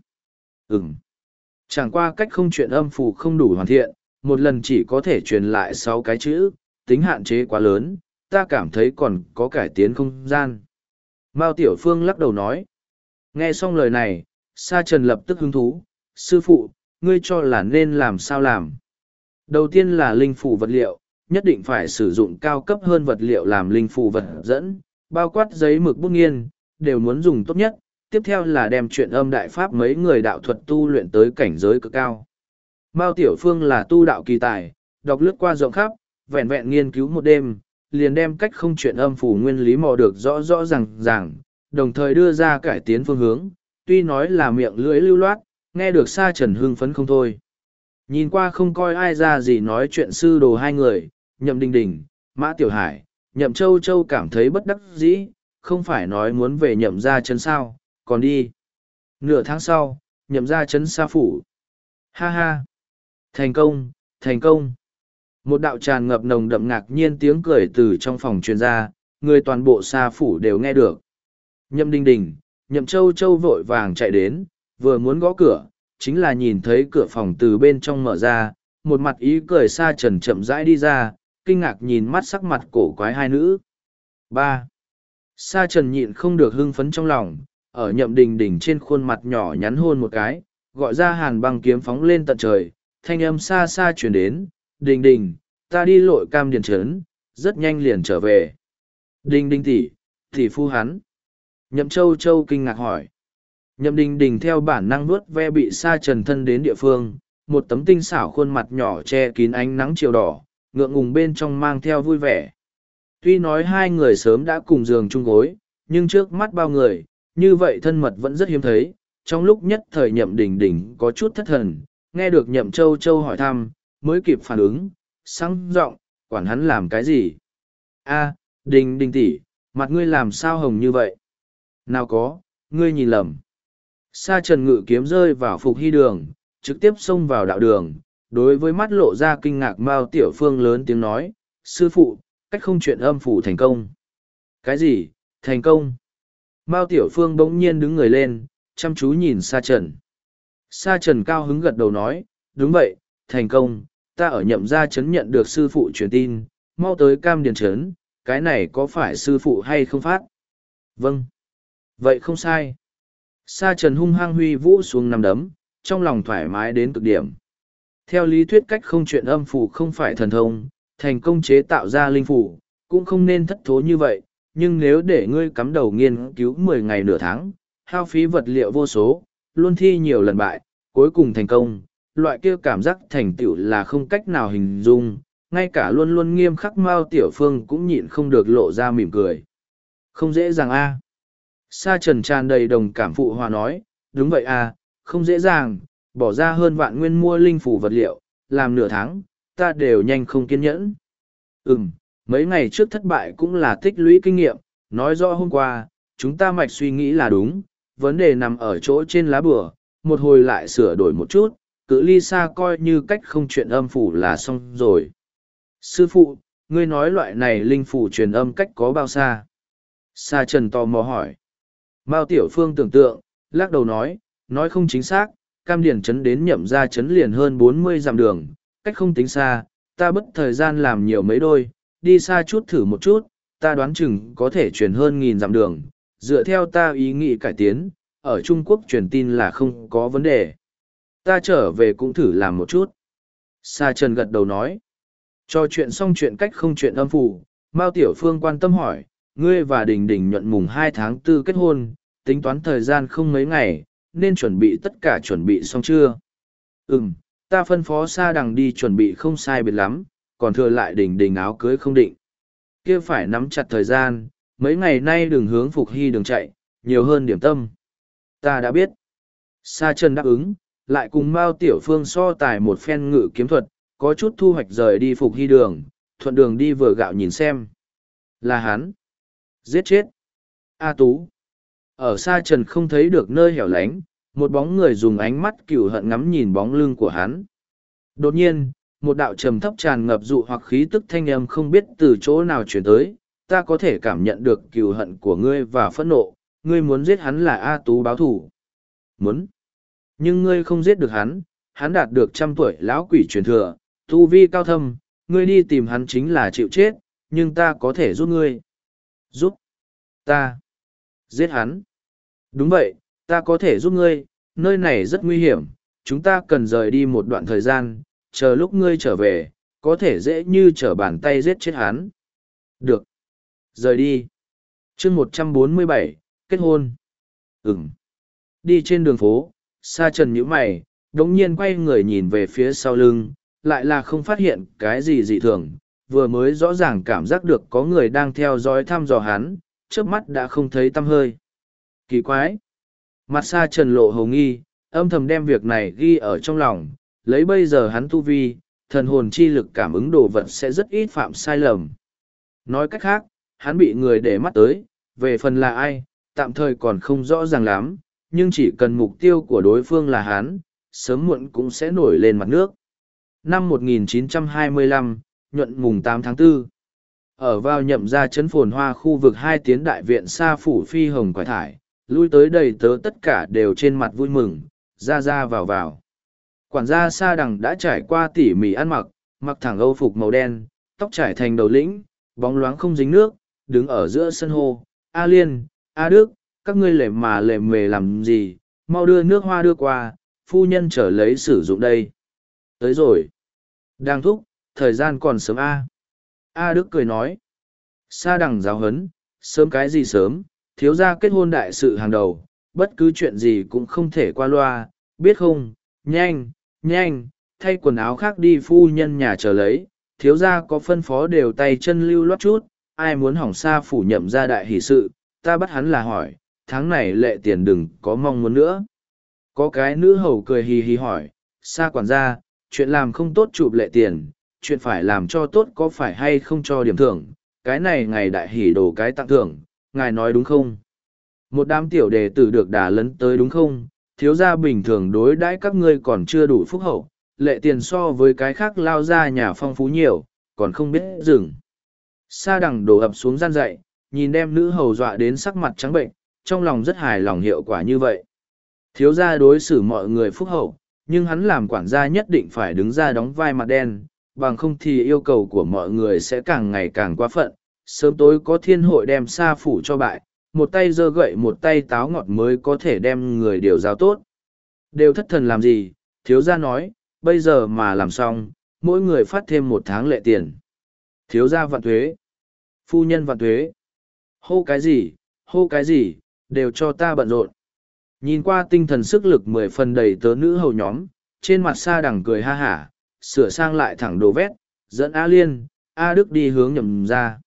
Ừm. Chẳng qua cách không chuyện âm phù không đủ hoàn thiện, một lần chỉ có thể truyền lại sáu cái chữ, tính hạn chế quá lớn, ta cảm thấy còn có cải tiến không gian. Mao Tiểu Phương lắc đầu nói. Nghe xong lời này, Sa Trần lập tức hứng thú, sư phụ, ngươi cho là nên làm sao làm. Đầu tiên là linh phủ vật liệu, nhất định phải sử dụng cao cấp hơn vật liệu làm linh phù vật dẫn, bao quát giấy mực bút nghiên, đều muốn dùng tốt nhất. Tiếp theo là đem chuyện âm đại pháp mấy người đạo thuật tu luyện tới cảnh giới cực cao. Mao Tiểu Phương là tu đạo kỳ tài, đọc lướt qua rộng khắp, vẹn vẹn nghiên cứu một đêm, liền đem cách không chuyện âm phủ nguyên lý mò được rõ rõ ràng ràng, đồng thời đưa ra cải tiến phương hướng, tuy nói là miệng lưỡi lưu loát, nghe được xa Trần hưng phấn không thôi. Nhìn qua không coi ai ra gì nói chuyện sư đồ hai người, nhậm đình đình, mã tiểu hải, nhậm châu châu cảm thấy bất đắc dĩ, không phải nói muốn về nhậm ra chân sao, còn đi. Nửa tháng sau, nhậm ra chấn xa phủ. Ha ha! Thành công, thành công! Một đạo tràn ngập nồng đậm ngạc nhiên tiếng cười từ trong phòng truyền ra, người toàn bộ xa phủ đều nghe được. Nhậm đình đình, nhậm châu châu vội vàng chạy đến, vừa muốn gõ cửa, chính là nhìn thấy cửa phòng từ bên trong mở ra, một mặt ý cười xa trần chậm rãi đi ra, kinh ngạc nhìn mắt sắc mặt cổ quái hai nữ. ba Sa trần nhịn không được hưng phấn trong lòng, ở nhậm đình đình trên khuôn mặt nhỏ nhắn hôn một cái, gọi ra hàn băng kiếm phóng lên tận trời, thanh âm xa xa chuyển đến, đình đình, ta đi lội cam điền trấn, rất nhanh liền trở về. Đình đình tỷ, tỷ phu hắn. Nhậm châu châu kinh ngạc hỏi. Nhậm đình đình theo bản năng nuốt ve bị sa trần thân đến địa phương, một tấm tinh xảo khuôn mặt nhỏ che kín ánh nắng chiều đỏ, ngượng ngùng bên trong mang theo vui vẻ. Tuy nói hai người sớm đã cùng giường chung gối, nhưng trước mắt bao người, như vậy thân mật vẫn rất hiếm thấy. Trong lúc nhất thời nhậm đình đình có chút thất thần, nghe được nhậm châu châu hỏi thăm, mới kịp phản ứng, sáng giọng quản hắn làm cái gì? a đình đình tỷ, mặt ngươi làm sao hồng như vậy? Nào có, ngươi nhìn lầm. Sa trần ngự kiếm rơi vào phục hy đường, trực tiếp xông vào đạo đường, đối với mắt lộ ra kinh ngạc Mao Tiểu Phương lớn tiếng nói, sư phụ, cách không chuyện âm phủ thành công. Cái gì, thành công? Mao Tiểu Phương bỗng nhiên đứng người lên, chăm chú nhìn Sa Trần. Sa Trần cao hứng gật đầu nói, đúng vậy, thành công, ta ở nhậm gia chấn nhận được sư phụ truyền tin, mau tới cam điền Trấn. cái này có phải sư phụ hay không phát? Vâng. Vậy không sai. Sa trần hung hăng huy vũ xuống nằm đấm, trong lòng thoải mái đến cực điểm. Theo lý thuyết cách không chuyện âm phủ không phải thần thông, thành công chế tạo ra linh phủ, cũng không nên thất thố như vậy, nhưng nếu để ngươi cắm đầu nghiên cứu mười ngày nửa tháng, hao phí vật liệu vô số, luôn thi nhiều lần bại, cuối cùng thành công, loại kia cảm giác thành tựu là không cách nào hình dung, ngay cả luôn luôn nghiêm khắc Mao Tiểu Phương cũng nhịn không được lộ ra mỉm cười. Không dễ dàng a. Sa trần tràn đầy đồng cảm phụ hòa nói, đúng vậy à, không dễ dàng, bỏ ra hơn vạn nguyên mua linh phủ vật liệu, làm nửa tháng, ta đều nhanh không kiên nhẫn. Ừm, mấy ngày trước thất bại cũng là tích lũy kinh nghiệm, nói rõ hôm qua, chúng ta mạch suy nghĩ là đúng, vấn đề nằm ở chỗ trên lá bửa, một hồi lại sửa đổi một chút, cự ly xa coi như cách không chuyện âm phủ là xong rồi. Sư phụ, ngươi nói loại này linh phủ truyền âm cách có bao xa? Sa Trần tò mò hỏi. Mao Tiểu Phương tưởng tượng, lắc đầu nói, nói không chính xác, cam điển chấn đến nhậm ra chấn liền hơn bốn mươi dặm đường, cách không tính xa, ta bất thời gian làm nhiều mấy đôi, đi xa chút thử một chút, ta đoán chừng có thể chuyển hơn nghìn dặm đường, dựa theo ta ý nghĩ cải tiến, ở Trung Quốc truyền tin là không có vấn đề. Ta trở về cũng thử làm một chút. Sa Trần gật đầu nói. Cho chuyện xong chuyện cách không chuyện âm phủ, Mao Tiểu Phương quan tâm hỏi, ngươi và Đình Đình nhuận mùng hai tháng tư kết hôn, tính toán thời gian không mấy ngày, nên chuẩn bị tất cả chuẩn bị xong chưa? Ừm, ta phân phó Sa Đằng đi chuẩn bị không sai biệt lắm, còn thừa lại Đình Đình áo cưới không định. kia phải nắm chặt thời gian, mấy ngày nay đừng hướng Phục Hy đường chạy, nhiều hơn điểm tâm. Ta đã biết. Sa Trần đáp ứng, lại cùng Mao Tiểu Phương so tài một phen ngự kiếm thuật, có chút thu hoạch rời đi Phục Hy đường, thuận đường đi vừa gạo nhìn xem. Là hắn. Giết chết. A Tú. Ở xa Trần không thấy được nơi hẻo lánh, một bóng người dùng ánh mắt cựu hận ngắm nhìn bóng lưng của hắn. Đột nhiên, một đạo trầm thấp tràn ngập dụ hoặc khí tức thanh âm không biết từ chỗ nào chuyển tới, ta có thể cảm nhận được cựu hận của ngươi và phẫn nộ, ngươi muốn giết hắn là A Tú báo thủ. Muốn. Nhưng ngươi không giết được hắn, hắn đạt được trăm tuổi lão quỷ truyền thừa, tu vi cao thâm, ngươi đi tìm hắn chính là chịu chết, nhưng ta có thể giúp ngươi. Giúp? Ta? Giết hắn? Đúng vậy, ta có thể giúp ngươi, nơi này rất nguy hiểm, chúng ta cần rời đi một đoạn thời gian, chờ lúc ngươi trở về, có thể dễ như trở bàn tay giết chết hắn. Được. Rời đi. chương một trăm bốn mươi bảy kết hôn. Ừm. Đi trên đường phố, sa trần nhíu mày, đống nhiên quay người nhìn về phía sau lưng, lại là không phát hiện cái gì dị thường, vừa mới rõ ràng cảm giác được có người đang theo dõi thăm dò hắn, trước mắt đã không thấy tâm hơi. Kỳ quái! Mặt xa trần lộ hầu nghi, âm thầm đem việc này ghi ở trong lòng, lấy bây giờ hắn tu vi, thần hồn chi lực cảm ứng đồ vật sẽ rất ít phạm sai lầm. Nói cách khác, hắn bị người để mắt tới, về phần là ai, tạm thời còn không rõ ràng lắm, nhưng chỉ cần mục tiêu của đối phương là hắn, sớm muộn cũng sẽ nổi lên mặt nước. Năm 1925, nhuận mùng 8 tháng 4. Ở vào nhậm ra chấn phồn hoa khu vực hai tiến đại viện xa phủ phi hồng quải thải, lui tới đầy tớ tất cả đều trên mặt vui mừng, ra ra vào vào. Quản gia sa đằng đã trải qua tỉ mỉ ăn mặc, mặc thẳng âu phục màu đen, tóc trải thành đầu lĩnh, bóng loáng không dính nước, đứng ở giữa sân hô. A Liên, A Đức, các ngươi lề mà lề mề làm gì, mau đưa nước hoa đưa qua, phu nhân trở lấy sử dụng đây. Tới rồi. Đang thúc, thời gian còn sớm A. A Đức cười nói. Sa đằng giáo hấn, sớm cái gì sớm, thiếu gia kết hôn đại sự hàng đầu, bất cứ chuyện gì cũng không thể qua loa, biết không, nhanh, nhanh, thay quần áo khác đi phu nhân nhà chờ lấy, thiếu gia có phân phó đều tay chân lưu loát chút, ai muốn hỏng xa phủ nhậm ra đại hỷ sự, ta bắt hắn là hỏi, tháng này lệ tiền đừng có mong muốn nữa. Có cái nữ hầu cười hì hì hỏi, xa quản gia, chuyện làm không tốt chụp lệ tiền, chuyện phải làm cho tốt có phải hay không cho điểm thưởng, cái này ngày đại hỉ đồ cái tặng thưởng, ngài nói đúng không? Một đám tiểu đề tử được đà lấn tới đúng không? Thiếu gia bình thường đối đãi các ngươi còn chưa đủ phúc hậu, lệ tiền so với cái khác lao ra nhà phong phú nhiều, còn không biết dừng. Sa đằng đổ ập xuống gian dậy, nhìn đem nữ hầu dọa đến sắc mặt trắng bệnh, trong lòng rất hài lòng hiệu quả như vậy. Thiếu gia đối xử mọi người phúc hậu, nhưng hắn làm quản gia nhất định phải đứng ra đóng vai mặt đen, bằng không thì yêu cầu của mọi người sẽ càng ngày càng quá phận. Sớm tối có thiên hội đem sa phủ cho bại, một tay giơ gậy một tay táo ngọt mới có thể đem người điều giáo tốt. Đều thất thần làm gì, thiếu gia nói, bây giờ mà làm xong, mỗi người phát thêm một tháng lệ tiền. Thiếu gia vạn thuế, phu nhân vạn thuế, hô cái gì, hô cái gì, đều cho ta bận rộn. Nhìn qua tinh thần sức lực mười phần đầy tớ nữ hầu nhóm, trên mặt sa đằng cười ha hả, sửa sang lại thẳng đồ vét, dẫn A Liên, A Đức đi hướng nhầm ra.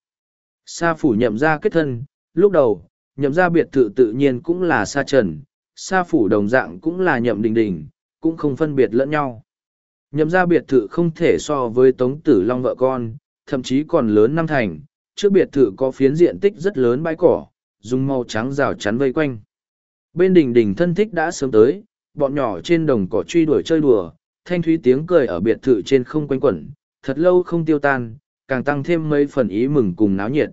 Sa phủ nhậm ra kết thân, lúc đầu, nhậm ra biệt thự tự nhiên cũng là sa trần, sa phủ đồng dạng cũng là nhậm đình đình, cũng không phân biệt lẫn nhau. Nhậm ra biệt thự không thể so với tống tử long vợ con, thậm chí còn lớn năm thành, trước biệt thự có phiến diện tích rất lớn bãi cỏ, dùng màu trắng rào chắn vây quanh. Bên đình đình thân thích đã sớm tới, bọn nhỏ trên đồng cỏ truy đuổi chơi đùa, thanh thúy tiếng cười ở biệt thự trên không quanh quẩn, thật lâu không tiêu tan, càng tăng thêm mấy phần ý mừng cùng náo nhiệt.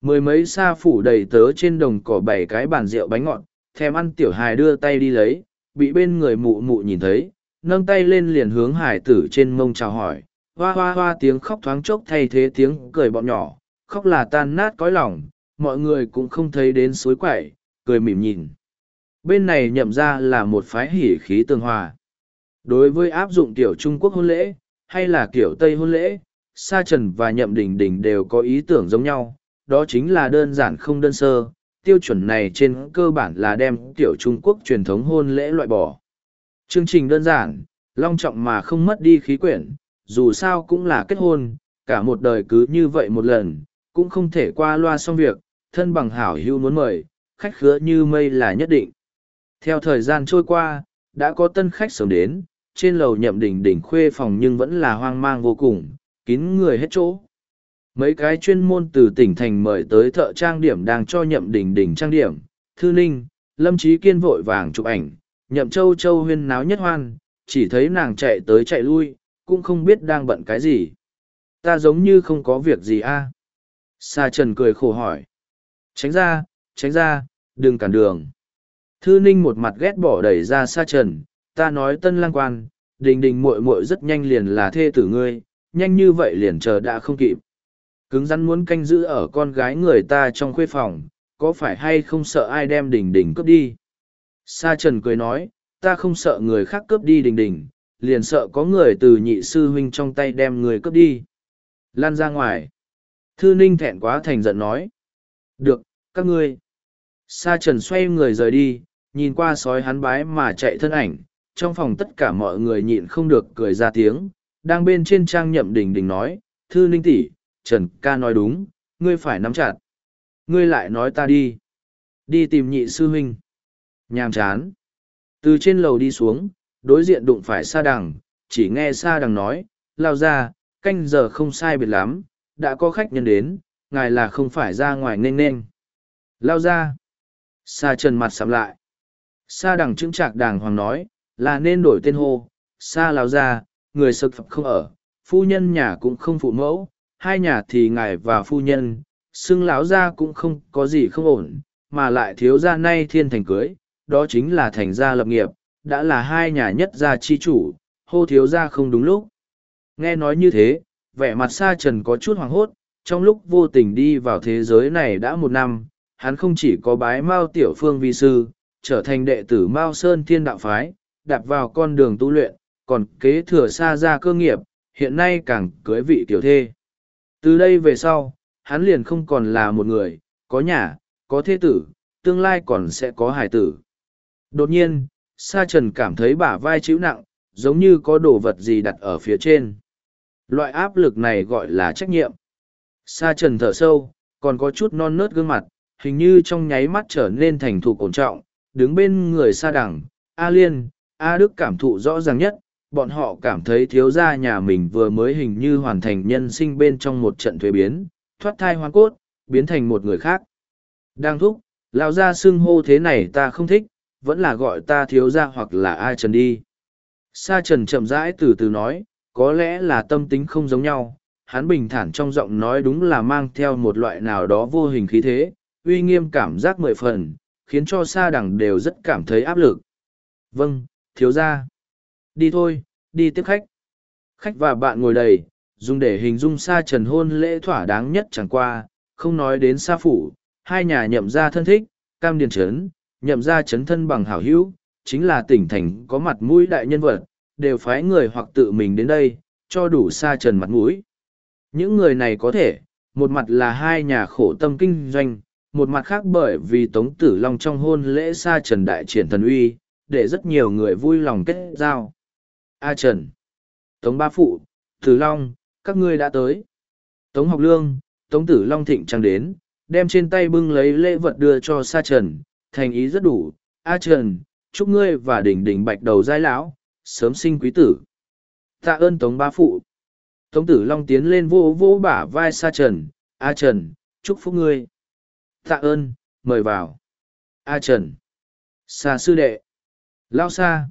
Mười mấy sa phủ đầy tớ trên đồng cỏ bảy cái bàn rượu bánh ngọt, thèm ăn tiểu hài đưa tay đi lấy, bị bên người mụ mụ nhìn thấy, nâng tay lên liền hướng hải tử trên mông chào hỏi, hoa hoa hoa tiếng khóc thoáng chốc thay thế tiếng cười bọn nhỏ, khóc là tan nát cõi lòng, mọi người cũng không thấy đến suối quậy, cười mỉm nhìn. Bên này nhậm ra là một phái hỉ khí tương hòa. Đối với áp dụng tiểu Trung Quốc hôn lễ, hay là kiểu Tây hôn lễ, Sa Trần và Nhậm Đình Đình đều có ý tưởng giống nhau, đó chính là đơn giản không đơn sơ, tiêu chuẩn này trên cơ bản là đem tiểu Trung Quốc truyền thống hôn lễ loại bỏ. Chương trình đơn giản, long trọng mà không mất đi khí quyển, dù sao cũng là kết hôn, cả một đời cứ như vậy một lần, cũng không thể qua loa xong việc, thân bằng hảo hữu muốn mời, khách khứa như mây là nhất định. Theo thời gian trôi qua, đã có tân khách sớm đến, trên lầu nhậm đỉnh đỉnh khuê phòng nhưng vẫn là hoang mang vô cùng, kín người hết chỗ. Mấy cái chuyên môn từ tỉnh thành mời tới thợ trang điểm đang cho nhậm đỉnh đỉnh trang điểm, thư ninh, lâm trí kiên vội vàng chụp ảnh, nhậm châu châu huyên náo nhất hoan, chỉ thấy nàng chạy tới chạy lui, cũng không biết đang bận cái gì. Ta giống như không có việc gì a. Sa trần cười khổ hỏi. Tránh ra, tránh ra, đừng cản đường. Thư ninh một mặt ghét bỏ đẩy ra sa trần, ta nói tân lang quan, đình đình muội muội rất nhanh liền là thê tử ngươi, nhanh như vậy liền chờ đã không kịp. Cứng rắn muốn canh giữ ở con gái người ta trong khuê phòng, có phải hay không sợ ai đem đình đình cướp đi? Sa trần cười nói, ta không sợ người khác cướp đi đình đình, liền sợ có người từ nhị sư huynh trong tay đem người cướp đi. Lan ra ngoài. Thư ninh thẹn quá thành giận nói. Được, các ngươi. Sa trần xoay người rời đi, nhìn qua sói hắn bái mà chạy thân ảnh, trong phòng tất cả mọi người nhịn không được cười ra tiếng, đang bên trên trang nhậm đình đình nói, thư ninh tỷ, Trần ca nói đúng, ngươi phải nắm chặt. Ngươi lại nói ta đi. Đi tìm nhị sư huynh. Nhàm chán. Từ trên lầu đi xuống, đối diện đụng phải sa đằng, chỉ nghe sa đằng nói, lao ra, canh giờ không sai biệt lắm, đã có khách nhân đến, ngài là không phải ra ngoài nên nên. Lao ra. Sa trần mặt sắm lại. Sa đằng chứng trạc đàng hoàng nói, là nên đổi tên hô, Sa lao ra, người sực phật không ở, phu nhân nhà cũng không phụ mẫu, hai nhà thì ngài và phu nhân, xưng lão ra cũng không có gì không ổn, mà lại thiếu gia nay thiên thành cưới, đó chính là thành gia lập nghiệp, đã là hai nhà nhất gia chi chủ, hô thiếu gia không đúng lúc. Nghe nói như thế, vẻ mặt sa trần có chút hoàng hốt, trong lúc vô tình đi vào thế giới này đã một năm, hắn không chỉ có bái Mao Tiểu Phương vi sư, trở thành đệ tử Mao Sơn Thiên Đạo Phái, đạp vào con đường tu luyện, còn kế thừa xa ra cơ nghiệp, hiện nay càng cưới vị tiểu thê. Từ đây về sau, hắn liền không còn là một người, có nhà, có thế tử, tương lai còn sẽ có hài tử. Đột nhiên, Sa Trần cảm thấy bả vai chịu nặng, giống như có đồ vật gì đặt ở phía trên. Loại áp lực này gọi là trách nhiệm. Sa Trần thở sâu, còn có chút non nớt gương mặt, hình như trong nháy mắt trở nên thành thục ổn trọng, đứng bên người Sa Đằng, A Liên, A Đức cảm thụ rõ ràng nhất, bọn họ cảm thấy thiếu gia nhà mình vừa mới hình như hoàn thành nhân sinh bên trong một trận thuế biến, thoát thai hoang cốt, biến thành một người khác. Đang thúc, lão gia xưng hô thế này ta không thích, vẫn là gọi ta thiếu gia hoặc là ai trần đi. Sa trần chậm rãi từ từ nói, có lẽ là tâm tính không giống nhau, hắn bình thản trong giọng nói đúng là mang theo một loại nào đó vô hình khí thế, uy nghiêm cảm giác mười phần, khiến cho sa đẳng đều rất cảm thấy áp lực. Vâng, thiếu gia. Đi thôi, đi tiếp khách. Khách và bạn ngồi đầy, dùng để hình dung sa trần hôn lễ thỏa đáng nhất chẳng qua, không nói đến sa phủ, hai nhà nhậm ra thân thích, cam điền trấn, nhậm ra chấn thân bằng hảo hữu, chính là tỉnh thành có mặt mũi đại nhân vật, đều phái người hoặc tự mình đến đây, cho đủ sa trần mặt mũi. Những người này có thể, một mặt là hai nhà khổ tâm kinh doanh, một mặt khác bởi vì Tống Tử Long trong hôn lễ sa trần đại triển thần uy, để rất nhiều người vui lòng kết giao. A Trần, Tống Ba Phụ, Tử Long, các ngươi đã tới. Tống Học Lương, Tống Tử Long thịnh trang đến, đem trên tay bưng lấy lễ vật đưa cho Sa Trần, thành ý rất đủ. A Trần, chúc ngươi và đỉnh đỉnh bạch đầu giai lão, sớm sinh quý tử. Tạ ơn Tống Ba Phụ. Tống Tử Long tiến lên vô vô bả vai Sa Trần, A Trần, chúc phúc ngươi. Tạ ơn, mời vào. A Trần. Sa sư đệ. Lao Sa.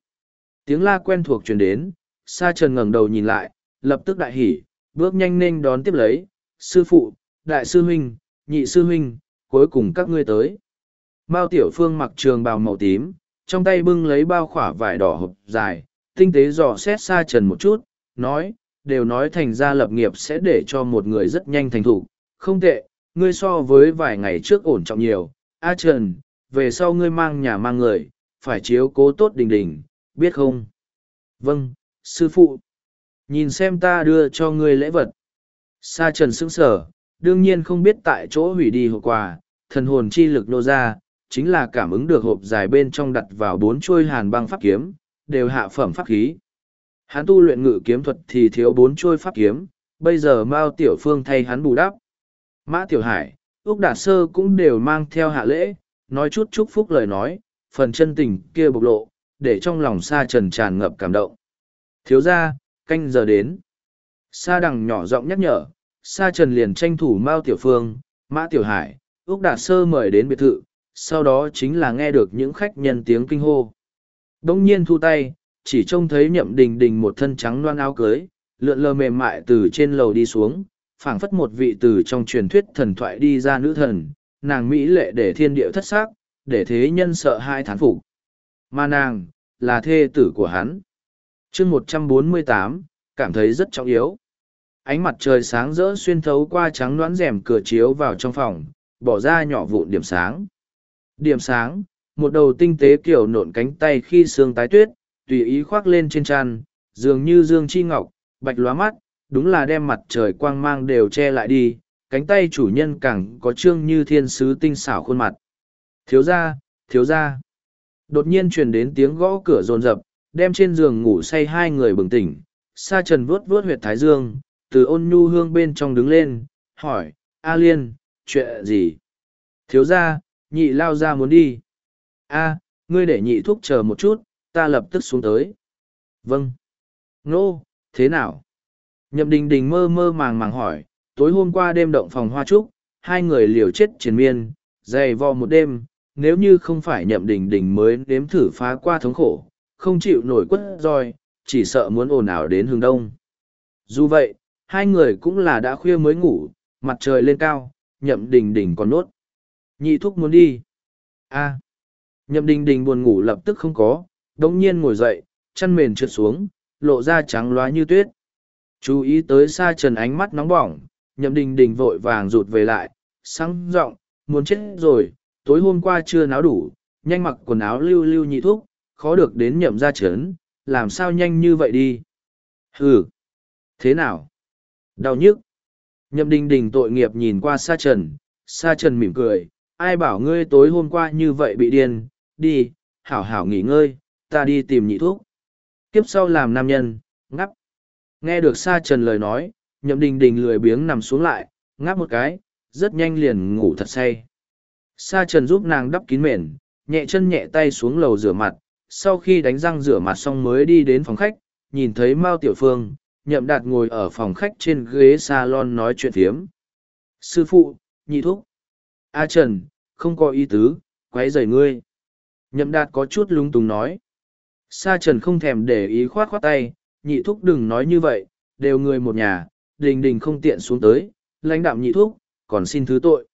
Tiếng la quen thuộc truyền đến, Sa Trần ngẩng đầu nhìn lại, lập tức đại hỉ, bước nhanh nên đón tiếp lấy, sư phụ, đại sư huynh, nhị sư huynh, cuối cùng các ngươi tới. Mao Tiểu Phương mặc trường bào màu tím, trong tay bưng lấy bao khỏa vải đỏ hộp dài, tinh tế dò xét Sa Trần một chút, nói, đều nói thành ra lập nghiệp sẽ để cho một người rất nhanh thành thủ, không tệ, ngươi so với vài ngày trước ổn trọng nhiều, A Trần, về sau ngươi mang nhà mang người, phải chiếu cố tốt đình đình, biết không? Vâng, sư phụ. nhìn xem ta đưa cho ngươi lễ vật sa trần sững sờ đương nhiên không biết tại chỗ hủy đi hộp quà thần hồn chi lực nô ra chính là cảm ứng được hộp dài bên trong đặt vào bốn chuôi hàn băng pháp kiếm đều hạ phẩm pháp khí hắn tu luyện ngự kiếm thuật thì thiếu bốn chuôi pháp kiếm bây giờ mao tiểu phương thay hắn bù đắp mã tiểu hải úc đạt sơ cũng đều mang theo hạ lễ nói chút chúc phúc lời nói phần chân tình kia bộc lộ để trong lòng sa trần tràn ngập cảm động. Thiếu ra canh giờ đến. Sa đằng nhỏ giọng nhắc nhở sa trần liền tranh thủ mao tiểu phương mã tiểu hải úc đạt sơ mời đến biệt thự sau đó chính là nghe được những khách nhân tiếng kinh hô. Đông nhiên thu tay chỉ trông thấy nhậm đình đình một thân trắng loan áo cưới lượn lờ mềm mại từ trên lầu đi xuống phảng phất một vị từ trong truyền thuyết thần thoại đi ra nữ thần nàng mỹ lệ để thiên địa thất sắc, để thế nhân sợ hai thán phục mà nàng, là thê tử của hắn. Chương một trăm bốn mươi tám, cảm thấy rất trọng yếu. Ánh mặt trời sáng rỡ xuyên thấu qua trắng đoán rèm cửa chiếu vào trong phòng, bỏ ra nhỏ vụn điểm sáng. Điểm sáng, một đầu tinh tế kiểu nộn cánh tay khi sương tái tuyết, tùy ý khoác lên trên tràn, dường như dương chi ngọc, bạch lóa mắt, đúng là đem mặt trời quang mang đều che lại đi, cánh tay chủ nhân càng có trương như thiên sứ tinh xảo khuôn mặt. Thiếu ra thiếu ra đột nhiên truyền đến tiếng gõ cửa rồn rập đem trên giường ngủ say hai người bừng tỉnh. Sa trần vuốt vuốt huyệt thái dương, từ ôn nhu hương bên trong đứng lên, hỏi, a liên, chuyện gì? Thiếu gia, nhị lao ra muốn đi. A, ngươi để nhị thúc chờ một chút, ta lập tức xuống tới. Vâng. Nô, thế nào? Nhậm đình đình mơ mơ màng màng hỏi, tối hôm qua đêm động phòng hoa trúc, hai người liều chết triền miên, dày vò một đêm nếu như không phải nhậm đình đình mới nếm thử phá qua thống khổ, không chịu nổi quất roi, chỉ sợ muốn ồn ào đến hướng đông. Dù vậy, hai người cũng là đã khuya mới ngủ, mặt trời lên cao, nhậm đình đình còn nốt. Nhị thúc muốn đi. A. Nhậm đình đình buồn ngủ lập tức không có đ ỗ n g nhiên ngồi dậy, chăn mền trượt xuống, lộ ra trắng loá như tuyết. Chú ý tới xa trần ánh mắt nóng bỏng, nhậm đình đình vội vàng rụt về lại, sáng r ộ n g muốn chết rồi tối hôm qua chưa náo đủ nhanh mặc quần áo lưu lưu nhị thuốc, khó được đến nhậm ra chấn, làm sao nhanh như vậy đi? Hừ, thế nào? Đau nhức. Nhậm đình đình tội nghiệp nhìn qua sa trần sa trần mỉm cười ai bảo ngươi tối hôm qua như vậy bị điên đi hảo hảo nghỉ ngơi ta đi tìm nhị thuốc kiếp sau làm nam nhân ngắp Nghe được Sa Trần lời nói, nhậm đình đình lười biếng nằm xuống lại, ngáp một cái, rất nhanh liền ngủ thật say. Sa Trần giúp nàng đắp kín mền, nhẹ chân nhẹ tay xuống lầu rửa mặt, sau khi đánh răng rửa mặt xong mới đi đến phòng khách, nhìn thấy Mao Tiểu Phương, nhậm đạt ngồi ở phòng khách trên ghế salon nói chuyện thiếm. Sư phụ, nhị thúc. A Trần, không có ý tứ, quấy rầy ngươi. Nhậm đạt có chút lung túng nói. Sa Trần không thèm để ý khoát khoát tay, nhị thúc đừng nói như vậy, đều người một nhà, đình đình không tiện xuống tới, lãnh đạo nhị thúc, còn xin thứ tội.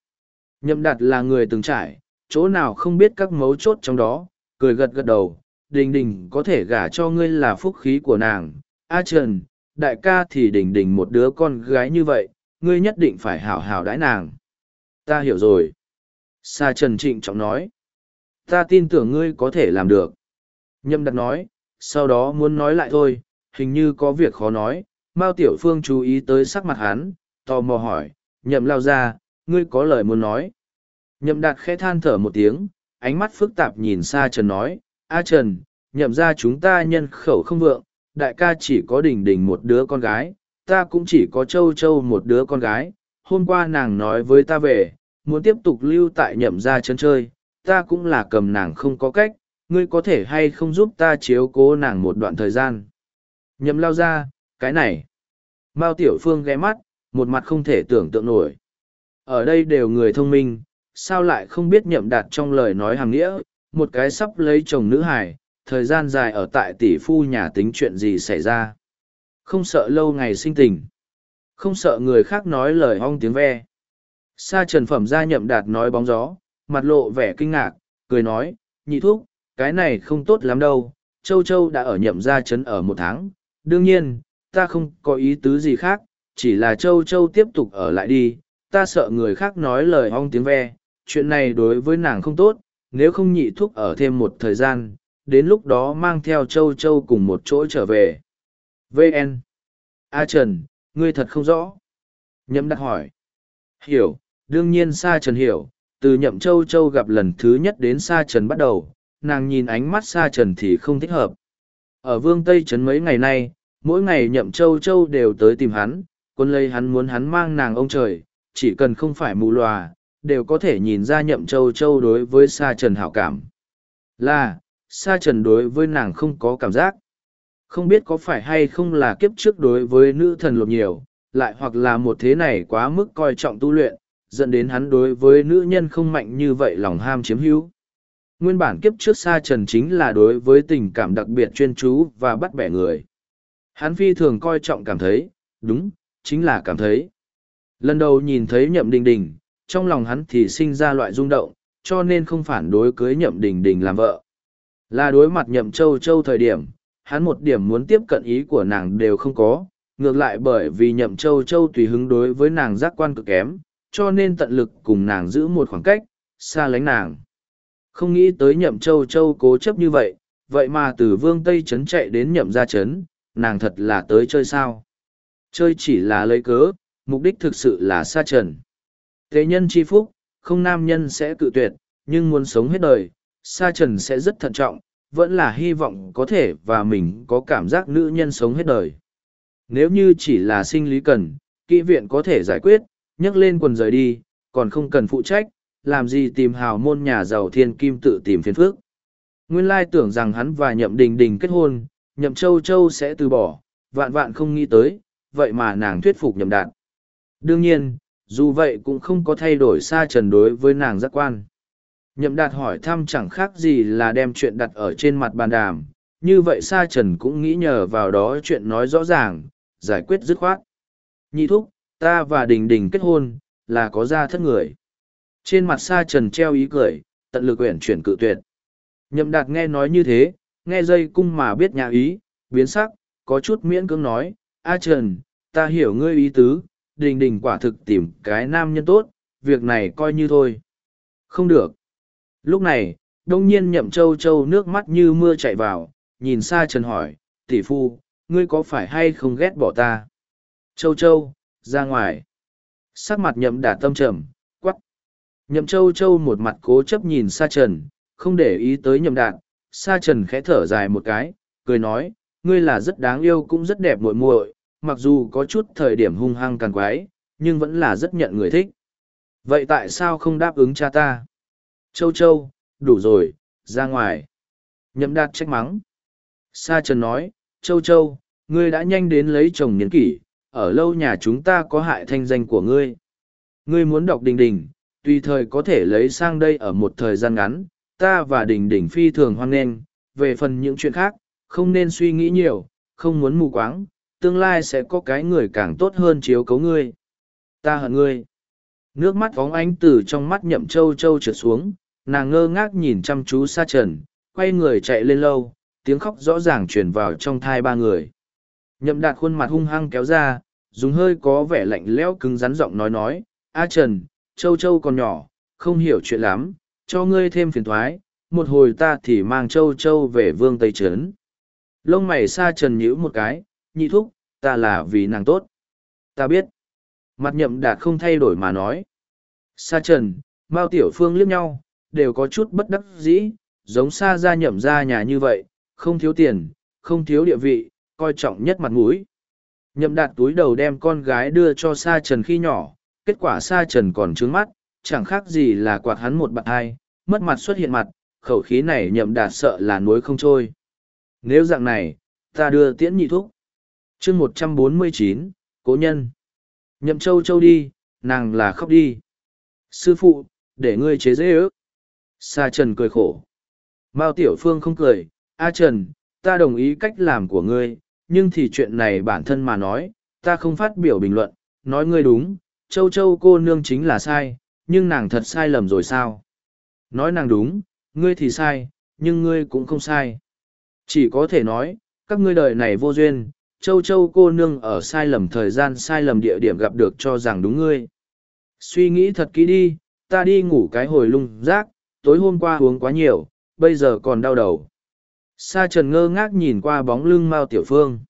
Nhậm đạt là người từng trải, chỗ nào không biết các mấu chốt trong đó, cười gật gật đầu, đình đình có thể gả cho ngươi là phúc khí của nàng. A Trần, đại ca thì đình đình một đứa con gái như vậy, ngươi nhất định phải hảo hảo đãi nàng. Ta hiểu rồi. Sa Trần trịnh trọng nói. Ta tin tưởng ngươi có thể làm được. Nhậm đặt nói, sau đó muốn nói lại thôi, hình như có việc khó nói, Mao Tiểu Phương chú ý tới sắc mặt hắn, tò mò hỏi, nhậm lao ra, ngươi có lời muốn nói. Nhậm đạt khẽ than thở một tiếng, ánh mắt phức tạp nhìn xa Trần nói, A Trần, nhậm ra chúng ta nhân khẩu không vượng, đại ca chỉ có đỉnh đỉnh một đứa con gái, ta cũng chỉ có châu châu một đứa con gái, hôm qua nàng nói với ta về, muốn tiếp tục lưu tại nhậm ra chân chơi, ta cũng là cầm nàng không có cách, ngươi có thể hay không giúp ta chiếu cố nàng một đoạn thời gian. Nhậm lao ra, cái này. Mao Tiểu Phương ghé mắt, một mặt không thể tưởng tượng nổi. Ở đây đều người thông minh, sao lại không biết nhậm đạt trong lời nói hàng nghĩa, một cái sắp lấy chồng nữ hải, thời gian dài ở tại tỷ phu nhà tính chuyện gì xảy ra. Không sợ lâu ngày sinh tình. Không sợ người khác nói lời ong tiếng ve. Sa trần phẩm ra nhậm đạt nói bóng gió, mặt lộ vẻ kinh ngạc, cười nói, nhị thúc, cái này không tốt lắm đâu. Châu Châu đã ở nhậm gia trấn ở một tháng, đương nhiên, ta không có ý tứ gì khác, chỉ là châu châu tiếp tục ở lại đi, ta sợ người khác nói lời ong tiếng ve, chuyện này đối với nàng không tốt, nếu không nhị thuốc ở thêm một thời gian, đến lúc đó mang theo châu châu cùng một chỗ trở về. VN A Trần, ngươi thật không rõ. Nhậm đặt hỏi. Hiểu, đương nhiên Sa Trần hiểu, từ nhậm châu châu gặp lần thứ nhất đến Sa Trần bắt đầu, nàng nhìn ánh mắt Sa Trần thì không thích hợp. Ở vương Tây Trấn mấy ngày nay, mỗi ngày nhậm châu châu đều tới tìm hắn, quân lấy hắn muốn hắn mang nàng ông trời, chỉ cần không phải mù lòa, đều có thể nhìn ra nhậm châu châu đối với Sa Trần hảo cảm. Là, Sa Trần đối với nàng không có cảm giác. Không biết có phải hay không là kiếp trước đối với nữ thần lột nhiều, lại hoặc là một thế này quá mức coi trọng tu luyện, dẫn đến hắn đối với nữ nhân không mạnh như vậy lòng ham chiếm hữu. Nguyên bản kiếp trước Sa Trần chính là đối với tình cảm đặc biệt chuyên chú và bắt bẻ người. Hắn phi thường coi trọng cảm thấy, đúng, chính là cảm thấy. Lần đầu nhìn thấy nhậm đình đình, trong lòng hắn thì sinh ra loại rung động, cho nên không phản đối cưới nhậm đình đình làm vợ. Là đối mặt nhậm châu châu thời điểm, hắn một điểm muốn tiếp cận ý của nàng đều không có, ngược lại bởi vì nhậm châu châu tùy hứng đối với nàng giác quan cực kém, cho nên tận lực cùng nàng giữ một khoảng cách, xa lánh nàng. Không nghĩ tới nhậm châu châu cố chấp như vậy, vậy mà từ vương Tây Trấn chạy đến nhậm gia trấn, nàng thật là tới chơi sao. Chơi chỉ là lấy cớ, mục đích thực sự là xa trần. Thế nhân chi phúc, không nam nhân sẽ cự tuyệt, nhưng muốn sống hết đời, sa trần sẽ rất thận trọng, vẫn là hy vọng có thể và mình có cảm giác nữ nhân sống hết đời. Nếu như chỉ là sinh lý cần, kỹ viện có thể giải quyết, nhấc lên quần rời đi, còn không cần phụ trách, làm gì tìm hào môn nhà giàu thiên kim tự tìm phiền phước. Nguyên lai tưởng rằng hắn và nhậm đình đình kết hôn, nhậm châu châu sẽ từ bỏ, vạn vạn không nghĩ tới, vậy mà nàng thuyết phục nhậm đạt. Đương nhiên, dù vậy cũng không có thay đổi xa trần đối với nàng giác quan. Nhậm đạt hỏi thăm chẳng khác gì là đem chuyện đặt ở trên mặt bàn đàm, như vậy xa Trần cũng nghĩ nhờ vào đó chuyện nói rõ ràng, giải quyết dứt khoát. Nhị thúc, ta và Đình Đình kết hôn, là có ra thất người. Trên mặt xa Trần treo ý cười, tận lực quyển chuyển cự tuyệt. Nhậm đạt nghe nói như thế, nghe dây cung mà biết nhà ý, biến sắc, có chút miễn cưỡng nói, A Trần, ta hiểu ngươi ý tứ, Đình Đình quả thực tìm cái nam nhân tốt, việc này coi như thôi. Không được. Lúc này, đông nhiên nhậm châu châu nước mắt như mưa chạy vào, nhìn xa trần hỏi, tỷ phu, ngươi có phải hay không ghét bỏ ta? Châu châu, ra ngoài. Sắc mặt nhậm đả tâm trầm, quắc. Nhậm châu châu một mặt cố chấp nhìn xa trần, không để ý tới nhậm đạn. Sa trần khẽ thở dài một cái, cười nói, ngươi là rất đáng yêu cũng rất đẹp muội muội, mặc dù có chút thời điểm hung hăng càng quái, nhưng vẫn là rất nhận người thích. Vậy tại sao không đáp ứng cha ta? Châu châu, đủ rồi, ra ngoài. Nhậm đạt trách mắng. Sa Trần nói, Châu Châu, ngươi đã nhanh đến lấy chồng niên kỷ, ở lâu nhà chúng ta có hại thanh danh của ngươi. Ngươi muốn đọc đình đình, tùy thời có thể lấy sang đây ở một thời gian ngắn, ta và đình đình phi thường hoan nghênh, về phần những chuyện khác, không nên suy nghĩ nhiều, không muốn mù quáng, tương lai sẽ có cái người càng tốt hơn chiếu cấu ngươi. Ta hận ngươi. Nước mắt phóng ánh từ trong mắt nhậm châu châu trượt xuống, nàng ngơ ngác nhìn chăm chú xa trần, quay người chạy lên lâu, tiếng khóc rõ ràng truyền vào trong thai ba người. Nhậm đạt khuôn mặt hung hăng kéo ra, dùng hơi có vẻ lạnh lẽo cứng rắn giọng nói nói, A Trần, Châu Châu còn nhỏ, không hiểu chuyện lắm, cho ngươi thêm phiền thoái, một hồi ta thì mang Châu Châu về vương Tây Trấn. Lông mày xa Trần nhíu một cái, nhị thúc, ta là vì nàng tốt. Ta biết. Mặt nhậm đạt không thay đổi mà nói. Sa Trần, Mao Tiểu Phương liếc nhau, đều có chút bất đắc dĩ, giống Sa ra nhậm ra nhà như vậy, không thiếu tiền, không thiếu địa vị, coi trọng nhất mặt mũi. Nhậm đạt túi đầu đem con gái đưa cho Sa Trần khi nhỏ, kết quả Sa Trần còn trướng mắt, chẳng khác gì là quạt hắn một bạn hai, mất mặt xuất hiện mặt, khẩu khí này nhậm đạt sợ là núi không trôi. Nếu dạng này, ta đưa tiễn nhị thúc chương một trăm bốn mươi chín cố nhân. Nhậm châu châu đi, nàng là khóc đi. Sư phụ, để ngươi chế dễ ước. Sa Trần cười khổ. Mao Tiểu Phương không cười, A Trần, ta đồng ý cách làm của ngươi, nhưng thì chuyện này bản thân mà nói, ta không phát biểu bình luận, nói ngươi đúng, châu châu cô nương chính là sai, nhưng nàng thật sai lầm rồi sao? Nói nàng đúng, ngươi thì sai, nhưng ngươi cũng không sai. Chỉ có thể nói, các ngươi đời này vô duyên, châu châu cô nương ở sai lầm thời gian sai lầm địa điểm gặp được cho rằng đúng ngươi. Suy nghĩ thật kỹ đi, ta đi ngủ cái hồi lung rác, tối hôm qua uống quá nhiều, bây giờ còn đau đầu. Sa trần ngơ ngác nhìn qua bóng lưng Mao Tiểu Phương.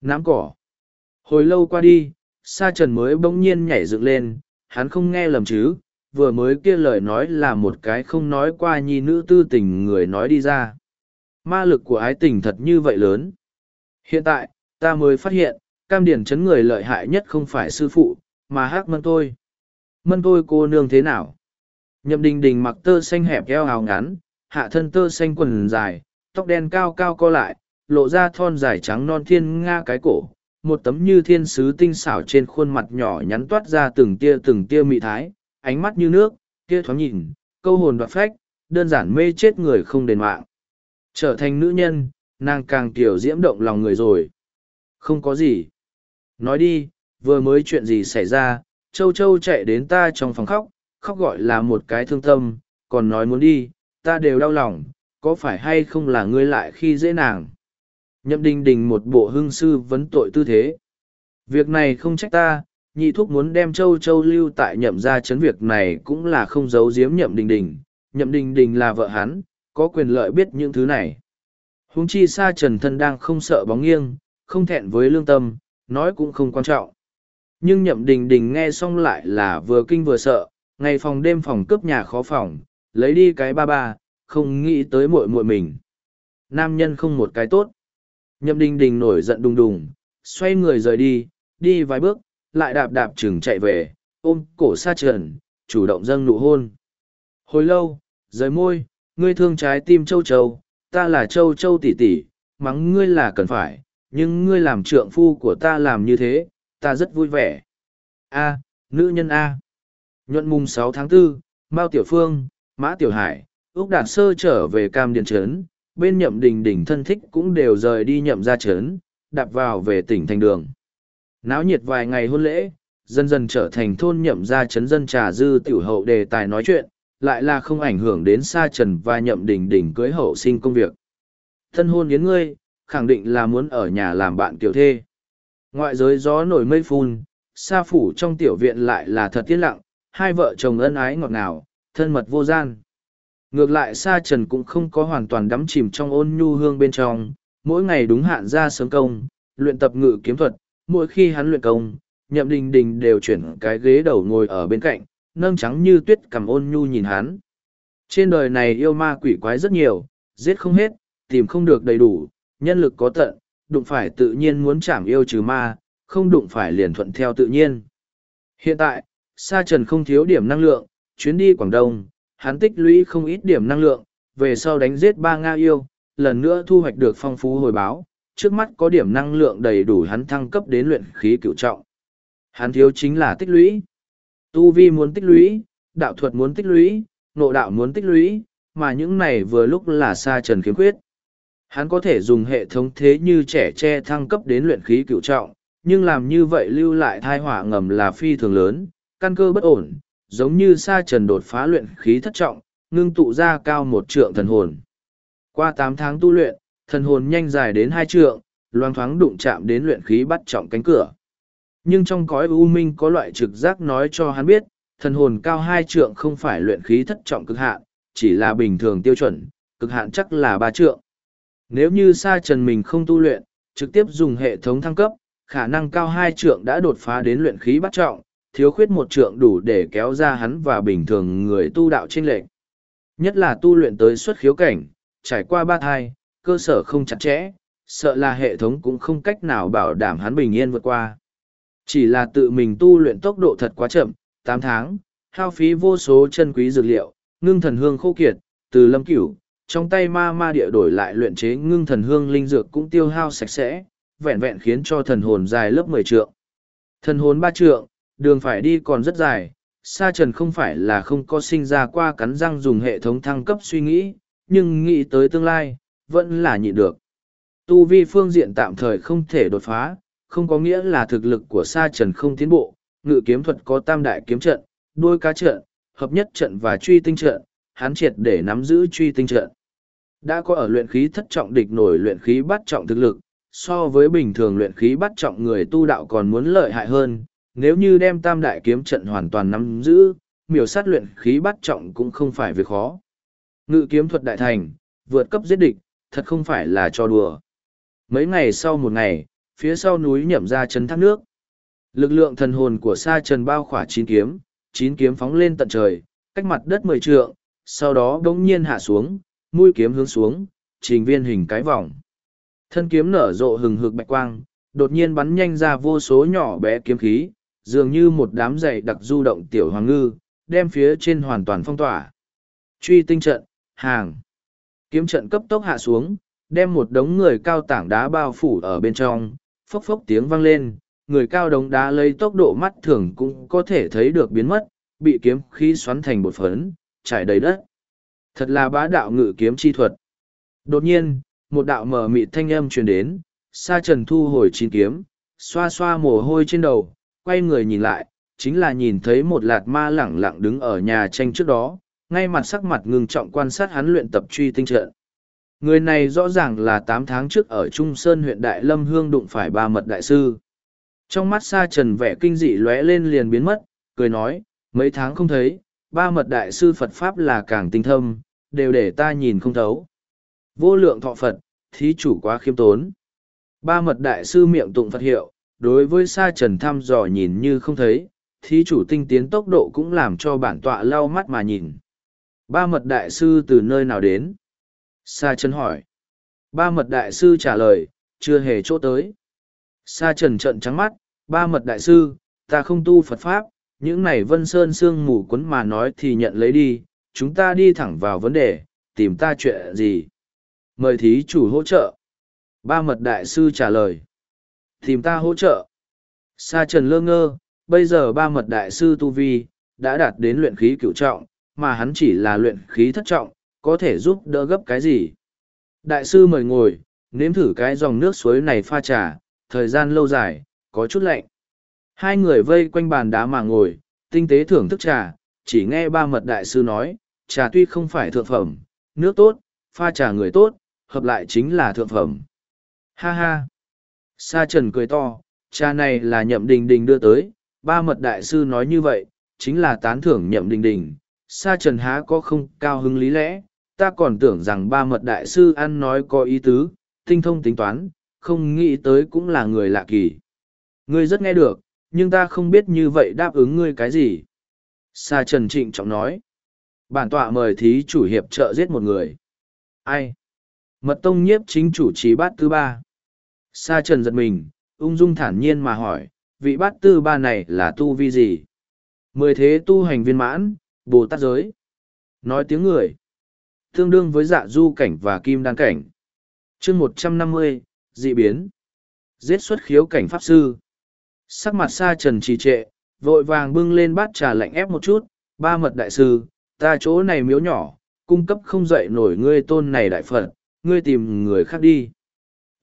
Nám cỏ. Hồi lâu qua đi, sa trần mới bỗng nhiên nhảy dựng lên, hắn không nghe lầm chứ, vừa mới kia lời nói là một cái không nói qua nhi nữ tư tình người nói đi ra. Ma lực của ái tình thật như vậy lớn. Hiện tại, ta mới phát hiện, cam điển chấn người lợi hại nhất không phải sư phụ, mà hắc mân tôi. Mân tôi cô nương thế nào? Nhậm đình đình mặc tơ xanh hẹp eo hào ngắn, hạ thân tơ xanh quần dài, tóc đen cao cao co lại, lộ ra thon dài trắng non thiên nga cái cổ, một tấm như thiên sứ tinh xảo trên khuôn mặt nhỏ nhắn toát ra từng tia từng tia mị thái, ánh mắt như nước, kia thoáng nhìn, câu hồn đoạt phách, đơn giản mê chết người không đền mạng. Trở thành nữ nhân, nàng càng tiểu diễm động lòng người rồi. Không có gì. Nói đi, vừa mới chuyện gì xảy ra, châu châu chạy đến ta trong phòng khóc, khóc gọi là một cái thương tâm, còn nói muốn đi, ta đều đau lòng, có phải hay không là ngươi lại khi dễ nàng. Nhậm đình đình một bộ hưng sư vấn tội tư thế. Việc này không trách ta, nhị thúc muốn đem châu châu lưu tại nhậm ra chấn việc này cũng là không giấu giếm nhậm đình đình. Nhậm đình đình là vợ hắn, có quyền lợi biết những thứ này. Huống chi sa trần thân đang không sợ bóng nghiêng, không thẹn với lương tâm, nói cũng không quan trọng. Nhưng nhậm đình đình nghe xong lại là vừa kinh vừa sợ, ngày phòng đêm phòng cướp nhà khó phòng, lấy đi cái ba ba, không nghĩ tới muội muội mình. Nam nhân không một cái tốt. Nhậm đình đình nổi giận đùng đùng, xoay người rời đi, đi vài bước, lại đạp đạp chừng chạy về, ôm cổ sa trần, chủ động dâng nụ hôn. Hồi lâu, rời môi, ngươi thương trái tim châu châu, ta là châu châu tỷ tỷ, mắng ngươi là cần phải, nhưng ngươi làm trượng phu của ta làm như thế, ta rất vui vẻ. A, nữ nhân A. Nhuận mùng sáu tháng 4, Mao Tiểu Phương, Mã Tiểu Hải, Úc Đạt Sơ trở về Cam Điện Trấn, bên nhậm đình đình thân thích cũng đều rời đi nhậm ra trấn, đạp vào về tỉnh thành đường. Náo nhiệt vài ngày hôn lễ, dần dần trở thành thôn nhậm ra trấn dân trà dư tiểu hậu đề tài nói chuyện, lại là không ảnh hưởng đến sa trần và nhậm đình đình cưới hậu sinh công việc. Thân hôn yến ngươi, khẳng định là muốn ở nhà làm bạn tiểu thê. Ngoại giới gió nổi mây phun, sa phủ trong tiểu viện lại là thật tiết lặng, hai vợ chồng ân ái ngọt ngào, thân mật vô gian. Ngược lại sa trần cũng không có hoàn toàn đắm chìm trong ôn nhu hương bên trong, mỗi ngày đúng hạn ra sớm công, luyện tập ngự kiếm thuật, mỗi khi hắn luyện công, nhậm đình đình đều chuyển cái ghế đầu ngồi ở bên cạnh, nâng trắng như tuyết cầm ôn nhu nhìn hắn. Trên đời này yêu ma quỷ quái rất nhiều, giết không hết, tìm không được đầy đủ, nhân lực có tận, đụng phải tự nhiên muốn chảm yêu trừ ma, không đụng phải liền thuận theo tự nhiên. Hiện tại, Sa Trần không thiếu điểm năng lượng, chuyến đi Quảng Đông, hắn tích lũy không ít điểm năng lượng, về sau đánh giết ba Nga yêu, lần nữa thu hoạch được phong phú hồi báo, trước mắt có điểm năng lượng đầy đủ hắn thăng cấp đến luyện khí cựu trọng. Hắn thiếu chính là tích lũy. Tu vi muốn tích lũy, đạo thuật muốn tích lũy, nộ đạo muốn tích lũy, mà những này vừa lúc là Sa Trần khiếm khuyết. Hắn có thể dùng hệ thống thế như trẻ tre thăng cấp đến luyện khí cựu trọng, nhưng làm như vậy lưu lại thai họa ngầm là phi thường lớn, căn cơ bất ổn, giống như sa trần đột phá luyện khí thất trọng, ngưng tụ ra cao một trượng thần hồn. Qua tám tháng tu luyện, thần hồn nhanh dài đến hai trượng, loang thoáng đụng chạm đến luyện khí bắt trọng cánh cửa. Nhưng trong cõi u minh có loại trực giác nói cho hắn biết, thần hồn cao hai trượng không phải luyện khí thất trọng cực hạn, chỉ là bình thường tiêu chuẩn, cực hạn chắc là ba trượng. Nếu như sa trần mình không tu luyện, trực tiếp dùng hệ thống thăng cấp, khả năng cao hai trượng đã đột phá đến luyện khí bắt trọng, thiếu khuyết một trượng đủ để kéo ra hắn và bình thường người tu đạo trên lệnh. Nhất là tu luyện tới xuất khiếu cảnh, trải qua ba thai, cơ sở không chặt chẽ, sợ là hệ thống cũng không cách nào bảo đảm hắn bình yên vượt qua. Chỉ là tự mình tu luyện tốc độ thật quá chậm, tám tháng, hao phí vô số chân quý dược liệu, ngưng thần hương khô kiệt, từ lâm cửu, trong tay ma ma địa đổi lại luyện chế ngưng thần hương linh dược cũng tiêu hao sạch sẽ, vẹn vẹn khiến cho thần hồn dài lớp mười trượng. Thần hồn ba trượng, đường phải đi còn rất dài, Sa Trần không phải là không có sinh ra qua cắn răng dùng hệ thống thăng cấp suy nghĩ, nhưng nghĩ tới tương lai, vẫn là nhịn được. Tu vi phương diện tạm thời không thể đột phá, không có nghĩa là thực lực của Sa Trần không tiến bộ, ngự kiếm thuật có tam đại kiếm trận, đuôi cá trận, hợp nhất trận và truy tinh trận, hắn triệt để nắm giữ truy tinh trận. Đã có ở luyện khí thất trọng địch nổi luyện khí bắt trọng thực lực, so với bình thường luyện khí bắt trọng người tu đạo còn muốn lợi hại hơn, nếu như đem tam đại kiếm trận hoàn toàn nắm giữ, miểu sát luyện khí bắt trọng cũng không phải việc khó. Ngự kiếm thuật đại thành, vượt cấp giết địch, thật không phải là cho đùa. Mấy ngày sau một ngày, phía sau núi nhậm ra chấn thác nước. Lực lượng thần hồn của sa trần bao khỏa chín kiếm, chín kiếm phóng lên tận trời, cách mặt đất mười trượng, sau đó đống nhiên hạ xuống, mũi kiếm hướng xuống, trình viên hình cái vòng. Thân kiếm nở rộ hừng hực bạch quang, đột nhiên bắn nhanh ra vô số nhỏ bé kiếm khí, dường như một đám dày đặc du động tiểu hoàng ngư, đem phía trên hoàn toàn phong tỏa. Truy tinh trận, hàng. Kiếm trận cấp tốc hạ xuống, đem một đống người cao tảng đá bao phủ ở bên trong, phốc phốc tiếng vang lên, người cao đống đá lấy tốc độ mắt thường cũng có thể thấy được biến mất, bị kiếm khí xoắn thành bột phấn, trải đầy đất. Thật là bá đạo ngự kiếm chi thuật. Đột nhiên, một đạo mờ mịt thanh âm truyền đến, sa trần thu hồi chín kiếm, xoa xoa mồ hôi trên đầu, quay người nhìn lại, chính là nhìn thấy một lạt ma lẳng lặng đứng ở nhà tranh trước đó, ngay mặt sắc mặt ngưng trọng quan sát hắn luyện tập truy tinh trận. Người này rõ ràng là tám tháng trước ở Trung Sơn huyện Đại Lâm Hương đụng phải ba mật đại sư. Trong mắt sa trần vẻ kinh dị lóe lên liền biến mất, cười nói, mấy tháng không thấy, ba mật đại sư Phật Pháp là càng tinh thâm, đều để ta nhìn không thấu. Vô lượng thọ Phật, thí chủ quá khiêm tốn. Ba mật đại sư miệng tụng Phật hiệu, đối với sa trần thăm dò nhìn như không thấy, thí chủ tinh tiến tốc độ cũng làm cho bản tọa lau mắt mà nhìn. Ba mật đại sư từ nơi nào đến? Sa trần hỏi. Ba mật đại sư trả lời, chưa hề chỗ tới. Sa trần trận trắng mắt, ba mật đại sư, ta không tu Phật Pháp, những này vân sơn sương mù quấn mà nói thì nhận lấy đi, chúng ta đi thẳng vào vấn đề, tìm ta chuyện gì. Mời thí chủ hỗ trợ. Ba mật đại sư trả lời. Tìm ta hỗ trợ. Sa trần lơ ngơ, bây giờ ba mật đại sư Tu Vi, đã đạt đến luyện khí cửu trọng, mà hắn chỉ là luyện khí thất trọng, có thể giúp đỡ gấp cái gì. Đại sư mời ngồi, nếm thử cái dòng nước suối này pha trà, thời gian lâu dài, có chút lạnh. Hai người vây quanh bàn đá mà ngồi, tinh tế thưởng thức trà, chỉ nghe ba mật đại sư nói, trà tuy không phải thượng phẩm, nước tốt, pha trà người tốt, hợp lại chính là thượng phẩm. Ha ha! Sa trần cười to, trà này là nhậm đình đình đưa tới, ba mật đại sư nói như vậy, chính là tán thưởng nhậm đình đình. Sa trần há có không cao hứng lý lẽ, ta còn tưởng rằng ba mật đại sư ăn nói có ý tứ, tinh thông tính toán, không nghĩ tới cũng là người lạ kỳ. Ngươi rất nghe được, nhưng ta không biết như vậy đáp ứng ngươi cái gì. Sa Trần Trịnh trọng nói. Bản tọa mời thí chủ hiệp trợ giết một người. Ai? Mật tông nhiếp chính chủ trí bát thứ ba. Sa Trần giật mình, ung dung thản nhiên mà hỏi, vị bát tư ba này là tu vi gì? Mười thế tu hành viên mãn, Bồ Tát giới. Nói tiếng người. Tương đương với dạ du cảnh và kim đan cảnh. chương một trăm năm mươi dị biến. Giết xuất khiếu cảnh pháp sư. Sắc mặt sa trần trì trệ, vội vàng bưng lên bát trà lạnh ép một chút, ba mật đại sư, ta chỗ này miếu nhỏ, cung cấp không dậy nổi ngươi tôn này đại phật, ngươi tìm người khác đi.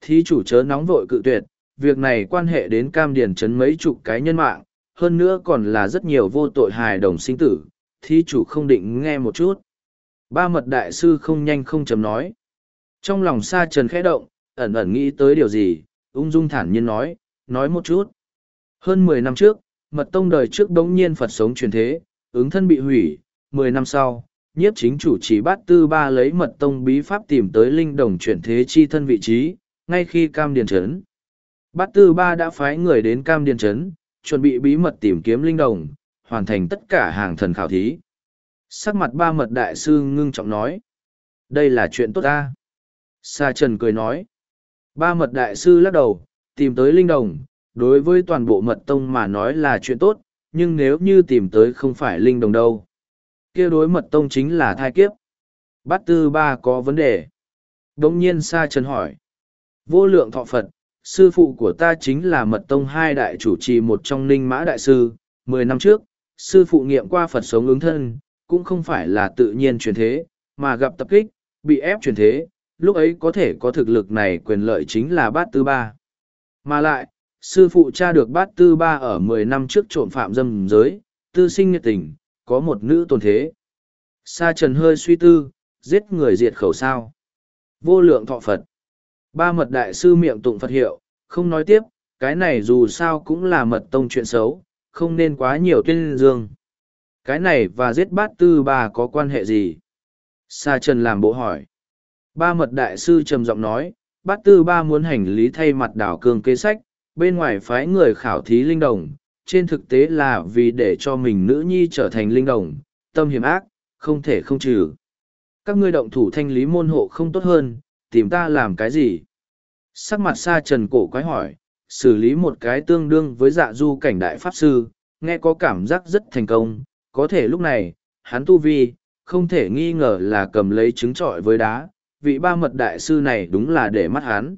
Thí chủ chớ nóng vội cự tuyệt, việc này quan hệ đến cam điền chấn mấy chục cái nhân mạng, hơn nữa còn là rất nhiều vô tội hài đồng sinh tử, thí chủ không định nghe một chút. Ba mật đại sư không nhanh không chấm nói. Trong lòng sa trần khẽ động, ẩn ẩn nghĩ tới điều gì, ung dung thản nhiên nói, nói một chút. Hơn mười năm trước, mật tông đời trước đống nhiên Phật sống truyền thế, ứng thân bị hủy, mười năm sau, nhiếp chính chủ chỉ bát tư ba lấy mật tông bí pháp tìm tới linh đồng chuyển thế chi thân vị trí, ngay khi cam điền trấn. Bát tư ba đã phái người đến cam điền trấn, chuẩn bị bí mật tìm kiếm linh đồng, hoàn thành tất cả hàng thần khảo thí. Sắc mặt ba mật đại sư ngưng trọng nói. Đây là chuyện tốt ta. Sa Trần cười nói. Ba mật đại sư lắc đầu, tìm tới linh đồng, đối với toàn bộ mật tông mà nói là chuyện tốt, nhưng nếu như tìm tới không phải linh đồng đâu. kia đối mật tông chính là thai kiếp. Bát tư ba có vấn đề. Đông nhiên Sa Trần hỏi. Vô lượng thọ Phật, sư phụ của ta chính là mật tông hai đại chủ trì một trong ninh mã đại sư. Mười năm trước, sư phụ nghiệm qua Phật sống ứng thân, cũng không phải là tự nhiên truyền thế, mà gặp tập kích, bị ép truyền thế, lúc ấy có thể có thực lực này quyền lợi chính là bát tư ba. Mà lại, sư phụ cha được bát tư ba ở mười năm trước trộm phạm dâm giới, tư sinh nhiệt tình, có một nữ tồn thế. Sa trần hơi suy tư, giết người diệt khẩu sao. Vô lượng thọ Phật. Ba mật đại sư miệng tụng Phật hiệu, không nói tiếp, cái này dù sao cũng là mật tông chuyện xấu, không nên quá nhiều tuyên dương. Cái này và giết bát tư ba có quan hệ gì? Sa trần làm bộ hỏi. Ba mật đại sư trầm giọng nói, bát tư ba muốn hành lý thay mặt đảo cường kế sách, bên ngoài phái người khảo thí linh đồng, trên thực tế là vì để cho mình nữ nhi trở thành linh đồng, tâm hiểm ác, không thể không trừ. Các ngươi động thủ thanh lý môn hộ không tốt hơn, tìm ta làm cái gì? Sắc mặt xa trần cổ quái hỏi, xử lý một cái tương đương với dạ du cảnh đại pháp sư, nghe có cảm giác rất thành công, có thể lúc này, hắn tu vi, không thể nghi ngờ là cầm lấy trứng trọi với đá, vị ba mật đại sư này đúng là để mắt hắn.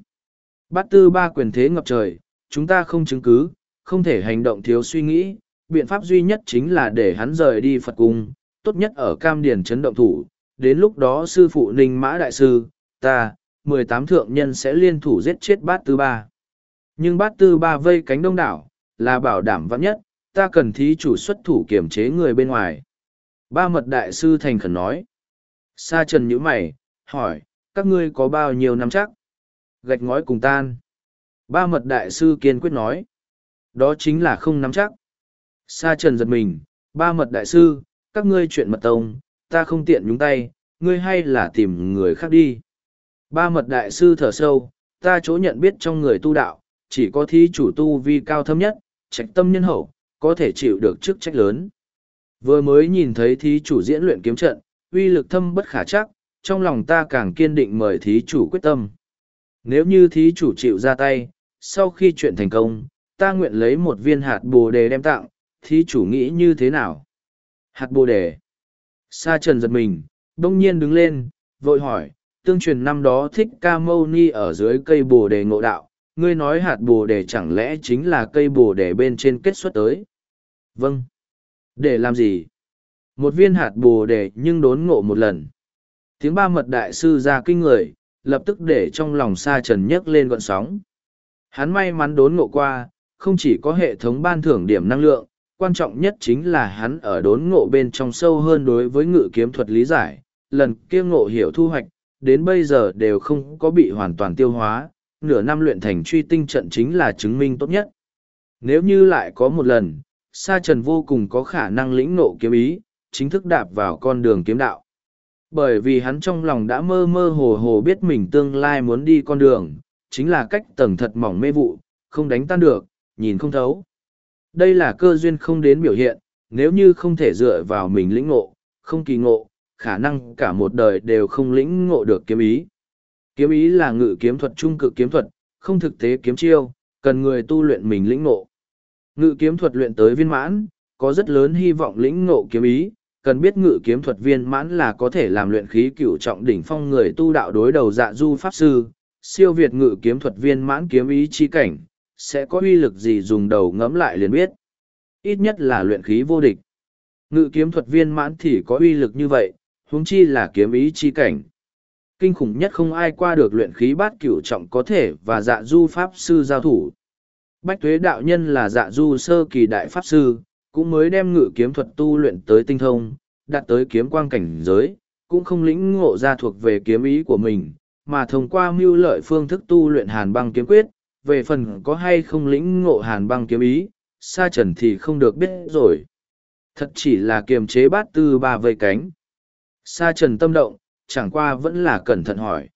Bát tư ba quyền thế ngập trời, chúng ta không chứng cứ, không thể hành động thiếu suy nghĩ, biện pháp duy nhất chính là để hắn rời đi Phật cung, tốt nhất ở Cam Điền chấn động thủ, đến lúc đó sư phụ Ninh Mã Đại Sư, ta, mười tám thượng nhân sẽ liên thủ giết chết bát tư ba. Nhưng bát tư ba vây cánh đông đảo, là bảo đảm vắng nhất, ta cần thí chủ xuất thủ kiểm chế người bên ngoài. Ba mật đại sư thành khẩn nói. Sa trần nhíu mày, hỏi, các ngươi có bao nhiêu năm chắc? Gạch ngói cùng tan. Ba mật đại sư kiên quyết nói. Đó chính là không nắm chắc. Sa trần giật mình, ba mật đại sư, các ngươi chuyện mật tông, ta không tiện nhúng tay, ngươi hay là tìm người khác đi. Ba mật đại sư thở sâu, ta chỗ nhận biết trong người tu đạo, chỉ có thí chủ tu vi cao thâm nhất, trạch tâm nhân hậu, có thể chịu được chức trách lớn. Vừa mới nhìn thấy thí chủ diễn luyện kiếm trận, uy lực thâm bất khả chắc, trong lòng ta càng kiên định mời thí chủ quyết tâm. Nếu như thí chủ chịu ra tay, sau khi chuyện thành công, ta nguyện lấy một viên hạt bồ đề đem tặng, thí chủ nghĩ như thế nào? Hạt bồ đề. Sa trần giật mình, đông nhiên đứng lên, vội hỏi, tương truyền năm đó thích ca mâu ni ở dưới cây bồ đề ngộ đạo, ngươi nói hạt bồ đề chẳng lẽ chính là cây bồ đề bên trên kết xuất tới? Vâng. Để làm gì? Một viên hạt bồ đề nhưng đốn ngộ một lần. Tiếng ba mật đại sư ra kinh người, lập tức để trong lòng sa trần nhấc lên gọn sóng. Hắn may mắn đốn ngộ qua, không chỉ có hệ thống ban thưởng điểm năng lượng, quan trọng nhất chính là hắn ở đốn ngộ bên trong sâu hơn đối với ngự kiếm thuật lý giải, lần kia ngộ hiểu thu hoạch, đến bây giờ đều không có bị hoàn toàn tiêu hóa, nửa năm luyện thành truy tinh trận chính là chứng minh tốt nhất. Nếu như lại có một lần, Sa Trần vô cùng có khả năng lĩnh ngộ kiếm ý, chính thức đạp vào con đường kiếm đạo. Bởi vì hắn trong lòng đã mơ mơ hồ hồ biết mình tương lai muốn đi con đường, chính là cách tầng thật mỏng mê vụ, không đánh tan được, nhìn không thấu. Đây là cơ duyên không đến biểu hiện, nếu như không thể dựa vào mình lĩnh ngộ, không kỳ ngộ, khả năng cả một đời đều không lĩnh ngộ được kiếm ý. Kiếm ý là ngự kiếm thuật trung cực kiếm thuật, không thực tế kiếm chiêu, cần người tu luyện mình lĩnh ngộ. Ngự kiếm thuật luyện tới viên mãn, có rất lớn hy vọng lĩnh ngộ kiếm ý, cần biết ngự kiếm thuật viên mãn là có thể làm luyện khí cửu trọng đỉnh phong người tu đạo đối đầu dạ du pháp sư, siêu việt ngự kiếm thuật viên mãn kiếm ý chi cảnh, sẽ có uy lực gì dùng đầu ngẫm lại liền biết. Ít nhất là luyện khí vô địch. Ngự kiếm thuật viên mãn thì có uy lực như vậy, huống chi là kiếm ý chi cảnh. Kinh khủng nhất không ai qua được luyện khí bát cửu trọng có thể và dạ du pháp sư giao thủ. Bách tuế đạo nhân là dạ du sơ kỳ đại pháp sư, cũng mới đem ngự kiếm thuật tu luyện tới tinh thông, đạt tới kiếm quang cảnh giới, cũng không lĩnh ngộ ra thuộc về kiếm ý của mình, mà thông qua mưu lợi phương thức tu luyện hàn băng kiếm quyết, về phần có hay không lĩnh ngộ hàn băng kiếm ý, sa trần thì không được biết rồi. Thật chỉ là kiềm chế bát tư ba vây cánh. Sa trần tâm động, chẳng qua vẫn là cẩn thận hỏi.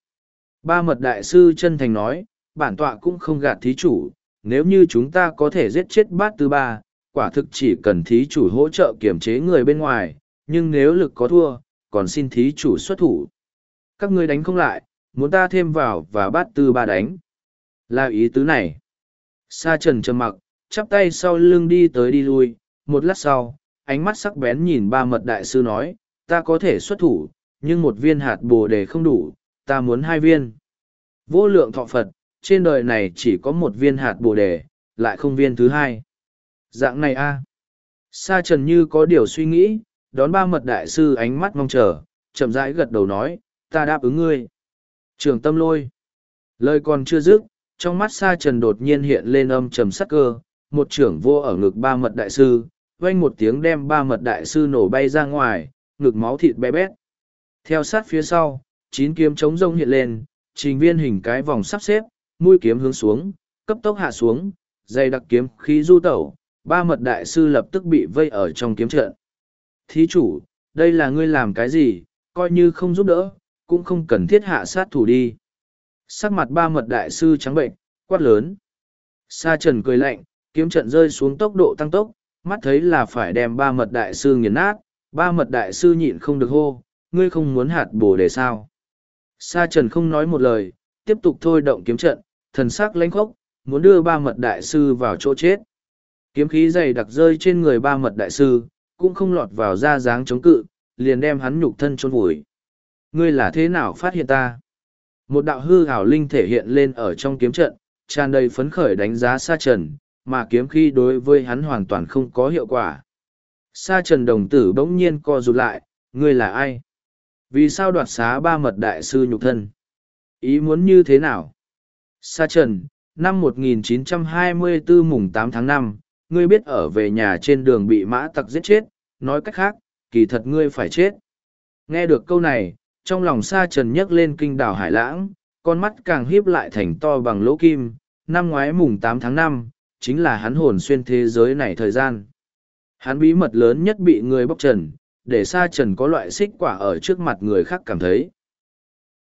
Ba mật đại sư chân thành nói, bản tọa cũng không gạt thí chủ, nếu như chúng ta có thể giết chết bát tư ba, quả thực chỉ cần thí chủ hỗ trợ kiềm chế người bên ngoài, nhưng nếu lực có thua, còn xin thí chủ xuất thủ. Các ngươi đánh không lại, muốn ta thêm vào và bát tư ba đánh. Là ý tứ này. Sa trần trầm mặc, chắp tay sau lưng đi tới đi lui, một lát sau, ánh mắt sắc bén nhìn ba mật đại sư nói, ta có thể xuất thủ, nhưng một viên hạt bồ đề không đủ, ta muốn hai viên. Vô lượng thọ Phật, trên đời này chỉ có một viên hạt bồ đề, lại không viên thứ hai. Dạng này a Sa trần như có điều suy nghĩ, đón ba mật đại sư ánh mắt mong chờ, chậm rãi gật đầu nói, ta đáp ứng ngươi. Trường tâm lôi. Lời còn chưa dứt, trong mắt sa trần đột nhiên hiện lên âm trầm sắc cơ, một trưởng vô ở ngực ba mật đại sư, vang một tiếng đem ba mật đại sư nổ bay ra ngoài, ngực máu thịt bé bét. Theo sát phía sau, chín kiếm chống rông hiện lên, trình viên hình cái vòng sắp xếp, mũi kiếm hướng xuống, cấp tốc hạ xuống, dây đặc kiếm khí du tẩu, ba mật đại sư lập tức bị vây ở trong kiếm trận. Thí chủ, đây là ngươi làm cái gì, coi như không giúp đỡ, cũng không cần thiết hạ sát thủ đi. Sắc mặt ba mật đại sư trắng bệnh, quát lớn. Sa trần cười lạnh, kiếm trận rơi xuống tốc độ tăng tốc, mắt thấy là phải đem ba mật đại sư nghiền nát, ba mật đại sư nhịn không được hô, ngươi không muốn hạt bổ để sao. Sa trần không nói một lời, tiếp tục thôi động kiếm trận, thần sắc lãnh khốc, muốn đưa ba mật đại sư vào chỗ chết. Kiếm khí dày đặc rơi trên người ba mật đại sư, cũng không lọt vào da dáng chống cự, liền đem hắn nhục thân chôn vùi. Ngươi là thế nào phát hiện ta? Một đạo hư hảo linh thể hiện lên ở trong kiếm trận, tràn đầy phấn khởi đánh giá sa trần, mà kiếm khí đối với hắn hoàn toàn không có hiệu quả. Sa trần đồng tử bỗng nhiên co rụt lại, ngươi là ai? Vì sao đoạt xá ba mật đại sư nhục thân? Ý muốn như thế nào? Sa trần, năm 1924 mùng 8 tháng 5, ngươi biết ở về nhà trên đường bị mã tặc giết chết, nói cách khác, kỳ thật ngươi phải chết. Nghe được câu này, trong lòng sa trần nhấc lên kinh đảo hải lãng, con mắt càng híp lại thành to bằng lỗ kim, năm ngoái mùng 8 tháng 5, chính là hắn hồn xuyên thế giới này thời gian. Hắn bí mật lớn nhất bị người bóc trần, để sa trần có loại xích quả ở trước mặt người khác cảm thấy,